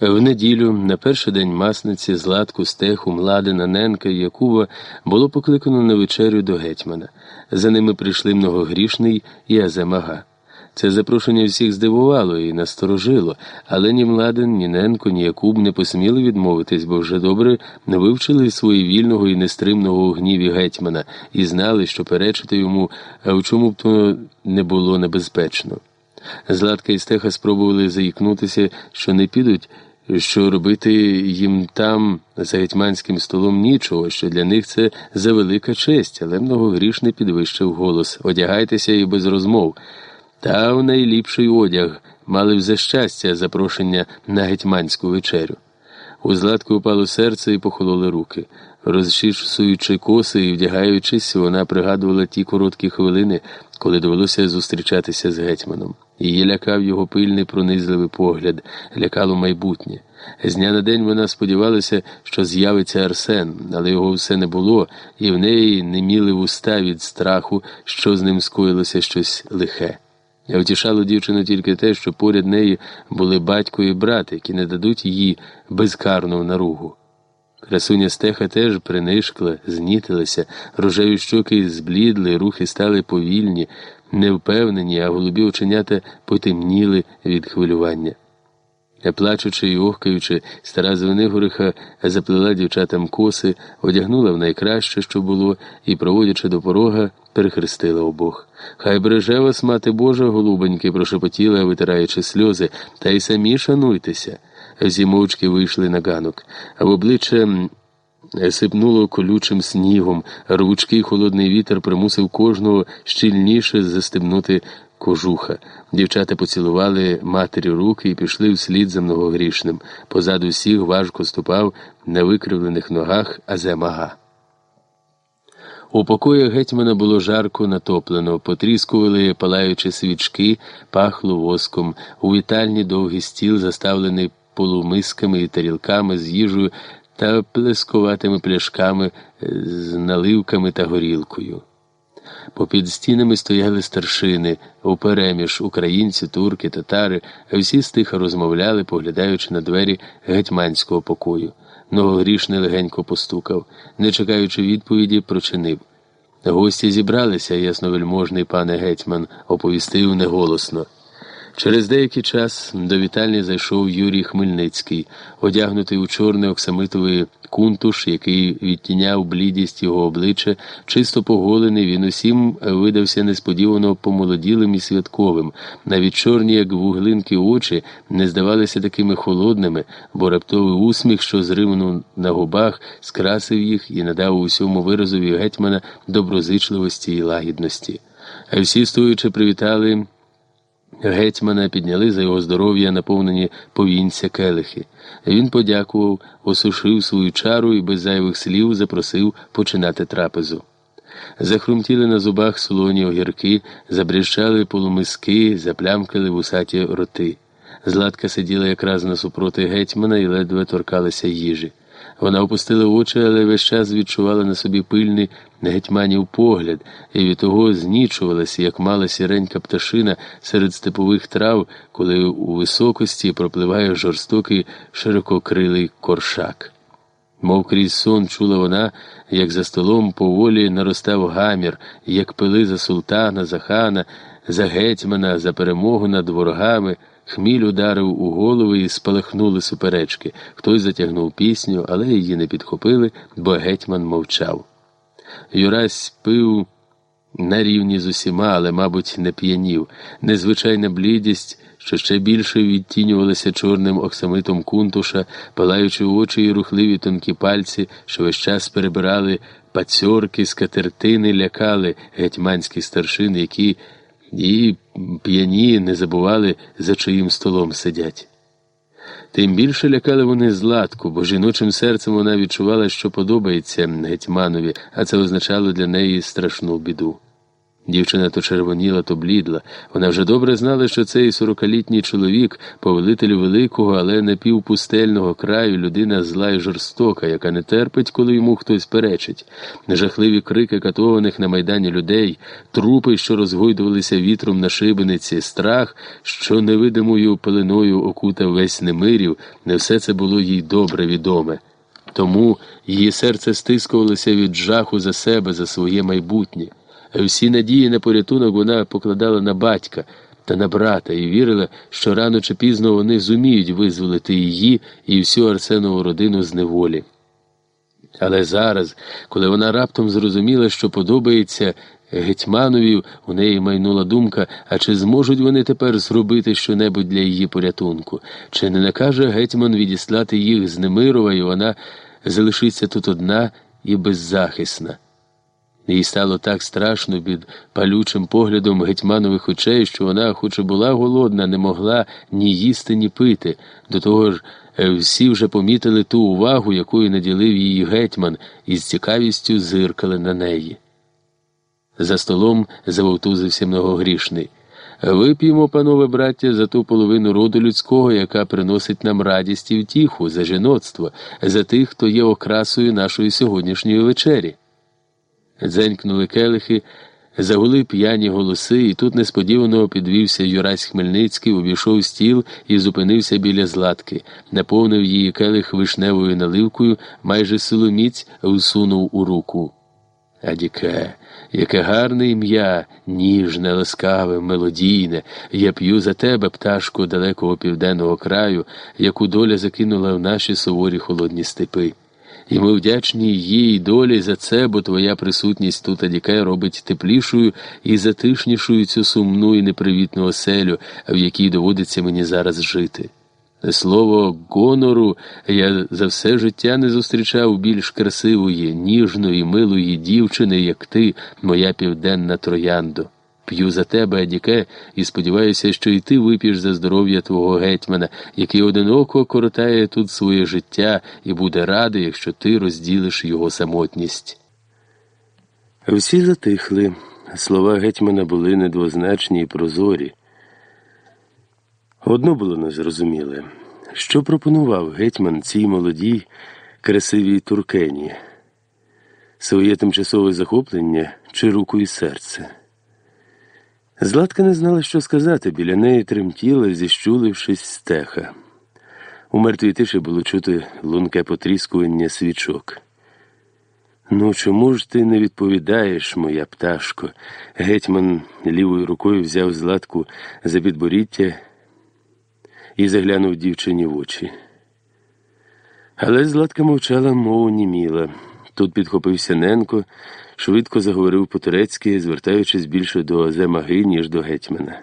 В неділю, на перший день масниці, Златку, Стеху, Младина, Ненка і Якува було покликано на вечерю до гетьмана. За ними прийшли многогрішний і Аземага. Це запрошення всіх здивувало і насторожило, але ні Младен, ні Ненко, ні Якуб не посміли відмовитись, бо вже добре не вивчили свої вільного і нестримного у гніві гетьмана і знали, що перечити йому, а в чому б то не було небезпечно. Златка і Стеха спробували заїкнутися, що не підуть що робити їм там за гетьманським столом нічого, що для них це за велика честь, але многогрішний підвищив голос одягайтеся і без розмов. Та в найліпший одяг мали за щастя запрошення на гетьманську вечерю. У Златку упало серце і похололи руки. Розчісуючи коси і вдягаючись, вона пригадувала ті короткі хвилини, коли довелося зустрічатися з гетьманом. Її лякав його пильний пронизливий погляд, лякало майбутнє. З дня на день вона сподівалася, що з'явиться Арсен, але його все не було, і в неї не міли вуста від страху, що з ним скоїлося щось лихе. Втішало дівчину тільки те, що поряд неї були батько і брат, які не дадуть їй безкарну наругу. Красуня стеха теж принишкла, знітилася, рожеві щоки зблідли, рухи стали повільні, невпевнені, а голубі оченята потемніли від хвилювання. Плачучи і охкаючи, стара Звенигориха заплела дівчатам коси, одягнула в найкраще, що було, і, проводячи до порога, перехрестила обох. Хай береже вас, мати Божа, голубоньки, прошепотіла, витираючи сльози, та й самі шануйтеся. Зі мовчки вийшли на ганок, а в обличчя сипнуло колючим снігом, рвучкий холодний вітер примусив кожного щільніше застебнути кожуха. Дівчата поцілували матері руки і пішли вслід за многогрішним. Позаду всіх важко ступав на викривлених ногах Аземага. У покоях гетьмана було жарко натоплено, потріскували палаючі свічки, пахло воском, у вітальні довгий стіл, заставлений полумисками і тарілками з їжею та плескуватими пляшками з наливками та горілкою. Попід стінами стояли старшини, упереміж українці, турки, татари, всі стиха розмовляли, поглядаючи на двері гетьманського покою. Ногогрішний легенько постукав, не чекаючи відповіді, прочинив. Гості зібралися, ясновельможний пане гетьман, оповістив неголосно. Через деякий час до вітальні зайшов Юрій Хмельницький, одягнутий у чорний оксамитовий кунтуш, який відтіняв блідість його обличчя, чисто поголений, він усім видався несподівано помолоділим і святковим. Навіть чорні, як вуглинки очі, не здавалися такими холодними, бо раптовий усміх, що зривнув на губах, скрасив їх і надав усьому виразові гетьмана доброзичливості і лагідності. Всі стоючи привітали. Гетьмана підняли за його здоров'я, наповнені повінця келихи. Він подякував, осушив свою чару і без зайвих слів запросив починати трапезу. Захрумтіли на зубах солоні огірки, забріщали полумиски, заплямкали вусаті роти. Златка сиділа якраз насупроти гетьмана і ледве торкалася їжі. Вона опустила очі, але весь час відчувала на собі пильний гетьманів погляд, і від того знічувалася, як мала сіренька пташина серед степових трав, коли у високості пропливає жорстокий ширококрилий коршак. Мов крізь сон чула вона, як за столом поволі наростав гамір, як пили за султана, за хана, за гетьмана, за перемогу над ворогами. Хміль ударив у голову і спалахнули суперечки. Хтось затягнув пісню, але її не підхопили, бо гетьман мовчав. Юрась пив на рівні з усіма, але, мабуть, не п'янів. Незвичайна блідість, що ще більше відтінювалася чорним оксамитом кунтуша, палаючи очі і рухливі тонкі пальці, що весь час перебирали пацьорки, скатертини, лякали гетьманські старшини, які і п'яні не забували, за чиїм столом сидять. Тим більше лякали вони златку, бо жіночим серцем вона відчувала, що подобається гетьманові, а це означало для неї страшну біду. Дівчина то червоніла, то блідла. Вона вже добре знала, що цей сорокалітній чоловік, повелитель великого, але напівпустельного краю, людина зла і жорстока, яка не терпить, коли йому хтось перечить. Жахливі крики катованих на майдані людей, трупи, що розгойдувалися вітром на шибениці, страх, що невидимою пеленою окутав весь немирів, не все це було їй добре відоме. Тому її серце стискувалося від жаху за себе, за своє майбутнє. Всі надії на порятунок вона покладала на батька та на брата і вірила, що рано чи пізно вони зуміють визволити її і всю Арсенову родину з неволі. Але зараз, коли вона раптом зрозуміла, що подобається гетьманові, у неї майнула думка, а чи зможуть вони тепер зробити щонебудь для її порятунку? Чи не накаже гетьман відіслати їх з Немирова, і вона залишиться тут одна і беззахисна? Їй стало так страшно під палючим поглядом гетьманових очей, що вона, хоч і була голодна, не могла ні їсти, ні пити. До того ж, е, всі вже помітили ту увагу, якою наділив її гетьман, і з цікавістю зиркали на неї. За столом завовтузився многогрішний. Вип'ємо, панове браття, за ту половину роду людського, яка приносить нам радість і втіху, за жіноцтво, за тих, хто є окрасою нашої сьогоднішньої вечері. Дзенькнули келихи, загули п'яні голоси, і тут несподівано підвівся Юрась Хмельницький, обійшов стіл і зупинився біля златки, наповнив її келих вишневою наливкою, майже силоміць всунув у руку. Адіке, яке гарне ім'я, ніжне, ласкаве, мелодійне. Я п'ю за тебе, пташку далекого південного краю, яку доля закинула в наші суворі холодні степи. І ми вдячні їй долі за це, бо твоя присутність тут Адіке робить теплішою і затишнішою цю сумну і непривітну оселю, в якій доводиться мені зараз жити. Слово гонору я за все життя не зустрічав більш красивої, ніжної, милої дівчини, як ти, моя південна трояндо. П'ю за тебе, Адіке, і сподіваюся, що і ти вип'єш за здоров'я твого гетьмана, який одиноко коротає тут своє життя і буде радий, якщо ти розділиш його самотність. Всі затихли. Слова гетьмана були недвозначні і прозорі. Одно було незрозуміле, що пропонував гетьман цій молодій, красивій туркені, своє тимчасове захоплення чи руку і серце. Златка не знала, що сказати, біля неї тремтіла, зіщулившись стеха. У мертвій тиші було чути лунке потріскування свічок. Ну, чому ж ти не відповідаєш, моя пташко? Гетьман лівою рукою взяв златку за підборіття і заглянув дівчині в очі. Але Златка мовчала, мову німіла. Тут підхопився Ненко, швидко заговорив по-турецьки, звертаючись більше до Земаги, ніж до гетьмана.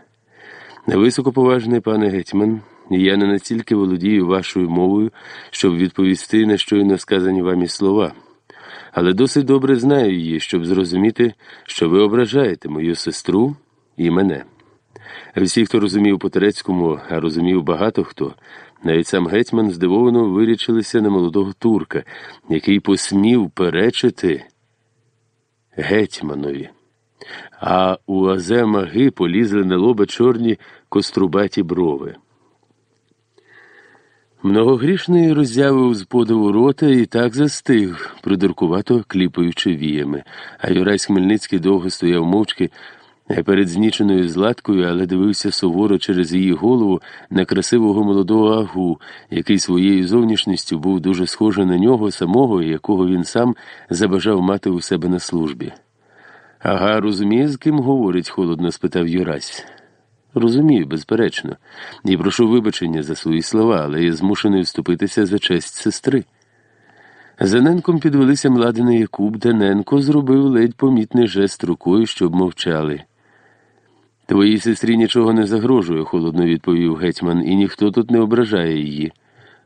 Високоповажний пане гетьман, я не настільки володію вашою мовою, щоб відповісти на щойно сказані вами слова, але досить добре знаю її, щоб зрозуміти, що ви ображаєте мою сестру і мене. Всі, хто розумів по турецькому, а розумів багато хто, навіть сам гетьман здивовано вирічилися на молодого турка, який посмів перечити гетьманові. А у Аземаги полізли на лоба чорні кострубаті брови. Многогрішний роззявив з подиву рота і так застиг, придуркувато кліпаючи віями, а Юрась Хмельницький довго стояв мовчки перед зніченою златкою, але дивився суворо через її голову на красивого молодого агу, який своєю зовнішністю був дуже схожий на нього самого, якого він сам забажав мати у себе на службі. Ага, розуміє, з ким говорить? холодно спитав Юрась. Розумію, безперечно, і прошу вибачення за свої слова, але я змушений вступитися за честь сестри. За Ненком підвелися Младина Якуб, де Ненко зробив ледь помітний жест рукою, щоб мовчали. Твоїй сестрі нічого не загрожує, холодно відповів гетьман, і ніхто тут не ображає її.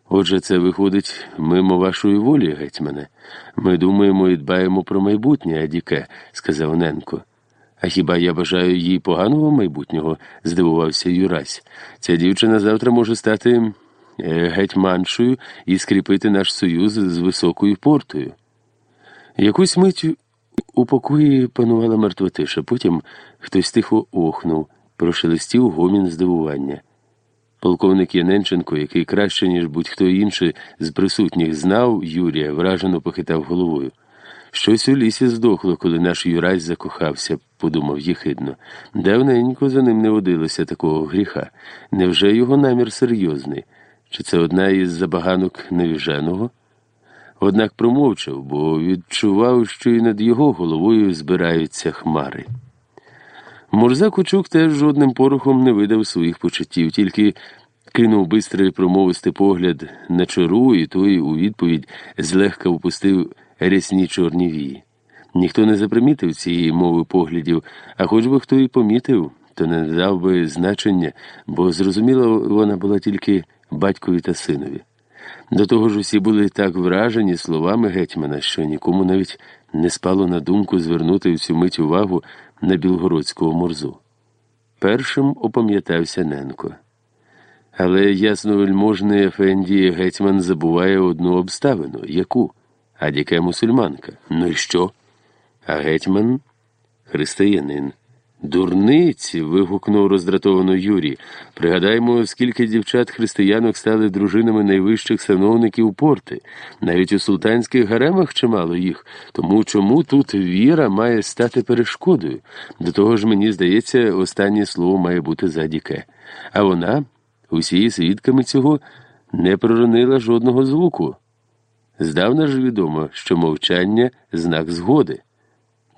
Отже, це виходить мимо вашої волі, гетьмане. Ми думаємо і дбаємо про майбутнє, Адіке, сказав Ненко. А хіба я бажаю їй поганого майбутнього? здивувався Юрась. Ця дівчина завтра може стати е, гетьманшою і скріпити наш союз з високою портою. Якусь мить У покої панувала мертва тиша, потім хтось тихо охнув, прошелестів гомін здивування. Полковник Яненченко, який краще, ніж будь-хто інший з присутніх знав Юрія, вражено похитав головою. Щось у лісі здохло, коли наш Юрась закохався, подумав їхидно. Давненько за ним не водилося такого гріха. Невже його намір серйозний? Чи це одна із забаганок невіженого? Однак промовчав, бо відчував, що і над його головою збираються хмари. Мурза Кучук теж жодним порухом не видав своїх почуттів, тільки кинув бистрий промовистий погляд на чору, і той у відповідь злегка впустив рясні чорні вії. Ніхто не запримітив цієї мови поглядів, а хоч би хто і помітив, то не дав би значення, бо зрозуміло, вона була тільки батькові та синові. До того ж усі були так вражені словами гетьмана, що нікому навіть не спало на думку звернути в цю мить увагу на білгородського морзу. Першим опам'ятався Ненко. Але ясновельможний Ефенді гетьман забуває одну обставину яку? Адіке мусульманка. Ну і що? А гетьман християнин. Дурниці. вигукнув роздратовано Юрій. Пригадаймо, скільки дівчат християнок стали дружинами найвищих сановників порти. Навіть у султанських гаремах чимало їх. Тому чому тут віра має стати перешкодою? До того ж, мені здається, останнє слово має бути за Діке. А вона, усі свідками цього, не проронила жодного звуку. Здавна ж відомо, що мовчання знак згоди.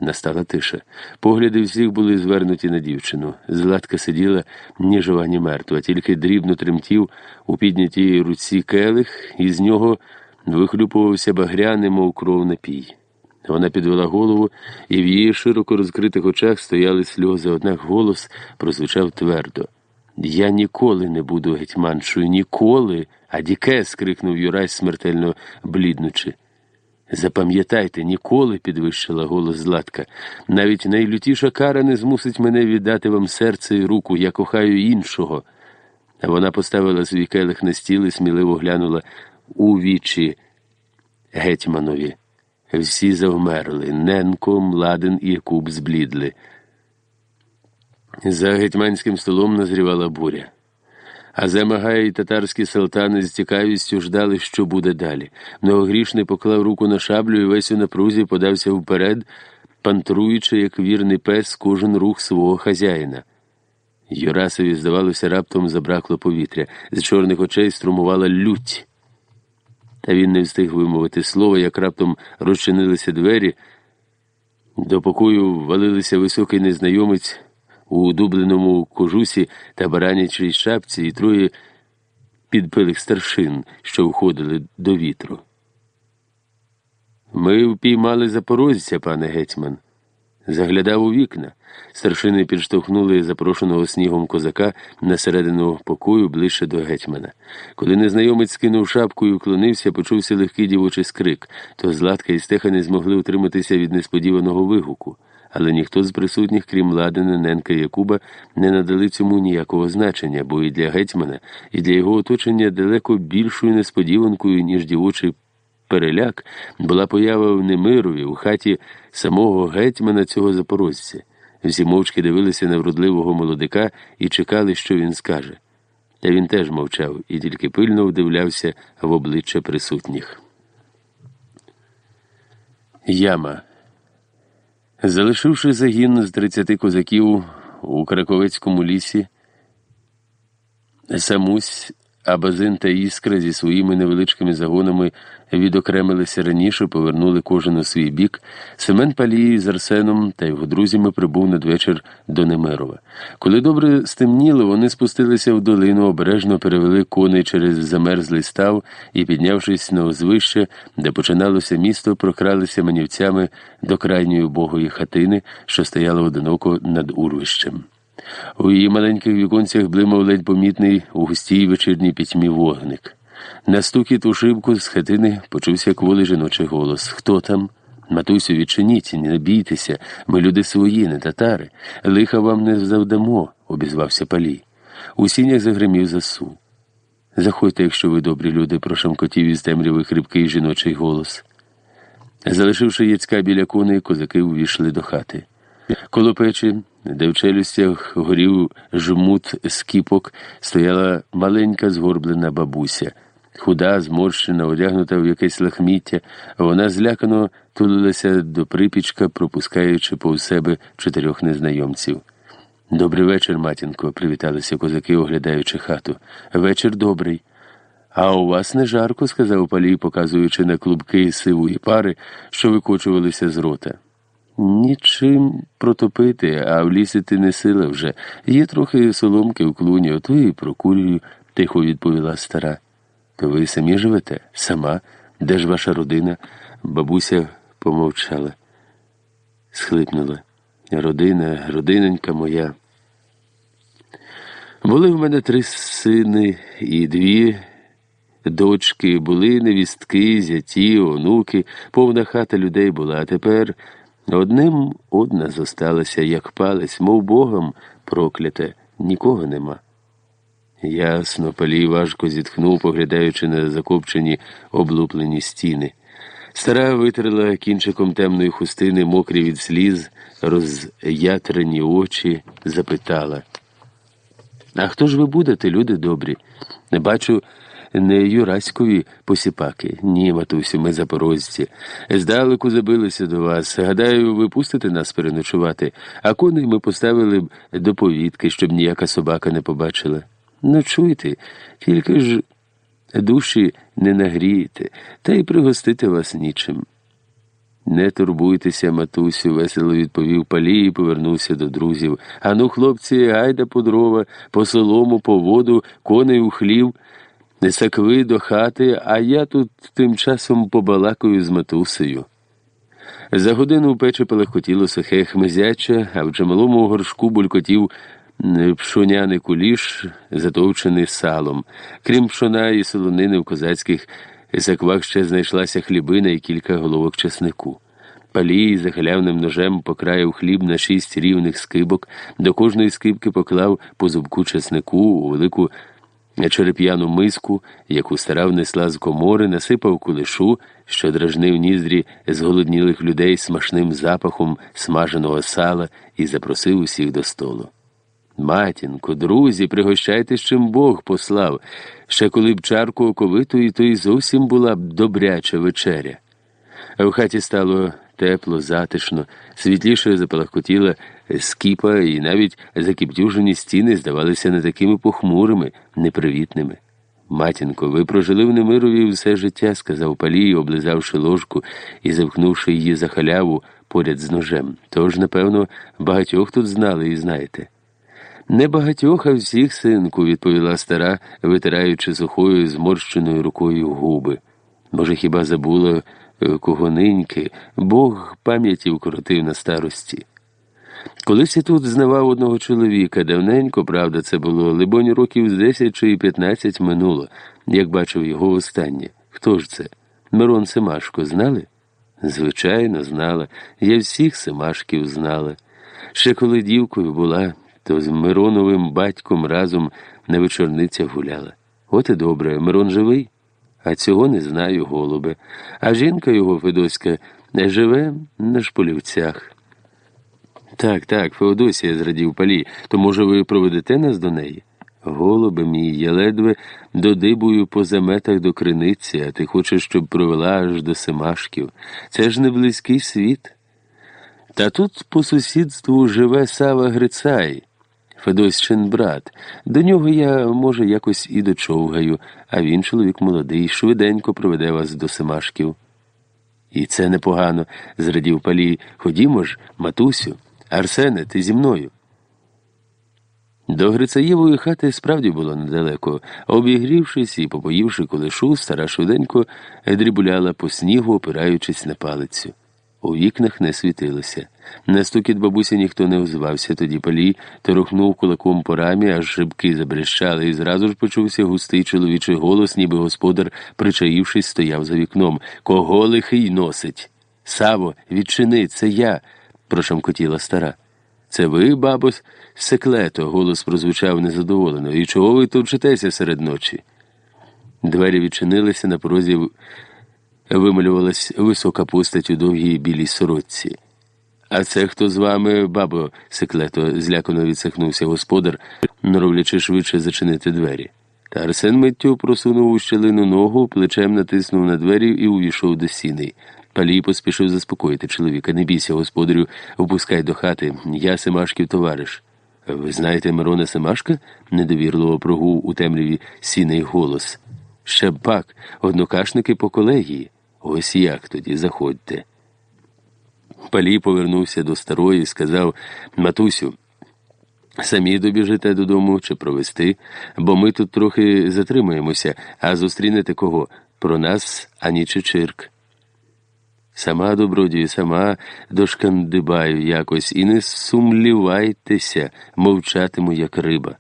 Настала тиша. Погляди всіх були звернуті на дівчину. Златка сиділа ні жива, ні мертва, тільки дрібно тремтів у піднятій руці келих, і з нього вихлюпувався багряний, мов кров напій. Вона підвела голову, і в її широко розкритих очах стояли сльози, однак голос прозвучав твердо. Я ніколи не буду гетьманшою, ніколи. А діке. скрикнув Юрась, смертельно бліднучи. Запам'ятайте, ніколи, підвищила голос Златка. Навіть найлютіша кара не змусить мене віддати вам серце і руку, я кохаю іншого. Вона поставила свій келих на стіл і сміливо глянула у вічі гетьманові. Всі завмерли. Ненко, Младен і Якуб зблідли. За гетьманським столом назрівала буря. А Замагай і татарські салтани з цікавістю ждали, що буде далі. Многогрішний поклав руку на шаблю і весь у напрузі подався вперед, пантруючи, як вірний пес, кожен рух свого хазяїна. Юрасові, здавалося, раптом забракло повітря, з чорних очей струмувала лють. Та він не встиг вимовити слово, як раптом розчинилися двері. До покою валилися високий незнайомець у дубленому кожусі та баранячій шапці і троє підпилих старшин, що входили до вітру. Ми впіймали запорожця, пане гетьман. Заглядав у вікна. Старшини підштовхнули запрошеного снігом козака на середину покою ближче до гетьмана. Коли незнайомець скинув шапку і уклонився, почувся легкий дівочий скрик, то Златка і Стеха не змогли утриматися від несподіваного вигуку але ніхто з присутніх, крім Ладина, Ненка і Якуба, не надали цьому ніякого значення, бо і для гетьмана, і для його оточення далеко більшою несподіванкою, ніж дівочий переляк, була поява в Немирові у хаті самого гетьмана цього запорожця. Всі мовчки дивилися на вродливого молодика і чекали, що він скаже. Та він теж мовчав і тільки пильно вдивлявся в обличчя присутніх. Яма. Залишивши загін з тридцяти козаків у Краковецькому лісі, Самусь, Абазин та Іскра зі своїми невеличкими загонами відокремилися раніше, повернули кожен у свій бік. Семен Палій з Арсеном та його друзями прибув надвечір до Немерова. Коли добре стемніло, вони спустилися в долину, обережно перевели коней через замерзлий став і, піднявшись на узвище, де починалося місто, прокралися манівцями до крайньої богої хатини, що стояла одиноко над урвищем. У її маленьких віконцях блимав ледь помітний у густій вечірній пітьмі вогник. На стукіт у шибку з хатини почувся кволий жіночий голос. Хто там? Матусю, відчиніть, не бійтеся, ми люди свої, не татари. Лиха вам не завдамо, обізвався палій. У сінях загримів засу. Заходьте, якщо ви добрі люди, прошамкотів із темряви хрипкий жіночий голос. Залишивши яцька біля коней, козаки увійшли до хати. Коло печі, де в челюстях горів жмут скіпок, стояла маленька згорблена бабуся. Худа, зморщена, одягнута в якесь лахміття, вона злякано тулилася до припічка, пропускаючи повз себе чотирьох незнайомців. Добрий вечір, матінко, привіталися козаки, оглядаючи хату. Вечір добрий. А у вас не жарко, сказав палій, показуючи на клубки сивої пари, що викочувалися з рота. Нічим протопити, а влісити не сила вже. Є трохи соломки в клуні, ото і прокурюю, тихо відповіла стара. То ви самі живете? Сама? Де ж ваша родина? Бабуся помовчала, схлипнула. Родина, родиненька моя. Були в мене три сини і дві дочки, були невістки, зяті, онуки, повна хата людей була, а тепер одним одна зосталася, як палець, мов богом прокляте, нікого нема. Ясно, палій важко зітхнув, поглядаючи на закопчені облуплені стіни. Стара витерла кінчиком темної хустини, мокрі від сліз, роз'ятрені очі, запитала. А хто ж ви будете, люди добрі? Не бачу не юраськові посіпаки. Ні, матусю, ми запорожці. Здалеку забилися до вас. Гадаю, ви пустите нас переночувати, а коней ми поставили б до повітки, щоб ніяка собака не побачила. Ну, чуйте, тільки ж душі не нагрієте, та й пригостити вас нічим. Не турбуйтеся, матусю, весело відповів палій і повернувся до друзів. Ану, хлопці, гайда по дрова, по солому, по воду, коней у хлів, не сакви до хати, а я тут тим часом побалакаю з матусею. За годину в печі пелехотіло сухе хмизяче, а в чималому горшку булькотів пшоняний куліш, затовчений салом. Крім пшона і солонини в козацьких заквах ще знайшлася хлібина і кілька головок чеснику. Палій за халявним ножем покраїв хліб на шість рівних скибок, до кожної скибки поклав по зубку чеснику у велику череп'яну миску, яку стара внесла з комори, насипав кулешу, що дражнив ніздрі зголоднілих людей смачним запахом смаженого сала і запросив усіх до столу. Матінко, друзі, пригощайтесь, чим Бог послав. Ще коли б чарку оковитої, то й зовсім була б добряча вечеря. А в хаті стало тепло, затишно, світліше запалахкотіла скіпа, і навіть закіптюжені стіни здавалися не такими похмурими, непривітними. Матінко, ви прожили в Немирові все життя, сказав Палій, облизавши ложку і завхнувши її за халяву поряд з ножем. Тож, напевно, багатьох тут знали і знаєте. Не багатьох, а всіх, синку, відповіла стара, витираючи сухою зморщеною рукою губи. Може, хіба забула е, кого ниньки, Бог пам'яті вкоротив на старості. Колись я тут знавав одного чоловіка, давненько, правда, це було, либонь, років з десять чи п'ятнадцять минуло, як бачив його востаннє. Хто ж це? Мирон Семашко знали? Звичайно, знала. Я всіх Семашків знала. Ще коли дівкою була то з Мироновим батьком разом на вечорницях гуляла. От і добре, Мирон живий, а цього не знаю, голубе. А жінка його Федоська живе на шполівцях. Так, так, Феодосія, зрадів палі, то, може, ви проведете нас до неї? Голубе мій, я ледве додибую по заметах до криниці, а ти хочеш, щоб провела аж до Семашків. Це ж не близький світ. Та тут по сусідству живе Сава Грицай. Федосчин брат. До нього я, може, якось і дочовгаю, а він чоловік молодий, швиденько проведе вас до Семашків. І це непогано, зрадів палій. Ходімо ж, матусю, Арсене, ти зі мною. До Грицаєвої хати справді було недалеко. Обігрівшись і попоївши колишу, стара швиденько дрібуляла по снігу, опираючись на палицю. У вікнах не світилося. На стукіт бабусі ніхто не озвався, тоді палій торохнув кулаком по рамі, аж шибки забрещали, і зразу ж почувся густий чоловічий голос, ніби господар, причаївшись, стояв за вікном. Кого лихий носить? Саво, відчини, це я, прошамкотіла стара. Це ви, бабось, секлето, голос прозвучав незадоволено. І чого ви тут вчитеся серед ночі? Двері відчинилися на порозі вималювалась висока постать у довгій білій сорочці. А це хто з вами, бабо, секлето, злякано відсахнувся господар, норовлячи швидше зачинити двері. Та Арсен миттю просунув у щелину ногу, плечем натиснув на двері і увійшов до сіней. Палій поспішив заспокоїти чоловіка. Не бійся, господарю, впускай до хати. Я Семашків товариш. Ви знаєте Мирона Семашка? недовірливо прогув у темряві сіний голос. Ще пак, однокашники по колегії. Ось як тоді, заходьте. Палій повернувся до старої і сказав Матусю, самі добіжите додому чи провести, бо ми тут трохи затримаємося, а зустрінете кого? Про нас ані Чечирк. Сама добродію, сама дошкандибаю якось, і не сумлівайтеся, мовчатиму, як риба.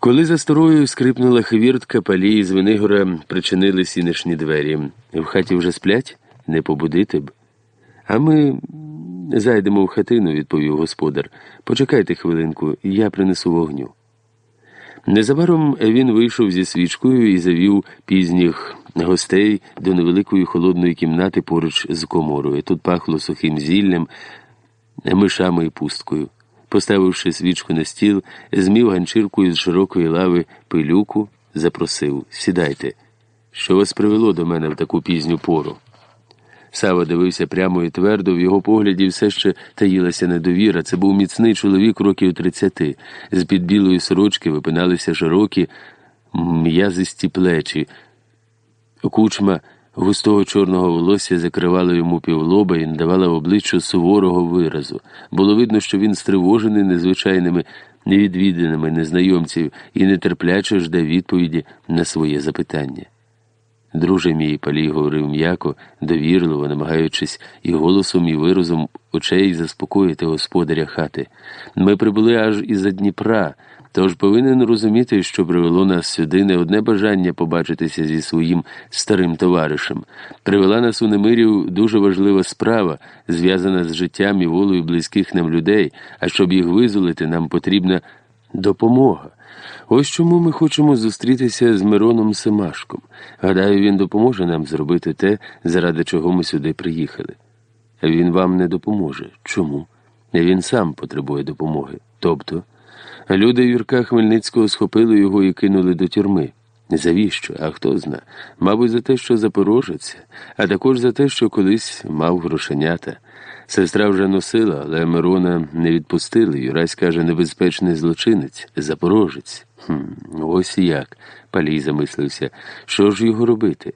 Коли за старою скрипнула хвіртка, палії з Венигора причинили сінешні двері. В хаті вже сплять, не побудити б. А ми зайдемо в хатину, відповів господар. Почекайте хвилинку, я принесу вогню. Незабаром він вийшов зі свічкою і завів пізніх гостей до невеликої холодної кімнати поруч з коморою. Тут пахло сухим зіллям, мишами і пусткою. Поставивши свічку на стіл, змів ганчіркою з широкої лави пилюку, запросив Сідайте, що вас привело до мене в таку пізню пору. Сава дивився прямо і твердо, в його погляді все ще таїлася недовіра. Це був міцний чоловік років тридцяти. З під білої сорочки випиналися широкі м'язисті плечі. Кучма густого чорного волосся закривала йому півлоба і надавала обличчю суворого виразу. Було видно, що він стривожений незвичайними невідвідинами незнайомців і нетерпляче жде відповіді на своє запитання. Друже мій палій говорив м'яко, довірливо, намагаючись і голосом, і виразом очей заспокоїти господаря хати. Ми прибули аж із за Дніпра, тож повинен розуміти, що привело нас сюди не одне бажання побачитися зі своїм старим товаришем. Привела нас у Немирів дуже важлива справа, зв'язана з життям і волею близьких нам людей, а щоб їх визволити, нам потрібна допомога. Ось чому ми хочемо зустрітися з Мироном Семашком. Гадаю, він допоможе нам зробити те, заради чого ми сюди приїхали. Він вам не допоможе. Чому? Він сам потребує допомоги. Тобто, люди Юрка Хмельницького схопили його і кинули до тюрми. Завіщо? А хто зна? Мабуть, за те, що запорожеться, а також за те, що колись мав грошенята. Сестра вже носила, але Мирона не відпустили. Юрась каже, небезпечний злочинець, запорожець. Хм, Ось як, палій замислився. Що ж його робити?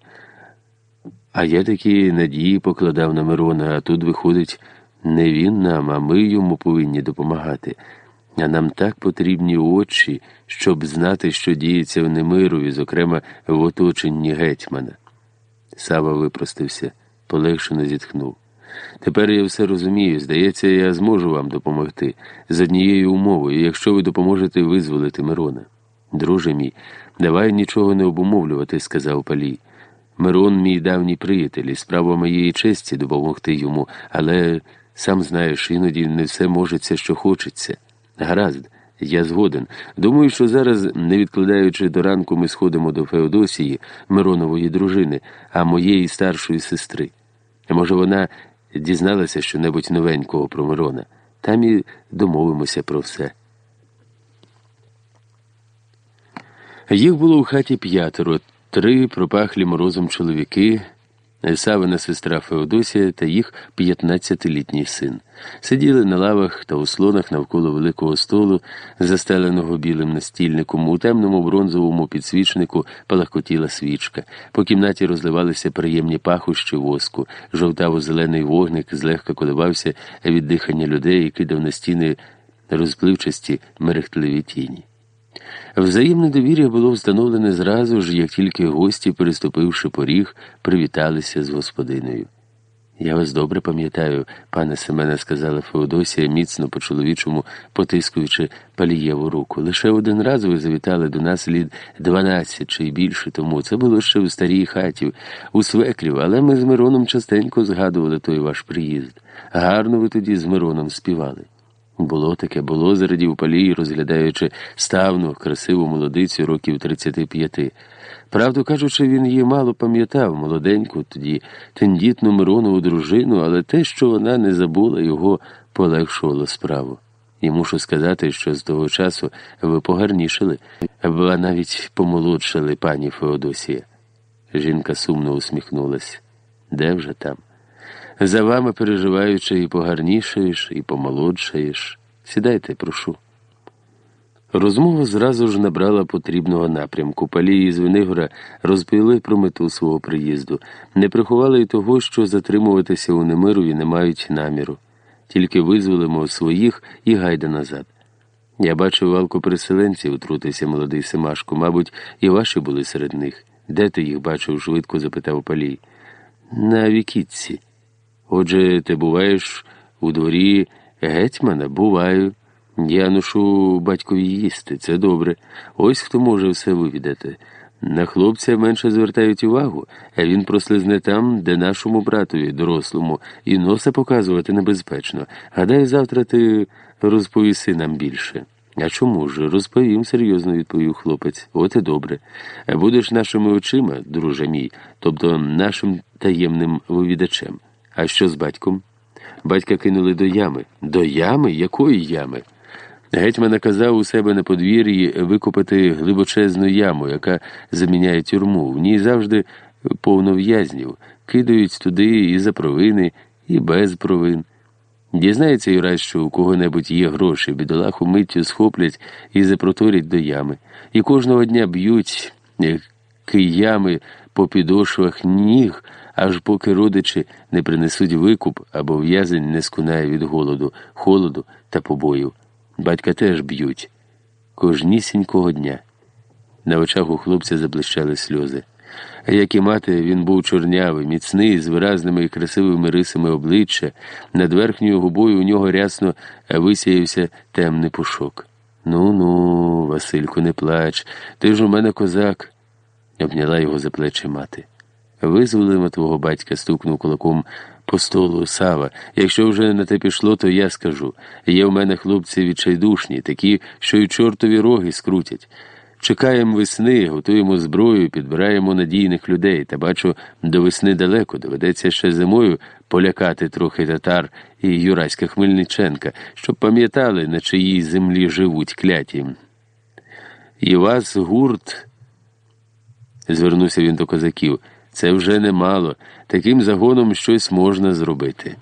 А я такі надії покладав на Мирона, а тут виходить, не він нам, а ми йому повинні допомагати. А нам так потрібні очі, щоб знати, що діється в Немирові, зокрема в оточенні гетьмана. Сава випростився, полегшено зітхнув. Тепер я все розумію. Здається, я зможу вам допомогти з однією умовою, якщо ви допоможете визволити Мирона. Друже мій, давай нічого не обумовлювати, сказав Палій. Мирон, мій давній приятель, і справа моєї честі допомогти йому, але сам знаєш, іноді не все можеться, що хочеться. Гаразд, я згоден. Думаю, що зараз, не відкладаючи до ранку, ми сходимо до Феодосії, Миронової дружини, а моєї старшої сестри. Може, вона дізналася щонебудь новенького про Мирона. Там і домовимося про все. Їх було у хаті п'ятеро, три пропахлі морозом чоловіки. Савина сестра Феодосія та їх 15-літній син сиділи на лавах та у слонах навколо великого столу, застеленого білим настільником. У темному бронзовому підсвічнику палахкотіла свічка. По кімнаті розливалися приємні пахощі воску, жовтаво-зелений вогник злегка коливався від дихання людей і кидав на стіни розпливчасті мерехтливі тіні. Взаємне довір'я було встановлене зразу ж, як тільки гості, переступивши поріг, привіталися з господиною. Я вас добре пам'ятаю, пане Семене, сказала Феодосія, міцно по чоловічому потискуючи палієву руку. Лише один раз ви завітали до нас літ дванадцять чи більше тому. Це було ще в старій хаті, у свекрів, але ми з Мироном частенько згадували той ваш приїзд. Гарно ви тоді з Мироном співали. Було таке, було, зарадів палій, розглядаючи ставну, красиву молодицю років 35. Правду кажучи, він її мало пам'ятав, молоденьку, тоді тендітну Миронову дружину, але те, що вона не забула, його полегшувало справу. І мушу сказати, що з того часу ви погарнішали, або навіть помолодшали пані Феодосія. Жінка сумно усміхнулась. Де вже там? За вами переживаючи, і погарнішаєш, і помолодшаєш. Сідайте, прошу. Розмова зразу ж набрала потрібного напрямку. Палії з Венигора розповіли про мету свого приїзду, не приховали й того, що затримуватися у Немирові не мають наміру, тільки визволимо своїх і гайда назад. Я бачив валку переселенців, утрутився молодий Семашко. Мабуть, і ваші були серед них. Де ти їх бачив? швидко запитав Палій. На Вікітці. Отже, ти буваєш у дворі гетьмана? Буваю. Я ношу батькові їсти, це добре. Ось хто може все вивідати. На хлопця менше звертають увагу, а він прослизне там, де нашому братові, дорослому, і носа показувати небезпечно. Гадаю, завтра ти розповіси нам більше. А чому ж? Розповім, серйозно відповів хлопець. От і добре. Будеш нашими очима, друже мій, тобто нашим таємним вивідачем. А що з батьком? Батька кинули до ями. До ями? Якої ями? Гетьман наказав у себе на подвір'ї викопати глибочезну яму, яка заміняє тюрму. В ній завжди повно в'язнів, кидають туди і за провини, і без провин. Дізнається Юрай, що у кого-небудь є гроші, бідолаху миттю схоплять і запроторять до ями. І кожного дня б'ють киями по підошвах ніг, аж поки родичі не принесуть викуп або в'язень не скунає від голоду, холоду та побоїв. Батька теж б'ють кожнісінького дня. На очах у хлопця заблищали сльози. Як і мати, він був чорнявий, міцний, з виразними і красивими рисами обличчя, над верхньою губою у нього рясно висіявся темний пушок. Ну ну, Васильку, не плач, ти ж у мене козак, обняла його за плечі мати. Визволимо твого батька, стукнув кулаком по столу Сава. Якщо вже на те пішло, то я скажу. Є в мене хлопці відчайдушні, такі, що й чортові роги скрутять. Чекаємо весни, готуємо зброю, підбираємо надійних людей, та бачу, до весни далеко доведеться ще зимою полякати трохи татар і Юраська Хмельниченка, щоб пам'ятали, на чиїй землі живуть кляті. І вас гурт, звернувся він до козаків. Це вже немало. Таким загоном щось можна зробити.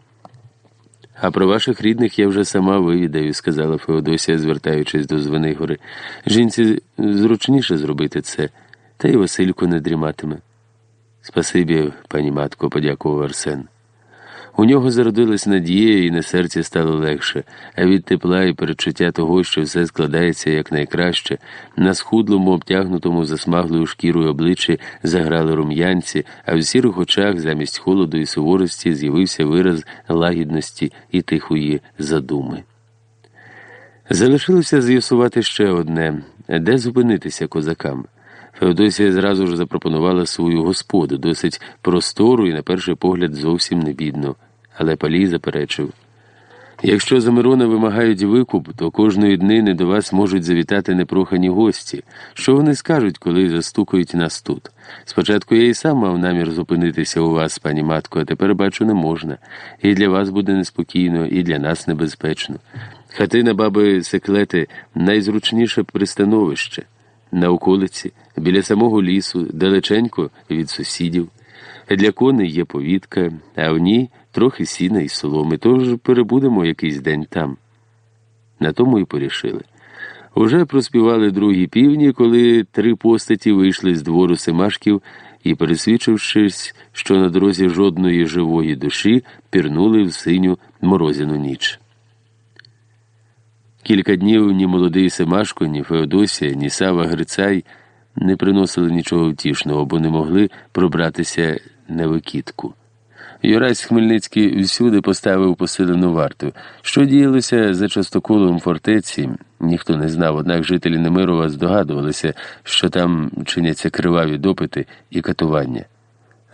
А про ваших рідних я вже сама вивідаю, сказала Феодосія, звертаючись до Звенигори. Жінці зручніше зробити це, та й Василько не дріматиме. Спасибі, пані матко, подякував Арсен. У нього зародилась надія, і на серці стало легше, а від тепла і передчуття того, що все складається якнайкраще, на схудлому, обтягнутому засмаглою шкірою обличчі заграли рум'янці, а в сірих очах замість холоду і суворості з'явився вираз лагідності і тихої задуми. Залишилося з'ясувати ще одне де зупинитися козакам. Феодосія зразу ж запропонувала свою господу, досить простору і, на перший погляд, зовсім не бідну. Але Палій заперечив якщо за Мирона вимагають викуп, то кожної днини до вас можуть завітати непрохані гості. Що вони скажуть, коли застукають нас тут? Спочатку я і сам мав намір зупинитися у вас, пані матко, а тепер бачу, не можна. І для вас буде неспокійно, і для нас небезпечно. Хатина баби секлети найзручніше пристановище на околиці, біля самого лісу, далеченько від сусідів. Для коней є повітка, а в ній трохи сіна і соломи, тож перебудемо якийсь день там. На тому й порішили. Уже проспівали другі півні, коли три постаті вийшли з двору Семашків і, пересвідчившись, що на дорозі жодної живої душі, пірнули в синю морозяну ніч. Кілька днів ні молодий Семашко, ні Феодосія, ні Сава Грицай не приносили нічого втішного, бо не могли пробратися на викидку. Юрась Хмельницький всюди поставив посилену варту. Що діялося за частоколом фортеці, ніхто не знав, однак жителі Немирова здогадувалися, що там чиняться криваві допити і катування.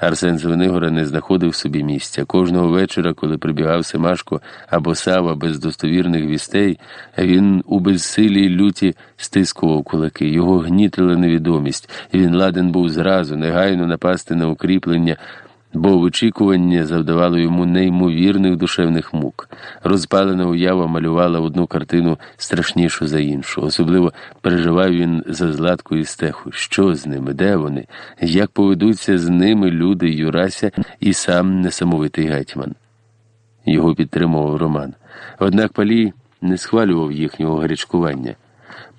Арсен Звенигора не знаходив собі місця. Кожного вечора, коли прибігав Семашко або Сава без достовірних вістей, він у безсилій люті стискував кулаки. Його гнітила невідомість, він ладен був зразу негайно напасти на укріплення бо вичікування завдавало йому неймовірних душевних мук. Розпалена уява малювала одну картину страшнішу за іншу. Особливо переживав він за Златкою і стеху. Що з ними, де вони, як поведуться з ними люди Юрася і сам несамовитий гетьман. Його підтримував Роман. Однак Палій не схвалював їхнього гарячкування.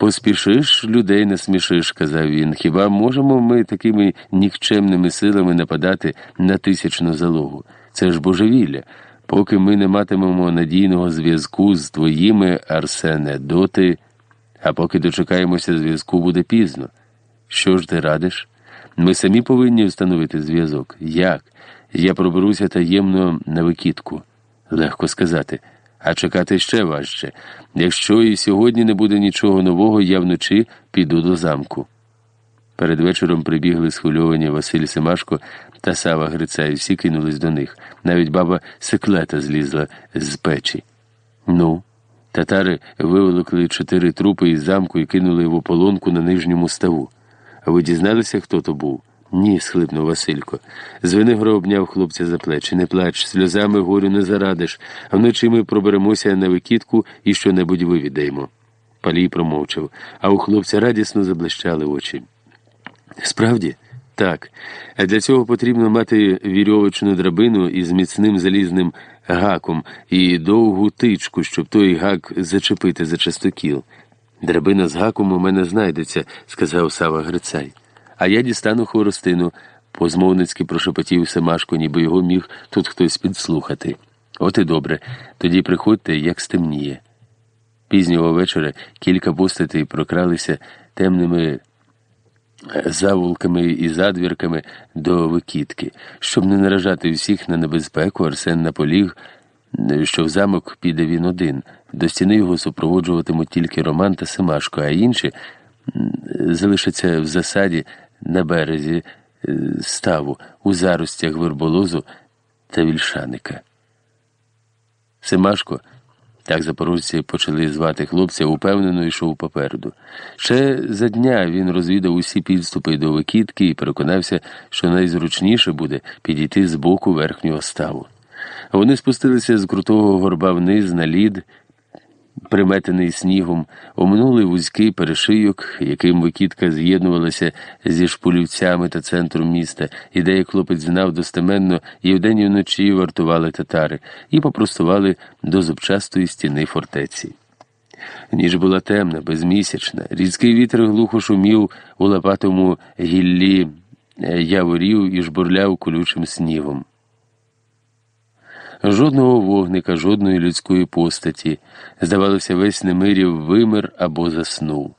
Поспішиш, людей не смішиш, казав він. Хіба можемо ми такими нікчемними силами нападати на тисячну залогу? Це ж божевілля. Поки ми не матимемо надійного зв'язку з твоїми, Арсене, доти, а поки дочекаємося зв'язку, буде пізно. Що ж ти радиш? Ми самі повинні встановити зв'язок. Як? Я проберуся таємно на викидку. Легко сказати а чекати ще важче. Якщо і сьогодні не буде нічого нового, я вночі піду до замку. Перед вечором прибігли схвильовані Василь Семашко та Сава Гриця, і всі кинулись до них. Навіть баба секлета злізла з печі. Ну, татари виволокли чотири трупи із замку і кинули в ополонку на нижньому ставу. А ви дізналися, хто то був? Ні, схлипнув Василько. Звенигро обняв хлопця за плечі. Не плач, сльозами горю не зарадиш, вночі ми проберемося на викидку і що-небудь вивідаємо. Палій промовчав, а у хлопця радісно заблищали очі. Справді? Так. А для цього потрібно мати вірьовочну драбину із міцним залізним гаком і довгу тичку, щоб той гак зачепити за частокіл. Драбина з гаком у мене знайдеться, сказав Сава Грицай а я дістану хворостину, позмовницьки прошепотів Семашко, ніби його міг тут хтось підслухати. От і добре, тоді приходьте, як стемніє. Пізнього вечора кілька постатей прокралися темними завулками і задвірками до викидки. Щоб не наражати всіх на небезпеку, Арсен наполіг, що в замок піде він один. До стіни його супроводжуватимуть тільки Роман та Семашко, а інші залишаться в засаді на березі е, ставу у заростях верболозу та вільшаника. Семашко, так запорожці почали звати хлопця, упевнено йшов попереду. Ще за дня він розвідав усі підступи до викидки і переконався, що найзручніше буде підійти з боку верхнього ставу. Вони спустилися з крутого горба вниз на лід приметений снігом, оминули вузький перешийок, яким викидка з'єднувалася зі шпулівцями та центром міста, і де хлопець знав достеменно, і вдень і вночі вартували татари, і попростували до зубчастої стіни фортеці. Ніч була темна, безмісячна, різкий вітер глухо шумів у лопатому гіллі е, яворів і жбурляв колючим снігом. Жодного вогника, жодної людської постаті. Здавалося, весь Немирів вимер або заснув.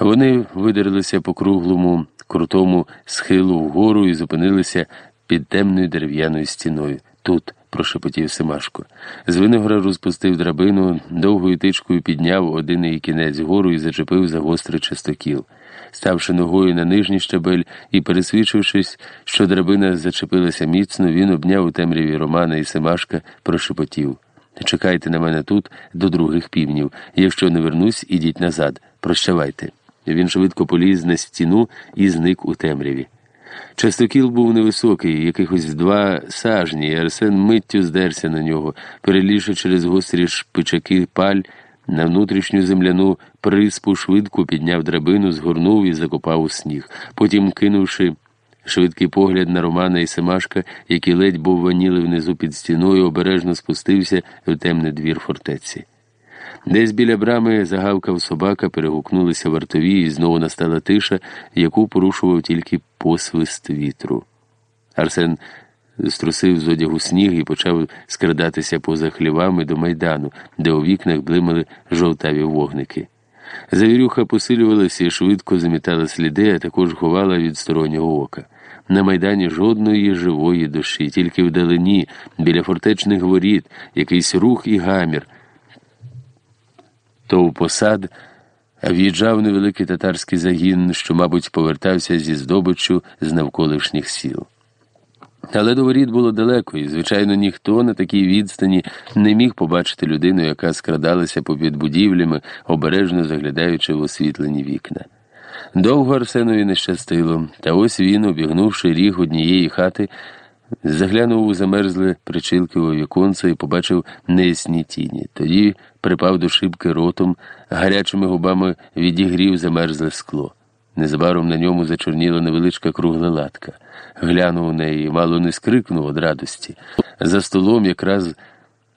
Вони видерлися по круглому, крутому схилу вгору і зупинилися під темною дерев'яною стіною. Тут, прошепотів Семашко. З Виногора розпустив драбину, довгою тичкою підняв один її кінець гору і зачепив за гострий частокіл ставши ногою на нижній щабель і пересвідчившись, що драбина зачепилася міцно, він обняв у темряві Романа і Семашка, прошепотів. Чекайте на мене тут до других півнів. Якщо не вернусь, ідіть назад. Прощавайте. Він швидко поліз на стіну і зник у темряві. Частокіл був невисокий, якихось два сажні, і Арсен миттю здерся на нього, перелізши через гострі шпичаки паль. На внутрішню земляну приспу швидко підняв драбину, згорнув і закопав у сніг. Потім, кинувши швидкий погляд на Романа і Семашка, які ледь був ваніли внизу під стіною, обережно спустився в темний двір фортеці. Десь біля брами загавкав собака, перегукнулися вартові, і знову настала тиша, яку порушував тільки посвист вітру. Арсен струсив з одягу сніг і почав скрадатися поза хлівами до майдану, де у вікнах блимали жовтаві вогники. Завірюха посилювалася і швидко замітала сліди, а також ховала від стороннього ока. На майдані жодної живої душі, тільки вдалині, біля фортечних воріт, якийсь рух і гамір. То в посад в'їжджав невеликий татарський загін, що, мабуть, повертався зі здобиччю з навколишніх сіл. Але до воріт було далеко, і, звичайно, ніхто на такій відстані не міг побачити людину, яка скрадалася попід будівлями, обережно заглядаючи в освітлені вікна. Довго Арсенові не щастило, та ось він, обігнувши ріг однієї хати, заглянув у замерзле причилкове віконце і побачив неясні тіні. Тоді припав до шибки ротом, гарячими губами відігрів замерзле скло. Незабаром на ньому зачорніла невеличка кругла латка. Глянув у неї, мало не скрикнув від радості. За столом якраз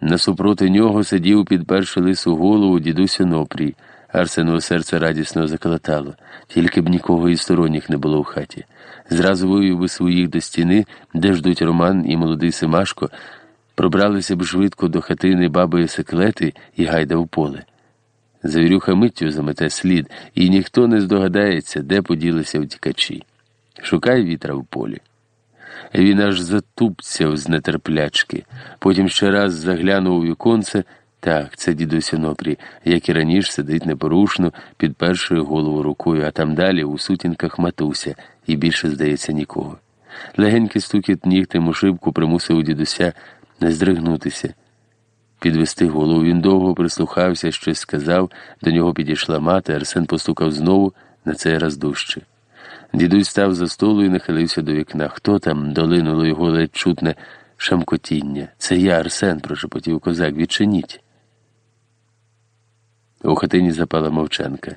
насупроти нього сидів під першу лису голову дідусь Онопрій. Арсенове серце радісно заколотало, тільки б нікого із сторонніх не було в хаті. Зразу вивів би своїх до стіни, де ждуть Роман і молодий Семашко, пробралися б швидко до хатини баби Секлети і гайда в поле. Завірюха миттю замете слід, і ніхто не здогадається, де поділися втікачі. Шукай вітра в полі. Він аж затупцяв з нетерплячки, потім ще раз заглянув у віконце. Так, це дідусь Онопрій, як і раніше сидить непорушно, під першою голову рукою, а там далі у сутінках матуся, і більше, здається, нікого. Легенький стукіт нігтем у шибку примусив дідуся не здригнутися. Підвести голову він довго прислухався, щось сказав, до нього підійшла мати, Арсен постукав знову, на цей раз дужче. Дідусь став за столу і нахилився до вікна. Хто там? долинуло його ледь чутне шамкотіння. Це я, Арсен, прошепотів козак, відчиніть. У хатині запала мовчанка.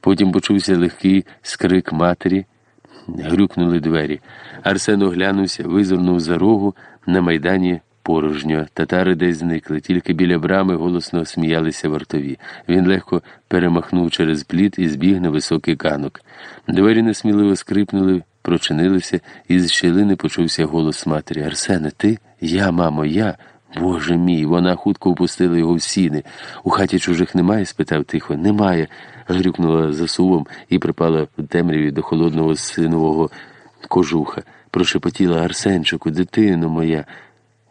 Потім почувся легкий скрик матері, грюкнули двері. Арсен оглянувся, визирнув за рогу на майдані. Порожньо, татари десь зникли, тільки біля брами голосно сміялися вартові. Він легко перемахнув через пліт і збіг на високий канок. Двері несміливо скрипнули, прочинилися, і з щілини почувся голос матері. Арсене, ти? Я, мамо, я. Боже мій, вона хутко впустила його в сіни. У хаті чужих немає? спитав тихо. Немає. грюкнула засувом і припала в темряві до холодного синового кожуха. Прошепотіла Арсенчику, дитино моя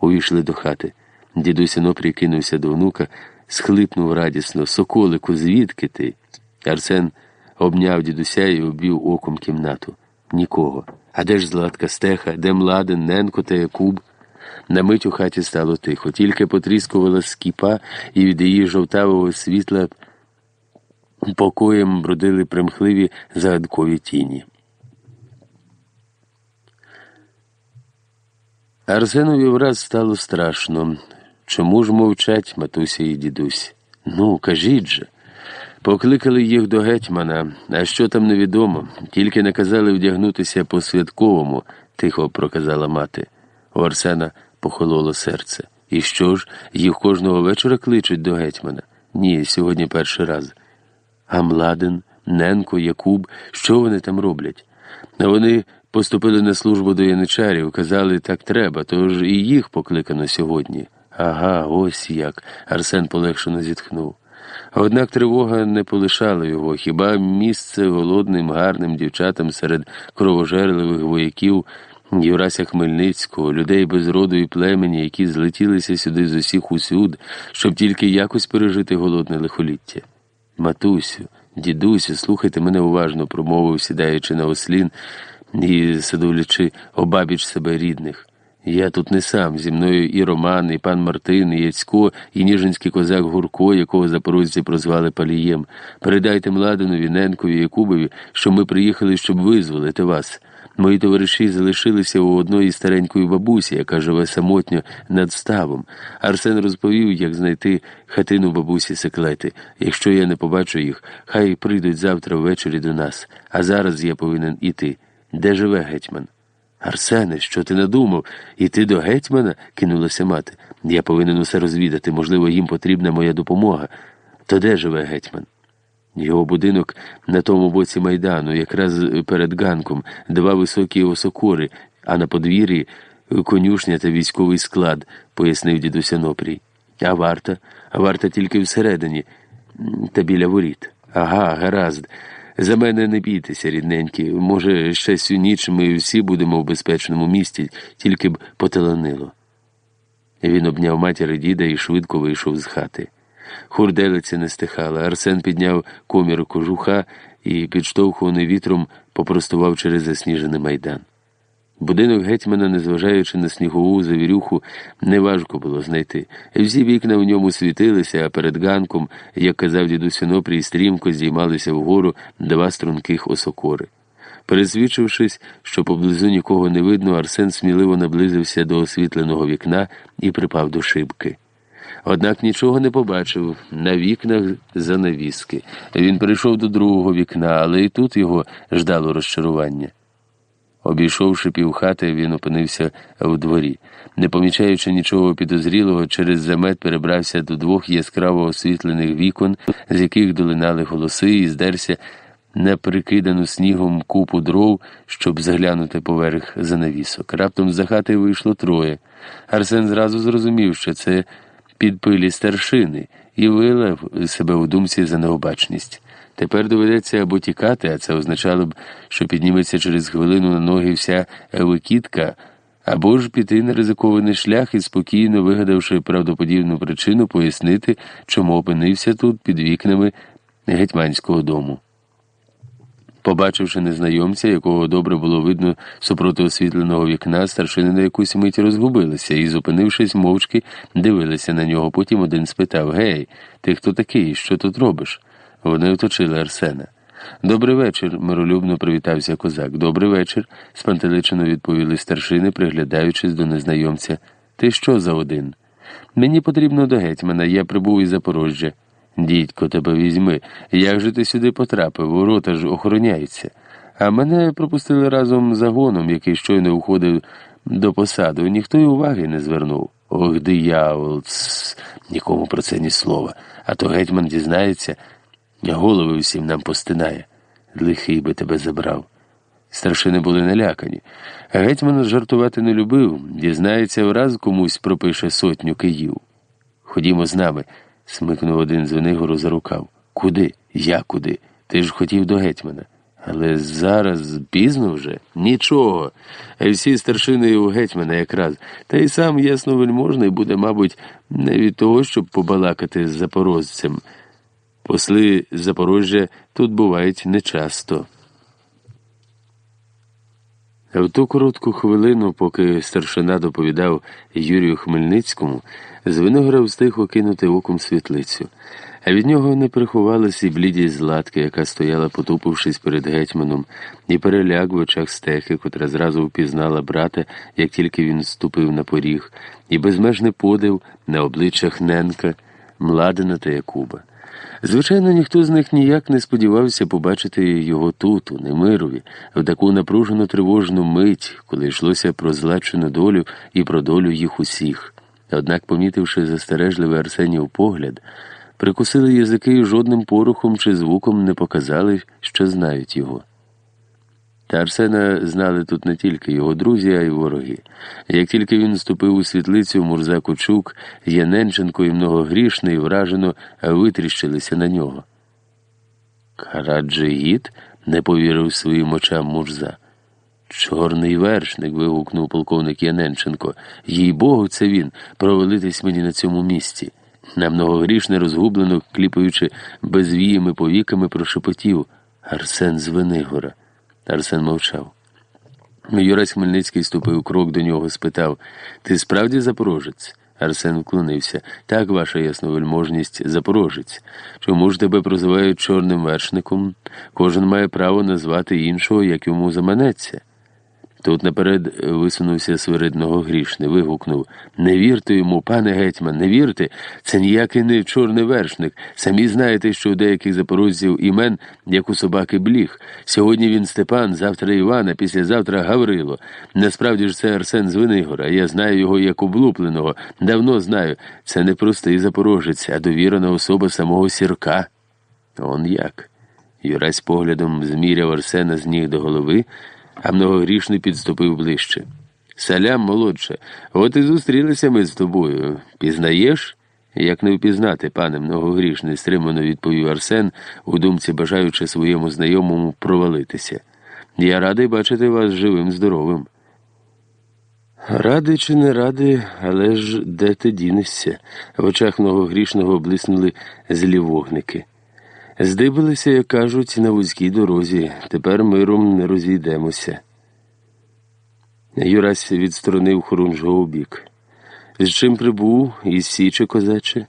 увійшли до хати. Дідусь Інопрій кинувся до внука, схлипнув радісно. Соколику, звідки ти? Арсен обняв дідуся і обвів оком кімнату. Нікого. А де ж Златка Стеха, де Младен, Ненко та Якуб? На мить у хаті стало тихо, тільки потріскувала скіпа, і від її жовтавого світла покоєм бродили примхливі загадкові тіні. Арсенові враз стало страшно. Чому ж мовчать матуся і дідусь? Ну, кажіть же. Покликали їх до гетьмана, а що там невідомо, тільки наказали вдягнутися по святковому, тихо проказала мати. У Арсена похололо серце. І що ж, їх кожного вечора кличуть до гетьмана? Ні, сьогодні перший раз. А Младен, Ненко, Якуб, що вони там роблять? Вони Поступили на службу до яничарів, казали, так треба, тож і їх покликано сьогодні. Ага, ось як. Арсен полегшено зітхнув. Однак тривога не полишала його, хіба місце голодним, гарним дівчатам серед кровожерливих вояків Юрася Хмельницького, людей без роду і племені, які злетілися сюди з усіх усюд, щоб тільки якось пережити голодне лихоліття. Матусю, дідусю, слухайте мене уважно, промовив, сідаючи на ослін і садовлячи обабіч себе рідних. Я тут не сам, зі мною і Роман, і пан Мартин, і Яцько, і ніжинський козак Гурко, якого запорожці прозвали Палієм. Передайте Младину, Віненкові, Якубові, що ми приїхали, щоб визволити вас. Мої товариші залишилися у одної старенької бабусі, яка живе самотньо над ставом. Арсен розповів, як знайти хатину бабусі секлети. Якщо я не побачу їх, хай прийдуть завтра ввечері до нас, а зараз я повинен іти. Де живе гетьман? Арсене, що ти надумав? Іти до гетьмана? кинулася мати. Я повинен усе розвідати, можливо, їм потрібна моя допомога. То де живе гетьман? Його будинок на тому боці майдану, якраз перед ганком, два високі осокори, а на подвір'ї конюшня та військовий склад, пояснив дідуся Нопрій. А варта? А варта тільки всередині та біля воріт. Ага, гаразд. За мене не бійтеся, рідненькі. Може, ще цю ніч ми всі будемо в безпечному місті, тільки б поталанило. Він обняв матір і діда і швидко вийшов з хати. Хурделиця не стихала. Арсен підняв комір кожуха і, підштовхуваний вітром, попростував через засніжений майдан. Будинок гетьмана, незважаючи на снігову завірюху, неважко було знайти. Всі вікна в ньому світилися, а перед ганком, як казав дідусь Онопрій, стрімко здіймалися вгору два струнких осокори. Пересвідчившись, що поблизу нікого не видно, Арсен сміливо наблизився до освітленого вікна і припав до шибки. Однак нічого не побачив на вікнах занавіски. Він прийшов до другого вікна, але і тут його ждало розчарування. Обійшовши півхати, він опинився в дворі. Не помічаючи нічого підозрілого, через замет перебрався до двох яскраво освітлених вікон, з яких долинали голоси, і здерся на прикидану снігом купу дров, щоб заглянути поверх занавісок. Раптом з-за хати вийшло троє. Арсен зразу зрозумів, що це підпилі старшини, і вилав себе у думці за необачність. Тепер доведеться або тікати, а це означало б, що підніметься через хвилину на ноги вся викидка, або ж піти на ризикований шлях і спокійно, вигадавши правдоподібну причину, пояснити, чому опинився тут під вікнами гетьманського дому. Побачивши незнайомця, якого добре було видно супроти освітленого вікна, старшини на якусь мить розгубилися і, зупинившись, мовчки дивилися на нього. Потім один спитав Гей, ти хто такий? Що тут робиш? Вони оточили Арсена. Добрий вечір, миролюбно привітався козак. Добрий вечір, спантеличено відповіли старшини, приглядаючись до незнайомця. Ти що за один? Мені потрібно до гетьмана, я прибув із Запорожжя. Дідько, тебе візьми. Як же ти сюди потрапив? Ворота ж охороняються. А мене пропустили разом загоном, який щойно уходив до посаду, ніхто й уваги не звернув. Ох, диявол, цс, нікому про це ні слова. А то гетьман дізнається. Голови всім нам постинає. Лихий би тебе забрав. Старшини були налякані. Гетьман жартувати не любив, дізнається, враз комусь пропише сотню київ. Ходімо з нами, смикнув один з Венигору за рукав. Куди? Я куди? Ти ж хотів до гетьмана. Але зараз пізно вже нічого. А всі старшини у гетьмана якраз. Та й сам ясновельможний буде, мабуть, не від того, щоб побалакати з запорожцем. Посли Запорожжя тут бувають нечасто. В ту коротку хвилину, поки старшина доповідав Юрію Хмельницькому, з Виногра встиг окинути оком світлицю, а від нього не приховалась і блідість златки, яка стояла, потупившись перед гетьманом, і переляк в очах стехи, котра зразу впізнала брата, як тільки він ступив на поріг, і безмежний подив на обличчях Ненка, Младина та Якуба. Звичайно, ніхто з них ніяк не сподівався побачити його тут, у Немирові, в таку напружену тривожну мить, коли йшлося про злачену долю і про долю їх усіх. Однак, помітивши застережливий Арсенів погляд, прикусили язики і жодним порухом чи звуком не показали, що знають його. Та Арсена знали тут не тільки його друзі, а й вороги. Як тільки він вступив у світлицю, Мурза Кучук, Яненченко і многогрішний вражено витріщилися на нього. Караджигіт не повірив своїм очам Мурза. Чорний вершник. вигукнув полковник Яненченко. Їй богу, це він, провалитись мені на цьому місці. На многогрішне розгублено, кліпаючи безвіями повіками, прошепотів Арсен з Венигора. Арсен мовчав. Юрась Хмельницький ступив крок до нього, спитав Ти справді запорожець? Арсен вклонився. Так, ваша ясновельможність, запорожець. Чому ж тебе прозивають чорним вершником? Кожен має право назвати іншого, як йому заманеться. Тут наперед висунувся свиридного грішний, вигукнув Не вірте йому, пане гетьман, не вірте, це ніякий не чорний вершник. Самі знаєте, що у деяких запорожців імен, як у собаки бліг. Сьогодні він Степан, завтра Іван, а післязавтра Гаврило. Насправді ж це Арсен з Винигора. Я знаю його як облупленого. Давно знаю. Це не простий запорожець, а довірена особа самого сірка. Он як? Юрась поглядом зміряв Арсена з ніг до голови а многогрішний підступив ближче. Салям, молодше, от і зустрілися ми з тобою. Пізнаєш? Як не впізнати, пане многогрішний, стримано відповів Арсен, у думці бажаючи своєму знайомому провалитися. Я радий бачити вас живим, здоровим. Радий чи не радий, але ж де ти дінешся? В очах многогрішного блиснули злі вогники. Здибилися, як кажуть, на вузькій дорозі. Тепер миром не розійдемося. Юрась відсторонив Хорунжого бік. З чим прибув, із Січі козаче?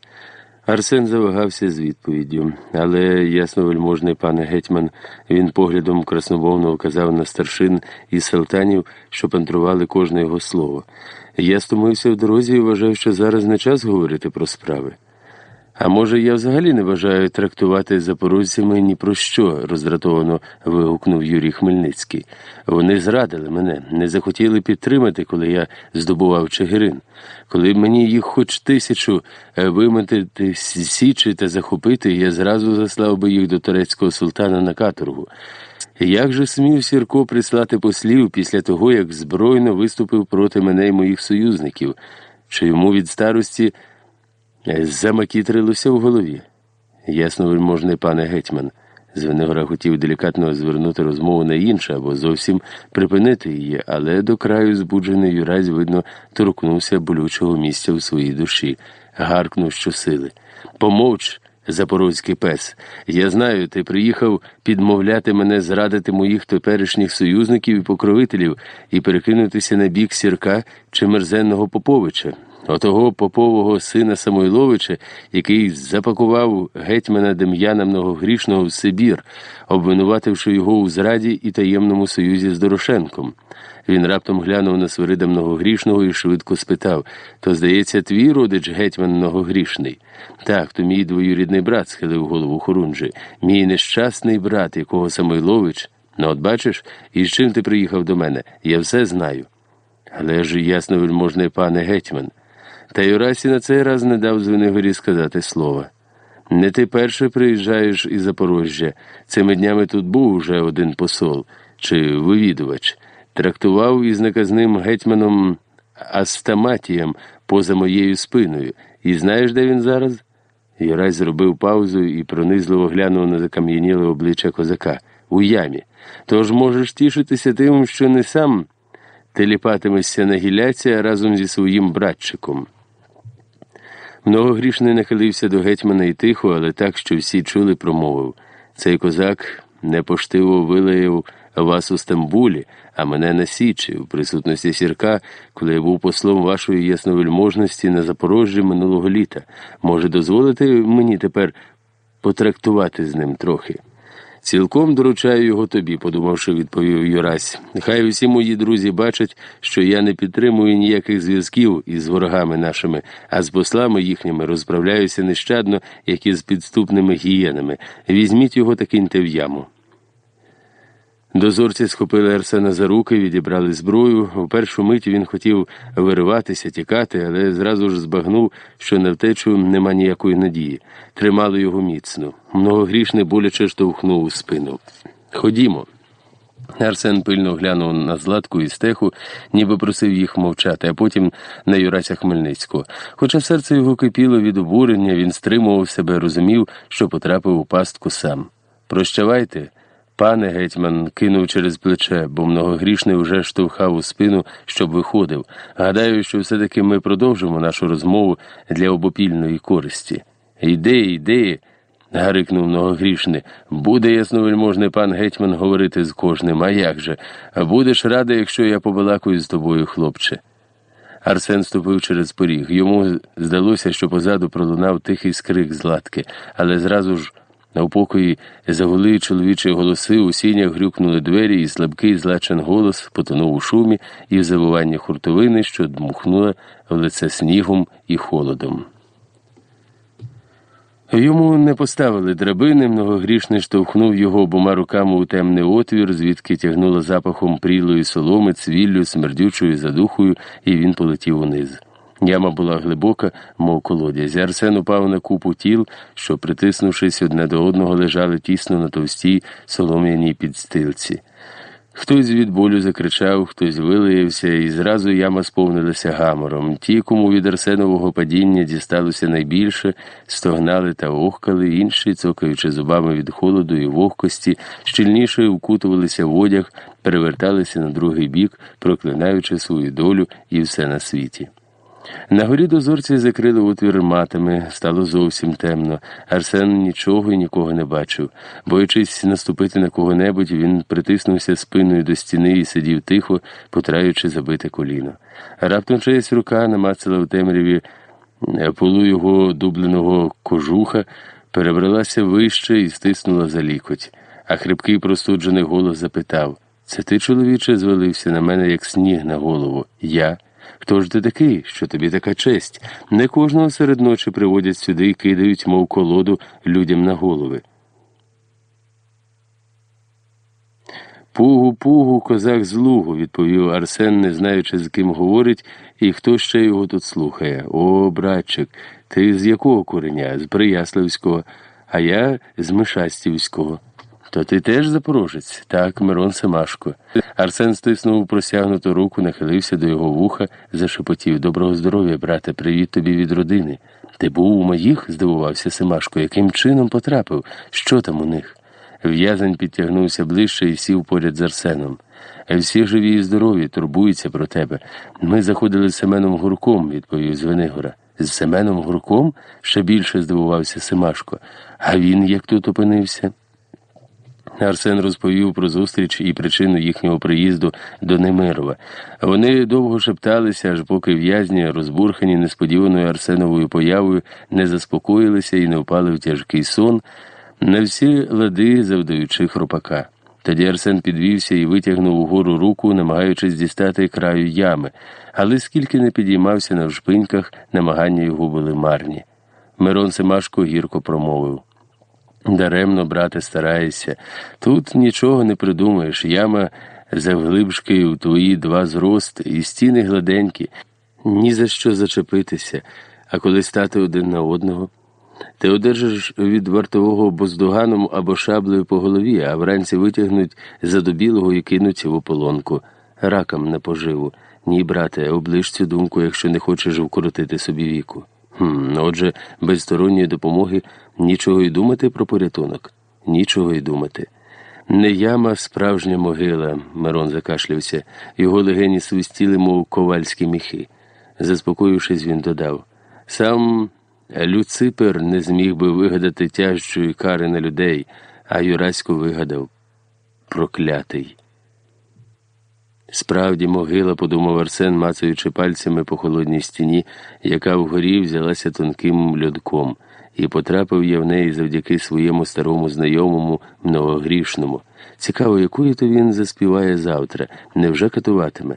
Арсен завагався з відповіддю, але ясновельможний пане гетьман він поглядом красномовно вказав на старшин і селтанів, що пантрували кожне його слово. Я стомився в дорозі і вважаю, що зараз не час говорити про справи. А може, я взагалі не бажаю трактувати запорожцями ні про що, роздратовано вигукнув Юрій Хмельницький. Вони зрадили мене, не захотіли підтримати, коли я здобував Чигирин. Коли мені їх хоч тисячу е, виметити січі та захопити, я зразу заслав би їх до турецького султана на каторгу. Як же смів Сірко прислати послів після того, як збройно виступив проти мене і моїх союзників, що йому від старості. Замакітрилося в голові. Ясно, вельможний пане гетьман. Звенигора хотів делікатно звернути розмову на інше або зовсім припинити її, але до краю збуджений Юрась, видно, торкнувся болючого місця в своїй душі, гаркнув щосили. Помовч, запорозький пес. Я знаю, ти приїхав підмовляти мене зрадити моїх теперішніх союзників і покровителів і перекинутися на бік сірка чи мерзенного Поповича. Отого попового сина Самойловича, який запакував гетьмана Дем'яна Многогрішного в Сибір, обвинувативши його у зраді і таємному союзі з Дорошенком. Він раптом глянув на Свирида Многогрішного і швидко спитав то, здається, твій родич гетьман Многогрішний? Так, то мій двоюрідний брат схилив голову Хорунжи, мій нещасний брат, якого Самойлович. Ну, от бачиш, і з чим ти приїхав до мене? Я все знаю. Але ж ясно вельможний пане гетьман. Та Юрасі на цей раз не дав Звенигорі сказати слова. Не ти перший приїжджаєш із Запорожжя. Цими днями тут був уже один посол чи вивідувач, трактував із наказним гетьманом Астаматієм поза моєю спиною. І знаєш, де він зараз? Юрась зробив паузу і пронизливо глянув на закам'яніле обличчя козака у ямі. Тож можеш тішитися тим, що не сам теліпатимешся на гіляція разом зі своїм братчиком. Многогрішний нахилився до гетьмана і тихо, але так, що всі чули, промовив цей козак непоштиво вилаяв вас у Стамбулі, а мене на Січі, в присутності сірка, коли я був послом вашої ясновельможності на Запорожжі минулого літа. Може, дозволити мені тепер потрактувати з ним трохи? Цілком доручаю його тобі, подумавши, відповів Юрась. Нехай усі мої друзі бачать, що я не підтримую ніяких зв'язків із ворогами нашими, а з послами їхніми розправляюся нещадно, як і з підступними гієнами. Візьміть його та киньте в яму. Дозорці схопили Арсена за руки, відібрали зброю. У першу мить він хотів вириватися, тікати, але зразу ж збагнув, що на втечу нема ніякої надії. Тримали його міцно. Многогрішний боляче штовхнув у спину. Ходімо. Арсен пильно глянув на Златку і стеху, ніби просив їх мовчати, а потім на Юрася Хмельницького. Хоча серце його кипіло від обурення, він стримував себе, розумів, що потрапив у пастку сам. Прощавайте. Пане гетьман кинув через плече, бо многогрішний уже штовхав у спину, щоб виходив. Гадаю, що все-таки ми продовжимо нашу розмову для обопільної користі. Йди, йди, гарикнув многогрішний. Буде ясновельможний пан гетьман говорити з кожним, а як же? Будеш радий, якщо я побалакую з тобою, хлопче. Арсен ступив через поріг. Йому здалося, що позаду пролунав тихий скрик златки, але зразу ж. На упокої загули чоловічі голоси, у сінях грюкнули двері, і слабкий злачен голос потонув у шумі і в завиванні хуртовини, що дмухнула в лице снігом і холодом. Йому не поставили драбини, многогрішний штовхнув його обома руками у темний отвір, звідки тягнуло запахом прілої соломи, цвіллю, смердючою задухою, і він полетів униз. Яма була глибока, мов колодязь. Арсен упав на купу тіл, що, притиснувшись одне до одного, лежали тісно на товстій солом'яній підстилці. Хтось від болю закричав, хтось вилаявся, і зразу яма сповнилася гамором. Ті, кому від Арсенового падіння дісталося найбільше, стогнали та охкали, інші, цокаючи зубами від холоду і вогкості, щільніше вкутувалися в одяг, переверталися на другий бік, проклинаючи свою долю і все на світі. На горі дозорці закрили отвір матами, стало зовсім темно. Арсен нічого і нікого не бачив. Боючись наступити на кого-небудь, він притиснувся спиною до стіни і сидів тихо, потраючи забите коліно. Раптом чиясь рука намацала в темряві е, полу його дубленого кожуха, перебралася вище і стиснула за лікоть, а хрипкий простуджений голос запитав Це ти, чоловіче, звалився на мене, як сніг на голову? Я? Хто ж ти такий, що тобі така честь? Не кожного серед ночі приводять сюди і кидають, мов колоду, людям на голови. Пугу, пугу, козак з лугу, відповів Арсен, не знаючи, з ким говорить і хто ще його тут слухає. О, братчик, ти з якого куреня? З Прияславського, а я з Мишастівського. То ти теж запорожець? Так, Мирон Семашко. Арсен стиснув просягнуту руку, нахилився до його вуха, зашепотів. Доброго здоров'я, брате, привіт тобі від родини. Ти був у моїх? здивувався Семашко. Яким чином потрапив? Що там у них? В'язень підтягнувся ближче і сів поряд з Арсеном. Всі живі і здорові, турбуються про тебе. Ми заходили з Семеном Гурком, відповів Звенигора. З Семеном Гурком? ще більше здивувався Семашко. А він як тут опинився? Арсен розповів про зустріч і причину їхнього приїзду до Немирова. Вони довго шепталися, аж поки в'язні, розбурхані несподіваною Арсеновою появою, не заспокоїлися і не впали в тяжкий сон, на всі лади завдаючи хропака. Тоді Арсен підвівся і витягнув угору руку, намагаючись дістати краю ями, але скільки не підіймався на вшпиньках, намагання його були марні. Мирон Семашко гірко промовив. Даремно, брате, стараєшся. Тут нічого не придумаєш. Яма завглибшки у твої два зрости, і стіни гладенькі, ні за що зачепитися, а коли стати один на одного. Ти одержиш від вартового боздуганом або шаблею по голові, а вранці витягнуть задобілого і кинуть в ополонку, раком на поживу. Ні, брате, оближ цю думку, якщо не хочеш вкоротити собі віку. Хм, Отже, без сторонньої допомоги нічого й думати про порятунок, нічого й думати. Не яма, справжня могила, Мирон закашлявся, його легені свистіли, мов ковальські міхи. Заспокоївшись, він додав сам Люципер не зміг би вигадати тяжчої кари на людей, а Юрасько вигадав проклятий. Справді, могила, подумав Арсен, мацаючи пальцями по холодній стіні, яка вгорі взялася тонким льодком, і потрапив я в неї завдяки своєму старому знайомому, многогрішному. Цікаво, якою то він заспіває завтра, невже катуватиме?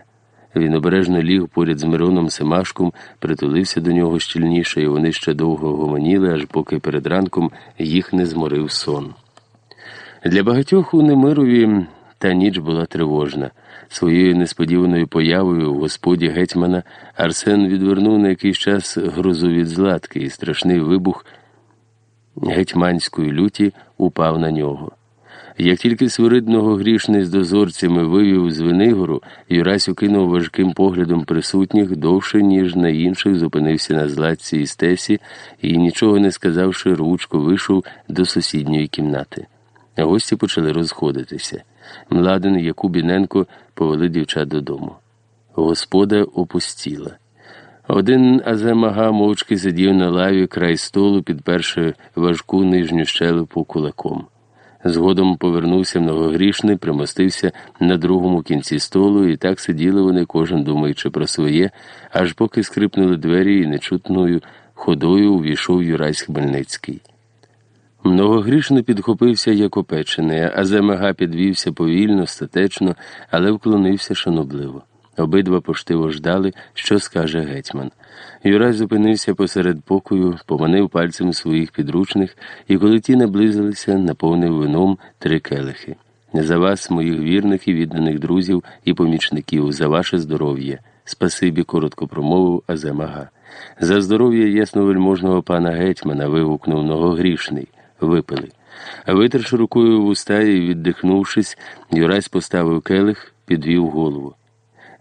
Він обережно ліг поряд з Мироном Семашком, притулився до нього щільніше, і вони ще довго гомоніли, аж поки перед ранком їх не зморив сон. Для багатьох у Немирові та ніч була тривожна. Своєю несподіваною появою в господі гетьмана Арсен відвернув на якийсь час грозу від златки, і страшний вибух гетьманської люті упав на нього. Як тільки свиридного грішний з дозорцями вивів з Венигору, Юрась окинув важким поглядом присутніх довше, ніж на інших, зупинився на златці і стесі і, нічого не сказавши, ручко вийшов до сусідньої кімнати. Гості почали розходитися. Младин і Якубіненко повели дівчат додому. Господа опустіла. Один аземага мовчки сидів на лаві край столу, підперши важку нижню щелепу кулаком. Згодом повернувся многогрішний, примостився на другому кінці столу, і так сиділи вони, кожен думаючи про своє, аж поки скрипнули двері і нечутною ходою увійшов Юрась Хмельницький. Многогрішно підхопився, як опечений, а Земега підвівся повільно, статечно, але вклонився шанобливо. Обидва поштиво ждали, що скаже гетьман. Юрай зупинився посеред покою, поманив пальцем своїх підручних, і коли ті наблизилися, наповнив вином три келихи. За вас, моїх вірних і відданих друзів і помічників, за ваше здоров'я. Спасибі, коротко промовив Аземага. За здоров'я ясновельможного пана гетьмана. вигукнув многогрішний випили. Витерши рукою в уста і віддихнувшись, Юрась поставив келих, підвів голову.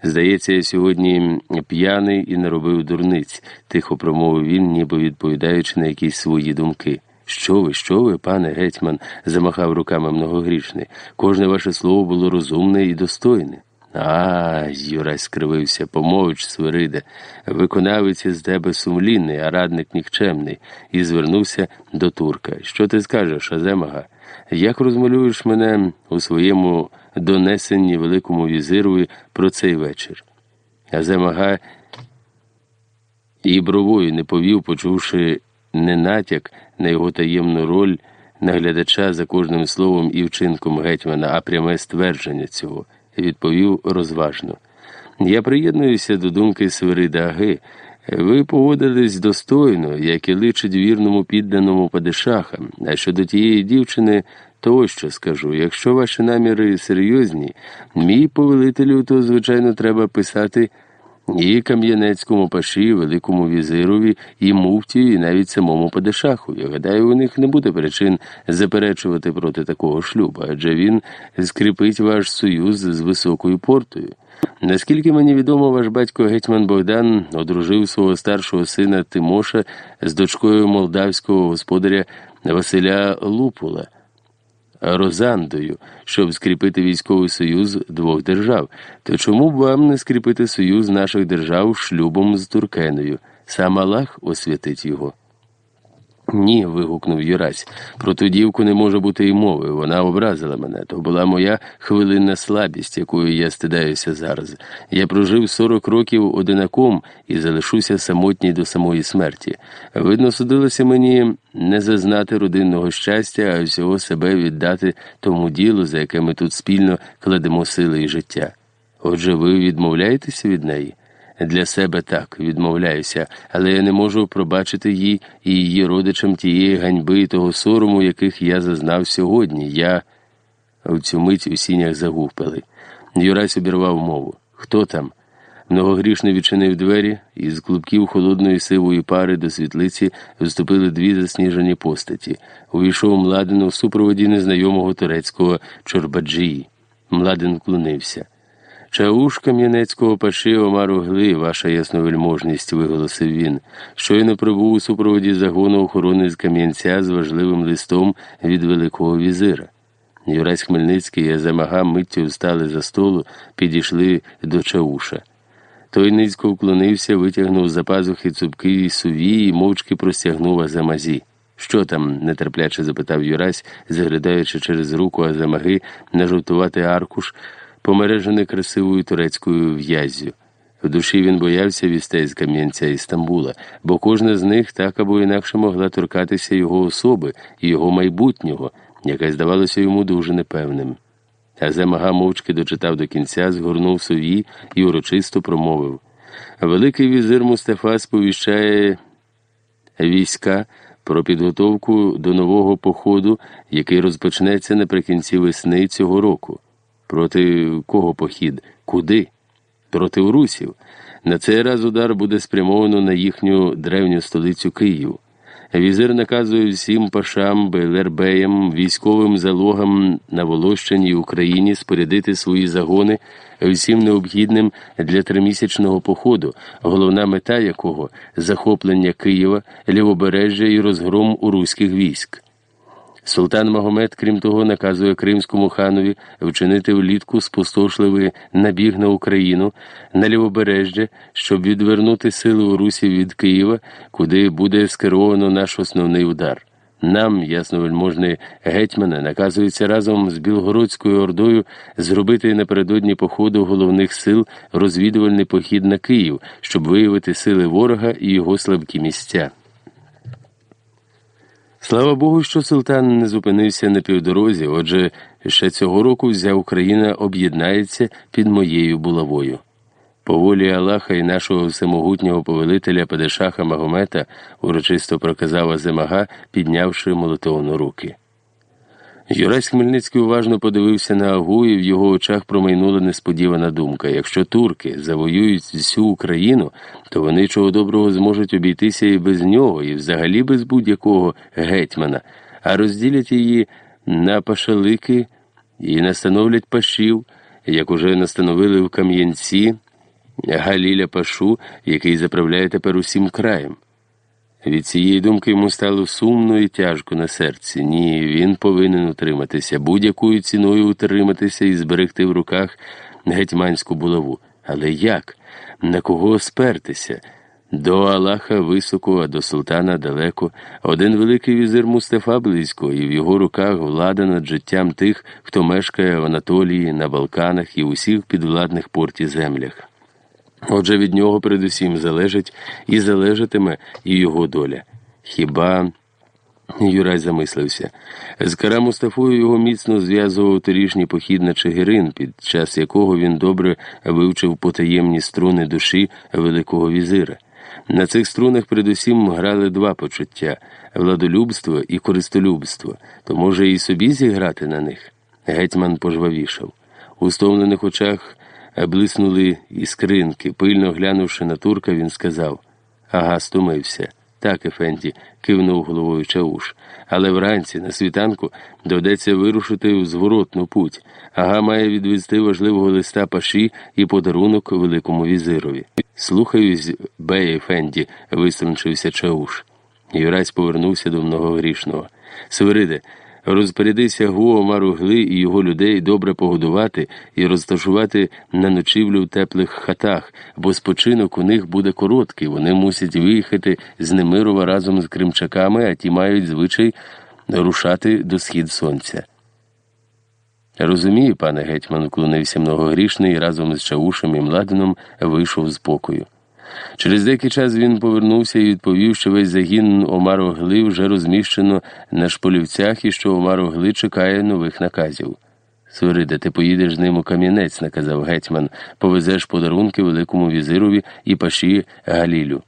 Здається, я сьогодні п'яний і наробив дурниць, тихо промовив він, ніби відповідаючи на якісь свої думки. Що ви, що ви, пане гетьман, замахав руками многогрішний. Кожне ваше слово було розумне і достойне. А, Юрась скривився, помовч, Свириде, виконавець із тебе сумлінний, а радник нікчемний, і звернувся до турка. Що ти скажеш, Аземага? Як розмалюєш мене у своєму донесенні Великому візирові про цей вечір? Аземага і бровою не повів, почувши не натяк на його таємну роль наглядача за кожним словом і вчинком гетьмана, а пряме ствердження цього відповів розважно. Я приєднуюся до думки Свирида Аги. Ви поводились достойно, як і личить вірному підданому падишаха. А щодо тієї дівчини, то ось що скажу. Якщо ваші наміри серйозні, мій повелителю, то, звичайно, треба писати і Кам'янецькому паші, Великому візирові, і муфтію, і навіть самому Падишаху. Я гадаю, у них не буде причин заперечувати проти такого шлюбу, адже він скріпить ваш союз з високою портою. Наскільки мені відомо, ваш батько гетьман Богдан одружив свого старшого сина Тимоша з дочкою молдавського господаря Василя Лупула. Розандою, щоб скріпити військовий союз двох держав. То чому б вам не скріпити союз наших держав шлюбом з Туркеною? Сам Аллах освятить його. Ні, вигукнув Юрась. Про ту дівку не може бути й мови. Вона образила мене. То була моя хвилинна слабість, якою я стидаюся зараз. Я прожив сорок років одинаком і залишуся самотній до самої смерті. Видно, судилося мені не зазнати родинного щастя, а всього себе віддати тому ділу, за яке ми тут спільно кладемо сили і життя. Отже, ви відмовляєтеся від неї? Для себе так відмовляюся, але я не можу пробачити їй і її родичам тієї ганьби і того сорому, яких я зазнав сьогодні. Я в цю мить у сінях загупили. Юрась обірвав мову. Хто там? Многогрішно відчинив двері, і з клубків холодної сивої пари до світлиці вступили дві засніжені постаті. Увійшов Младин у супроводі незнайомого турецького чорбаджії. Младин вклонився. Чауш Кам'янецького паши Омар Угли, ваша ясновельможність, виголосив він. Щойно прибув у супроводі загону охорони з Кам'янця з важливим листом від Великого візира. Юрась Хмельницький і Азамага миттю встали за столу, підійшли до Чауша. Той низько вклонився, витягнув за пазухи цупки і суві і мовчки простягнув Азамазі. Що там? нетерпляче запитав Юрась, заглядаючи через руку Азамаги на жовтуватий аркуш помережений красивою турецькою в'яззю. В душі він боявся вістей з Кам'янця і Стамбула, бо кожна з них так або інакше могла торкатися його особи і його майбутнього, яке здавалося йому дуже непевним. А Земага мовчки дочитав до кінця, згорнув сові і урочисто промовив Великий візир Мустафа сповіщає війська про підготовку до нового походу, який розпочнеться наприкінці весни цього року. Проти кого похід? Куди? Проти урусів. На цей раз удар буде спрямовано на їхню древню столицю Київ. Візир наказує всім пашам, белербеям, військовим залогам на Волощині Україні спорядити свої загони всім необхідним для тримісячного походу, головна мета якого захоплення Києва, лівобережжя і розгром у руських військ. Султан Магомед, крім того, наказує Кримському ханові вчинити влітку спустошливий набіг на Україну на лівобережжя, щоб відвернути сили у Русі від Києва, куди буде скеровано наш основний удар. Нам, ясновельможний гетьмане, наказується разом з Білгородською ордою зробити напередодні походу головних сил розвідувальний похід на Київ, щоб виявити сили ворога і його слабкі місця. Слава Богу, що султан не зупинився на півдорозі, отже, ще цього року вся Україна об'єднається під моєю булавою. По волі Аллаха і нашого всемогутнього повелителя Падешаха Магомета урочисто проказав Аземага, піднявши молотовну руки. Юрась Хмельницький уважно подивився на Агу, і в його очах промайнула несподівана думка. Якщо турки завоюють всю Україну, то вони чого доброго зможуть обійтися і без нього, і взагалі без будь-якого гетьмана, а розділять її на пашалики і настановлять пашів, як уже настановили в Кам'янці Галіля Пашу, який заправляє тепер усім краєм. Від цієї думки йому стало сумно і тяжко на серці. Ні, він повинен утриматися, будь-якою ціною утриматися і зберегти в руках гетьманську булаву. Але як? На кого спертися? До Аллаха високо, а до султана далеко. Один великий візир Мустафа близько, і в його руках влада над життям тих, хто мешкає в Анатолії, на Балканах і усіх підвладних порті землях. Отже, від нього передусім залежить і залежатиме і його доля. Хіба. Юрай замислився. З Кара Мустафою його міцно зв'язував торішній похід на Чигирин, під час якого він добре вивчив потаємні струни душі Великого візира. На цих струнах передусім грали два почуття владолюбство і користолюбство, то може і собі зіграти на них. Гетьман пожвавішав. У стомлених очах блиснули іскринки. Пильно глянувши на турка, він сказав Ага, стомився. Так, Ефенді, кивнув головою Чауш. Але вранці, на світанку, доведеться вирушити в зворотну путь. Ага має відвести важливого листа паші і подарунок великому візирові. Слухаюсь, Бей Ефенді, виструнчився Чауш. Юрась повернувся до многогрішного. Свириде, розпорядися Гуо Маругли і його людей добре погодувати і розташувати на ночівлю в теплих хатах, бо спочинок у них буде короткий. Вони мусять виїхати з Немирова разом з кримчаками, а ті мають звичай рушати до схід сонця. Розумію, пане гетьман, вклонився многогрішний і разом з Чаушем і Младином вийшов з покою. Через деякий час він повернувся і відповів, що весь загін Омар Огли вже розміщено на шполівцях і що Омар Огли чекає нових наказів. Свириде, ти поїдеш з ним у Кам'янець, наказав гетьман, повезеш подарунки великому візирові і паші Галілю.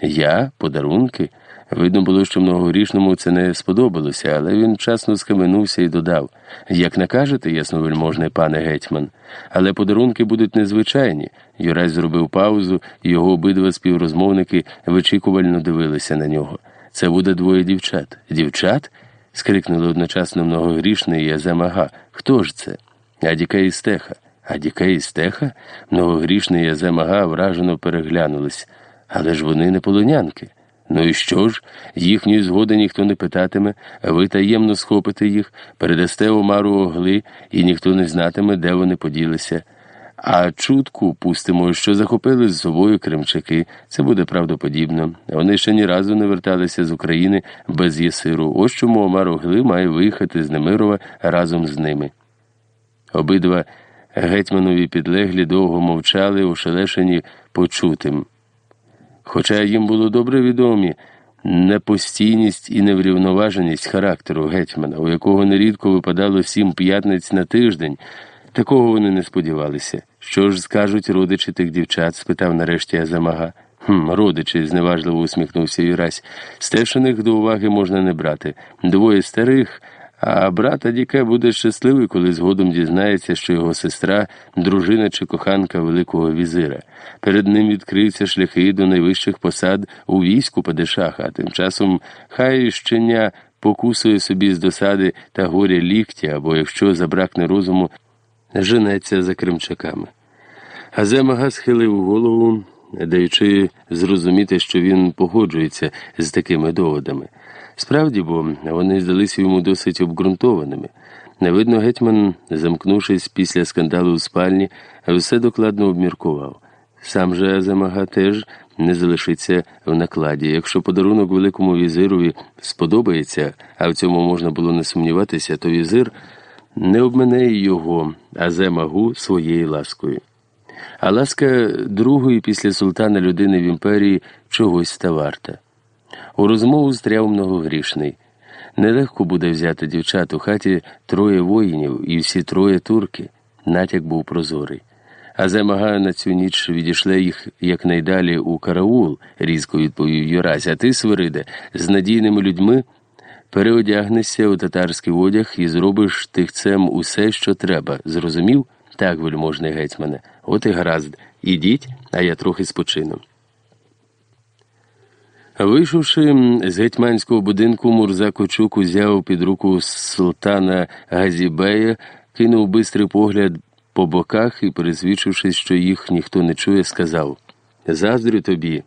Я? Подарунки? Видно було, що многогрішному це не сподобалося, але він вчасно скаменувся і додав як накажете, ясновельможний пане гетьман, але подарунки будуть незвичайні. Юрай зробив паузу, і його обидва співрозмовники вичікувально дивилися на нього. Це буде двоє дівчат. Дівчат? скрикнули одночасно многогрішний і Яземага. Хто ж це? Адіка і Стеха. Адіка і Стеха? Многогрішний і Яземага вражено переглянулись. Але ж вони не полонянки. Ну і що ж? Їхньої згоди ніхто не питатиме, ви таємно схопите їх, передасте Омару огли, і ніхто не знатиме, де вони поділися. А чутку пустимо, що захопили з собою кримчаки. Це буде правдоподібно. Вони ще ні разу не верталися з України без Єсиру. Ось чому Омар Огли має виїхати з Немирова разом з ними. Обидва гетьманові підлеглі довго мовчали, ошелешені почутим. Хоча їм було добре відомі непостійність і неврівноваженість характеру гетьмана, у якого нерідко випадало сім п'ятниць на тиждень, такого вони не сподівалися. Що ж скажуть родичі тих дівчат? спитав нарешті Азамага. «Хм, Родичі, зневажливо усміхнувся Юрась. Стешених до уваги можна не брати. Двоє старих. А брат Адіке буде щасливий, коли згодом дізнається, що його сестра, дружина чи коханка Великого візира. Перед ним відкриються шляхи до найвищих посад у війську Падишаха, а тим часом хай щеня покусує собі з досади та горя лікті, або якщо забракне розуму, женеться за кримчаками. Газемага схилив голову, даючи зрозуміти, що він погоджується з такими доводами. Справді, бо вони здалися йому досить обґрунтованими. Невидно, гетьман, замкнувшись після скандалу у спальні, все докладно обміркував. Сам же Азамага теж не залишиться в накладі. Якщо подарунок великому візирові сподобається, а в цьому можна було не сумніватися, то візир не обмене його, Аземагу своєю ласкою. А ласка другої після султана людини в імперії чогось та варта. У розмову стряв многогрішний. Нелегко буде взяти дівчат у хаті троє воїнів і всі троє турки. Натяк був прозорий. А замага на цю ніч відійшли їх якнайдалі у караул, різко відповів Юрась. А ти, Свириде, з надійними людьми переодягнешся у татарський одяг і зробиш тихцем усе, що треба. Зрозумів? Так, вельможний гетьмане. От і гаразд. Ідіть, а я трохи спочину. Вийшовши з гетьманського будинку, Мурза Кочук узяв під руку султана Газібея, кинув бистрий погляд по боках і, пересвідчившись, що їх ніхто не чує, сказав Заздрю тобі,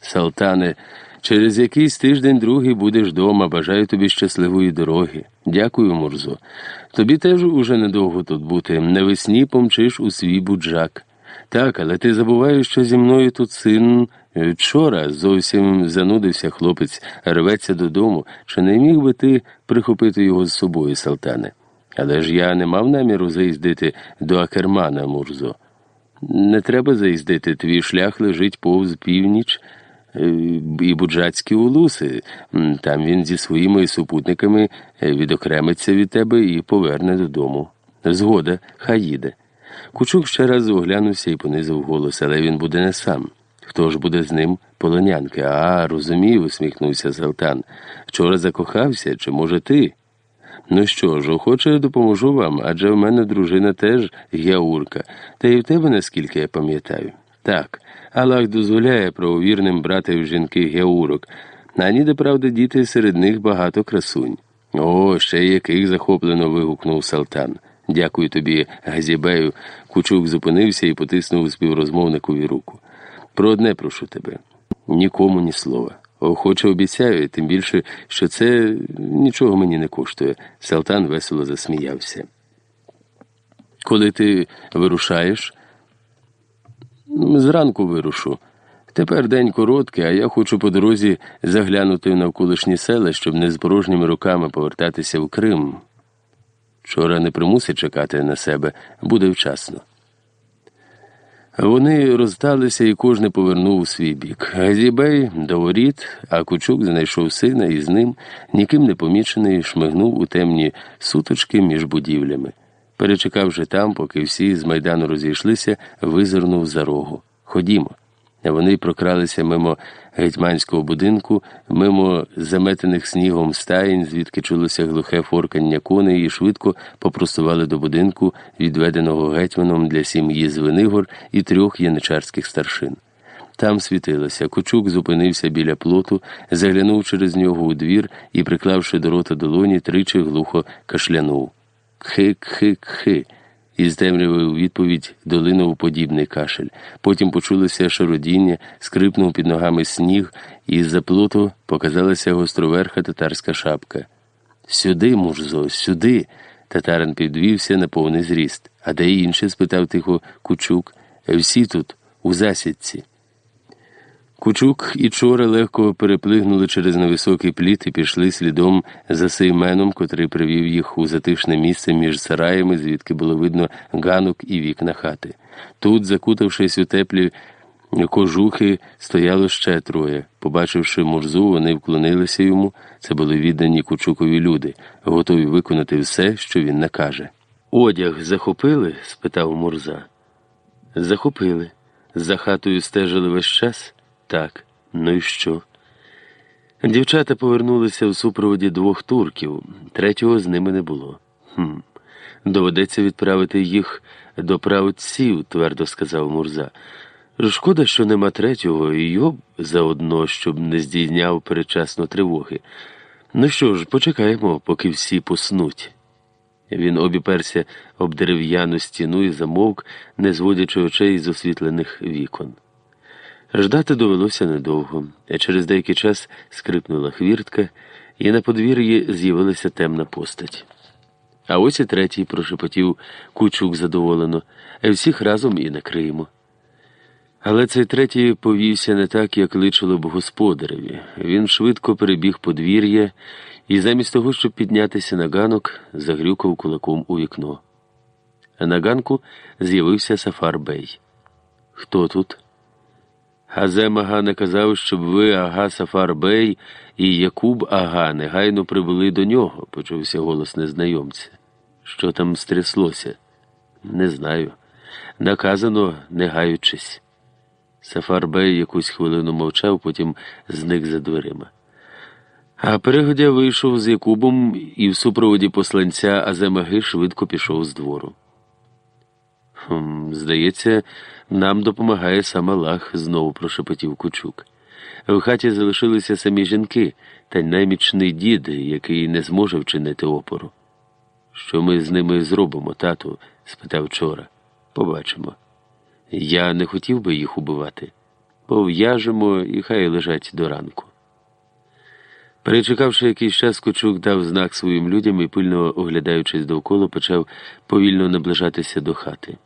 салтане, Через якийсь тиждень другий будеш дома. Бажаю тобі щасливої дороги. Дякую, Мурзо. Тобі теж уже недовго тут бути. Навесні помчиш у свій буджак. Так, але ти забуваєш, що зі мною тут син. Вчора зовсім занудився хлопець, рветься додому. Чи не міг би ти прихопити його з собою, Салтане? Але ж я не мав наміру заїздити до Акермана, Мурзо. Не треба заїздити, твій шлях лежить повз північ е, і буджацькі улуси. Там він зі своїми супутниками е, відокремиться від тебе і поверне додому. Згода, хай їде. Кучук ще раз оглянувся і понизив голос, але він буде не сам. Хто ж буде з ним полонянки? А, розумію, усміхнувся Салтан. Вчора закохався, чи може ти? Ну що ж, охоче допоможу вам, адже в мене дружина теж гяурка, та й в тебе, наскільки я пам'ятаю. Так, Аллах дозволяє правовірним брати в жінки гяурок, а ніде, правда, діти серед них багато красунь. О, ще яких захоплено вигукнув Салтан. Дякую тобі, Газібею. Кучук зупинився і потиснув співрозмовникові руку. Про одне прошу тебе нікому ні слова. Охоче обіцяю, тим більше, що це нічого мені не коштує. Салтан весело засміявся. Коли ти вирушаєш? Зранку вирушу. Тепер день короткий, а я хочу по дорозі заглянути в навколишні села, щоб не з порожніми руками повертатися в Крим. Вчора не примусить чекати на себе, буде вчасно. Вони розсталися і кожен повернув у свій бік. Газібей до воріт, а Кучук знайшов сина і з ним, ніким не помічений, шмигнув у темні суточки між будівлями. Перечекавши там, поки всі з майдану розійшлися, визирнув за рогу. Ходімо. Вони прокралися мимо гетьманського будинку, мимо заметених снігом стаєнь, звідки чулося глухе форкання коней, і швидко попростували до будинку, відведеного гетьманом для сім'ї Звенигор і трьох яничарських старшин. Там світилося. Кучук зупинився біля плоту, заглянув через нього у двір і, приклавши до рота долоні, тричі глухо кашлянув. Кхи-кхи-кхи. Із темряви у відповідь долинув подібний кашель. Потім почулося шародіння, скрипнув під ногами сніг, і з-за плоту показалася гостроверха татарська шапка. Сюди, мужзо, сюди. Татарин підвівся на повний зріст. А де інше? спитав тихо Кучук. Всі тут, у засідці. Кучук і Чора легко переплигнули через невисокий пліт і пішли слідом за Сейменом, котрий привів їх у затишне місце між сараями, звідки було видно ганок і вікна хати. Тут, закутавшись у теплі кожухи, стояло ще троє. Побачивши мурзу, вони вклонилися йому. Це були віддані Кучукові люди, готові виконати все, що він накаже. Одяг захопили? спитав Мурза. Захопили. За хатою стежили весь час. Так, ну і що? Дівчата повернулися в супроводі двох турків, третього з ними не було. Хм. Доведеться відправити їх до правців, твердо сказав Мурза. Шкода, що нема третього, і його заодно, щоб не здійняв передчасно тривоги. Ну що ж, почекаємо, поки всі поснуть. Він обіперся об дерев'яну стіну і замовк, не зводячи очей з освітлених вікон. Ждати довелося недовго, через деякий час скрипнула хвіртка, і на подвір'ї з'явилася темна постать. А ось і третій прошепотів кучук задоволено, а всіх разом і накриємо. Але цей третій повівся не так, як личило б господареві. Він швидко перебіг подвір'я і замість того, щоб піднятися на ганок, загрюкав кулаком у вікно. А на ганку з'явився Сафар Бей. Хто тут? Газем Ага наказав, щоб ви, Ага Сафар Бей і Якуб Ага негайно прибули до нього, почувся голос незнайомця. Що там стряслося? Не знаю. Наказано, не гаючись. Сафар Бей якусь хвилину мовчав, потім зник за дверима. А перегодя вийшов з Якубом і в супроводі посланця Аземаги швидко пішов з двору. Хм, Здається, нам допомагає сам Аллах, знову прошепотів Кучук. В хаті залишилися самі жінки та наймічний дід, який не зможе вчинити опору. Що ми з ними зробимо, тату? спитав Чора. Побачимо. Я не хотів би їх убивати. Пов'яжемо і хай лежать до ранку. Перечекавши якийсь час, Кочук дав знак своїм людям і, пильно оглядаючись довкола, почав повільно наближатися до хати.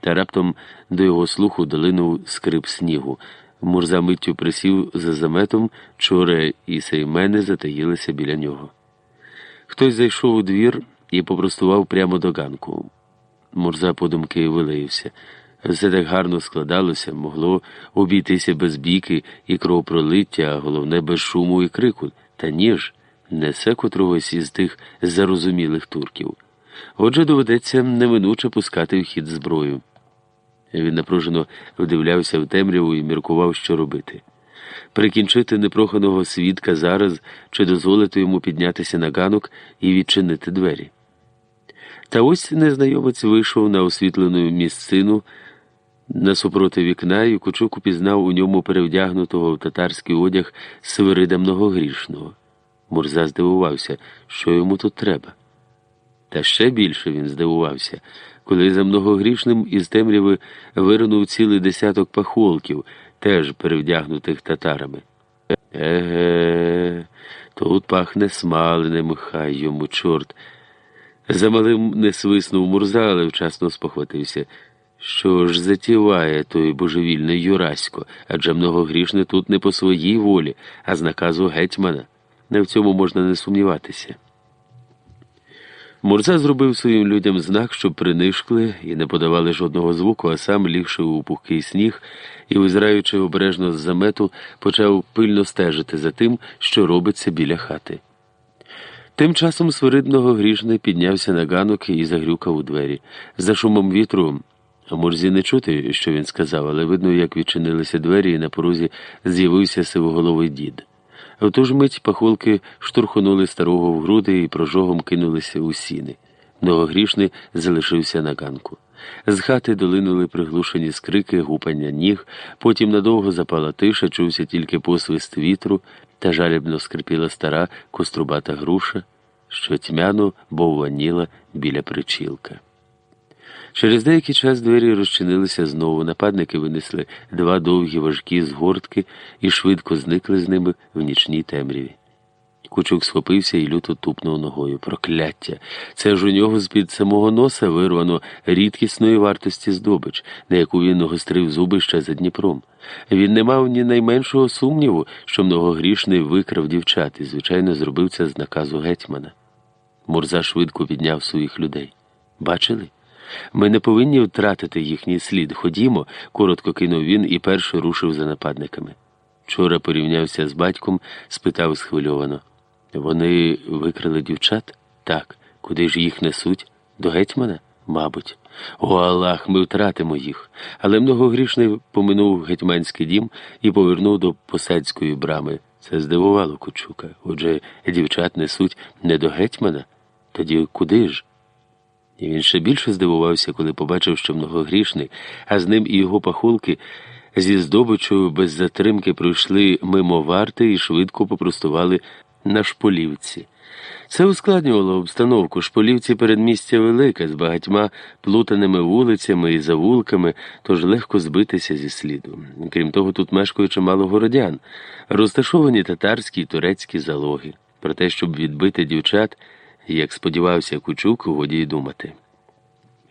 Та раптом до його слуху долинув скрип снігу. Мурза миттю присів за заметом, чоре і сеймени затаїлися біля нього. Хтось зайшов у двір і попростував прямо до ганку. Мурза подумки вилаївся. Все так гарно складалося, могло обійтися без біки і кровопролиття, а головне без шуму і крику, та ніж несе котрогось із тих зарозумілих турків. Отже, доведеться неминуче пускати в хід зброю. Він напружено вдивлявся в темряву і міркував, що робити. Прикінчити непроханого свідка зараз чи дозволити йому піднятися на ганок і відчинити двері. Та ось незнайомець вийшов на освітлену місцину насупроти вікна, і Кучук упізнав у ньому перевдягнутого в татарський одяг Свирида Многогрішного. Мурза здивувався, що йому тут треба. Та ще більше він здивувався, коли за многогрішним із темряви виринув цілий десяток пахолків, теж перевдягнутих татарами. Еге, тут пахне смаленим, хай йому чорт. Замалим не свиснув Мурза, але вчасно спохватився. Що ж затіває той божевільний Юрасько, адже многогрішне тут не по своїй волі, а з наказу гетьмана. Не в цьому можна не сумніватися. Мурза зробив своїм людям знак, щоб принишкли і не подавали жодного звуку, а сам, лігши у пухкий сніг і, визираючи обережно з замету, почав пильно стежити за тим, що робиться біля хати. Тим часом свиридного грішний піднявся на ганок і загрюкав у двері. За шумом вітру. Мурзі не чути, що він сказав, але видно, як відчинилися двері, і на порозі з'явився сивоголовий дід. В ту ж мить пахолки штурхнули старого в груди і прожогом кинулися у сіни. Многогрішний залишився на ганку. З хати долинули приглушені скрики, гупання ніг, потім надовго запала тиша, чувся тільки посвист вітру, та жалібно скрипіла стара кострубата груша, що тьмяно бовваніла біля причілка. Через деякий час двері розчинилися знову. Нападники винесли два довгі важкі згортки і швидко зникли з ними в нічній темряві. Кучук схопився і люто тупнув ногою. Прокляття! Це ж у нього з-під самого носа вирвано рідкісної вартості здобич, на яку він гострив зуби ще за Дніпром. Він не мав ні найменшого сумніву, що многогрішний викрав дівчат і, звичайно, зробив це з наказу гетьмана. Мурза швидко підняв своїх людей. Бачили? Ми не повинні втратити їхній слід. Ходімо, коротко кинув він і перший рушив за нападниками. Вчора порівнявся з батьком, спитав схвильовано. Вони викрили дівчат? Так. Куди ж їх несуть? До гетьмана? Мабуть. О Аллах, ми втратимо їх. Але многогрішний поминув гетьманський дім і повернув до посадської брами. Це здивувало Кучука. Отже, дівчат несуть не до гетьмана? Тоді куди ж? І він ще більше здивувався, коли побачив, що многогрішний, а з ним і його пахулки зі здобичою без затримки пройшли мимо варти і швидко попростували на шполівці. Це ускладнювало обстановку. Шполівці передмістя велике, з багатьма плутаними вулицями і завулками, тож легко збитися зі сліду. Крім того, тут мешкає чимало городян, розташовані татарські і турецькі залоги. Про те, щоб відбити дівчат як сподівався Кучук, годі й думати.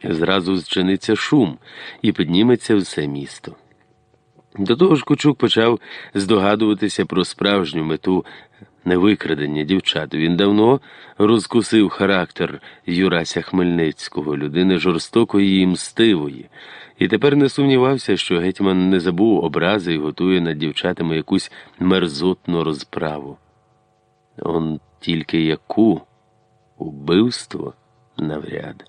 Зразу зчиниться шум і підніметься все місто. До того ж Кучук почав здогадуватися про справжню мету невикрадення дівчат. Він давно розкусив характер Юрася Хмельницького, людини жорстокої і мстивої, і тепер не сумнівався, що гетьман не забув образи і готує над дівчатами якусь мерзотну розправу. Он тільки яку. Убивство навряд.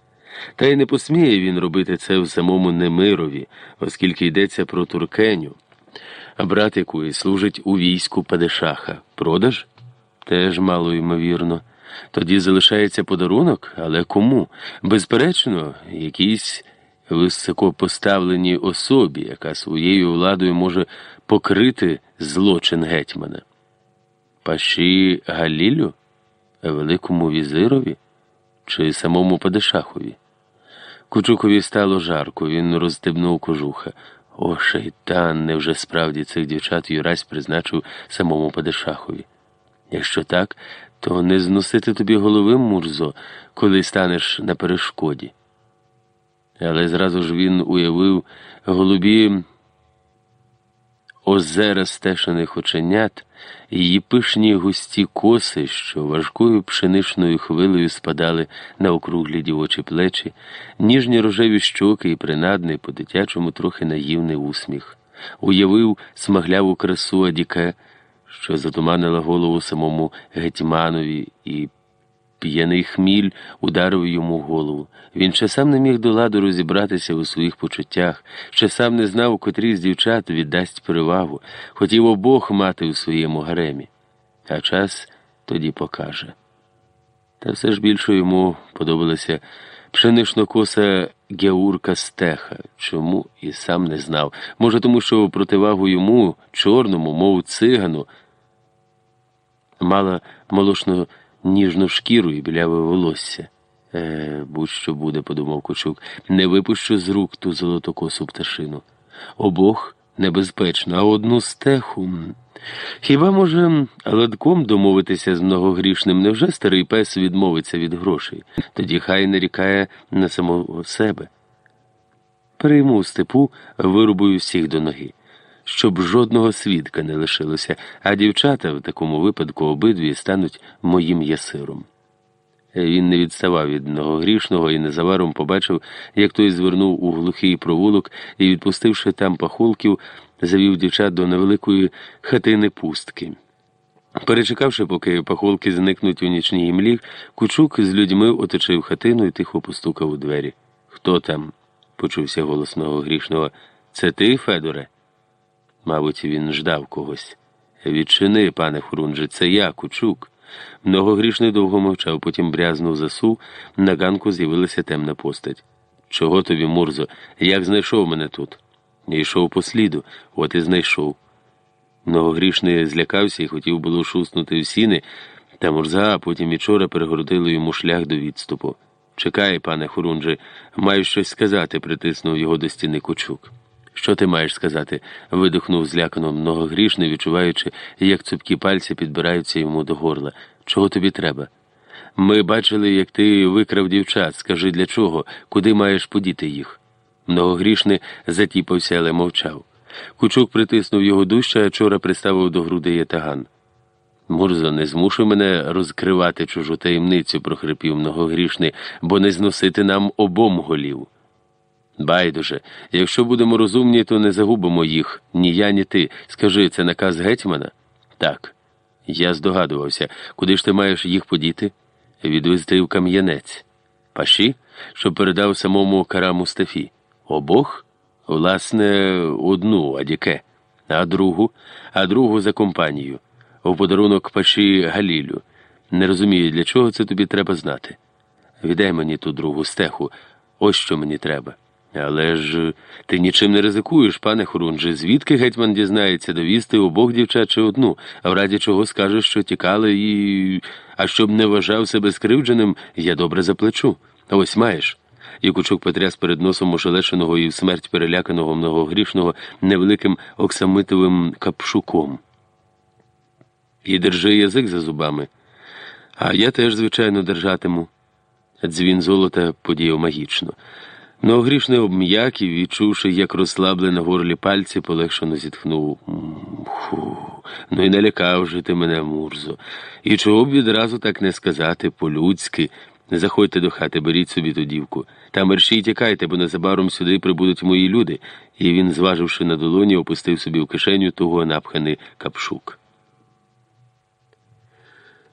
Та й не посміє він робити це в самому Немирові, оскільки йдеться про туркеню, а брат якої служить у війську Падишаха. Продаж? Теж мало ймовірно. Тоді залишається подарунок, але кому? Безперечно, якійсь високопоставленій особі, яка своєю владою може покрити злочин гетьмана. Паші Галілю? Великому візирові чи самому Падишахові? Кучукові стало жарко, він розстебнув кожуха. О, шейтан, невже справді цих дівчат Юрась призначив самому Падишахові? Якщо так, то не зносити тобі голови, Мурзо, коли станеш на перешкоді. Але зразу ж він уявив голубі озера стешених оченят, її пишні густі коси, що важкою пшеничною хвилею спадали на округлі дівочі плечі, ніжні рожеві щоки і принадний по дитячому трохи наївний усміх, уявив смагляву красу Адіке, що затуманила голову самому гетьманові і П'яний хміль ударив йому в голову. Він ще сам не міг до ладу розібратися у своїх почуттях, ще сам не знав, котрій з дівчат віддасть перевагу, хотів обох мати у своєму гаремі. А час тоді покаже. Та все ж більше йому подобалася пшенично-коса Геурка Стеха. Чому і сам не знав. Може, тому що противагу йому, чорному, мов цигану, мала молочно ніжну шкіру і біляве волосся. Е, будь-що буде, подумав Кучук, не випущу з рук ту золотокосу пташину. Обох небезпечно, а одну стеху. Хіба може ладком домовитися з многогрішним? Невже старий пес відмовиться від грошей? Тоді хай нарікає на самого себе. Перейму степу, вирубую всіх до ноги щоб жодного свідка не лишилося, а дівчата в такому випадку обидві стануть моїм ясиром. Він не відставав від многогрішного і незабаром побачив, як той звернув у глухий провулок і, відпустивши там пахулків, завів дівчат до невеликої хатини пустки. Перечекавши, поки пахолки зникнуть у нічній імлі, кучук з людьми оточив хатину і тихо постукав у двері. Хто там? почувся голос многогрішного. Це ти, Федоре? Мабуть, він ждав когось. Відчини, пане Хурунже, це я, кучук. Многогрішний довго мовчав, потім брязнув засув, на ганку з'явилася темна постать. Чого тобі, Мурзо, як знайшов мене тут? Йшов по сліду, от і знайшов. Многогрішний злякався і хотів було шуснути в сіни, та Мурза, а потім і перегородили йому шлях до відступу. Чекай, пане Хурунже, маю щось сказати, притиснув його до стіни кучук. Що ти маєш сказати? видихнув злякано многогрішний, відчуваючи, як цупкі пальці підбираються йому до горла. Чого тобі треба? Ми бачили, як ти викрав дівчат. Скажи для чого, куди маєш подіти їх? Многогрішний затіпався, але мовчав. Кучук притиснув його дужче, а чора приставив до груди ятаган. Мурзо, не змушуй мене розкривати чужу таємницю, прохрипів многогрішний, бо не зносити нам обом голів. Байдуже, якщо будемо розумні, то не загубимо їх, ні я, ні ти. Скажи, це наказ гетьмана? Так. Я здогадувався, куди ж ти маєш їх подіти? Відвезти в Кам'янець. Паші, що передав самому кара Мустафі. Обох? Власне, одну, адіке, а другу, а другу за компанію. У подарунок паші Галілю. Не розумію, для чого це тобі треба знати. Віддай мені ту другу стеху, ось що мені треба. Але ж ти нічим не ризикуєш, пане Хорунже. Звідки гетьман дізнається довісти обох дівчат чи одну, а в раді чого скажеш, що тікали і. А щоб не вважав себе скривдженим, я добре заплачу. Ось маєш. І кучук потряс перед носом ошелешеного і в смерть переляканого многогрішного невеликим оксамитовим капшуком. І держи язик за зубами. А я теж, звичайно, держатиму. Дзвін золота подіяв магічно. Но грішний обм'як і, відчувши, як розслабли на горлі пальці, полегшено зітхнув. Фу, ну і налякав же ти мене, Мурзо. І чого б відразу так не сказати по-людськи. Заходьте до хати, беріть собі ту дівку. Та мерщій тікайте, бо незабаром сюди прибудуть мої люди. І він, зваживши на долоні, опустив собі в кишеню того напханий капшук.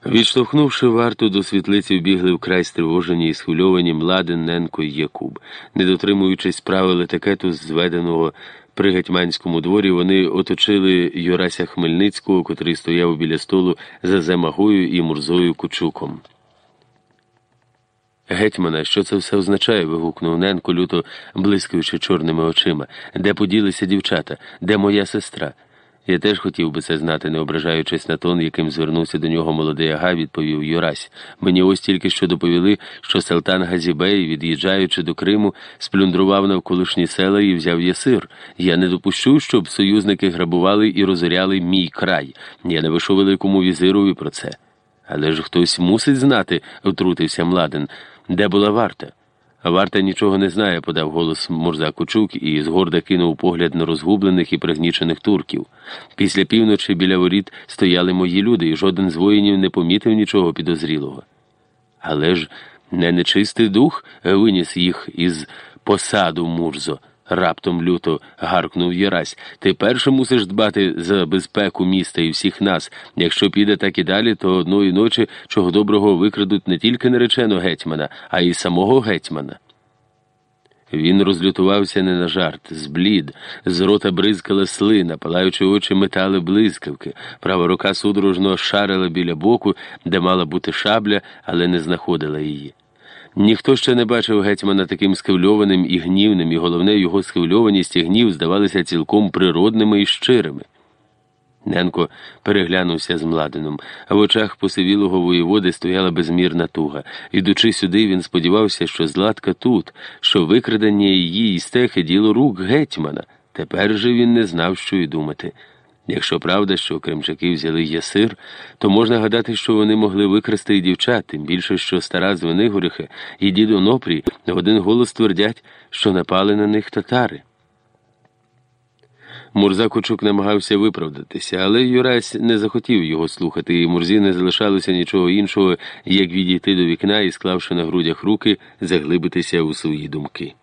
Відштовхнувши варту до світлиці, вбігли вкрай стривожені і схвильовані Младен, Ненко і Якуб. Не дотримуючись правил етикету, зведеного при гетьманському дворі, вони оточили Юрася Хмельницького, котрий стояв біля столу за Земагою і Мурзою Кучуком. Гетьмана, що це все означає? вигукнув Ненко, люто блискаючи чорними очима. Де поділися дівчата? Де моя сестра? Я теж хотів би це знати, не ображаючись на тон, яким звернувся до нього молодий ага, відповів Юрась. Мені ось тільки що доповіли, що Салтан Газібей, від'їжджаючи до Криму, сплюндрував навколишні села і взяв ясир. Я не допущу, щоб союзники грабували і розоряли мій край. Я не вишу великому візирові про це. Але ж хтось мусить знати, втрутився Младен, де була варта. Варта нічого не знає, подав голос Мурза Кучук і згорда кинув погляд на розгублених і пригнічених турків. Після півночі біля воріт стояли мої люди, і жоден з воїнів не помітив нічого підозрілого. Але ж не нечистий дух виніс їх із посаду Мурзо. Раптом люто гаркнув Єрась. Ти перше мусиш дбати за безпеку міста і всіх нас. Якщо піде так і далі, то одної ночі чого доброго викрадуть не тільки нареченого гетьмана, а й самого гетьмана. Він розлютувався не на жарт, зблід, з рота бризкала слина, палаючи очі метали блискавки, права рука судорожно шарила біля боку, де мала бути шабля, але не знаходила її. Ніхто ще не бачив гетьмана таким схвильованим і гнівним, і головне, його схвильованість і гнів здавалися цілком природними і щирими. Ненко переглянувся з младином, а в очах посивілого воєводи стояла безмірна туга. Ідучи сюди, він сподівався, що златка тут, що викрадення її і стехи діло рук гетьмана. Тепер же він не знав, що й думати. Якщо правда, що кримчаки взяли ясир, то можна гадати, що вони могли викрасти і дівчат, тим більше, що стара з і дід Онопрій в один голос твердять, що напали на них татари. Мурза Кучук намагався виправдатися, але Юрась не захотів його слухати, і Мурзі не залишалося нічого іншого, як відійти до вікна і, склавши на грудях руки, заглибитися у свої думки.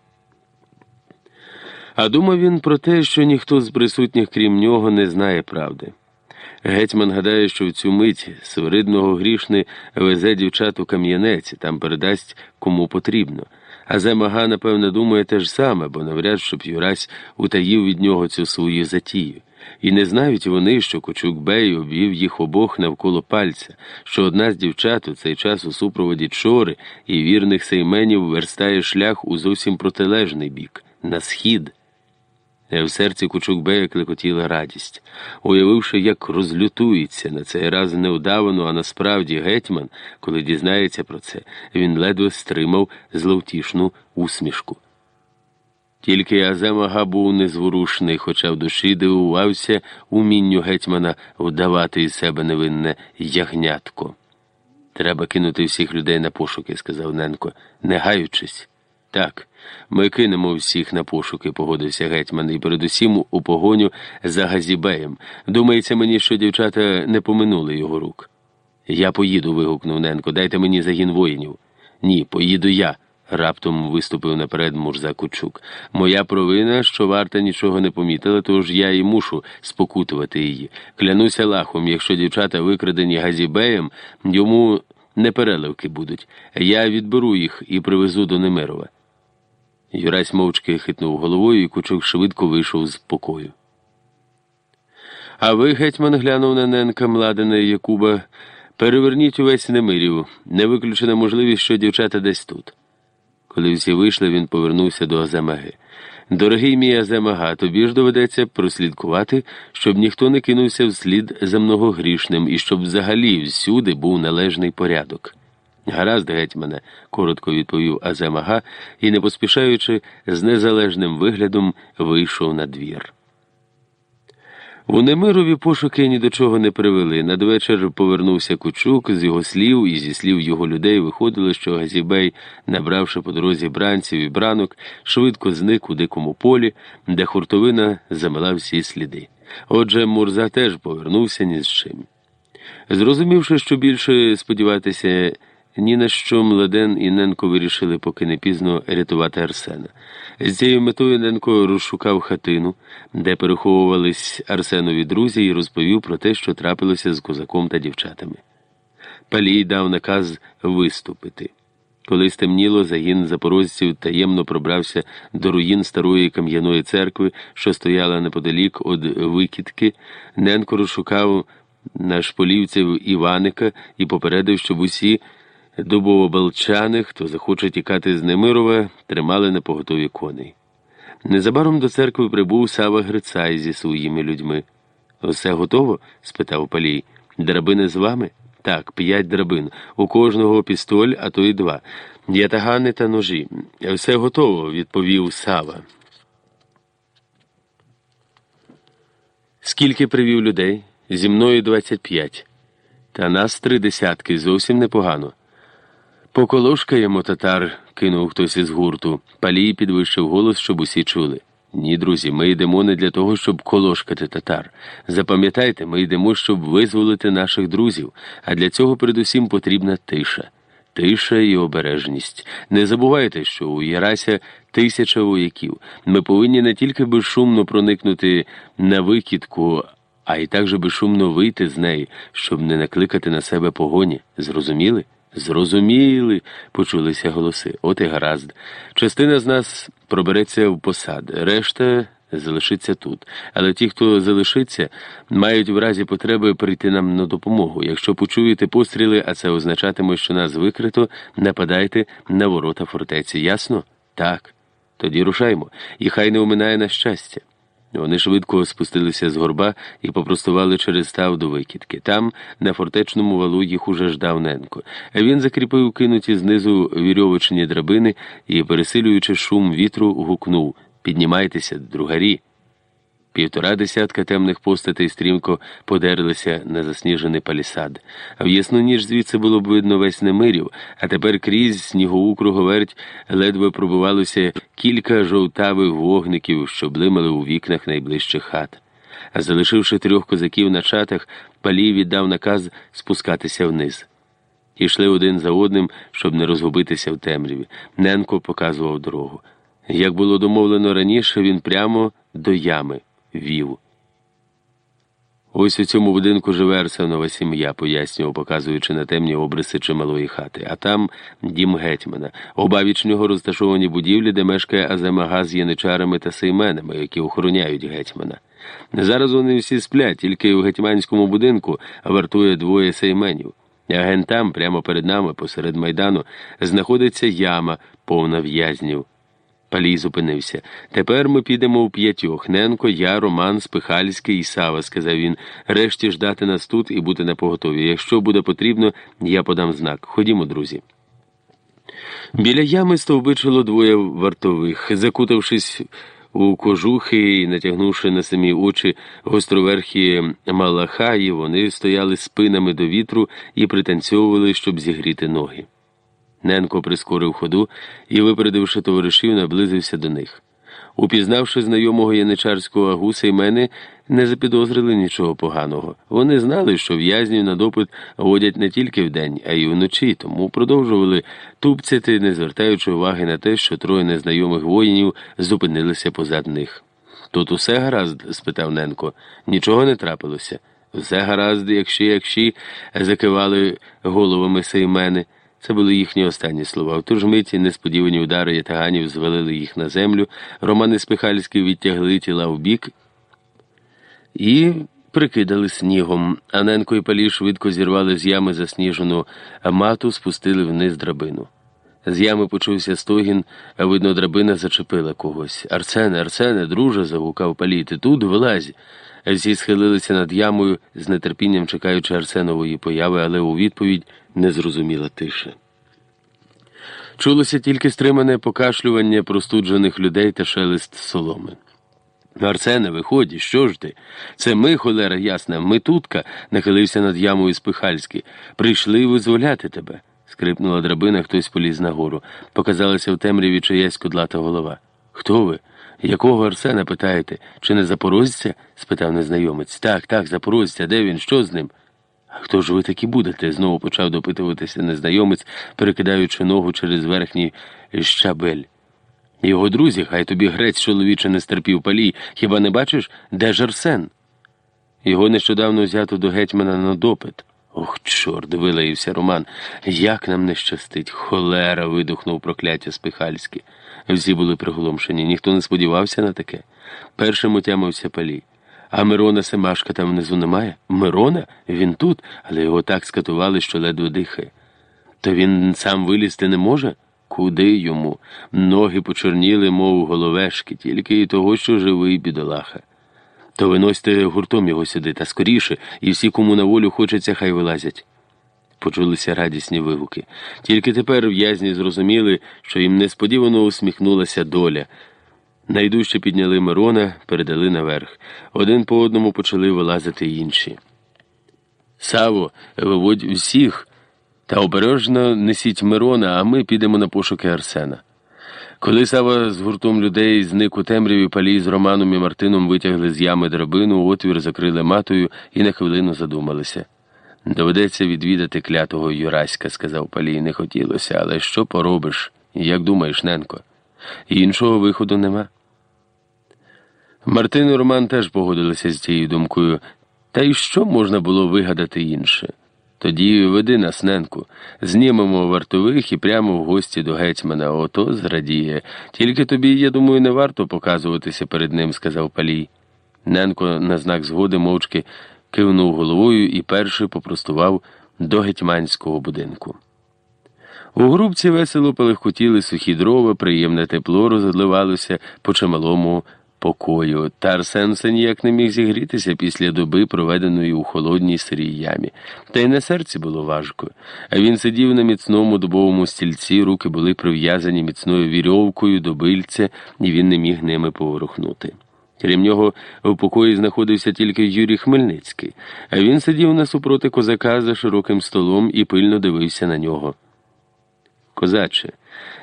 А думав він про те, що ніхто з присутніх, крім нього, не знає правди. Гетьман гадає, що в цю мить свиридного грішни везе дівчат у кам'янець, там передасть кому потрібно. А Земага, напевне, думає те ж саме, бо навряд щоб Юрась утаїв від нього цю свою затію. І не знають вони, що Кочук Бей обвів їх обох навколо пальця, що одна з дівчат у цей час у супроводі чори і вірних сейменів верстає шлях у зовсім протилежний бік на схід. Е, в серці Кучукбея клекотіла радість, уявивши, як розлютується на цей раз неудавано, а насправді гетьман, коли дізнається про це, він ледве стримав зловтішну усмішку. Тільки Аземага був незворушний, хоча в душі дивувався умінню гетьмана вдавати із себе невинне ягнятко. Треба кинути всіх людей на пошуки, сказав Ненко, не гаючись. Так, ми кинемо всіх на пошуки, погодився гетьман, і передусім у погоню за Газібеєм. Думається мені, що дівчата не поминули його рук. Я поїду. вигукнув Ненко. Дайте мені загін воїнів. Ні, поїду я. Раптом виступив наперед Мурза Кучук. Моя провина, що варта нічого не помітила, тож я і мушу спокутувати її. Клянуся лахом, якщо дівчата викрадені Газібеєм, йому непереливки будуть. Я відберу їх і привезу до Немирова. Юрась мовчки хитнув головою, і кучук швидко вийшов з покою. А ви, гетьман, глянув на Ненка Младена і Якуба, переверніть увесь немирів, не виключена можливість, що дівчата десь тут. Коли всі вийшли, він повернувся до Аземаги. Дорогий мій Аземага, тобі ж доведеться прослідкувати, щоб ніхто не кинувся вслід за многогрішним і щоб взагалі всюди був належний порядок. Гаразд, гетьмане, коротко відповів Аземага і, не поспішаючи, з незалежним виглядом вийшов на двір. У Немирові пошуки ні до чого не привели. Надвечір повернувся Кучук з його слів і зі слів його людей виходило, що Газібей, набравши по дорозі бранців і бранок, швидко зник у дикому полі, де хуртовина замила всі сліди. Отже, Мурза теж повернувся ні з чим. Зрозумівши, що більше сподіватися ні на що Младен і Ненко вирішили, поки не пізно рятувати Арсена. З цією метою Ненко розшукав хатину, де переховувались Арсенові друзі, і розповів про те, що трапилося з козаком та дівчатами. Палій дав наказ виступити. Коли стемніло, загін запорожців таємно пробрався до руїн старої кам'яної церкви, що стояла неподалік від викидки, Ненко розшукав на шполівців Іваника і попередив, щоб усі дубово-балчани, хто захоче тікати з Немирова, тримали на поготові коней. Незабаром до церкви прибув Сава Грицай зі своїми людьми. Все готово? спитав Палій. Драбини з вами? Так, п'ять драбин. У кожного пістоль, а то й два. Ятагани та ножі. Все готово, відповів Сава. Скільки привів людей? Зі мною двадцять п'ять. Та нас три десятки зовсім непогано. Поколошкаємо татар, кинув хтось із гурту. Палій підвищив голос, щоб усі чули. Ні, друзі, ми йдемо не для того, щоб колошкати татар. Запам'ятайте, ми йдемо, щоб визволити наших друзів, а для цього передусім потрібна тиша. Тиша і обережність. Не забувайте, що у Єрася тисяча вояків. Ми повинні не тільки безшумно проникнути на викидку, а й також безшумно вийти з неї, щоб не накликати на себе погоні. Зрозуміли? Зрозуміли, почулися голоси. От і гаразд. Частина з нас пробереться в посад, решта залишиться тут. Але ті, хто залишиться, мають в разі потреби прийти нам на допомогу. Якщо почуєте постріли, а це означатиме, що нас викрито, нападайте на ворота фортеці. Ясно? Так. Тоді рушаймо, і хай не оминає на щастя. Вони швидко спустилися з горба і попростували через став до викидки. Там, на фортечному валу, їх уже ждав Ненко. Він закріпив кинуті знизу вірьовочні драбини і, пересилюючи шум вітру, гукнув Піднімайтеся, другарі. Півтора десятка темних постатей стрімко подерлися на засніжений палісад. В ясну ніж звідси було б видно весь немирів, а тепер крізь снігову круговерть ледве пробувалося кілька жовтавих вогників, що блимали у вікнах найближчих хат. А залишивши трьох козаків на чатах, палій віддав наказ спускатися вниз. Ішли один за одним, щоб не розгубитися в темряві. Ненко показував дорогу. Як було домовлено раніше, він прямо до ями вів. Ось у цьому будинку живе Арсенова сім'я, пояснював, показуючи на темні обриси чималої хати, а там дім гетьмана. Обабіч нього розташовані будівлі, де мешкає Аземага з яничарами та сейменами, які охороняють гетьмана. Зараз вони всі сплять, тільки у гетьманському будинку вартує двоє сейменів. А там, прямо перед нами, посеред майдану, знаходиться яма, повна в'язнів. Палій зупинився. Тепер ми підемо у п'ятьох. Ненко, я, Роман, Спихальський і Сава, сказав він. Решті ждати нас тут і бути на поготові. Якщо буде потрібно, я подам знак. Ходімо, друзі. Біля ями стовбичило двоє вартових, закутавшись у кожухи і натягнувши на самі очі гостроверхі малахаї, вони стояли спинами до вітру і пританцьовували, щоб зігріти ноги. Ненко прискорив ходу і, випередивши товаришів, наблизився до них. Упізнавши знайомого яничарського агуса й мене, не запідозрили нічого поганого. Вони знали, що в'язнів на допит водять не тільки вдень, а й вночі, тому продовжували тупцяти, не звертаючи уваги на те, що троє незнайомих воїнів зупинилися позад них. Тут усе гаразд? спитав Ненко. Нічого не трапилося. Все гаразд, якщо якші, закивали головами сеймени. Це були їхні останні слова. В ту ж миті несподівані удари ятаганів звалили їх на землю. Романи Спихальський відтягли тіла в бік і прикидали снігом. Аненко і Палі швидко зірвали з ями засніжену мату, спустили вниз драбину. З ями почувся стогін, а видно, драбина зачепила когось. Арсене, Арсене, друже, загукав Палі, ти тут вилазь. Всі схилилися над ямою, з нетерпінням чекаючи Арсенової появи, але у відповідь незрозуміла тиша. Чулося тільки стримане покашлювання простуджених людей та шелест соломи. Арсене, виході, що ж ти? Це ми, холера ясна, ми тутка, нахилився над ямою Спихальський. Прийшли визволяти тебе. скрипнула драбина, хтось поліз нагору. Показалася в темряві чиясь кудлата голова. Хто ви? Якого Арсена питаєте? Чи не запорожця? спитав незнайомець. Так, так, запорожця, де він? Що з ним? А хто ж ви такі будете? знову почав допитуватися незнайомець, перекидаючи ногу через верхній щабель. Його друзі, хай тобі грець чоловіче не стерпів палій. Хіба не бачиш, де ж Арсен? Його нещодавно взято до гетьмана на допит. Ох, чорт, вилаївся Роман. Як нам не щастить? Холера. видухнув прокляття Спихальське. Всі були приголомшені, ніхто не сподівався на таке. Першим отямився палій. А Мирона Семашка там внизу немає? Мирона? Він тут, але його так скатували, що ледве дихає. То він сам вилізти не може? Куди йому? Ноги почорніли, мов головешки, тільки і того, що живий бідолаха. То виносьте гуртом його сюди та скоріше, і всі, кому на волю хочеться, хай вилазять. Почулися радісні вигуки. Тільки тепер в'язні зрозуміли, що їм несподівано усміхнулася доля. Найдужче підняли Мирона, передали наверх. Один по одному почали вилазити інші. Саво, виводь всіх, та обережно несіть Мирона, а ми підемо на пошуки Арсена. Коли Сава з гуртом людей зник у темряві, палій з Романом і Мартином витягли з ями драбину, отвір закрили матою і на хвилину задумалися. Доведеться відвідати клятого Юраська, сказав Палій. Не хотілося, але що поробиш? Як думаєш, Ненко? Іншого виходу нема. Мартин і Роман теж погодилися з цією думкою. Та й що можна було вигадати інше? Тоді веди нас, Ненку, знімемо вартових і прямо в гості до гетьмана, ото зрадіє. Тільки тобі, я думаю, не варто показуватися перед ним, сказав Палій. Ненко на знак згоди мовчки кивнув головою і перший попростував до гетьманського будинку. У грубці весело пелехотіли сухі дрова, приємне тепло розливалося по чималому покою, та Арсен ніяк не міг зігрітися після доби, проведеної у холодній сирій ямі. Та й на серці було важко. А він сидів на міцному дубовому стільці, руки були прив'язані міцною вірьовкою до бильця, і він не міг ними поворухнути. Крім нього, в покої знаходився тільки Юрій Хмельницький, а він сидів насупроти козака за широким столом і пильно дивився на нього. Козаче,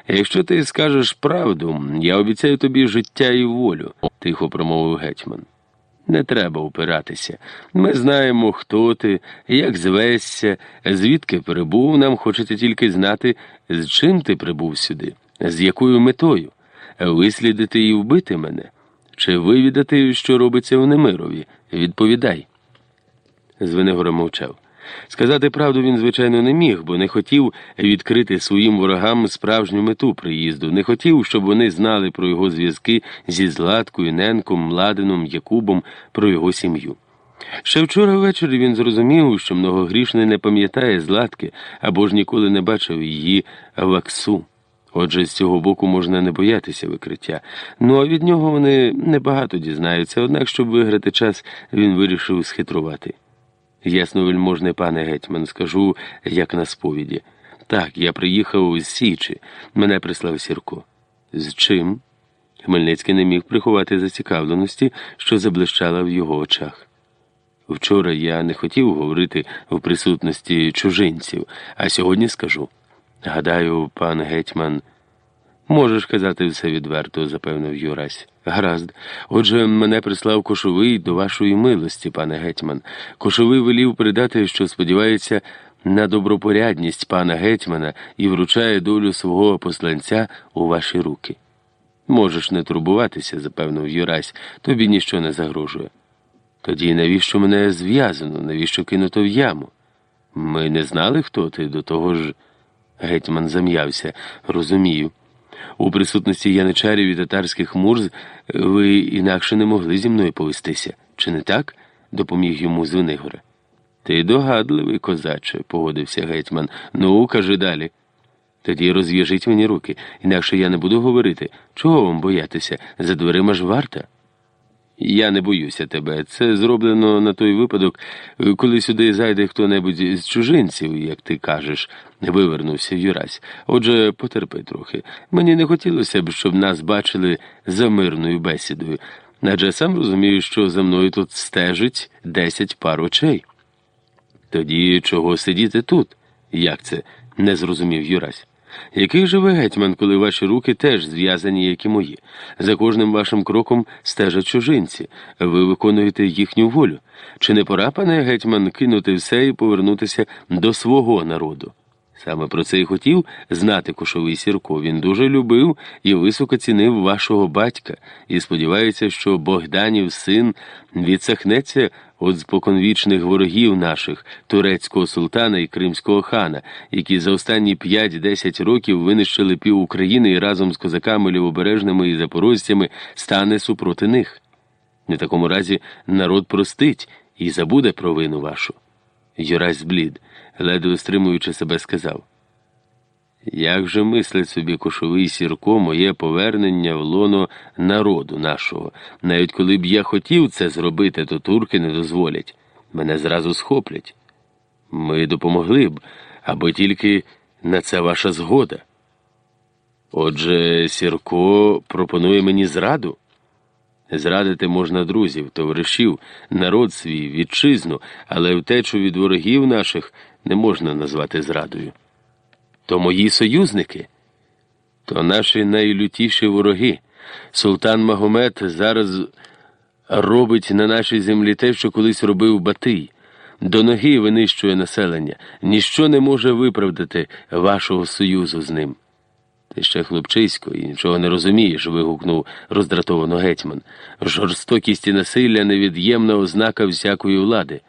якщо ти скажеш правду, я обіцяю тобі життя і волю, тихо промовив гетьман. Не треба упиратися. Ми знаємо, хто ти, як звесся, звідки прибув. Нам хочеться тільки знати, з чим ти прибув сюди, з якою метою, вислідити і вбити мене, чи вивідати, що робиться в Немирові. Відповідай. Звенигора мовчав. Сказати правду він, звичайно, не міг, бо не хотів відкрити своїм ворогам справжню мету приїзду, не хотів, щоб вони знали про його зв'язки зі Златкою, Ненком, Младином, Якубом, про його сім'ю. Ще вчора ввечері він зрозумів, що многогрішний не пам'ятає Златки або ж ніколи не бачив її ваксу. Отже, з цього боку можна не боятися викриття. Ну а від нього вони небагато дізнаються, однак, щоб виграти час, він вирішив схитрувати. Ясно, вельможний пане гетьман, скажу, як на сповіді. Так, я приїхав з Січі, мене прислав Сірко. З чим? Хмельницький не міг приховати зацікавленості, що заблищала в його очах. Вчора я не хотів говорити в присутності чужинців, а сьогодні скажу. Гадаю, пан гетьман. Можеш казати все відверто, запевнив Юрась. Гаразд. Отже, мене прислав кошовий до вашої милості, пане гетьман. Кошовий велів передати, що сподівається на добропорядність пана гетьмана і вручає долю свого посланця у ваші руки. Можеш не турбуватися, запевнив Юрась, тобі ніщо не загрожує. Тоді навіщо мене зв'язано, навіщо кинуто в яму? Ми не знали, хто ти, до того ж. Гетьман зам'явся. Розумію. У присутності яничарів і татарських мурз ви інакше не могли зі мною повестися. Чи не так? допоміг йому Звенигора. Ти догадливий, козаче, погодився гетьман. Ну, кажи далі. Тоді розв'яжіть мені руки, інакше я не буду говорити. Чого вам боятися? За дверима ж варта. Я не боюся тебе. Це зроблено на той випадок, коли сюди зайде хто-небудь з чужинців, як ти кажеш, вивернувся Юрась. Отже, потерпи трохи. Мені не хотілося б, щоб нас бачили за мирною бесідою. Адже сам розумію, що за мною тут стежить десять пар очей. Тоді чого сидіти тут? Як це? не зрозумів Юрась. Який же ви гетьман, коли ваші руки теж зв'язані, як і мої? За кожним вашим кроком стежать чужинці, ви виконуєте їхню волю. Чи не пора, пане гетьман, кинути все і повернутися до свого народу? Саме про це й хотів знати кошовий Сірко. Він дуже любив і високо цінив вашого батька, і сподівається, що Богданів син відсахнеться от споконвічних ворогів наших, турецького султана і кримського хана, які за останні 5-10 років винищили пів України і разом з козаками лівобережними і запорожцями стане супроти них. В такому разі народ простить і забуде про вину вашу. Юрась зблід, ледве стримуючи себе, сказав. Як же мислить собі кошовий сірко моє повернення в лоно народу нашого? Навіть коли б я хотів це зробити, то турки не дозволять. Мене зразу схоплять. Ми допомогли б, аби тільки на це ваша згода. Отже, Сірко пропонує мені зраду. Зрадити можна друзів, товаришів, народ свій, вітчизну, але втечу від ворогів наших не можна назвати зрадою. То мої союзники, то наші найлютіші вороги. Султан Магомед зараз робить на нашій землі те, що колись робив Батий. До ноги винищує населення. Ніщо не може виправдати вашого союзу з ним. Ти ще хлопчисько і нічого не розумієш, вигукнув роздратовано гетьман. Жорстокість і насилля невід'ємна ознака всякої влади.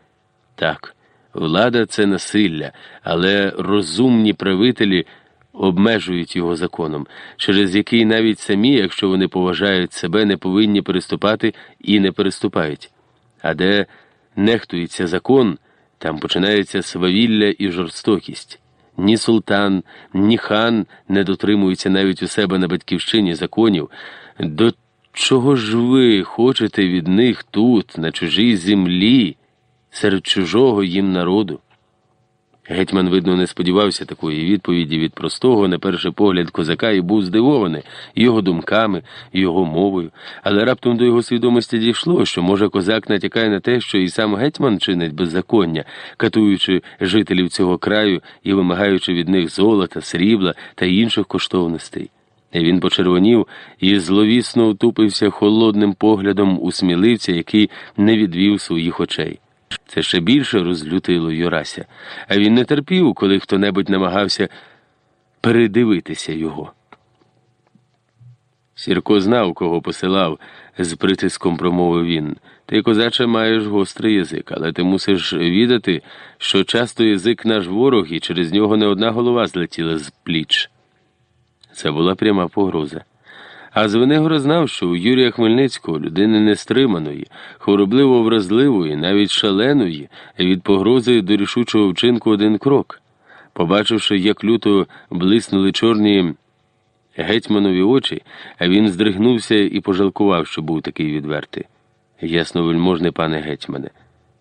Так, влада це насилля, але розумні правителі обмежують його законом, через який навіть самі, якщо вони поважають себе, не повинні переступати і не переступають. А де нехтується закон, там починається свавілля і жорстокість. Ні султан, ні хан не дотримуються навіть у себе на батьківщині законів. До чого ж ви хочете від них тут, на чужій землі, серед чужого їм народу? Гетьман, видно, не сподівався такої відповіді від простого, на перший погляд, козака і був здивований його думками, його мовою, але раптом до його свідомості дійшло, що, може, козак натякає на те, що і сам гетьман чинить беззаконня, катуючи жителів цього краю і вимагаючи від них золота, срібла та інших коштовностей. Він почервонів і зловісно утупився холодним поглядом у сміливця, який не відвів своїх очей. Це ще більше розлютило Юрася, а він не терпів, коли хто небудь намагався передивитися його. Сірко знав, кого посилав, з притиском промовив він. Ти, козаче, маєш гострий язик, але ти мусиш відати, що часто язик наш ворог, і через нього не одна голова злетіла з пліч. Це була пряма погроза. А Звенигора знав, що у Юрія Хмельницького, людини нестриманої, хоробливо вразливої, навіть шаленої, від погрози до рішучого вчинку один крок. Побачивши, як люто блиснули чорні гетьманові очі, він здригнувся і пожалкував, що був такий відвертий. Ясно, вельможний пане гетьмане.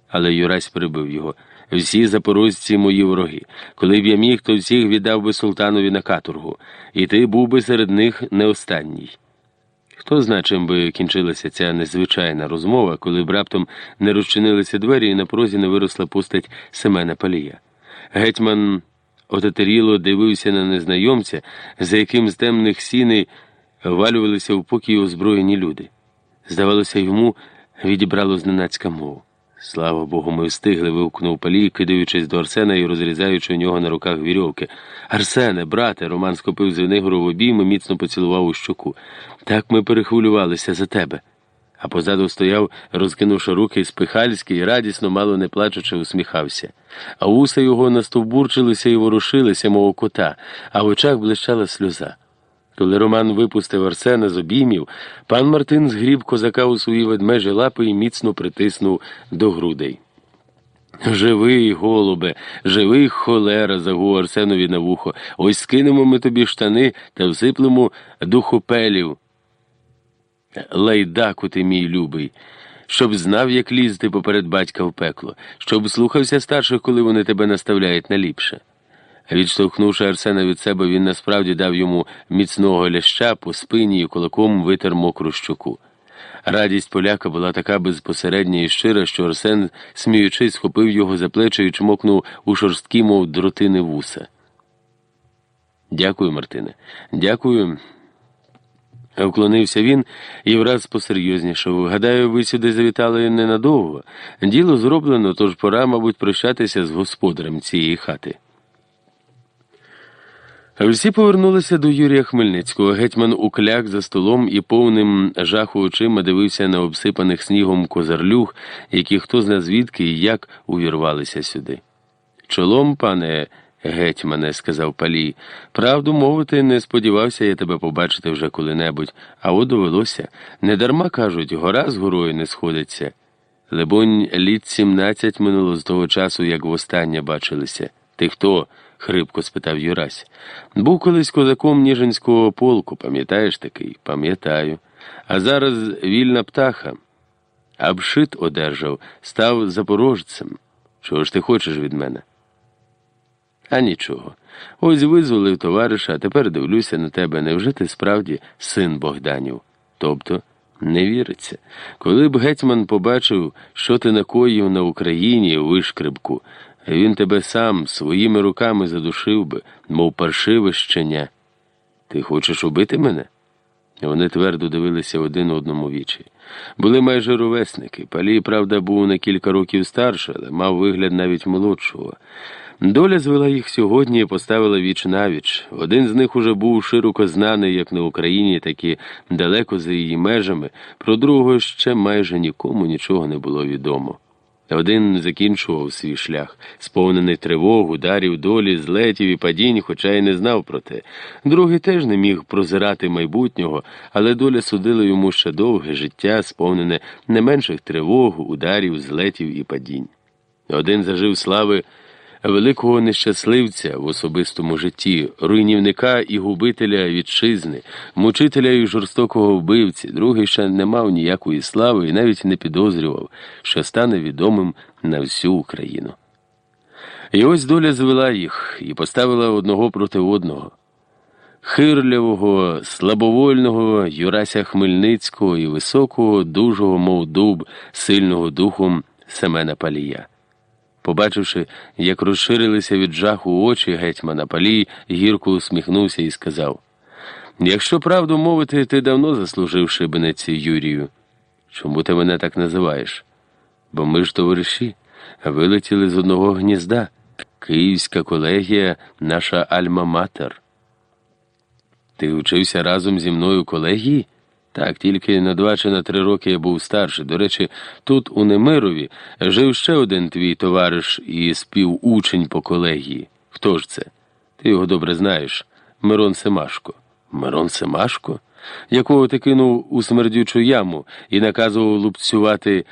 Але Юрась прибив його. Всі запорожці мої вороги. Коли б я міг, то всіх віддав би султанові на каторгу, і ти був би серед них не останній. Хто знає, чим би кінчилася ця незвичайна розмова, коли б раптом не розчинилися двері і на порозі не виросла постать Семена Палія. Гетьман отетеріло дивився на незнайомця, за яким з темних сіней валювалися в покій озброєні люди. Здавалося, йому відібрало зненацька мову. Слава Богу, ми встигли. вигукнув палій, кидаючись до Арсена і розрізаючи у нього на руках вірьовки. Арсене, брате, Роман схопив Звенигору в обійми, міцно поцілував у щоку. Так ми перехвилювалися за тебе. А позаду стояв, розкинувши руки, спихальський і радісно, мало не плачучи, усміхався. А уса його настовбурчилися і ворушилися, мов кота, а в очах блищала сльоза. Коли Роман випустив Арсена з обіймів, пан Мартин згріб козака у свої ведмежі лапи і міцно притиснув до грудей. Живий, голубе, живий холера, загув Арсенові на вухо. Ось скинемо ми тобі штани та всиплемо духопелів. Лайдаку ти, мій любий, щоб знав, як лізти поперед батька в пекло, щоб слухався старших, коли вони тебе наставляють на ліпше. Відштовхнувши Арсена від себе, він насправді дав йому міцного ляща по спині і кулаком витер мокру щоку. Радість поляка була така безпосередня і щира, що Арсен, сміючись, схопив його за плечі і чмокнув у шорсткі, мов дротини вуса. Дякую, Мартине. Дякую. Вклонився він і враз посерйознішав. Гадаю, ви сюди завітали ненадовго. Діло зроблено, тож пора, мабуть, прощатися з господарем цієї хати. Всі повернулися до Юрія Хмельницького. Гетьман укляк за столом і повним жаху очима дивився на обсипаних снігом козарлюг, які хто зна звідки і як увірвалися сюди. Чолом, пане гетьмане, сказав Палій, правду мовити, не сподівався я тебе побачити вже коли-небудь, а от довелося. Недарма кажуть, гора з горою не сходиться. Лебонь, літ сімнадцять минуло з того часу, як востаннє бачилися. Ти хто? Хрипко спитав Юрась. Був колись козаком Ніжинського полку, пам'ятаєш такий? Пам'ятаю. А зараз вільна птаха. Абшит одержав, став запорожцем. Чого ж ти хочеш від мене? А нічого. Ось визволив товариша, а тепер дивлюся на тебе. Невже ти справді син Богданів? Тобто не віриться. Коли б гетьман побачив, що ти накоїв на Україні у вишкребку, він тебе сам своїми руками задушив би, мов паршиве щеня. Ти хочеш убити мене? Вони твердо дивилися один одному вічі. Були майже ровесники. Палій, правда, був на кілька років старше, але мав вигляд навіть молодшого. Доля звела їх сьогодні і поставила віч навіч. Один з них уже був широко знаний як на Україні, так і далеко за її межами. Про другого ще майже нікому нічого не було відомо. Один закінчував свій шлях, сповнений тривог, ударів, долі, злетів і падінь, хоча й не знав про те. Другий теж не міг прозирати майбутнього, але доля судила йому ще довге життя, сповнене не менших тривог, ударів, злетів і падінь. Один зажив слави великого нещасливця в особистому житті, руйнівника і губителя вітчизни, мучителя і жорстокого вбивці, другий ще не мав ніякої слави і навіть не підозрював, що стане відомим на всю Україну. І ось доля звела їх і поставила одного проти одного. Хирлявого, слабовольного Юрася Хмельницького і високого, дужого, мов дуб, сильного духом Семена Палія. Побачивши, як розширилися від жаху очі гетьмана, Палій гірко усміхнувся і сказав: Якщо правду мовити, ти давно заслужив шибениці Юрію. Чому ти мене так називаєш? Бо ми ж товариші, вилетіли з одного гнізда. Київська колегія, наша альма-матер. Ти вчився разом зі мною колегії? Так, тільки на два чи на три роки я був старший. До речі, тут, у Немирові, жив ще один твій товариш і співучень по колегії. Хто ж це? Ти його добре знаєш. Мирон Семашко. Мирон Семашко? Якого ти кинув у смердючу яму і наказував лупцювати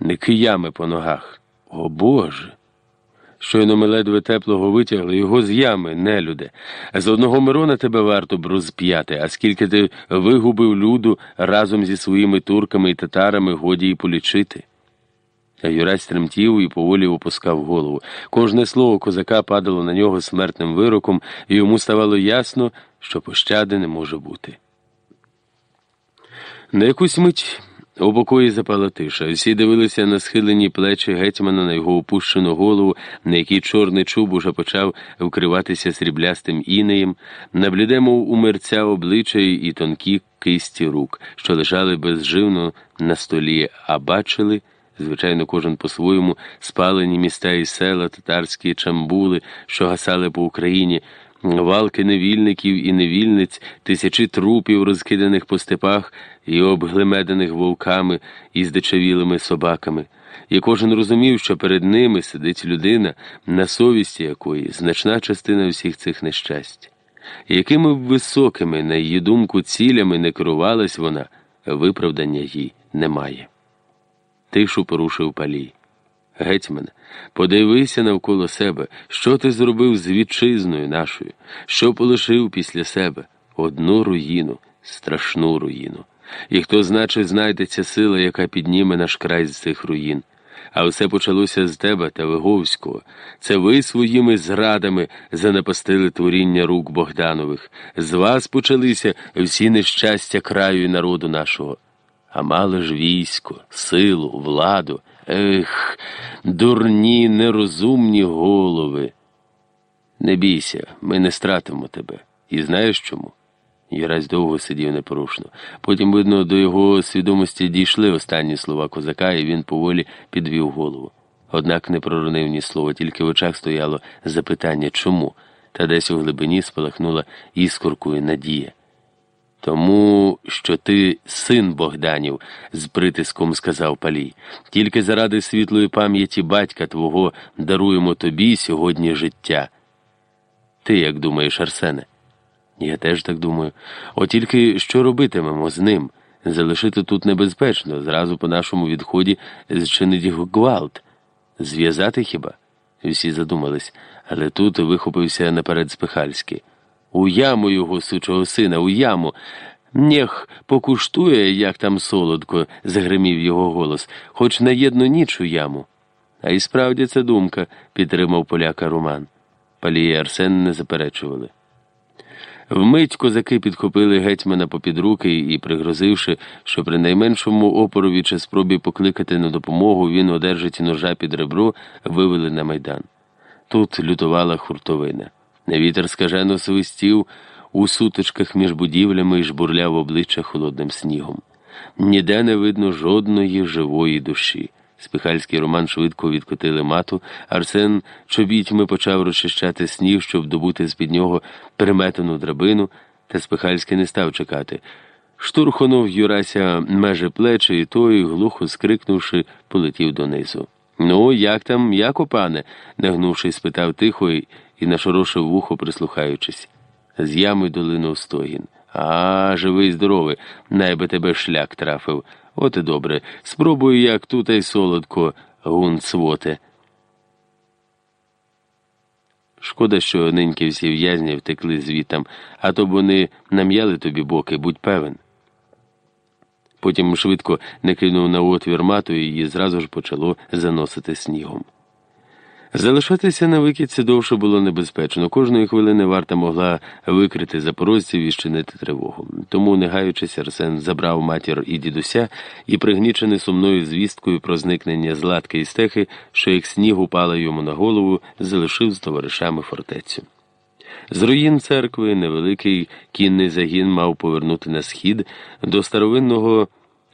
не киями по ногах. О Боже! Щойно ми ледве теплого витягли його з ями, нелюде. З одного Мирона тебе варто б розп'яти, а скільки ти вигубив люду разом зі своїми турками і татарами годі й полічити. А Юрась тремтів і поволі опускав голову. Кожне слово козака падало на нього смертним вироком, і йому ставало ясно, що пощади не може бути. На якусь мить у покої запала тиша. Всі дивилися на схилені плечі гетьмана на його опущену голову, на який чорний чуб уже почав вкриватися сріблястим інеєм, на блідему у мерця обличчя і тонкі кисті рук, що лежали безживно на столі, а бачили. Звичайно, кожен по-своєму спалені міста і села, татарські чамбули, що гасали по Україні, валки невільників і невільниць, тисячі трупів, розкиданих по степах і обглемеданих вовками і здичавілими собаками. І кожен розумів, що перед ними сидить людина, на совісті якої значна частина всіх цих нещасть. Якими б високими, на її думку, цілями не керувалась вона, виправдання їй немає. Тишу порушив палій. Гетьмане, подивися навколо себе, що ти зробив з вітчизною нашою, що полишив після себе одну руїну, страшну руїну. І хто значить знайдеться сила, яка підніме наш край з цих руїн. А все почалося з тебе та Виговського. Це ви своїми зрадами занапастили творіння рук Богданових. З вас почалися всі нещастя краю і народу нашого. А мали ж військо, силу, владу. Ех, дурні, нерозумні голови. Не бійся, ми не стратимо тебе. І знаєш чому? Юрась довго сидів непорушно. Потім, видно, до його свідомості дійшли останні слова козака, і він поволі підвів голову. Однак не проронив ні слова, тільки в очах стояло запитання чому, та десь у глибині спалахнула іскоркою надія. Тому, що ти син Богданів, з притиском сказав Палій, тільки заради світлої пам'яті батька твого даруємо тобі сьогодні життя. Ти як думаєш, Арсене? Я теж так думаю. От тільки що робитимемо з ним? Залишити тут небезпечно, зразу по нашому відході зчинить гвалт. Зв'язати хіба? Всі задумались, але тут вихопився наперед Спихальський. У яму його, сучого сина, у яму. Нєх покуштує, як там солодко, загримів його голос, хоч на єдну ніч у яму. А й справді це думка, підтримав поляка Роман. Палії Арсен не заперечували. Вмить козаки підхопили гетьмана попід руки і, пригрозивши, що при найменшому опорові чи спробі покликати на допомогу він одержить ножа під ребро, вивели на майдан. Тут лютувала хуртовина. Вітер скажено свистів у сутичках між будівлями і жбурляв обличчя холодним снігом. Ніде не видно жодної живої душі. Спихальський роман швидко відкотили мату. Арсен чобітьми почав розчищати сніг, щоб добути з під нього переметану драбину, та Спихальський не став чекати. Штурхонув Юрася межі плечі, і той, глухо скрикнувши, полетів донизу. Ну, як там, яко, пане? нагнувшись, спитав тихо і нашорошив вухо, прислухаючись. З ями долинув стогін. А, живий, здоровий, найби тебе шлях трафив. От і добре. Спробую, як тут й солодко, гун своте. Шкода, що ниньки всі в'язні втекли звітам, а то б вони нам'яли тобі боки, будь певен. Потім швидко не кинув на отвір мату і її зразу ж почало заносити снігом. Залишатися на викидці довше було небезпечно. Кожної хвилини варта могла викрити запорожців і щинити тривогу. Тому, не гаючись, Арсен забрав матір і дідуся і, пригнічений сумною звісткою про зникнення златки і стехи, що як сніг упала йому на голову, залишив з товаришами фортецю. З руїн церкви невеликий кінний загін мав повернути на схід до старовинного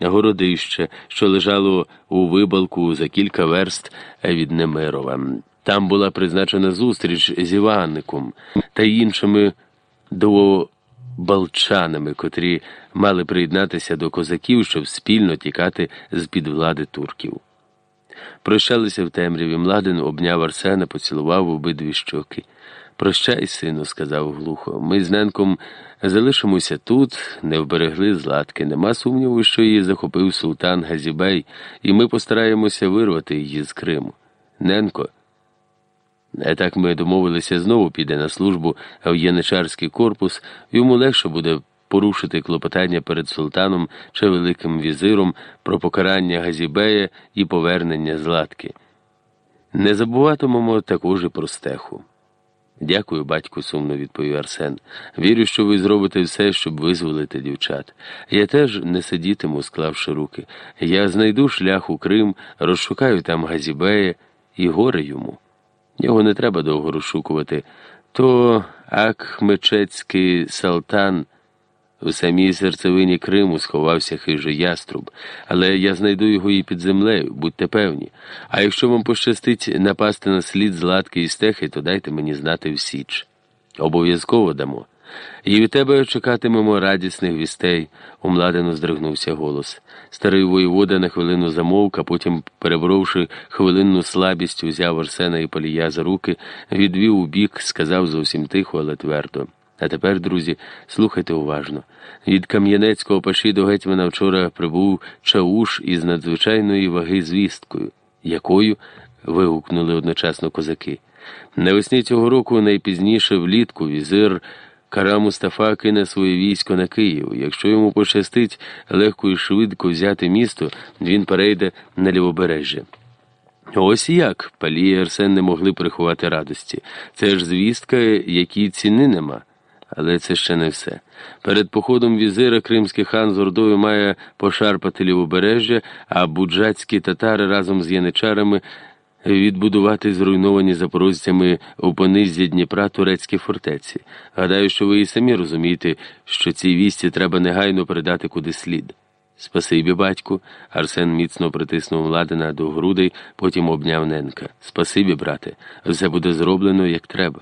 городища, що лежало у вибалку за кілька верст від Немирова. Там була призначена зустріч з Іванником та іншими двобалчанами, котрі мали приєднатися до козаків, щоб спільно тікати з під влади турків. Прощалися в темряві. Младен обняв Арсена, поцілував обидві щоки. Прощай, сину, сказав глухо. Ми з Ненком залишимося тут, не вберегли златки. Нема сумніву, що її захопив султан Газібей, і ми постараємося вирвати її з Криму. Ненко. А так ми домовилися знову піде на службу в яничарський корпус, йому легше буде порушити клопотання перед султаном чи Великим візиром про покарання Газібея і повернення златки. Не забуватимемо також і про стеху. Дякую, батьку, сумно відповів Арсен. Вірю, що ви зробите все, щоб визволити дівчат. Я теж не сидітиму, склавши руки. Я знайду шлях у Крим, розшукаю там Газібея і горе йому. Його не треба довго розшукувати. То Акмечецький Салтан у самій серцевині Криму сховався хижий яструб, але я знайду його і під землею, будьте певні. А якщо вам пощастить напасти на слід златки і стехи, то дайте мені знати в Січ. Обов'язково дамо. І від тебе чекатимемо радісних вістей, у младену здригнувся голос. Старий воєвода на хвилину замовк, а потім, переборовши хвилинну слабість, узяв Арсена і Полія за руки, відвів у бік, сказав зовсім тихо, але твердо. А тепер, друзі, слухайте уважно. Від Кам'янецького паші до гетьмана вчора прибув чауш із надзвичайної ваги звісткою, якою вигукнули одночасно козаки. Навесні цього року найпізніше влітку візир. Кара Мустафа кине своє військо на Київ. Якщо йому пощастить легко і швидко взяти місто, він перейде на лівобережжя. Ось як Палі і Арсен не могли приховати радості. Це ж звістка, якій ціни нема. Але це ще не все. Перед походом візира кримський хан з Ордою має пошарпати лівобережжя, а буджацькі татари разом з яничарами відбудувати зруйновані запорожцями у понизі Дніпра турецькі фортеці. Гадаю, що ви і самі розумієте, що цій вісті треба негайно передати куди слід. Спасибі, батьку. Арсен міцно притиснув Ладина до грудей, потім обняв Ненка. Спасибі, брате, все буде зроблено як треба.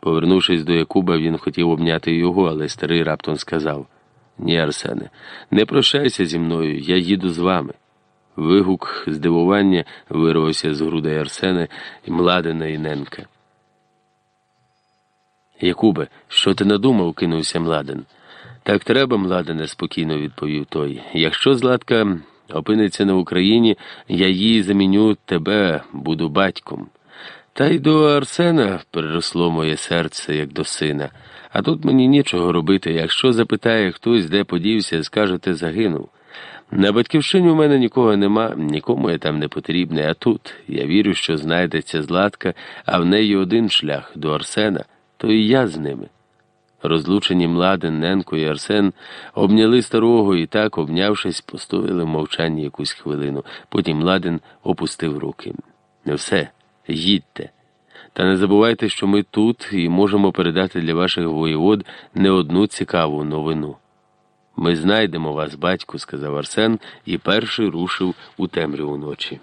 Повернувшись до Якуба, він хотів обняти його, але старий раптом сказав Ні, Арсене, не прощайся зі мною, я їду з вами. Вигук здивування вирвався з грудей Арсена і Младина і Ненка. Якубе, що ти надумав? кинувся Младен. Так треба, Младене, спокійно відповів той. Якщо Златка опиниться на Україні, я їй заміню тебе, буду батьком. Та й до Арсена приросло моє серце, як до сина, а тут мені нічого робити. Якщо запитає хтось, де подівся, скажете, загинув. На батьківщині у мене нікого нема, нікому я там не потрібний, а тут я вірю, що знайдеться златка, а в неї один шлях до Арсена, то і я з ними. Розлучені Младен, Ненко і Арсен обняли старого і так, обнявшись, постояли в мовчанні якусь хвилину. Потім Младен опустив руки. Не все, їдьте. Та не забувайте, що ми тут і можемо передати для ваших воєвод не одну цікаву новину. Ми знайдемо вас, батьку, сказав Арсен, і перший рушив у темряву ночі.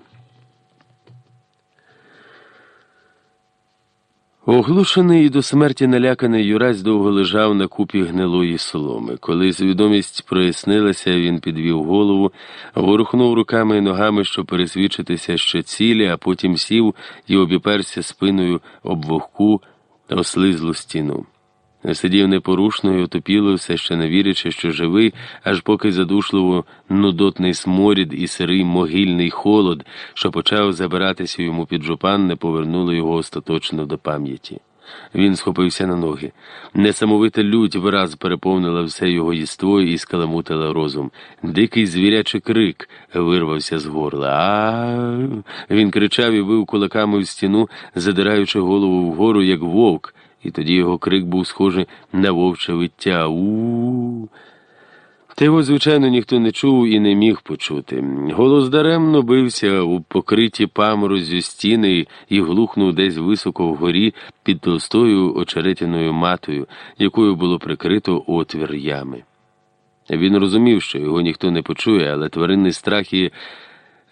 Оглушений і до смерті наляканий Юрась довго лежав на купі гнилої соломи. Коли свідомість прояснилася, він підвів голову, ворухнув руками і ногами, щоб пересвідчитися, що цілі, а потім сів і обіперся спиною об вогку ослизлу стіну. Сидів непорушно і отопіло, все ще не вірячи, що живий, аж поки задушливо нудотний сморід і сирий могильний холод, що почав забиратися йому під жупан, не повернули його остаточно до пам'яті. Він схопився на ноги. Несамовита лють враз переповнила все його єство і скаламутила розум. Дикий звірячий крик вирвався з горла. А він кричав і бив кулаками в стіну, задираючи голову вгору, як вовк і тоді його крик був схожий на вовче виття. У. Та його, звичайно, ніхто не чув і не міг почути. Голос даремно бився у покриті паморозю стіни і глухнув десь високо вгорі під толстою очеретяною матою, якою було прикрито отвір ями. Він розумів, що його ніхто не почує, але тваринний страх і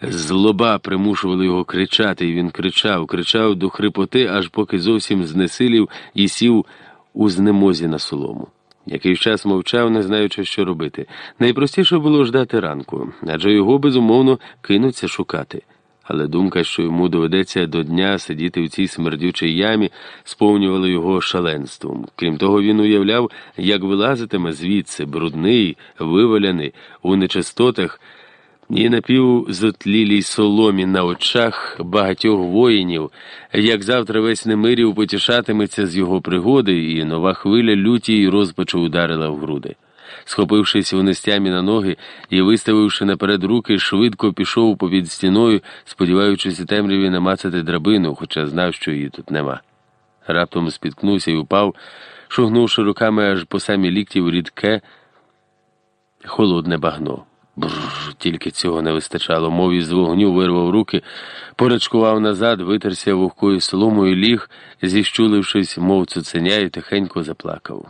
Злоба примушували його кричати, і він кричав, кричав до хрипоти, аж поки зовсім знесилів і сів у знемозі на солому. Якийсь час мовчав, не знаючи, що робити. Найпростіше було ждати ранку, адже його безумовно кинуться шукати. Але думка, що йому доведеться до дня сидіти в цій смердючій ямі, сповнювала його шаленством. Крім того, він уявляв, як вилазитиме звідси, брудний, виваляний, у нечистотах і напівзотлілій соломі на очах багатьох воїнів, як завтра весь Немирів потішатиметься з його пригоди, і нова хвиля люті й розпачу ударила в груди. Схопившись вонестями на ноги і виставивши наперед руки, швидко пішов попід стіною, сподіваючись у темряві намацати драбину, хоча знав, що її тут нема. Раптом спіткнувся і упав, шугнувши руками аж по самі лікті в рідке холодне багно. Бррр, тільки цього не вистачало, мов із вогню вирвав руки, порачкував назад, витерся вогкою соломою, ліг, зіщулившись, мов цуценя, і тихенько заплакав.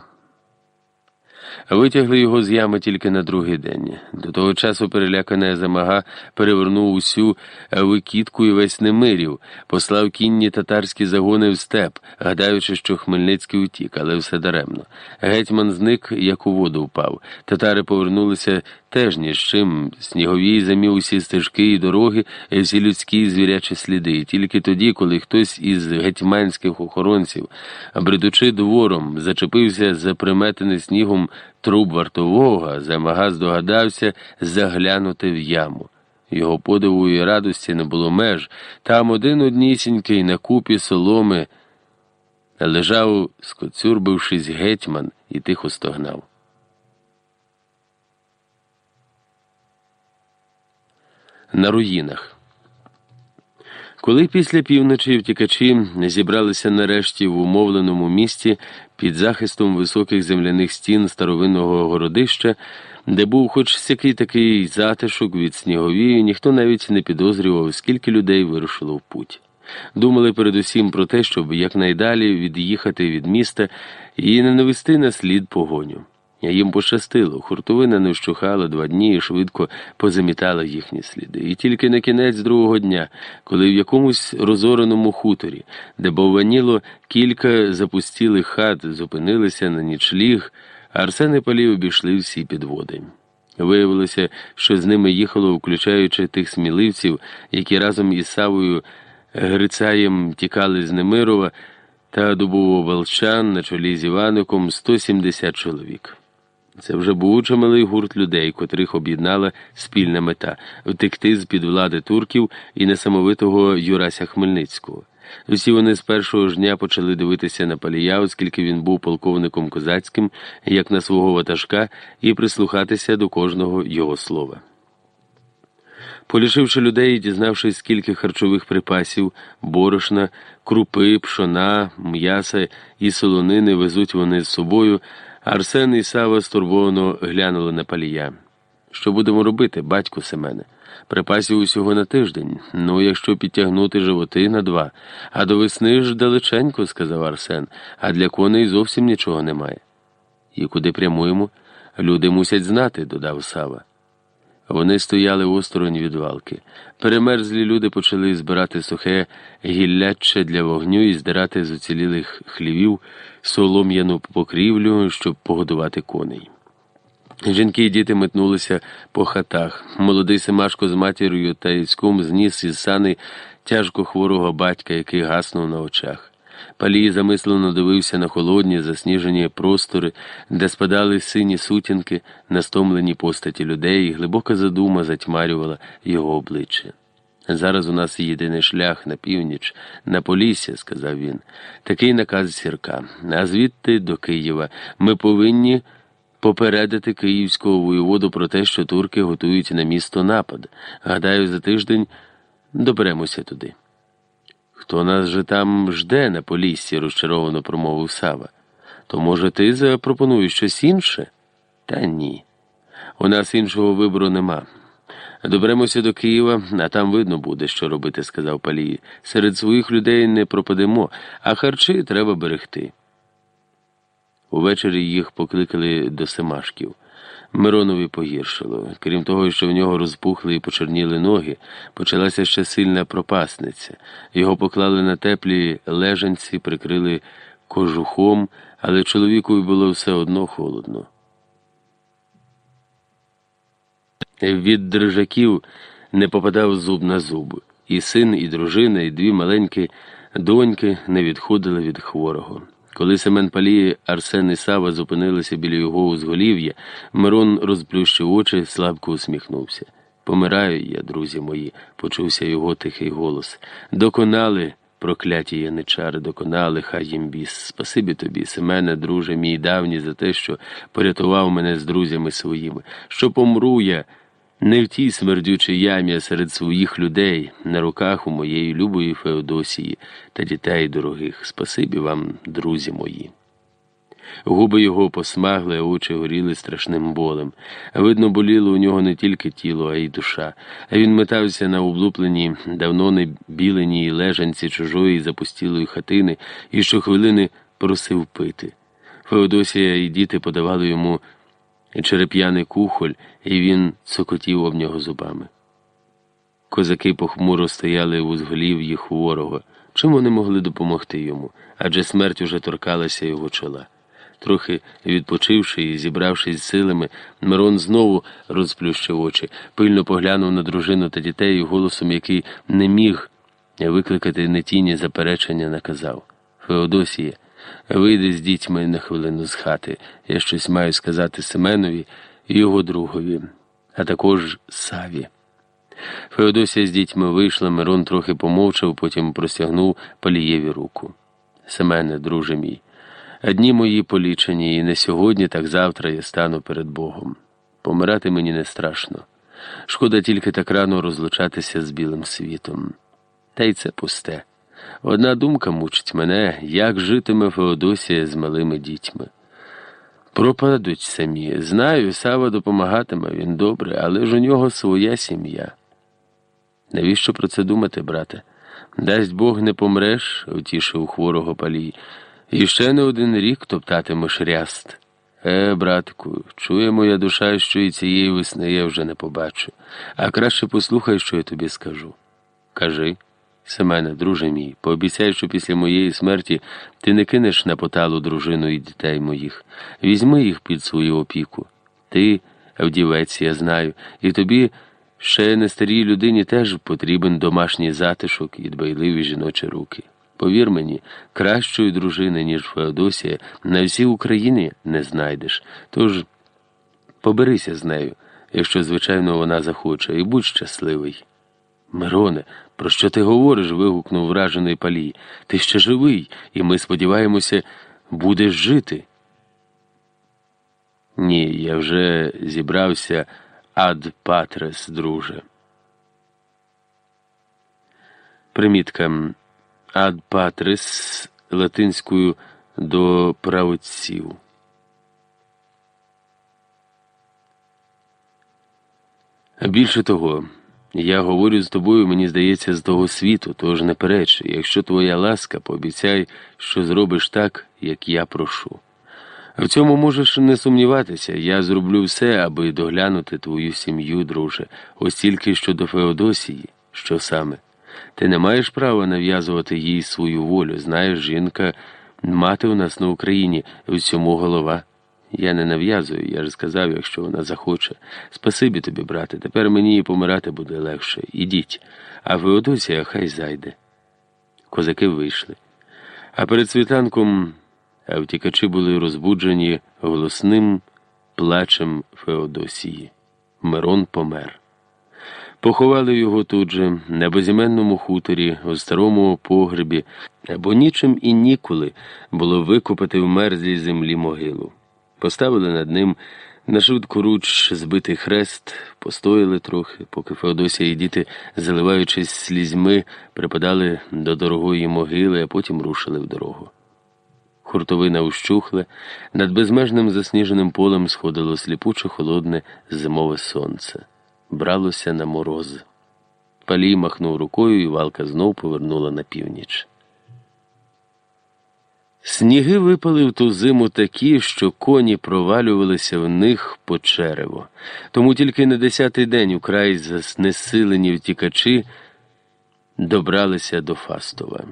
Витягли його з ями тільки на другий день. До того часу перелякана замага перевернув усю викітку і весь немирів, послав кінні татарські загони в степ, гадаючи, що Хмельницький утік, але все даремно. Гетьман зник, як у воду впав. Татари повернулися теж ні з чим. Сніговій замів усі стежки і дороги, і всі людські звірячі сліди. І тільки тоді, коли хтось із гетьманських охоронців, бредучи двором, зачепився за приметений снігом труп вартового, замага здогадався заглянути в яму. Його подиву і радості не було меж. Там один однісінький на купі соломи лежав, скоцюрбившись гетьман, і тихо стогнав. На руїнах. Коли після півночі втікачі зібралися нарешті в умовленому місті під захистом високих земляних стін старовинного городища, де був хоч сякий такий затишок від сніговії, ніхто навіть не підозрював, скільки людей вирушило в путь. Думали передусім про те, щоб якнайдалі від'їхати від міста і не навести на слід погоню. Їм пощастило, хуртовина не вщухала два дні і швидко позамітала їхні сліди. І тільки на кінець другого дня, коли в якомусь розореному хуторі, де бовваніло кілька запустілих хат, зупинилися на нічліг, Арсен і Палі обійшли всі підводи. Виявилося, що з ними їхало, включаючи тих сміливців, які разом із Савою Грицаєм тікали з Немирова та дубово волчан на чолі з Іваником 170 чоловік. Це вже був чималий гурт людей, котрих об'єднала спільна мета втекти з під влади турків і несамовитого Юрася Хмельницького. Усі вони з першого ж дня почали дивитися на палія, оскільки він був полковником козацьким, як на свого ватажка, і прислухатися до кожного його слова. Полішивши людей і дізнавшись, скільки харчових припасів, борошна, крупи, пшона, м'яса і солонини везуть вони з собою, Арсен і Сава стурбовано глянули на палія. Що будемо робити, батьку Семене? Припасів усього на тиждень. Ну, якщо підтягнути животи на два. А до весни ж далеченько, сказав Арсен, а для коней зовсім нічого немає. І куди прямуємо? Люди мусять знати, додав Сава. Вони стояли осторонь від валки. Перемерзлі люди почали збирати сухе гілляче для вогню і здирати з уцілілих хлівів солом'яну покрівлю, щоб погодувати коней. Жінки і діти метнулися по хатах. Молодий Семашко з матір'ю та Іцьком зніс із сани тяжко хворого батька, який гаснув на очах. Палій замислено дивився на холодні, засніжені простори, де спадали сині сутінки, на стомлені постаті людей, і глибока задума затьмарювала його обличчя. Зараз у нас єдиний шлях на північ, на Полісся, сказав він. Такий наказ сірка. А звідти до Києва ми повинні попередити київського воєводу про те, що турки готують на місто напад. Гадаю, за тиждень доберемося туди. Хто нас же там жде на поліссі, розчаровано промовив Сава. То, може, ти запропонуєш щось інше? Та ні. У нас іншого вибору нема. Доберемося до Києва, а там видно буде, що робити, сказав Палій. Серед своїх людей не пропадемо, а харчі треба берегти. Увечері їх покликали до Семашків. Миронові погіршило. Крім того, що в нього розпухли і почерніли ноги, почалася ще сильна пропасниця. Його поклали на теплі лежанці, прикрили кожухом, але чоловікові було все одно холодно. Від держаків не попадав зуб на зуб, і син, і дружина, і дві маленькі доньки не відходили від хворого. Коли Семен Палії, Арсен і Сава зупинилися біля його узголів'я, Мирон розплющив очі, слабко усміхнувся. Помираю я, друзі мої, почувся його тихий голос. Доконали, прокляті яничари, доконали, хай їм біс. Спасибі тобі, Семене, друже мій давній, за те, що порятував мене з друзями своїми. Що помру я не в тій смердючій ямі, а серед своїх людей, на руках у моєї любої Феодосії та дітей дорогих. Спасибі вам, друзі мої. Губи його посмагли, а очі горіли страшним болем. Видно, боліло у нього не тільки тіло, а й душа. А він метався на облупленій, давно не біленій лежанці чужої запустілої хатини і щохвилини просив пити. Феодосія і діти подавали йому череп'яний кухоль, і він цокотів об нього зубами. Козаки похмуро стояли в узголів'ї хворого. Чим вони могли допомогти йому? Адже смерть уже торкалася його чола. Трохи відпочивши і зібравшись з силами, Мирон знову розплющив очі, пильно поглянув на дружину та дітей і голосом, який не міг викликати не тіні заперечення, наказав Феодосія, Вийди з дітьми на хвилину з хати. Я щось маю сказати Семенові і його другові, а також Саві. Феодосія з дітьми вийшла, Мирон трохи помовчав, потім простягнув Палієві руку. Семене, друже мій, дні мої полічені, і не сьогодні, так завтра я стану перед Богом. Помирати мені не страшно. Шкода тільки так рано розлучатися з білим світом. Та й це пусте. Одна думка мучить мене, як житиме Феодосія з малими дітьми. Пропадуть самі. Знаю, Сава допомагатиме він добре, але ж у нього своя сім'я. Навіщо про це думати, брате? Дасть Бог не помреш, утішив хворого палій, і ще не один рік топтатимеш ряст. Е, братку, чує моя душа, що і цієї весни я вже не побачу, а краще послухай, що я тобі скажу. Кажи. Семене, друже мій, пообіцяй, що після моєї смерті ти не кинеш на поталу дружину і дітей моїх. Візьми їх під свою опіку. Ти, вдівець, я знаю, і тобі ще не старій людині теж потрібен домашній затишок і дбайливі жіночі руки. Повір мені, кращої дружини, ніж Феодосія, на всій Україні не знайдеш. Тож поберися з нею, якщо, звичайно, вона захоче, і будь щасливий. Мироне, про що ти говориш? вигукнув вражений палій. Ти ще живий, і ми сподіваємося, будеш жити. Ні, я вже зібрався ад патрес, друже. Примітка ад патрес латинською до правоців. Більше того, я говорю з тобою, мені здається, з того світу, тож не переч, якщо твоя ласка, пообіцяй, що зробиш так, як я прошу. В цьому можеш не сумніватися, я зроблю все, аби доглянути твою сім'ю, друже, ось тільки щодо Феодосії, що саме. Ти не маєш права нав'язувати їй свою волю. Знаєш, жінка, мати у нас на Україні, в цьому голова. Я не нав'язую, я ж сказав, якщо вона захоче. Спасибі тобі, брате, тепер мені і помирати буде легше. Ідіть, а Феодосія хай зайде. Козаки вийшли. А перед світанком втікачі були розбуджені голосним плачем Феодосії. Мирон помер. Поховали його тут же, на безіменному хуторі, у старому погребі, бо нічим і ніколи було викопати в мерзлій землі могилу. Поставили над ним на швидку руч збитий хрест, постояли трохи, поки Феодосія і діти, заливаючись слізьми, припадали до дорогої могили, а потім рушили в дорогу. Хуртовина ущухла, над безмежним засніженим полем сходило сліпуче холодне зимове сонце, бралося на мороз. Палій махнув рукою, і валка знов повернула на північ. Сніги випали в ту зиму такі, що коні провалювалися в них по черево. Тому тільки на десятий день украй знесилені втікачі добралися до Фастова.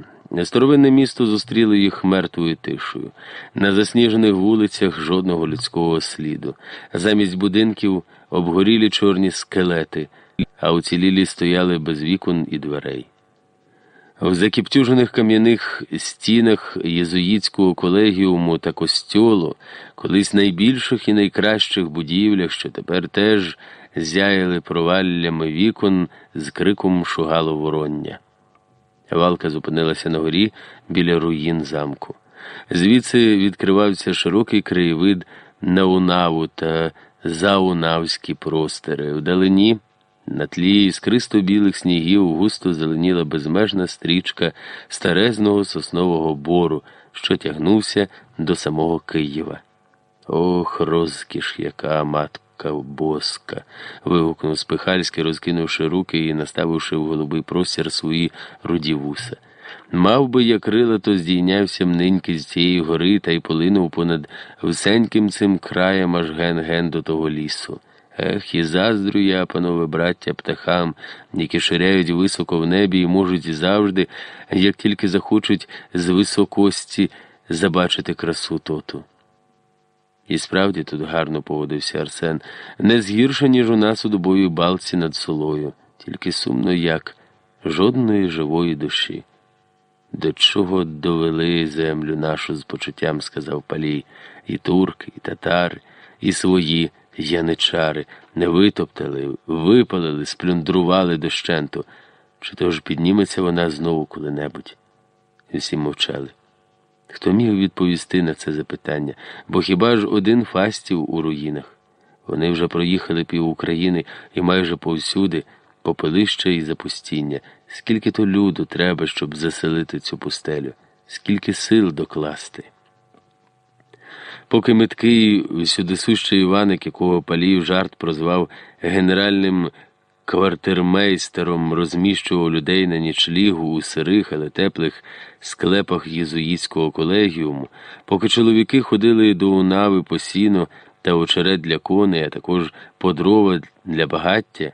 Старовинне місто зустріло їх мертвою тишою. На засніжених вулицях жодного людського сліду. Замість будинків обгорілі чорні скелети, а уцілілі стояли без вікон і дверей. В закіптюжених кам'яних стінах єзуїтського колегіуму та костьолу, колись найбільших і найкращих будівлях, що тепер теж зяяли проваллями вікон з криком шугало вороння. Валка зупинилася на горі біля руїн замку. Звідси відкривався широкий краєвид на унаву та заунавські простори. Вдалині. На тлі іскристо білих снігів густо зеленіла безмежна стрічка старезного соснового бору, що тягнувся до самого Києва. Ох, розкіш, яка матка боска. вигукнув Спихальський, розкинувши руки і наставивши в голубий простір свої руді вуса. Мав би я крила, то здійнявся мненьки з цієї гори та й полинув понад всеньким цим краєм аж ген-ген до того лісу. Ех, і заздрю я, панове браття, птахам, які ширяють високо в небі і можуть завжди, як тільки захочуть з високості забачити красу тоту. І справді тут гарно поводився Арсен, не згірше, ніж у нас у добовій балці над солою, тільки сумно як жодної живої душі. До чого довели землю нашу з почуттям, сказав Палій, і турки, і татари, і свої яничари не витоптали, випалили, сплюндрували дощенту. Чи то ж підніметься вона знову коли-небудь? Всі мовчали. Хто міг відповісти на це запитання, бо хіба ж один фастів у руїнах? Вони вже проїхали пів України і майже повсюди попелище і запустіння. Скільки то люду треба, щоб заселити цю пустелю, скільки сил докласти. Поки меткий сюдисущий Іваник, якого Паліїв жарт прозвав генеральним квартирмейстером, розміщував людей на нічлігу у сирих, але теплих склепах єзуїтського колегіуму, поки чоловіки ходили до унави по сіно та очерет для коней, а також по дрова для багаття,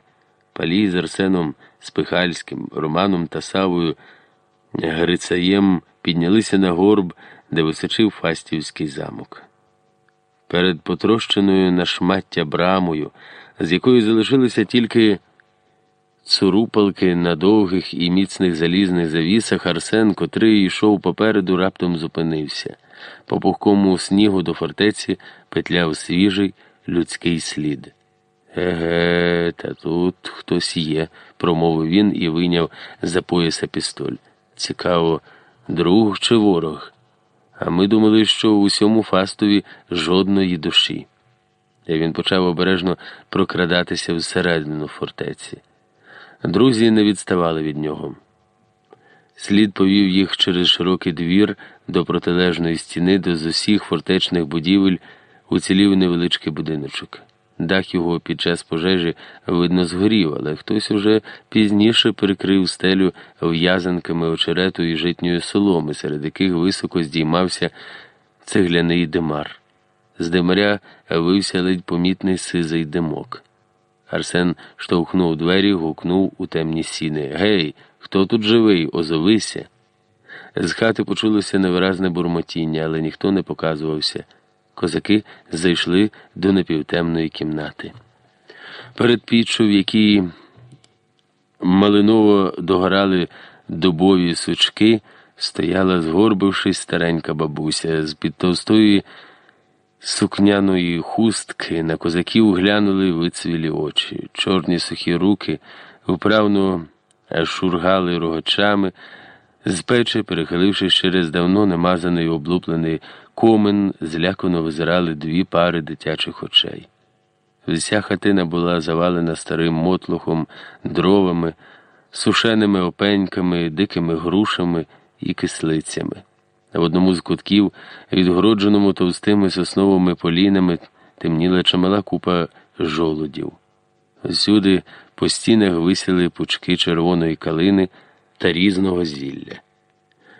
Палій з Арсеном Спихальським, Романом та Савою Грицаєм піднялися на горб, де височив Фастівський замок перед потрощеною на шмаття брамою, з якої залишилися тільки цурупалки на довгих і міцних залізних завісах, Арсен, котрий йшов попереду, раптом зупинився. По пухкому снігу до фортеці петляв свіжий людський слід. Еге, та тут хтось є, промовив він і вийняв за пояса пістоль. Цікаво, друг чи ворог? А ми думали, що у всьому фастові жодної душі. І він почав обережно прокрадатися всередину фортеці. Друзі не відставали від нього. Слід повів їх через широкий двір до протилежної стіни, де з усіх фортечних будівель уцілів невеличкий будиночок. Дах його під час пожежі, видно, згорів, але хтось уже пізніше перекрив стелю в'язанками очерету і житньої соломи, серед яких високо здіймався цегляний димар. З димаря вився ледь помітний сизий димок. Арсен штовхнув двері, гукнув у темні сіни. Гей, хто тут живий? Озовися. З хати почулося невиразне бурмотіння, але ніхто не показувався. Козаки зайшли до напівтемної кімнати. Перед піччю, в якій малиново догорали дубові сучки, стояла, згорбившись, старенька бабуся з під товстої сукняної хустки на козаків глянули вицвілі очі, чорні сухі руки вправно шургали рогачами, з печі, перехилившись через давно немазаний облуплений комен, злякано визирали дві пари дитячих очей. Вся хатина була завалена старим мотлухом, дровами, сушеними опеньками, дикими грушами і кислицями. В одному з кутків, відгородженому товстими сосновими полінами, темніла чимала купа жолудів. Всюди по стінах висіли пучки червоної калини та різного зілля.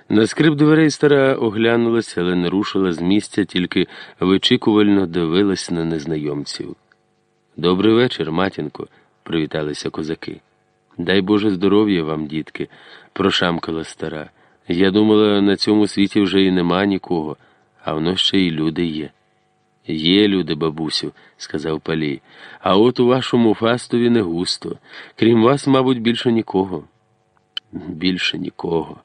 На скрип дверей стара оглянулася, але не рушила з місця, тільки вичікувально дивилась на незнайомців. Добрий вечір, матінко, привіталися козаки. Дай Боже здоров'я вам, дітки, прошамкала стара. Я думала, на цьому світі вже і нема нікого, а воно ще й люди є. Є люди, бабусю, сказав Палій, а от у вашому фастові не густо. Крім вас, мабуть, більше нікого. Більше нікого.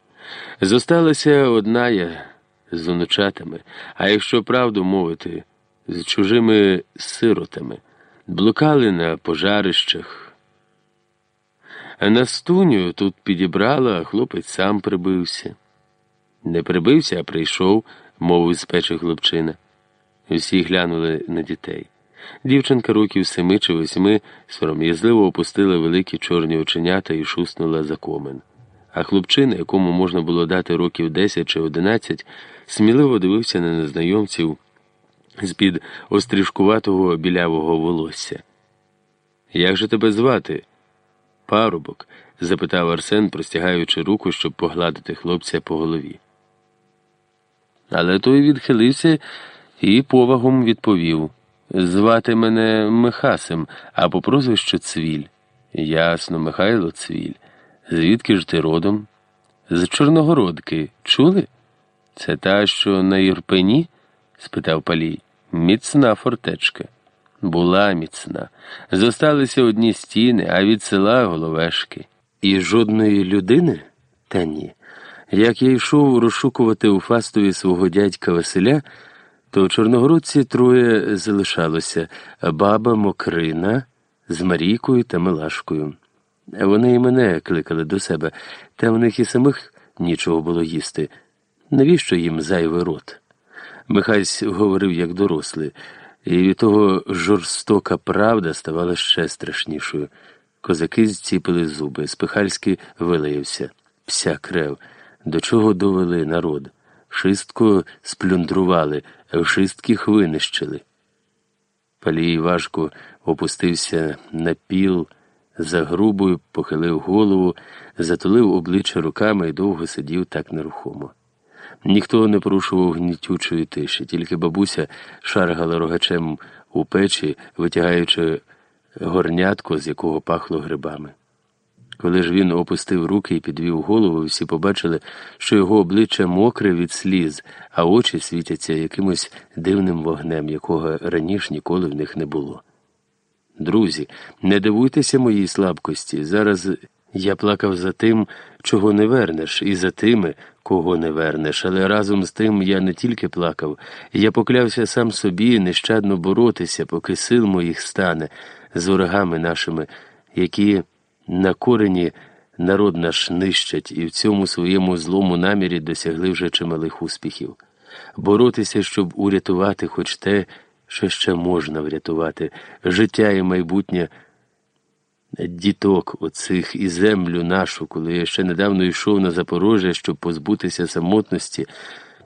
Зосталася одна я з онучатами, а якщо правду мовити, з чужими сиротами, блукали на пожарищах. Настуню тут підібрала, а хлопець сам прибився. Не прибився, а прийшов, мовив з печі хлопчина. Всі глянули на дітей. Дівчинка років семи чи восьми сором'язливо опустила великі чорні оченята і шуснула за комен. А хлопчина, якому можна було дати років десять чи одинадцять, сміливо дивився на незнайомців з-під острішкуватого білявого волосся. Як же тебе звати? Парубок? запитав Арсен, простягаючи руку, щоб погладити хлопця по голові. Але той відхилився і повагом відповів Звати мене Михасем, а по прозвищу Цвіль. Ясно, Михайло Цвіль. Звідки ж ти родом? З Чорногородки. Чули? Це та, що на Ірпені? спитав Палій. Міцна фортечка. Була міцна. Зосталися одні стіни, а від села головешки. І жодної людини? Та ні. Як я йшов розшукувати у фастові свого дядька Василя, то в Чорногородці троє залишалося баба Мокрина з Марійкою та Милашкою. Вони і мене кликали до себе, та в них і самих нічого було їсти. Навіщо їм зайвий рот? Михась говорив як дорослий, і від того жорстока правда ставала ще страшнішою. Козаки зціпили зуби, Спихальський вилаявся. Вся крев. До чого довели народ? Шистко сплюндрували, вшистких винищили. Палій важко опустився на піл, за грубою похилив голову, затулив обличчя руками і довго сидів так нерухомо. Ніхто не порушував гнітючої тиші, тільки бабуся шаргала рогачем у печі, витягаючи горнятко, з якого пахло грибами. Коли ж він опустив руки і підвів голову, всі побачили, що його обличчя мокре від сліз, а очі світяться якимось дивним вогнем, якого раніше ніколи в них не було. Друзі, не дивуйтеся моїй слабкості. Зараз я плакав за тим, чого не вернеш, і за тими, кого не вернеш, але разом з тим я не тільки плакав, я поклявся сам собі нещадно боротися, поки сил моїх стане, з ворогами нашими, які на корені народ наш нищать і в цьому своєму злому намірі досягли вже чималих успіхів. Боротися, щоб урятувати хоч те, що ще можна врятувати, життя і майбутнє діток оцих і землю нашу, коли я ще недавно йшов на Запорожжя, щоб позбутися самотності,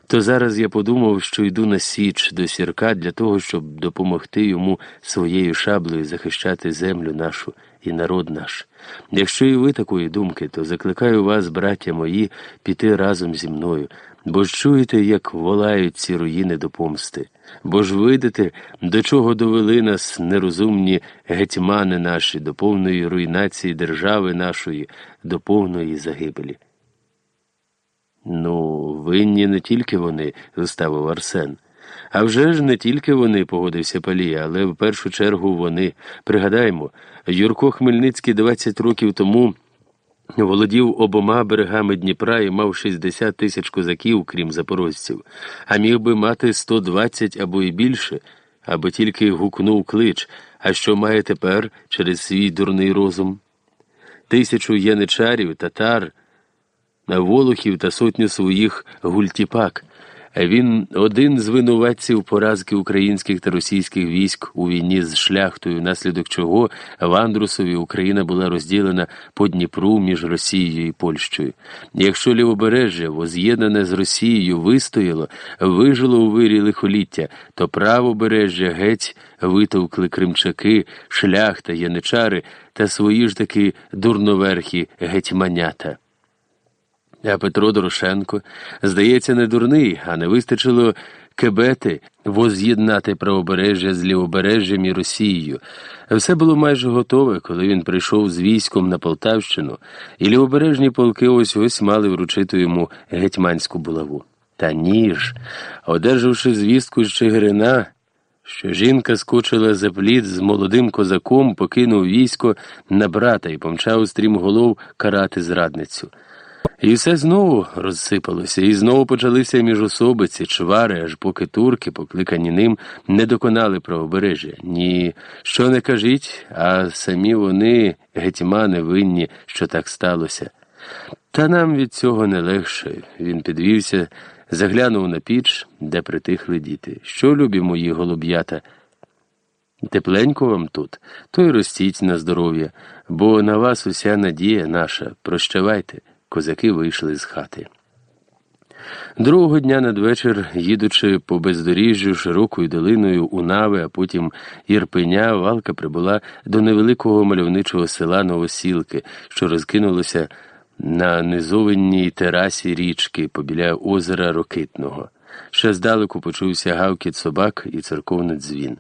то зараз я подумав, що йду на Січ до сірка для того, щоб допомогти йому своєю шаблею захищати землю нашу і народ наш. Якщо і ви такої думки, то закликаю вас, браття мої, піти разом зі мною, бо ж чуєте, як волають ці руїни до помсти, бо ж видите, до чого довели нас нерозумні гетьмани наші, до повної руйнації держави нашої, до повної загибелі. Ну, винні не тільки вони, заставив Арсен. А вже ж не тільки вони, погодився Палія, але в першу чергу вони. Пригадаймо, Юрко Хмельницький 20 років тому володів обома берегами Дніпра і мав 60 тисяч козаків, крім запорожців, а міг би мати 120 або і більше, аби тільки гукнув клич. А що має тепер через свій дурний розум? Тисячу яничарів, татар, волохів та сотню своїх гультіпак. Він один з винуватців поразки українських та російських військ у війні з шляхтою, внаслідок чого в Андрусові Україна була розділена по Дніпру між Росією і Польщею. Якщо лівобережжя, воз'єднане з Росією, вистояло, вижило у вирі лихоліття, то правобережжя геть витовкли кримчаки, шляхта, яничари та свої ж таки дурноверхі гетьманята. А Петро Дорошенко, здається, не дурний, а не вистачило кебети воз'єднати правобережжя з лівобережжям і Росією. Все було майже готове, коли він прийшов з військом на Полтавщину, і лівобережні полки ось ось мали вручити йому гетьманську булаву. Та ні ж, одержавши звістку з Чигирина, що жінка скочила за плід з молодим козаком, покинув військо на брата і помчав стрімголов карати зрадницю. І все знову розсипалося, і знову почалися міжособиці, чвари, аж поки турки, покликані ним, не доконали правобережжя. Ні, що не кажіть, а самі вони, гетьмани, винні, що так сталося. Та нам від цього не легше. Він підвівся, заглянув на піч, де притихли діти. Що, любі мої голуб'ята? Тепленько вам тут, то й ростіть на здоров'я, бо на вас уся надія наша. Прощавайте. Козаки вийшли з хати. Другого дня надвечір, їдучи по бездоріжжю широкою долиною у Нави, а потім Ірпеня, валка прибула до невеликого мальовничого села Новосілки, що розкинулося на низовинній терасі річки побіля озера Рокитного. Ще здалеку почувся гавкіт собак і церковний дзвін.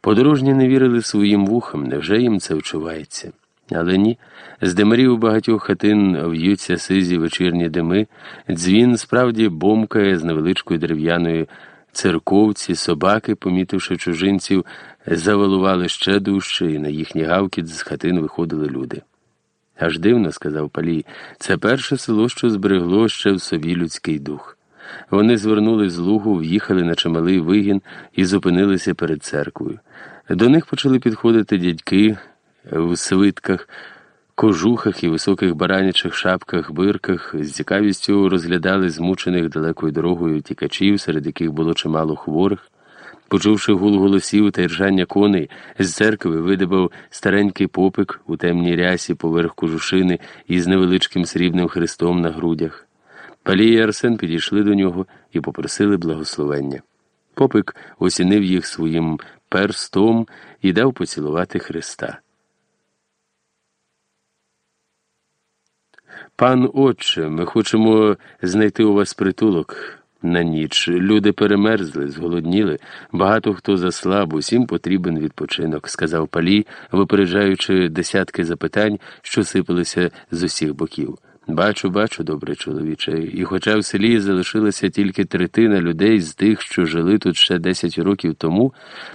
Подорожні не вірили своїм вухам, невже їм це вчувається? Але ні, з димарів багатьох хатин в'ються сизі вечірні дими, дзвін справді бомкає з невеличкої дерев'яної церковці, собаки, помітивши чужинців, завалували ще дужче, і на їхній гавкіт з хатин виходили люди. Аж дивно, сказав Палій, це перше село, що зберегло ще в собі людський дух. Вони звернули з лугу, в'їхали на чималий вигін і зупинилися перед церквою. До них почали підходити дядьки в свитках, кожухах і високих баранячих шапках, бирках, з цікавістю розглядали змучених далекою дорогою тікачів, серед яких було чимало хворих. Почувши гул голосів та іржання коней, з церкви видибав старенький попик у темній рясі поверх кожушини із невеличким срібним хрестом на грудях. Палій і Арсен підійшли до нього і попросили благословення. Попик осінив їх своїм перстом і дав поцілувати Христа. Пан отче, ми хочемо знайти у вас притулок на ніч. Люди перемерзли, зголодніли, багато хто заслаб, усім потрібен відпочинок, сказав Палій, випереджаючи десятки запитань, що сипалися з усіх боків. Бачу, бачу, добре чоловіче, і хоча в селі залишилася тільки третина людей з тих, що жили тут ще десять років тому,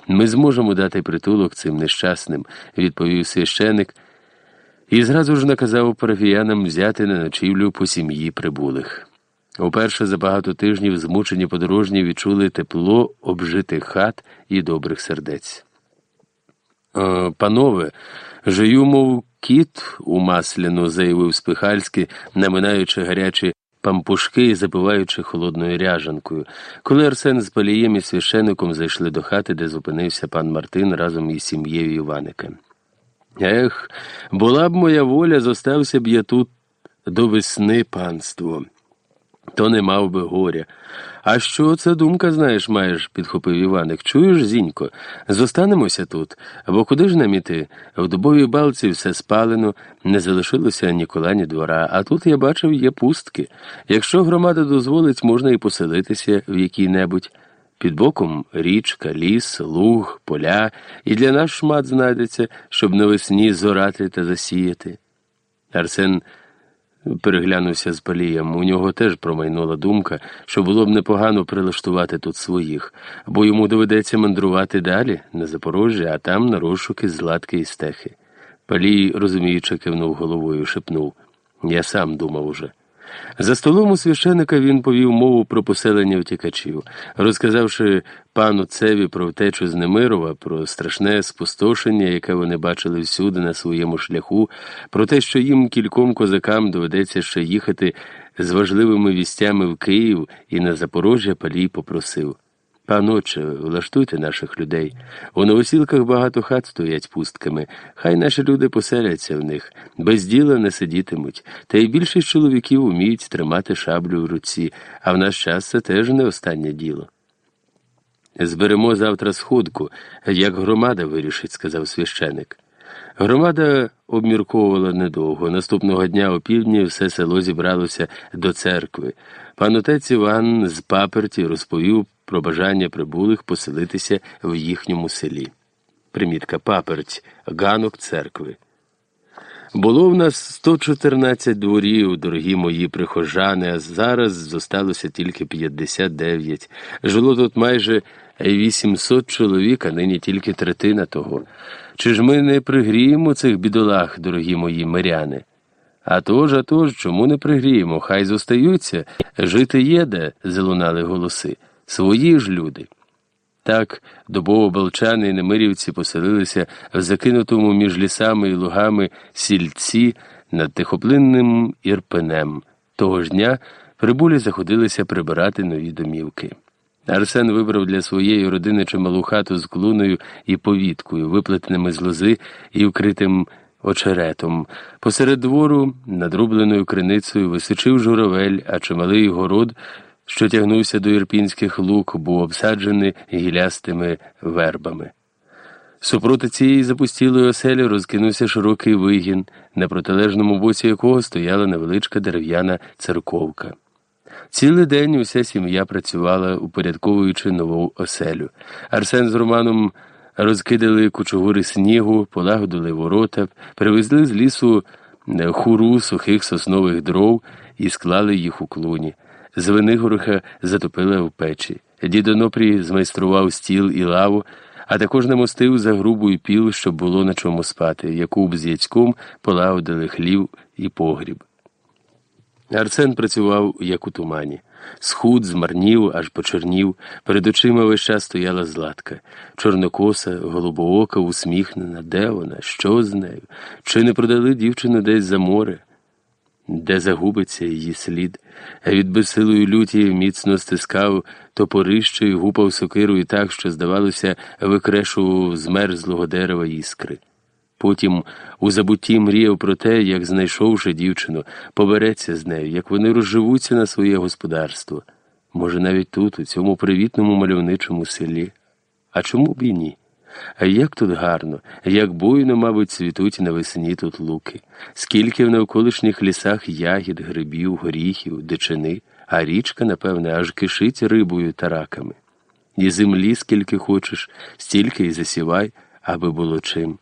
ми зможемо дати притулок цим нещасним, відповів священик і зразу ж наказав парафіянам взяти на ночівлю по сім'ї прибулих. Уперше за багато тижнів змучені подорожні відчули тепло обжитих хат і добрих сердець. Панове, жию, мов кіт у масляну, заявив Спихальський, наминаючи гарячі пампушки і запиваючи холодною ряжанкою. Коли Арсен з Палієм і священиком зайшли до хати, де зупинився пан Мартин разом із сім'єю Іваника. Ех, була б моя воля, зостався б я тут до весни панство то не мав би горя. А що це думка, знаєш, маєш, підхопив Іваник. Чуєш, зінько, зостанемося тут, бо куди ж нам іти? В дубовій балці все спалено, не залишилося ні кола, ні двора, а тут, я бачив, є пустки. Якщо громада дозволить, можна і поселитися в якій-небудь. Під боком річка, ліс, луг, поля, і для нас шмат знайдеться, щоб навесні зорати та засіяти. Арсен переглянувся з палієм. У нього теж промайнула думка, що було б непогано прилаштувати тут своїх, бо йому доведеться мандрувати далі, на Запорожжя, а там на розшуки златки і стехи. Палій, розуміючи, кивнув головою, шепнув Я сам думав уже. За столом у священика він повів мову про поселення втікачів, розказавши пану Цеві про втечу з Немирова, про страшне спустошення, яке вони бачили всюди на своєму шляху, про те, що їм кільком козакам доведеться ще їхати з важливими вістями в Київ і на Запорожжя Палій попросив. Паноче, влаштуйте наших людей. У новосілках багато хат стоять пустками. Хай наші люди поселяться в них, без діла не сидітимуть. Та й більшість чоловіків уміють тримати шаблю в руці, а в наш час це теж не останнє діло. Зберемо завтра сходку, як громада вирішить, сказав священик. Громада обмірковувала недовго. Наступного дня о півдні все село зібралося до церкви. Пан отець Іван з паперті розповів про бажання прибулих поселитися в їхньому селі. Примітка паперть, ганок церкви. Було в нас 114 дворів, дорогі мої прихожани, а зараз зосталося тільки 59. Жило тут майже 800 чоловік, а нині тільки третина того. Чи ж ми не пригріємо цих бідолах, дорогі мої миряни? А тож, а тож, чому не пригріємо? Хай зостаються, жити є де, залунали голоси. Свої ж люди. Так добово-балчани і немирівці поселилися в закинутому між лісами і лугами сільці над тихоплинним ірпенем. Того ж дня прибулі заходилися прибирати нові домівки. Арсен вибрав для своєї родини чималу хату з клуною і повіткою, виплетеними з лози і вкритим очеретом. Посеред двору, над рубленою криницею, височив журавель, а чималий город що тягнувся до ірпінських лук, був обсаджений гілястими вербами. Супроти цієї запустілої оселі розкинувся широкий вигін, на протилежному боці якого стояла невеличка дерев'яна церковка. Цілий день уся сім'я працювала, упорядковуючи нову оселю. Арсен з Романом розкидали кучугури снігу, полагодили ворота, привезли з лісу хуру сухих соснових дров і склали їх у клуні. З Венигоруха затопили в печі. Дідо Нопрій змайстрував стіл і лаву, а також намостив за грубою піл, щоб було на чому спати. Якуб з яцьком полагодили хлів і погріб. Арсен працював, як у тумані. Схуд, змарнів, аж почернів, перед очима весь час стояла златка, чорнокоса, голубоока, усміхнена. Де вона? Що з нею? Чи не продали дівчину десь за море? Де загубиться її слід, від безсилої люті міцно стискав топорище і гупав сокирою так, що, здавалося, викрешував з мерзлого дерева іскри. Потім у забутті мріяв про те, як, знайшовши дівчину, побереться з нею, як вони розживуться на своє господарство. Може, навіть тут, у цьому привітному мальовничому селі. А чому б і ні? Як тут гарно, як буйно, мабуть, цвітуть навесні тут луки, скільки в навколишніх лісах ягід, грибів, горіхів, дичини, а річка, напевне, аж кишить рибою та раками. І землі, скільки хочеш, стільки й засівай, аби було чим.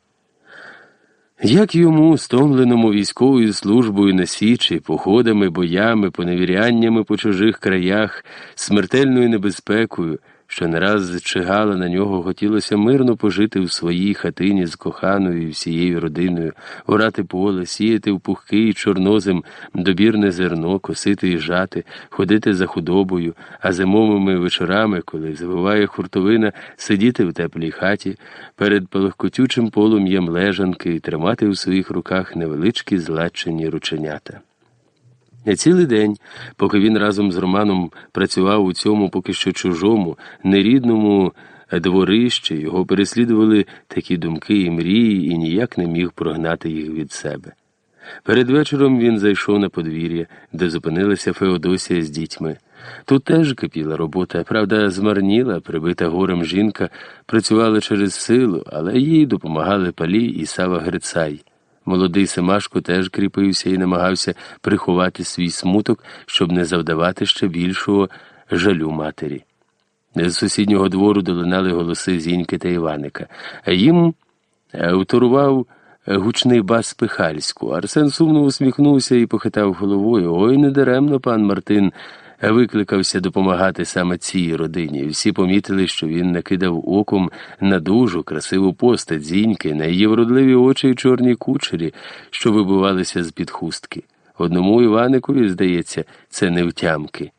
Як йому, стомленому військовою службою на січі, походами, боями, поневіряннями по чужих краях, смертельною небезпекою, що не раз чигала на нього, хотілося мирно пожити в своїй хатині з коханою і всією родиною, орати поле, сіяти в пухкий чорнозем добірне зерно, косити і жати, ходити за худобою, а зимовими вечорами, коли завиває хуртовина, сидіти в теплій хаті, перед палахкотючим полум'ям лежанки і тримати у своїх руках невеличкі зладчені рученята. Цілий день, поки він разом з Романом працював у цьому поки що чужому, нерідному дворищі, його переслідували такі думки і мрії, і ніяк не міг прогнати їх від себе. Перед вечором він зайшов на подвір'я, де зупинилася Феодосія з дітьми. Тут теж кипіла робота, правда, змарніла, прибита горем жінка, працювала через силу, але їй допомагали палі і Сава Грицай. Молодий Семашко теж кріпився і намагався приховати свій смуток, щоб не завдавати ще більшого жалю матері. З сусіднього двору долинали голоси Зіньки та Іваника, їм авторував гучний бас Пихальську. Арсен сумно усміхнувся і похитав головою. Ой, недаремно пан Мартин викликався допомагати саме цій родині. Всі помітили, що він накидав оком на дужу, красиву постать зіньки, на її вродливі очі й чорні кучері, що вибивалися з під хустки. Одному Іваникові, здається, це не втямки.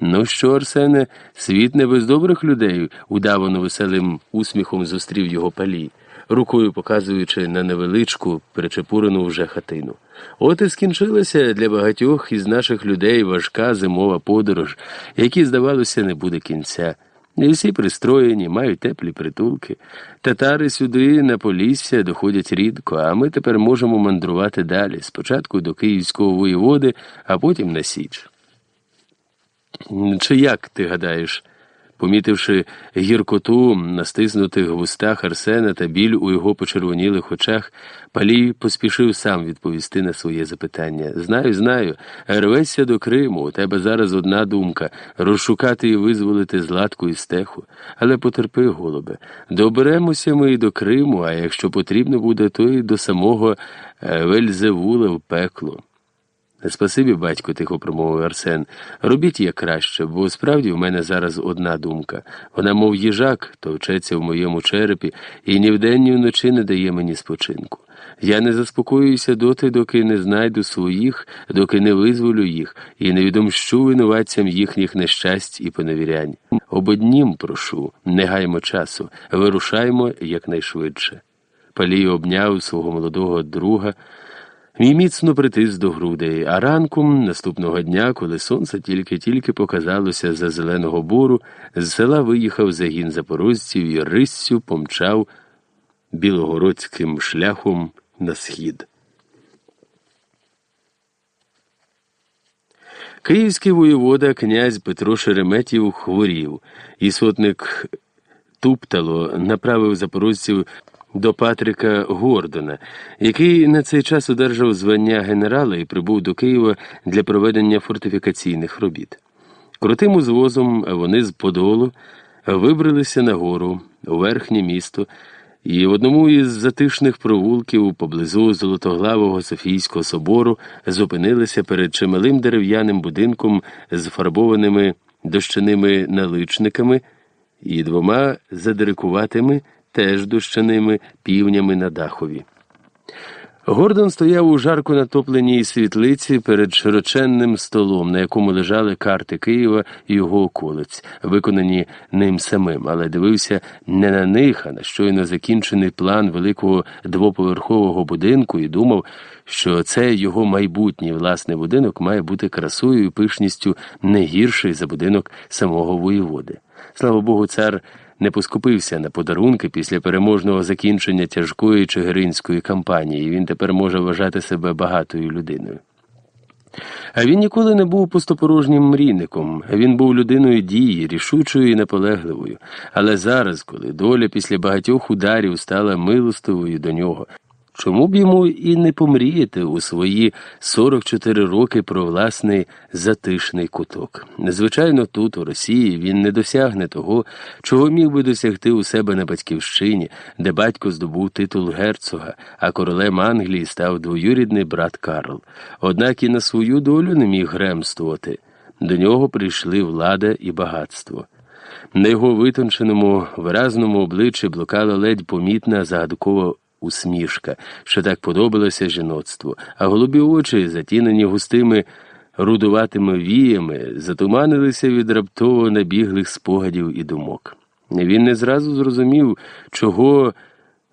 Ну що, Арсене, світ не без добрих людей, удавано веселим усміхом зустрів його палій, рукою показуючи на невеличку, перечепурену вже хатину. От і скінчилася для багатьох із наших людей важка зимова подорож, якій, здавалося, не буде кінця. Всі пристроєні, мають теплі притулки. Татари сюди на Полісся доходять рідко, а ми тепер можемо мандрувати далі, спочатку до київського воєводи, а потім на Січ. Чи як ти гадаєш? Помітивши гіркоту на стиснутих вустах Арсена та біль у його почервонілих очах, Палій поспішив сам відповісти на своє запитання. Знаю, знаю, рвешся до Криму. У тебе зараз одна думка розшукати і визволити златку і стеху. Але потерпи, голубе, доберемося ми і до Криму, а якщо потрібно буде, то і до самого е, Вельзевула в пекло. Спасибі, батько, тихо промовив Арсен. Робіть як краще, бо справді в мене зараз одна думка. Вона, мов їжак, товчеться в моєму черепі і ні вдень, ні вночі не дає мені спочинку. Я не заспокоююся доти, доки не знайду своїх, доки не визволю їх і не відомщу винуватцям їхніх нещасть і поневірянь. Ободнім, прошу, не гаймо часу, вирушаймо якнайшвидше. Палій обняв свого молодого друга. Мій міцно притис до грудей, а ранком наступного дня, коли сонце тільки-тільки показалося за зеленого бору, з села виїхав загін запорожців і риссю помчав білогородським шляхом на схід. Київський воєвода князь Петро Шереметів хворів, і сотник Туптало направив запорожців до Патрика Гордона, який на цей час одержав звання генерала і прибув до Києва для проведення фортифікаційних робіт. Крутим узвозом вони з Подолу вибралися на гору у верхнє місто, і в одному із затишних провулків поблизу Золотоглавого Софійського собору зупинилися перед чималим дерев'яним будинком з фарбованими дощаними наличниками і двома задирикуватими теж дощаними півнями на дахові. Гордон стояв у жарко натопленій світлиці перед широченним столом, на якому лежали карти Києва і його околиць, виконані ним самим, але дивився не на них, а на щойно закінчений план великого двоповерхового будинку і думав, що цей його майбутній власний будинок має бути красою і пишністю не гірший за будинок самого воєводи. Слава Богу, цар не поскупився на подарунки після переможного закінчення тяжкої чигиринської кампанії, він тепер може вважати себе багатою людиною. А він ніколи не був пустопорожнім мрійником, він був людиною дії, рішучою і наполегливою. Але зараз, коли доля після багатьох ударів стала милостивою до нього, Чому б йому і не помріяти у свої 44 роки про власний затишний куток? Звичайно, тут, у Росії, він не досягне того, чого міг би досягти у себе на батьківщині, де батько здобув титул герцога, а королем Англії став двоюрідний брат Карл. Однак і на свою долю не міг гремствувати. До нього прийшли влада і багатство. На його витонченому, виразному обличчі блукала ледь помітна загадкова усмішка, що так подобалося жіноцтву, а голубі очі, затінені густими рудуватими віями, затуманилися від раптово набіглих спогадів і думок. Він не зразу зрозумів, чого.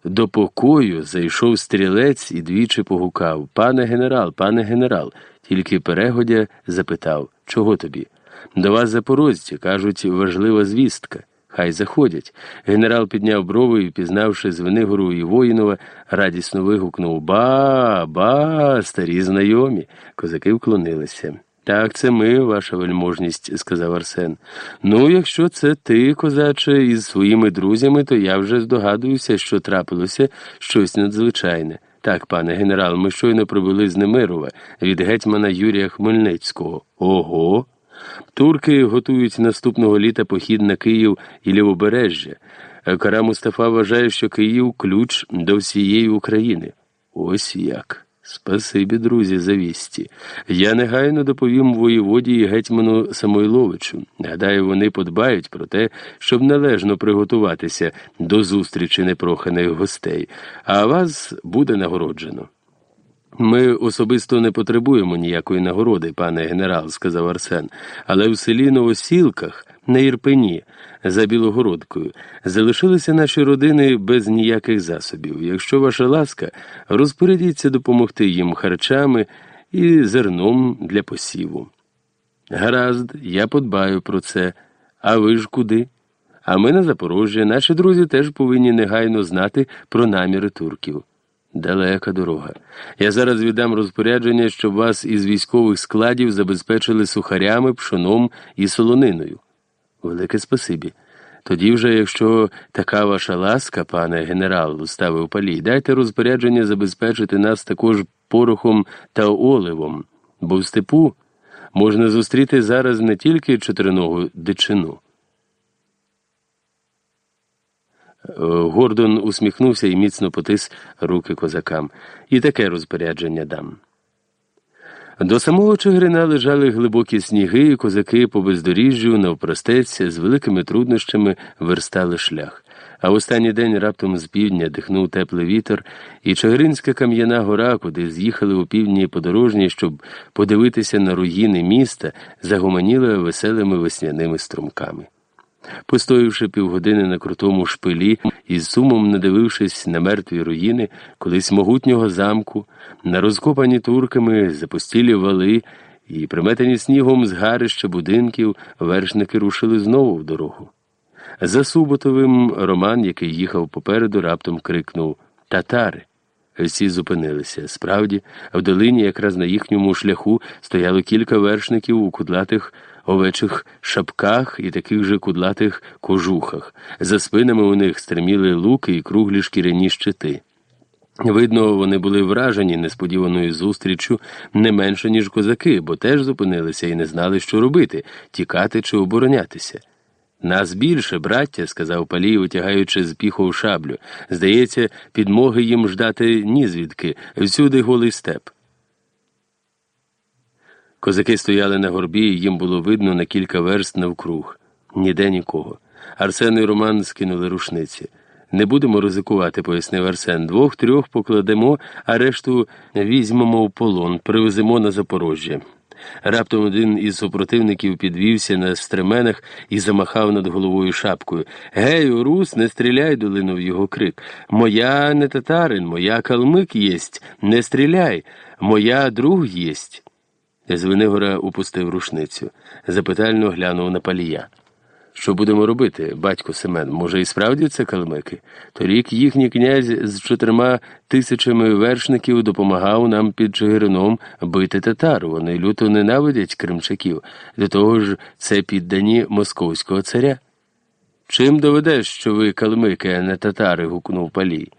До покою зайшов стрілець і двічі погукав Пане генерал, пане генерал, тільки перегодя запитав Чого тобі? До вас запорожці, кажуть, важлива звістка. Хай заходять. Генерал підняв брови і, пізнавши Звенигору і воїнова, радісно вигукнув Ба, ба, старі знайомі. Козаки вклонилися. Так, це ми, ваша вельможність, сказав Арсен. Ну, якщо це ти, козаче, із своїми друзями, то я вже здогадуюся, що трапилося щось надзвичайне. Так, пане генерал, ми щойно прибули з Немирова від гетьмана Юрія Хмельницького. Ого. Турки готують наступного літа похід на Київ і Лівобережжя. Кара Мустафа вважає, що Київ ключ до всієї України. Ось як. Спасибі, друзі, за вісті. Я негайно доповім воєводі і гетьману Самойловичу. Гадаю, вони подбають про те, щоб належно приготуватися до зустрічі непроханих гостей, а вас буде нагороджено. Ми особисто не потребуємо ніякої нагороди, пане генерал, сказав Арсен, але в селі Новосілках, на Ірпені, за Білогородкою, залишилися наші родини без ніяких засобів. Якщо ваша ласка, розпорядіться допомогти їм харчами і зерном для посіву. Гаразд, я подбаю про це. А ви ж куди? А ми на Запорожжя, наші друзі теж повинні негайно знати про наміри турків. Далека дорога. Я зараз віддам розпорядження, щоб вас із військових складів забезпечили сухарями, пшоном і солониною. Велике спасибі. Тоді вже, якщо така ваша ласка, пане генерал, уставив палій, дайте розпорядження забезпечити нас також порохом та оливом, бо в степу можна зустріти зараз не тільки чотириногу дичину. Е, Гордон усміхнувся і міцно потис руки козакам. І таке розпорядження дам. До самого Чигирина лежали глибокі сніги, і козаки по бездоріжжю навпростець з великими труднощами верстали шлях. А останній день раптом з півдня дихнув теплий вітер, і Чигиринська кам'яна гора, куди з'їхали у півдні подорожні, щоб подивитися на руїни міста, загомоніла веселими весняними струмками. Постоявши півгодини на крутому шпилі і з сумом надивившись на мертві руїни колись могутнього замку, на розкопані турками запустілі вали і приметені снігом згарища будинків, вершники рушили знову в дорогу. За Суботовим Роман, який їхав попереду, раптом крикнув Татари. Всі зупинилися. Справді, в долині, якраз на їхньому шляху, стояло кілька вершників у кудлатих овечих шапках і таких же кудлатих кожухах. За спинами у них стриміли луки і круглі шкіряні щити. Видно, вони були вражені несподіваною зустріччю не менше, ніж козаки, бо теж зупинилися і не знали, що робити тікати чи оборонятися. Нас більше, браття, сказав Палій, витягаючи з піхов шаблю. Здається, підмоги їм ждати нізвідки, всюди голий степ. Козаки стояли на горбі, і їм було видно на кілька верст навкруг. Ніде нікого. Арсен і Роман скинули рушниці. Не будемо ризикувати, пояснив Арсен. Двох-трьох покладемо, а решту візьмемо в полон, привеземо на Запорожжя. Раптом один із супротивників підвівся на стременах і замахав над головою шапкою. Гей, Урус, не стріляй, долинув його крик. Моя не татарин, моя калмик єсть, не стріляй, моя друг єсть. Звенигора упустив рушницю, запитально глянув на палія. Що будемо робити, батько Семен? Може, і справді це калмики? Торік їхній князь з чотирма тисячами вершників допомагав нам під Чигирином бити татар. Вони люто ненавидять кримчаків. До того ж, це піддані московського царя. Чим доведеш, що ви калмики, а не татари? гукнув палій.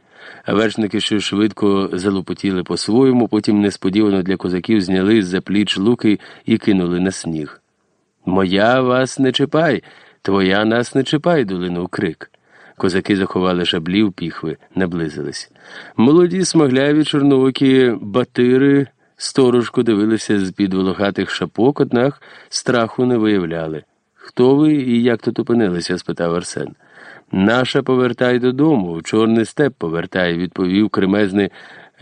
Вершники що швидко залопотіли по-своєму, потім несподівано для козаків зняли з-за пліч луки і кинули на сніг. Моя вас не чіпай, твоя нас не чіпай, долинув крик. Козаки заховали шаблів піхви, наблизились. Молоді смагляві чорноокі батири сторожко дивилися з під волохатих шапок, однак страху не виявляли. Хто ви і як тут опинилися? спитав Арсен. Наша повертай додому, чорний степ повертай, відповів кремезний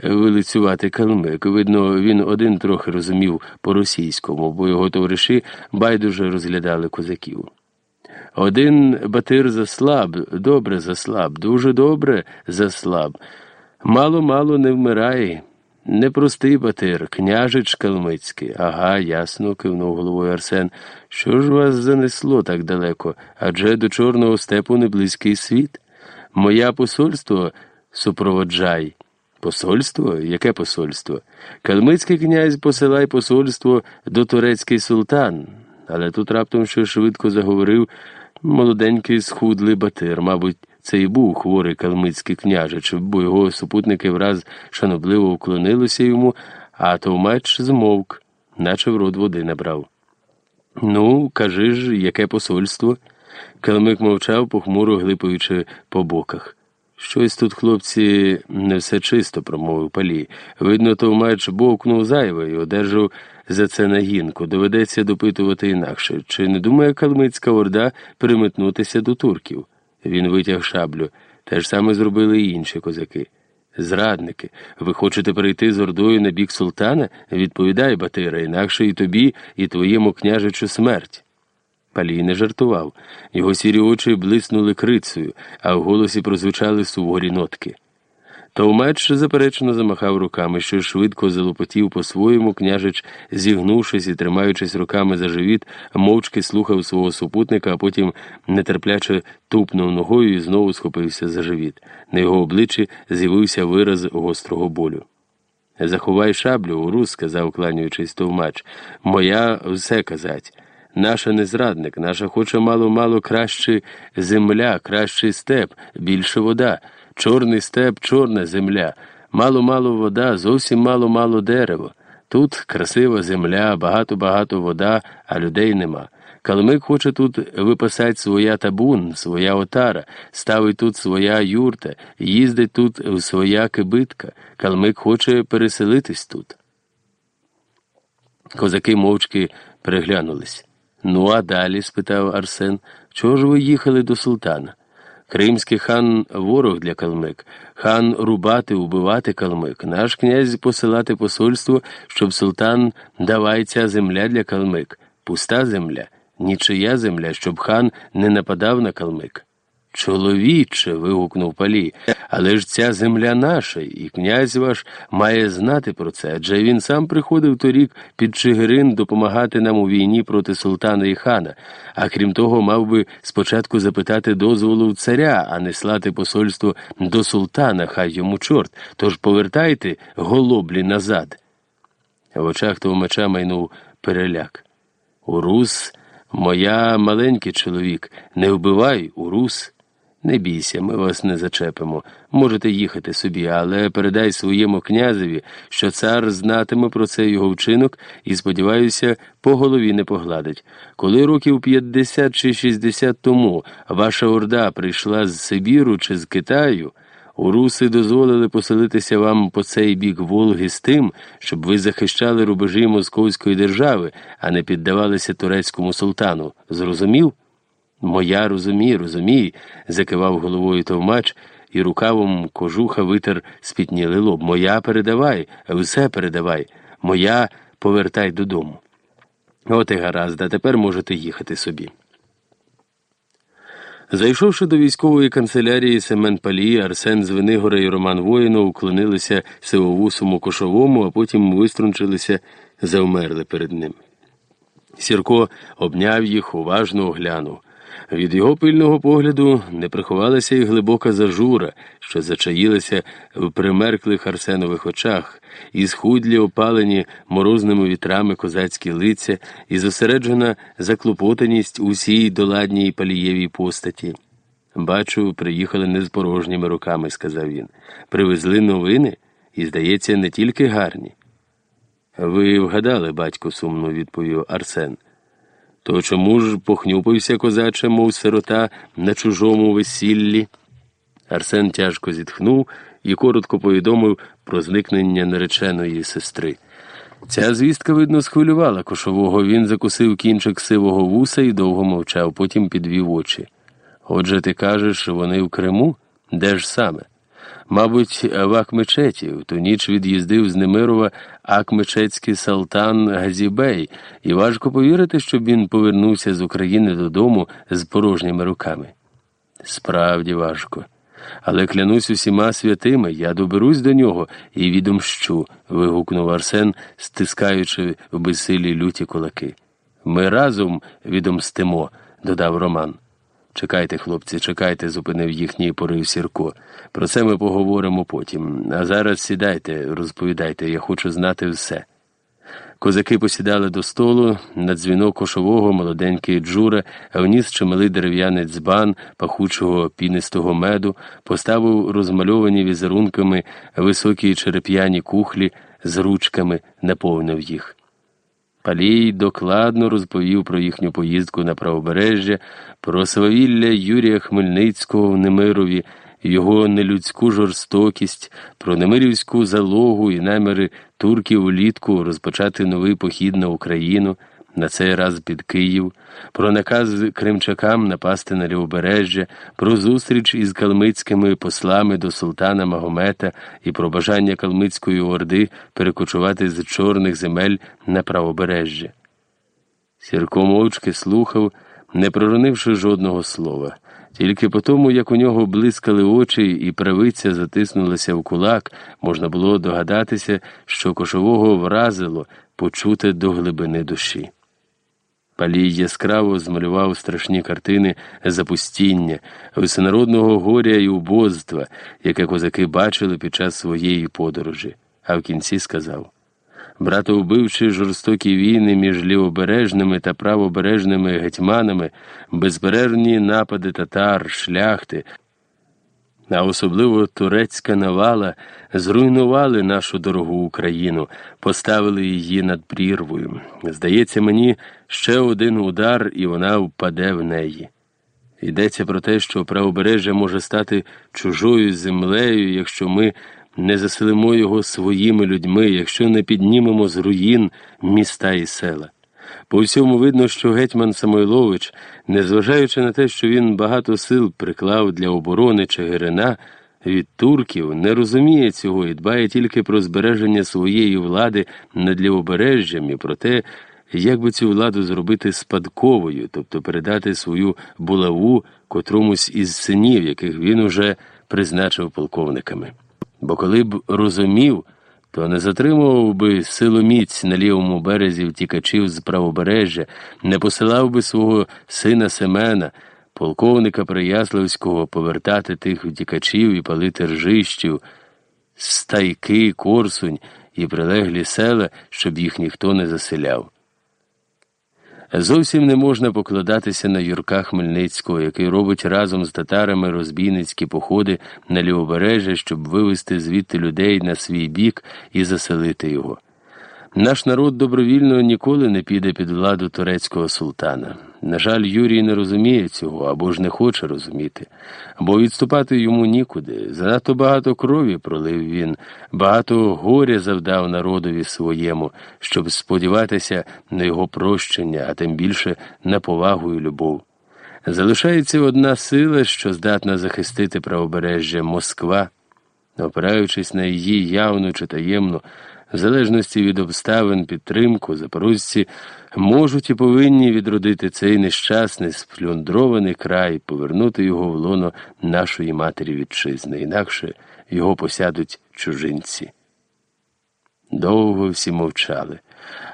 вилицювати калмик. Видно, він один трохи розумів по-російському, бо його товариші байдуже розглядали козаків. Один батир заслаб, добре заслаб, дуже добре заслаб. Мало мало не вмирає. Непростий батир, княжич Калмицький. Ага, ясно, кивнув головою Арсен. Що ж вас занесло так далеко? Адже до Чорного степу не близький світ. Моя посольство супроводжай. Посольство? Яке посольство? Калмицький князь посилай посольство до турецький султан. Але тут раптом що швидко заговорив молоденький схудлий батир, мабуть. Це і був хворий калмицький княжич, бо його супутники враз шанобливо уклонилися йому, а товмач змовк, наче в рот води набрав. Ну, кажи ж, яке посольство? Калмик мовчав, похмуро глипаючи по боках. Щось тут, хлопці, не все чисто, промовив палі. Видно, товмач бовкнув зайве і одержав за це нагінку. Доведеться допитувати інакше. Чи не думає калмицька орда переметнутися до турків? Він витяг шаблю. Те ж саме зробили і інші козаки. Зрадники, ви хочете перейти з ордою на бік султана? Відповідай, Батира, інакше і тобі, і твоєму княжичу смерть. Палій не жартував. Його сірі очі блиснули крицею, а в голосі прозвучали суворі нотки. Товмеч заперечно замахав руками, що швидко залопотів по-своєму княжич, зігнувшись і тримаючись руками за живіт, мовчки слухав свого супутника, а потім нетерпляче тупнув ногою і знову схопився за живіт. На його обличчі з'явився вираз гострого болю. Заховай шаблю, урус, сказав, кланюючись товмач. Моя все казать. Наша не зрадник, наша хоче мало-мало краще земля, кращий степ, більше вода. Чорний степ, чорна земля, мало-мало вода, зовсім мало-мало дерево. Тут красива земля, багато-багато вода, а людей нема. Калмик хоче тут випасати своя табун, своя отара, ставить тут своя юрта, їздить тут в своя кибитка. Калмик хоче переселитись тут. Козаки мовчки переглянулись. Ну, а далі? спитав Арсен, чого ж ви їхали до султана? Кримський хан ворог для калмик, хан рубати, убивати калмик, наш князь посилати посольство, щоб султан давай ця земля для калмик, пуста земля, нічия земля, щоб хан не нападав на калмик. Чоловіче. вигукнув палі, але ж ця земля наша, і князь ваш має знати про це, адже він сам приходив торік під Чигирин допомагати нам у війні проти султана і хана, а крім того, мав би спочатку запитати дозволу царя, а не слати посольство до султана, хай йому чорт. Тож повертайте голоблі назад. В очах того меча майнув переляк. Урус, моя маленький чоловік, не вбивай, урус. Не бійся, ми вас не зачепимо. Можете їхати собі, але передай своєму князеві, що цар знатиме про це його вчинок і, сподіваюся, по голові не погладить. Коли років 50 чи 60 тому ваша орда прийшла з Сибіру чи з Китаю, уруси дозволили поселитися вам по цей бік Волги з тим, щоб ви захищали рубежі Московської держави, а не піддавалися турецькому султану. Зрозумів? Моя розумій, розумій, закивав головою товмач, і рукавом кожуха витер спітнілий лоб. Моя передавай, все передавай, моя повертай додому. От і гаразд, а тепер можете їхати собі. Зайшовши до військової канцелярії Семен Палій, Арсен Звенигора і Роман Воїнов уклонилися сивовусому кошовому, а потім виструнчилися, завмерли перед ним. Сірко обняв їх, уважно оглянув. Від його пильного погляду не приховалася й глибока зажура, що зачаїлася в примерклих арсенових очах, і схудлі опалені морозними вітрами козацькі лиця, і зосереджена заклопотаність усій доладній палієвій постаті. Бачу, приїхали не з порожніми руками, сказав він. Привезли новини і, здається, не тільки гарні. Ви вгадали, батько, сумно відповів Арсен. То чому ж похнюпився козаче, мов сирота на чужому весіллі? Арсен тяжко зітхнув і коротко повідомив про зникнення нареченої сестри. Ця звістка, видно, схвилювала кошового. Він закусив кінчик сивого вуса і довго мовчав, потім підвів очі. Отже, ти кажеш, вони в Криму? Де ж саме? Мабуть, в Акмечеті. В ту ніч від'їздив з Немирова Акмечетський Салтан Газібей, і важко повірити, щоб він повернувся з України додому з порожніми руками. Справді важко. Але клянусь усіма святими, я доберусь до нього і відомщу. вигукнув Арсен, стискаючи в безсилі люті кулаки. Ми разом відомстимо, додав Роман. Чекайте, хлопці, чекайте, зупинив їхній порив Сірко. Про це ми поговоримо потім. А зараз сідайте, розповідайте, я хочу знати все. Козаки посідали до столу, на дзвінок кошового молоденький джура, вніс чималий дерев'яний дзбан пахучого пінистого меду, поставив розмальовані візерунками високі череп'яні кухлі з ручками, наповнив їх. Палій докладно розповів про їхню поїздку на правобережжя, про свавілля Юрія Хмельницького в Немирові, його нелюдську жорстокість, про немирівську залогу і наміри турків улітку розпочати новий похід на Україну, на цей раз під Київ, про наказ кримчакам напасти на лівобережжя, про зустріч із калмицькими послами до султана Магомета і про бажання Калмицької орди перекочувати з чорних земель на правобережжя. Сірко мовчки слухав, не проронивши жодного слова. Тільки по тому, як у нього блискали очі і правиця затиснулася в кулак, можна було догадатися, що кошового вразило почути до глибини душі. Палій яскраво змалював страшні картини запустіння, всенародного горя і убозства, яке козаки бачили під час своєї подорожі, а в кінці сказав братовбивчі жорстокі війни між лівобережними та правобережними гетьманами, безбережні напади татар, шляхти, а особливо турецька навала зруйнували нашу дорогу Україну, поставили її над прірвою. Здається мені, ще один удар, і вона впаде в неї. Йдеться про те, що правобережжя може стати чужою землею, якщо ми не заселимо його своїми людьми, якщо не піднімемо з руїн міста і села. По всьому видно, що гетьман Самойлович, незважаючи на те, що він багато сил приклав для оборони Чигирина, від турків не розуміє цього і дбає тільки про збереження своєї влади над лівобережжям і про те, як би цю владу зробити спадковою, тобто передати свою булаву котромусь із синів, яких він уже призначив полковниками. Бо коли б розумів, то не затримував би силоміць на лівому березі втікачів з правобережжя, не посилав би свого сина Семена, полковника Прияславського, повертати тих втікачів і палити ржищів, стайки, корсунь і прилеглі села, щоб їх ніхто не заселяв. Зовсім не можна покладатися на Юрка Хмельницького, який робить разом з татарами розбійницькі походи на лівобережжя, щоб вивести звідти людей на свій бік і заселити його. Наш народ добровільно ніколи не піде під владу турецького султана. На жаль, Юрій не розуміє цього або ж не хоче розуміти, бо відступати йому нікуди. Занадто багато крові пролив він, багато горя завдав народові своєму, щоб сподіватися на його прощення, а тим більше на повагу і любов. Залишається одна сила, що здатна захистити правобережжя Москва, опираючись на її явну чи таємну в залежності від обставин підтримку, запорожці можуть і повинні відродити цей нещасний сплюндрований край, повернути його в лоно нашої матері вітчизни, інакше його посядуть чужинці. Довго всі мовчали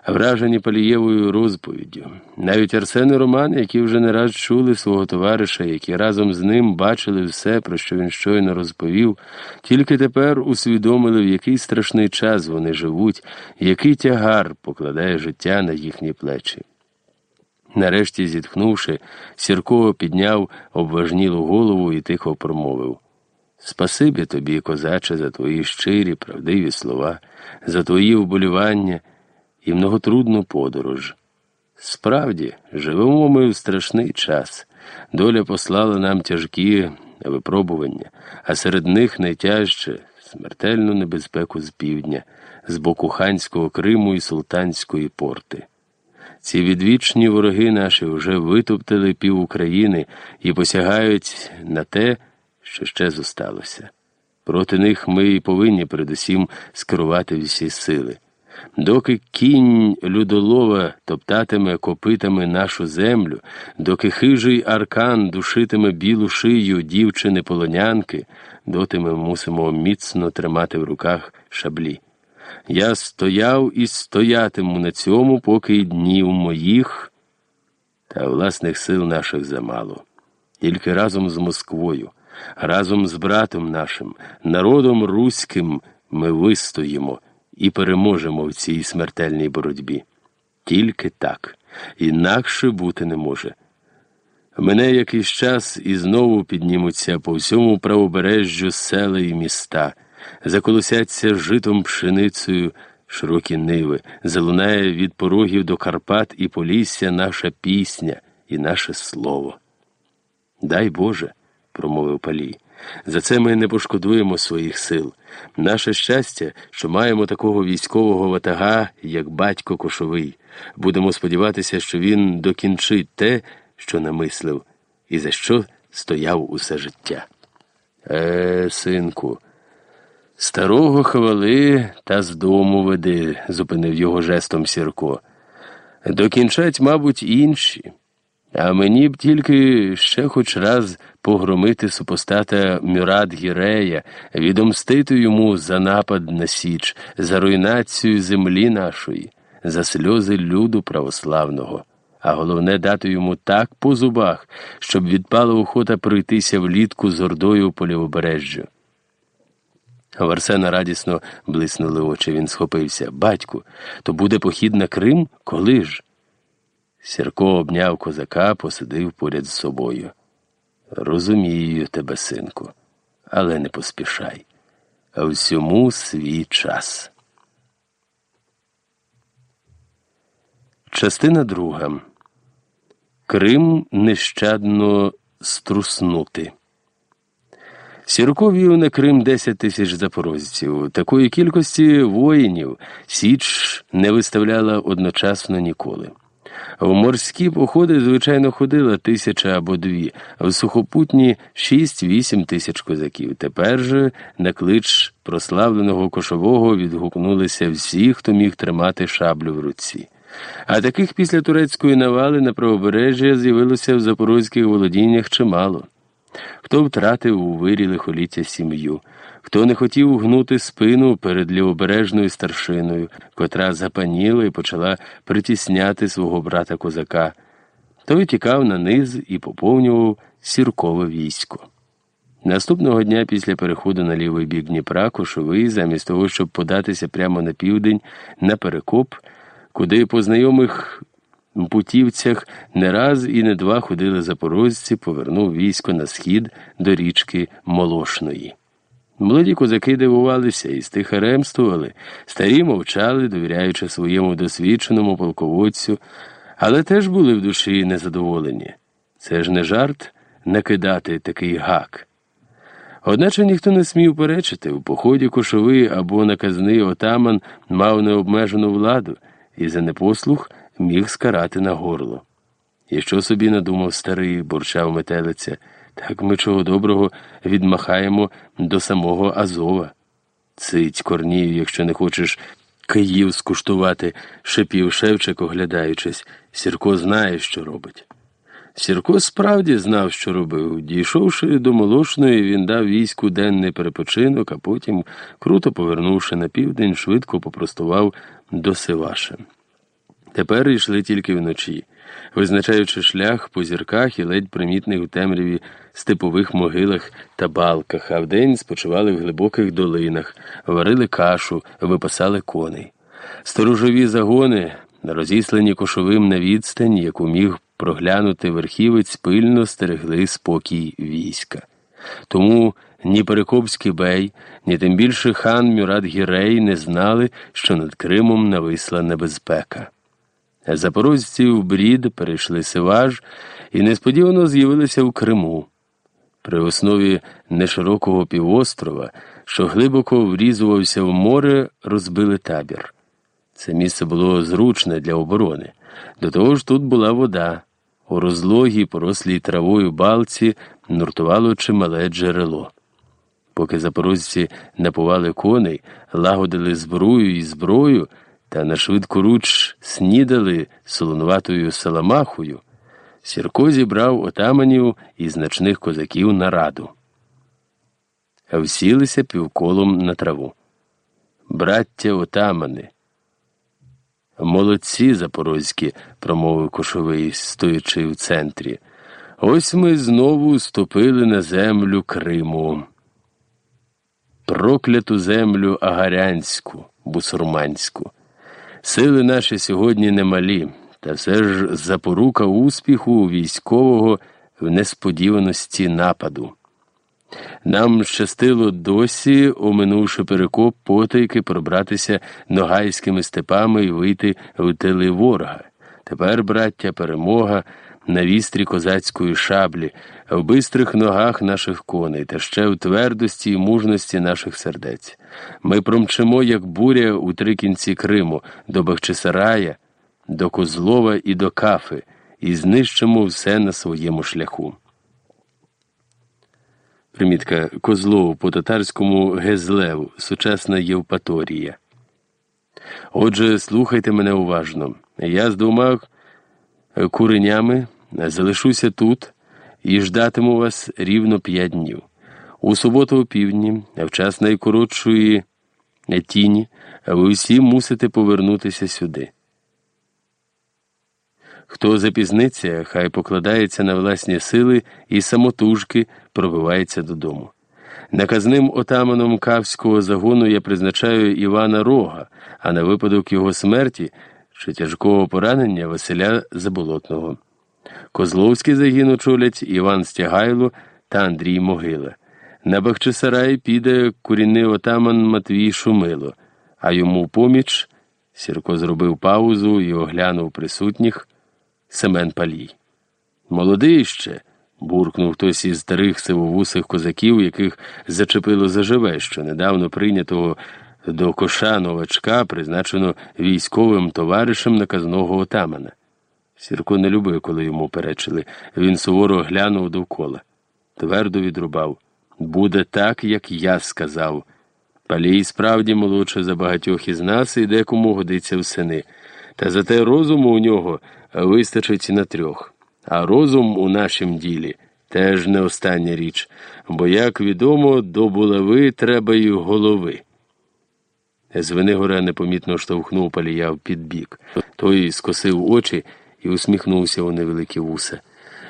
вражені Палієвою розповіддю. Навіть Арсен і Роман, які вже не раз чули свого товариша, які разом з ним бачили все, про що він щойно розповів, тільки тепер усвідомили, в який страшний час вони живуть, який тягар покладає життя на їхні плечі. Нарешті, зітхнувши, Сірко підняв обважнілу голову і тихо промовив Спасибі тобі, козаче, за твої щирі, правдиві слова, за твої вболівання і многотрудну подорож. Справді, живемо ми в страшний час. Доля послала нам тяжкі випробування, а серед них найтяжче смертельну небезпеку з півдня, з боку ханського Криму і Султанської порти. Ці відвічні вороги наші вже витоптали пів України і посягають на те, що ще зосталося. Проти них ми і повинні передусім скерувати всі сили. Доки кінь людолова топтатиме копитами нашу землю, доки хижий аркан душитиме білу шию дівчини полонянки, доти ми мусимо міцно тримати в руках шаблі. Я стояв і стоятиму на цьому, поки днів моїх та власних сил наших замало. Тільки разом з Москвою, разом з братом нашим, народом руським ми вистоїмо і переможемо в цій смертельній боротьбі. Тільки так, інакше бути не може. Мене якийсь час і знову піднімуться по всьому правобережжю села і міста, заколосяться житом пшеницею широкі ниви, залунає від порогів до Карпат і Полісся наша пісня і наше слово. Дай Боже, промовив Палій. За це ми не пошкодуємо своїх сил. Наше щастя, що маємо такого військового ватага, як батько Кошовий. Будемо сподіватися, що він докінчить те, що намислив, і за що стояв усе життя. Е, синку, старого хвали та з дому веди, зупинив його жестом Сірко. Докінчать, мабуть, інші. А мені б тільки ще хоч раз погромити супостата Мюрат Гірея, відомстити йому за напад на Січ, за руйнацію землі нашої, за сльози люду православного, а головне дати йому так по зубах, щоб відпала охота пройтися влітку з ордою по лівобережжю. В Арсена радісно блиснули очі. Він схопився. Батьку, то буде похід на Крим? Коли ж? Сірко обняв козака, посидив поряд з собою. Розумію тебе, синку, але не поспішай. А всьому свій час. Частина друга. Крим нещадно струснути. Сірко вів на Крим 10 тисяч запорожців. Такої кількості воїнів Січ не виставляла одночасно ніколи. В морські походи, звичайно, ходила тисяча або дві, в сухопутні шість-вісім тисяч козаків. Тепер же на клич прославленого кошового відгукнулися всі, хто міг тримати шаблю в руці. А таких після турецької навали на правобережжя з'явилося в запорозьких володіннях чимало. Хто втратив у вирі лихоліття сім'ю, хто не хотів гнути спину перед лівобережною старшиною, котра запаніла і почала притісняти свого брата козака, той тікав на низ і поповнював сіркове військо. Наступного дня після переходу на лівий бік Дніпра Кошовий, замість того, щоб податися прямо на південь, на перекоп, куди по знайомих путівцях не раз і не два ходили запорожці, повернув військо на схід до річки Молошної. Молоді козаки дивувалися і стихаремствували, старі мовчали, довіряючи своєму досвідченому полководцю, але теж були в душі незадоволені. Це ж не жарт накидати такий гак. Одначе ніхто не смів перечити, в поході кошовий або наказний отаман мав необмежену владу і за непослух міг скарати на горло. І що собі надумав старий, бурчав метелиця, так ми чого доброго відмахаємо до самого Азова. Цить корнію, якщо не хочеш Київ скуштувати, шепів Шевчик, оглядаючись, Сірко знає, що робить. Сірко справді знав, що робив. Дійшовши до Молошної, він дав війську денний перепочинок, а потім, круто повернувши на південь, швидко попростував до Сиваша. Тепер йшли тільки вночі, визначаючи шлях по зірках і ледь примітних у темряві степових могилах та балках, а вдень спочивали в глибоких долинах, варили кашу, випасали коней. Сторожові загони, розіслані кошовим на відстань, яку міг проглянути верхівець, пильно стерегли спокій війська. Тому ні Перекопський бей, ні тим більше хан Мюрат Гірей не знали, що над Кримом нависла небезпека. Запорожці в брід перейшли Сиваж і несподівано з'явилися в Криму. При основі неширокого півострова що глибоко врізувався в море, розбили табір. Це місце було зручне для оборони. До того ж тут була вода. У розлогій, порослій травою балці, нуртувало чимале джерело. Поки запорожці напували коней, лагодили зброю і зброю та на швидку руч снідали солонуватою саламахою, Сірко зібрав отаманів і значних козаків на раду. Всілися півколом на траву. Браття отамани. Молодці запорозькі, промовив кошовий, стоячи в центрі. Ось ми знову ступили на землю Криму. Прокляту землю агарянську, бусурманську. Сили наші сьогодні немалі, та все ж запорука успіху військового в несподіваності нападу. Нам щастило досі, оминувши перекоп, потайки пробратися ногайськими степами і вийти в тили ворога. Тепер, браття, перемога на вістрі козацької шаблі, в бистрих ногах наших коней та ще в твердості і мужності наших сердець. Ми промчимо, як буря у три кінці Криму, до Бахчисарая, до Козлова і до Кафи, і знищимо все на своєму шляху. Примітка Козлов по татарському Гезлев, сучасна Євпаторія. Отже, слухайте мене уважно. Я з двома куренями залишуся тут і ждатиму вас рівно п'ять днів. У суботу о півдні, в час найкоротшої тіні, ви всі мусите повернутися сюди. Хто запізниться, хай покладається на власні сили і самотужки пробивається додому. Наказним отаманом кавського загону я призначаю Івана Рога, а на випадок його смерті чи тяжкого поранення Василя Заболотного. Козловський загін очолять Іван Стягайло та Андрій Могила. На Бахчисарай піде курінний отаман Матвій Шумило, а йому поміч Сірко зробив паузу і оглянув присутніх. Семен Палій. Молодий ще, буркнув хтось із старих сивовусих козаків, яких зачепило заживе, що недавно прийнятого до коша новачка призначено військовим товаришем наказного отамана. Сірко не любив, коли йому перечили. Він суворо глянув довкола. Твердо відрубав буде так, як я сказав. Палій справді молодше за багатьох із нас і декому годиться в сини. Та зате розуму у нього вистачить на трьох. А розум у нашім ділі теж не остання річ, бо, як відомо, до булави треба й голови. Звенигора непомітно штовхнув палія в підбік. Той скосив очі і усміхнувся у невеликі вуса.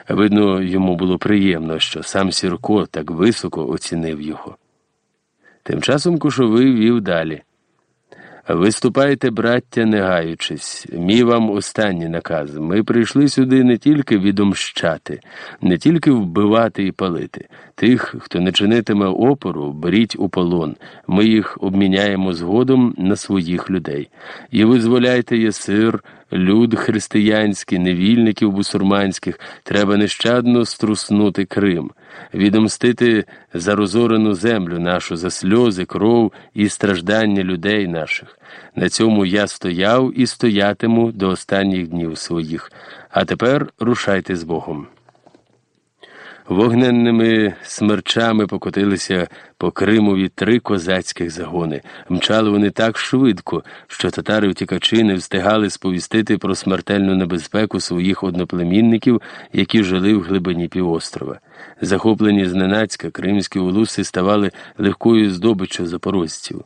Видно, йому було приємно, що сам Сірко так високо оцінив його. Тим часом кушовий вів далі. Виступайте, браття, не гаючись, мій вам останній наказ. Ми прийшли сюди не тільки відомщати, не тільки вбивати і палити. Тих, хто не чинитиме опору, беріть у полон. Ми їх обміняємо згодом на своїх людей. І визволяйте єсир, люд християнський, невільників бусурманських, треба нещадно струснути Крим, відомстити за розорену землю нашу, за сльози, кров і страждання людей наших. На цьому я стояв і стоятиму до останніх днів своїх. А тепер рушайте з Богом. Вогненними смерчами покотилися по Кримові три козацьких загони. Мчали вони так швидко, що татари втікачі не встигали сповістити про смертельну небезпеку своїх одноплемінників, які жили в глибині півострова. Захоплені зненацька, кримські улуси ставали легкою здобиччю запорожців.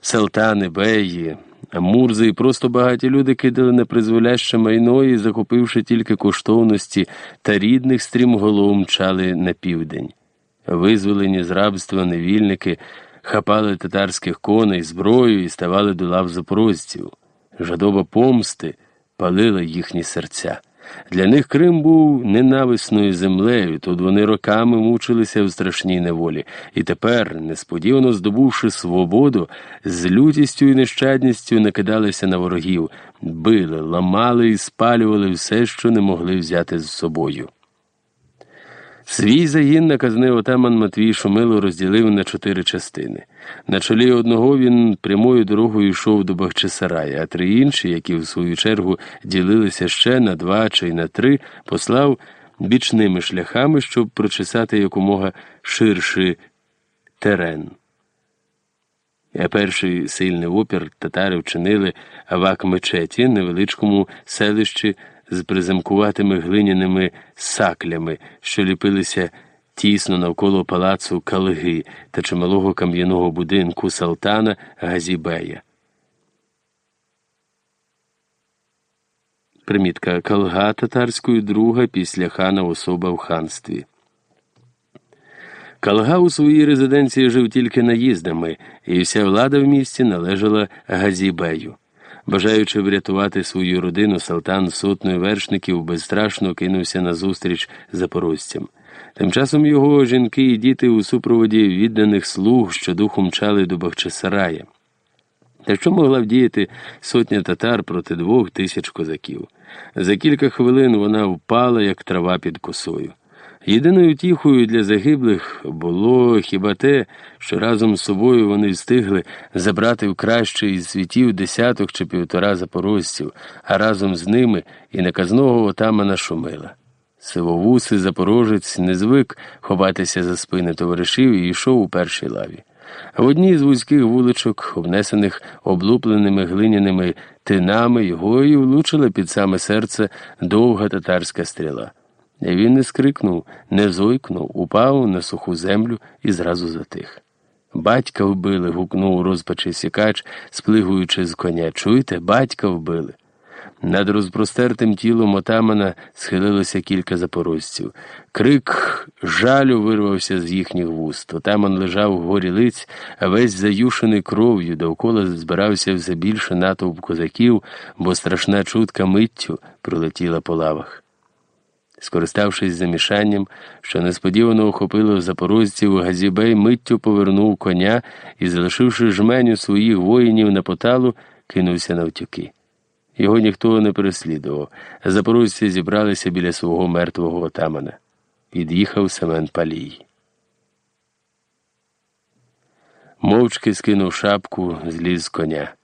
Салтани, беї, Мурзи і просто багаті люди кидали непризволяще майно і, захопивши тільки коштовності та рідних стрімголов мчали на південь. Визволені з рабства невільники хапали татарських коней, зброю і ставали до лав запорожців. Жадоба помсти палила їхні серця. Для них Крим був ненависною землею, тут вони роками мучилися в страшній неволі, і тепер, несподівано здобувши свободу, з лютістю і нещадністю накидалися на ворогів, били, ламали і спалювали все, що не могли взяти з собою. Свій загін наказний отаман Матвій Шумило розділив на чотири частини. На чолі одного він прямою дорогою йшов до Бахчисарая, а три інші, які в свою чергу ділилися ще на два чи на три, послав бічними шляхами, щоб прочесати якомога ширший терен. Перший сильний опір татари вчинили авак мечеті невеличкому селищі з приземкуватими глиняними саклями, що ліпилися тісно навколо палацу Калги та чималого кам'яного будинку Салтана Газібея. Примітка Калга татарською друга після хана особа в ханстві. Калга у своїй резиденції жив тільки наїздами, і вся влада в місті належала Газібею. Бажаючи врятувати свою родину, Салтан сотною вершників безстрашно кинувся назустріч запорожцям. Тим часом його жінки і діти у супроводі відданих слуг, що духом мчали до Бахчисарая. Та що могла вдіяти сотня татар проти двох тисяч козаків? За кілька хвилин вона впала, як трава під косою. Єдиною тіхою для загиблих було хіба те, що разом з собою вони встигли забрати в кращий із світів десяток чи півтора запорожців, а разом з ними і наказного отамана Шумила. Сивовусий запорожець не звик ховатися за спини товаришів і йшов у першій лаві. В одній з вузьких вуличок, обнесених облупленими глиняними тинами, його і влучила під саме серце довга татарська стріла. Він не скрикнув, не зойкнув, упав на суху землю і зразу затих. Батька вбили, гукнув у розпачі сікач, сплигуючи з коня. Чуєте, батька вбили. Над розпростертим тілом отамана схилилося кілька запорожців. Крик жалю вирвався з їхніх вуст. Отаман лежав в горі лиць, а весь заюшений кров'ю, довкола збирався все більше натовп козаків, бо страшна чутка миттю пролетіла по лавах. Скориставшись замішанням, що несподівано охопило запорожців, Газібей миттю повернув коня і, залишивши жменю своїх воїнів на поталу, кинувся навтюки. Його ніхто не переслідував, запорожці зібралися біля свого мертвого отамана. Під'їхав Семен Палій. Мовчки скинув шапку, зліз з коня.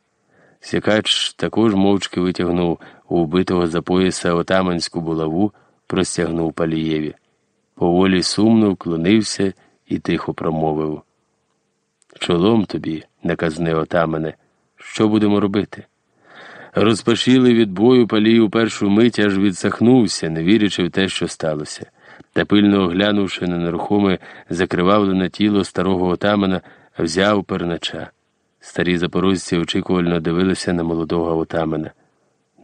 Сікач також мовчки витягнув у вбитого за пояса отаманську булаву простягнув Палієві. Поволі сумно вклонився і тихо промовив. Чолом тобі, наказне отамане, що будемо робити? Розпашілий від бою палій у першу мить аж відсахнувся, не вірячи в те, що сталося, та пильно оглянувши на нерухоме закривавлене тіло старого отамана, взяв пернача. Старі запорожці очікувально дивилися на молодого отамана.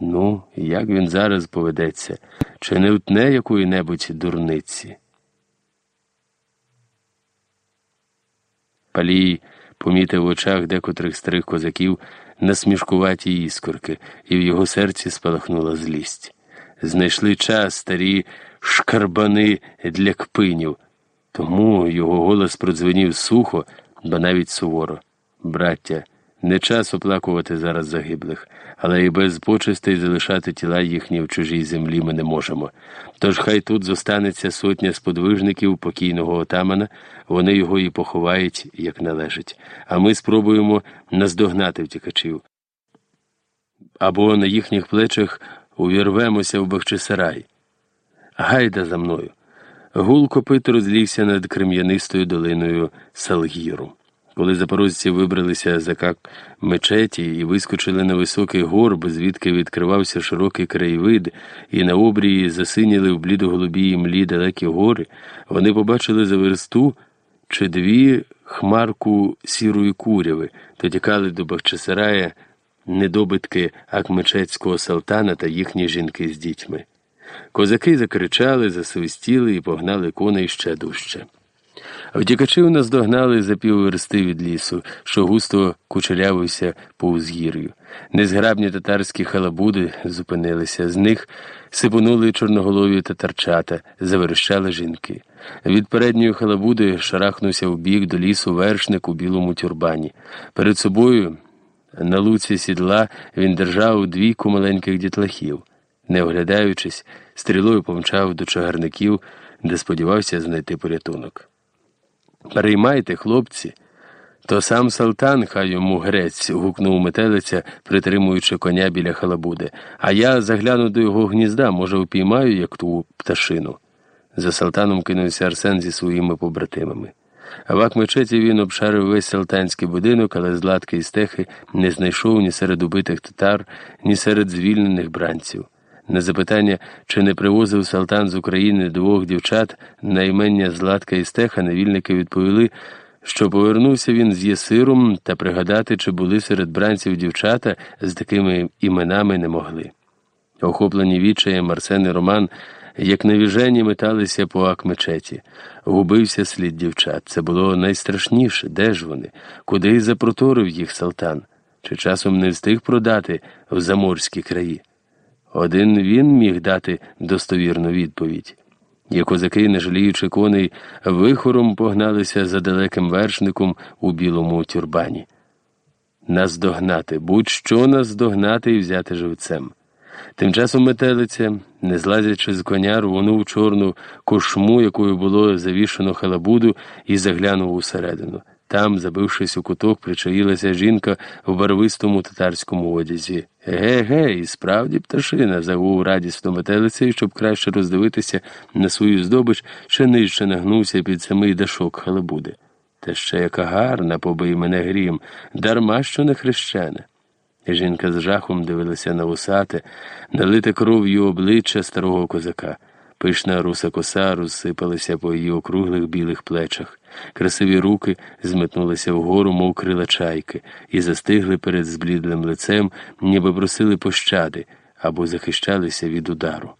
Ну, як він зараз поведеться, чи не втне якої-небудь дурниці? Палій помітив в очах декотрих старих козаків насмішкуваті іскорки, і в його серці спалахнула злість. Знайшли час старі шкарбани для кпинів, тому його голос продзвенів сухо, бо навіть суворо. Браття. Не час оплакувати зараз загиблих, але і без почестей залишати тіла їхні в чужій землі ми не можемо. Тож хай тут зостанеться сотня сподвижників покійного отамана, вони його і поховають, як належить, а ми спробуємо наздогнати втікачів. Або на їхніх плечах увірвемося в Бахчисарай. Гайда за мною. Гул копит розлігся над крем'янистою долиною Салгіру. Коли запорожці вибралися за как мечеті і вискочили на високий горб, звідки відкривався широкий краєвид, і на обрії засиніли в блідоголубій млі далекі гори, вони побачили за версту чи дві хмарку сірої куряви, то тікали до Бахчисарая недобитки акмечецького салтана та їхні жінки з дітьми. Козаки закричали, засвистіли і погнали коней ще дужче. Втікачів наздогнали за півверсти від лісу, що густо кучелявився по узгір'ю. Незграбні татарські халабуди зупинилися, з них сипонули чорноголові татарчата, заверещали жінки. Від передньої халабуди шарахнувся в бік до лісу вершник у білому тюрбані. Перед собою, на луці сідла, він держав двійку маленьких дітлахів. Не оглядаючись, стрілою помчав до чагарників, де сподівався знайти порятунок. Переймайте, хлопці, то сам Салтан, хай йому грець, гукнув метелиця, притримуючи коня біля халабуди. А я загляну до його гнізда, може, упіймаю, як ту пташину. За Салтаном кинувся Арсен зі своїми побратимами. В Акмечеті він обшарив весь салтанський будинок, але з латки і стехи не знайшов ні серед убитих татар, ні серед звільнених бранців. На запитання, чи не привозив Салтан з України двох дівчат на імення Златка і Стеха, невільники відповіли, що повернувся він з Єсиром та пригадати, чи були серед бранців дівчата з такими іменами не могли. Охоплені відчаєм Арсен і Роман, як навіжені, металися по акмечеті. Губився слід дівчат. Це було найстрашніше. Де ж вони? Куди запроторив їх Салтан? Чи часом не встиг продати в заморські краї? Один він міг дати достовірну відповідь. І козаки, не жаліючи коней, вихором погналися за далеким вершником у білому тюрбані. Наздогнати, будь-що наздогнати і взяти живцем. Тим часом метелиця, не злазячи з коня, рвонув чорну кошму, якою було завішено халабуду, і заглянув усередину. Там, забившись у куток, причаїлася жінка в барвистому татарському одязі. Ге-ге, і справді пташина, загув радісно метелицею, щоб краще роздивитися на свою здобич, ще нижче нагнувся під самий дашок халабуди. Та ще яка гарна, побий мене грім, дарма що не хрещена. Жінка з жахом дивилася на усате, налите кров'ю обличчя старого козака. Пишна руса коса розсипалася по її округлих білих плечах. Красиві руки зметнулися вгору, мов крила чайки, і застигли перед зблідлим лицем, ніби просили пощади або захищалися від удару.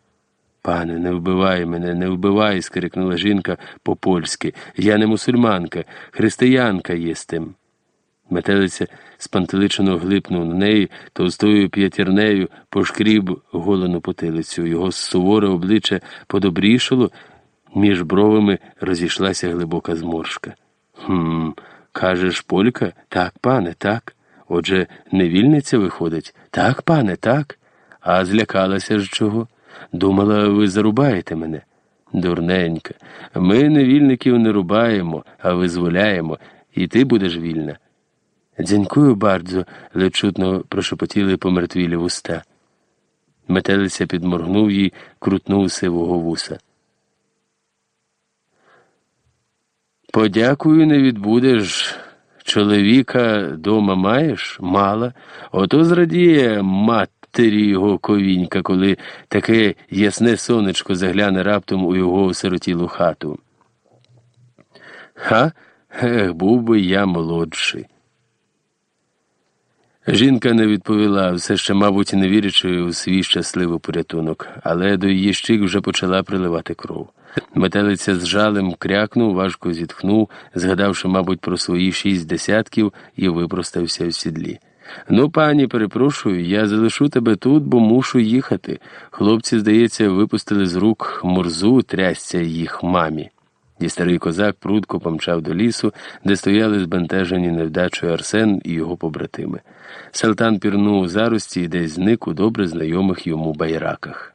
Пане, не вбивай мене, не вбивай, скрикнула жінка по польськи. Я не мусульманка, християнка єстим. Метелиця спантеличено глипнув на неї, товстою п'ятірнею пошкріб голену потилицю. Його суворе обличчя подобрішало, між бровами розійшлася глибока зморшка. Хм, кажеш, полька? Так, пане, так. Отже, невільниця виходить? Так, пане, так. А злякалася ж чого? Думала, ви зарубаєте мене. Дурненька, ми невільників не рубаємо, а визволяємо, і ти будеш вільна. Дзянькую бардзо, ледь прошепотіли помертвілі вуста. Метелиця підморгнув їй, крутнув сивого вуса. Подякую, не відбудеш. Чоловіка дома маєш? Мала. Ото зрадіє матері його ковінька, коли таке ясне сонечко загляне раптом у його осиротілу хату. Ха, ех, був би я молодший. Жінка не відповіла, все ще, мабуть, не вірячи у свій щасливий порятунок, але до її щик вже почала приливати кров. Метелиця з жалем крякнув, важко зітхнув, згадавши, мабуть, про свої шість десятків, і випростався в сідлі. Ну, пані, перепрошую, я залишу тебе тут, бо мушу їхати. Хлопці, здається, випустили з рук морзу, трясця їх мамі. І старий козак прудко помчав до лісу, де стояли збентежені невдачою Арсен і його побратими. Салтан пірнув у зарості і десь зник у добре знайомих йому байраках.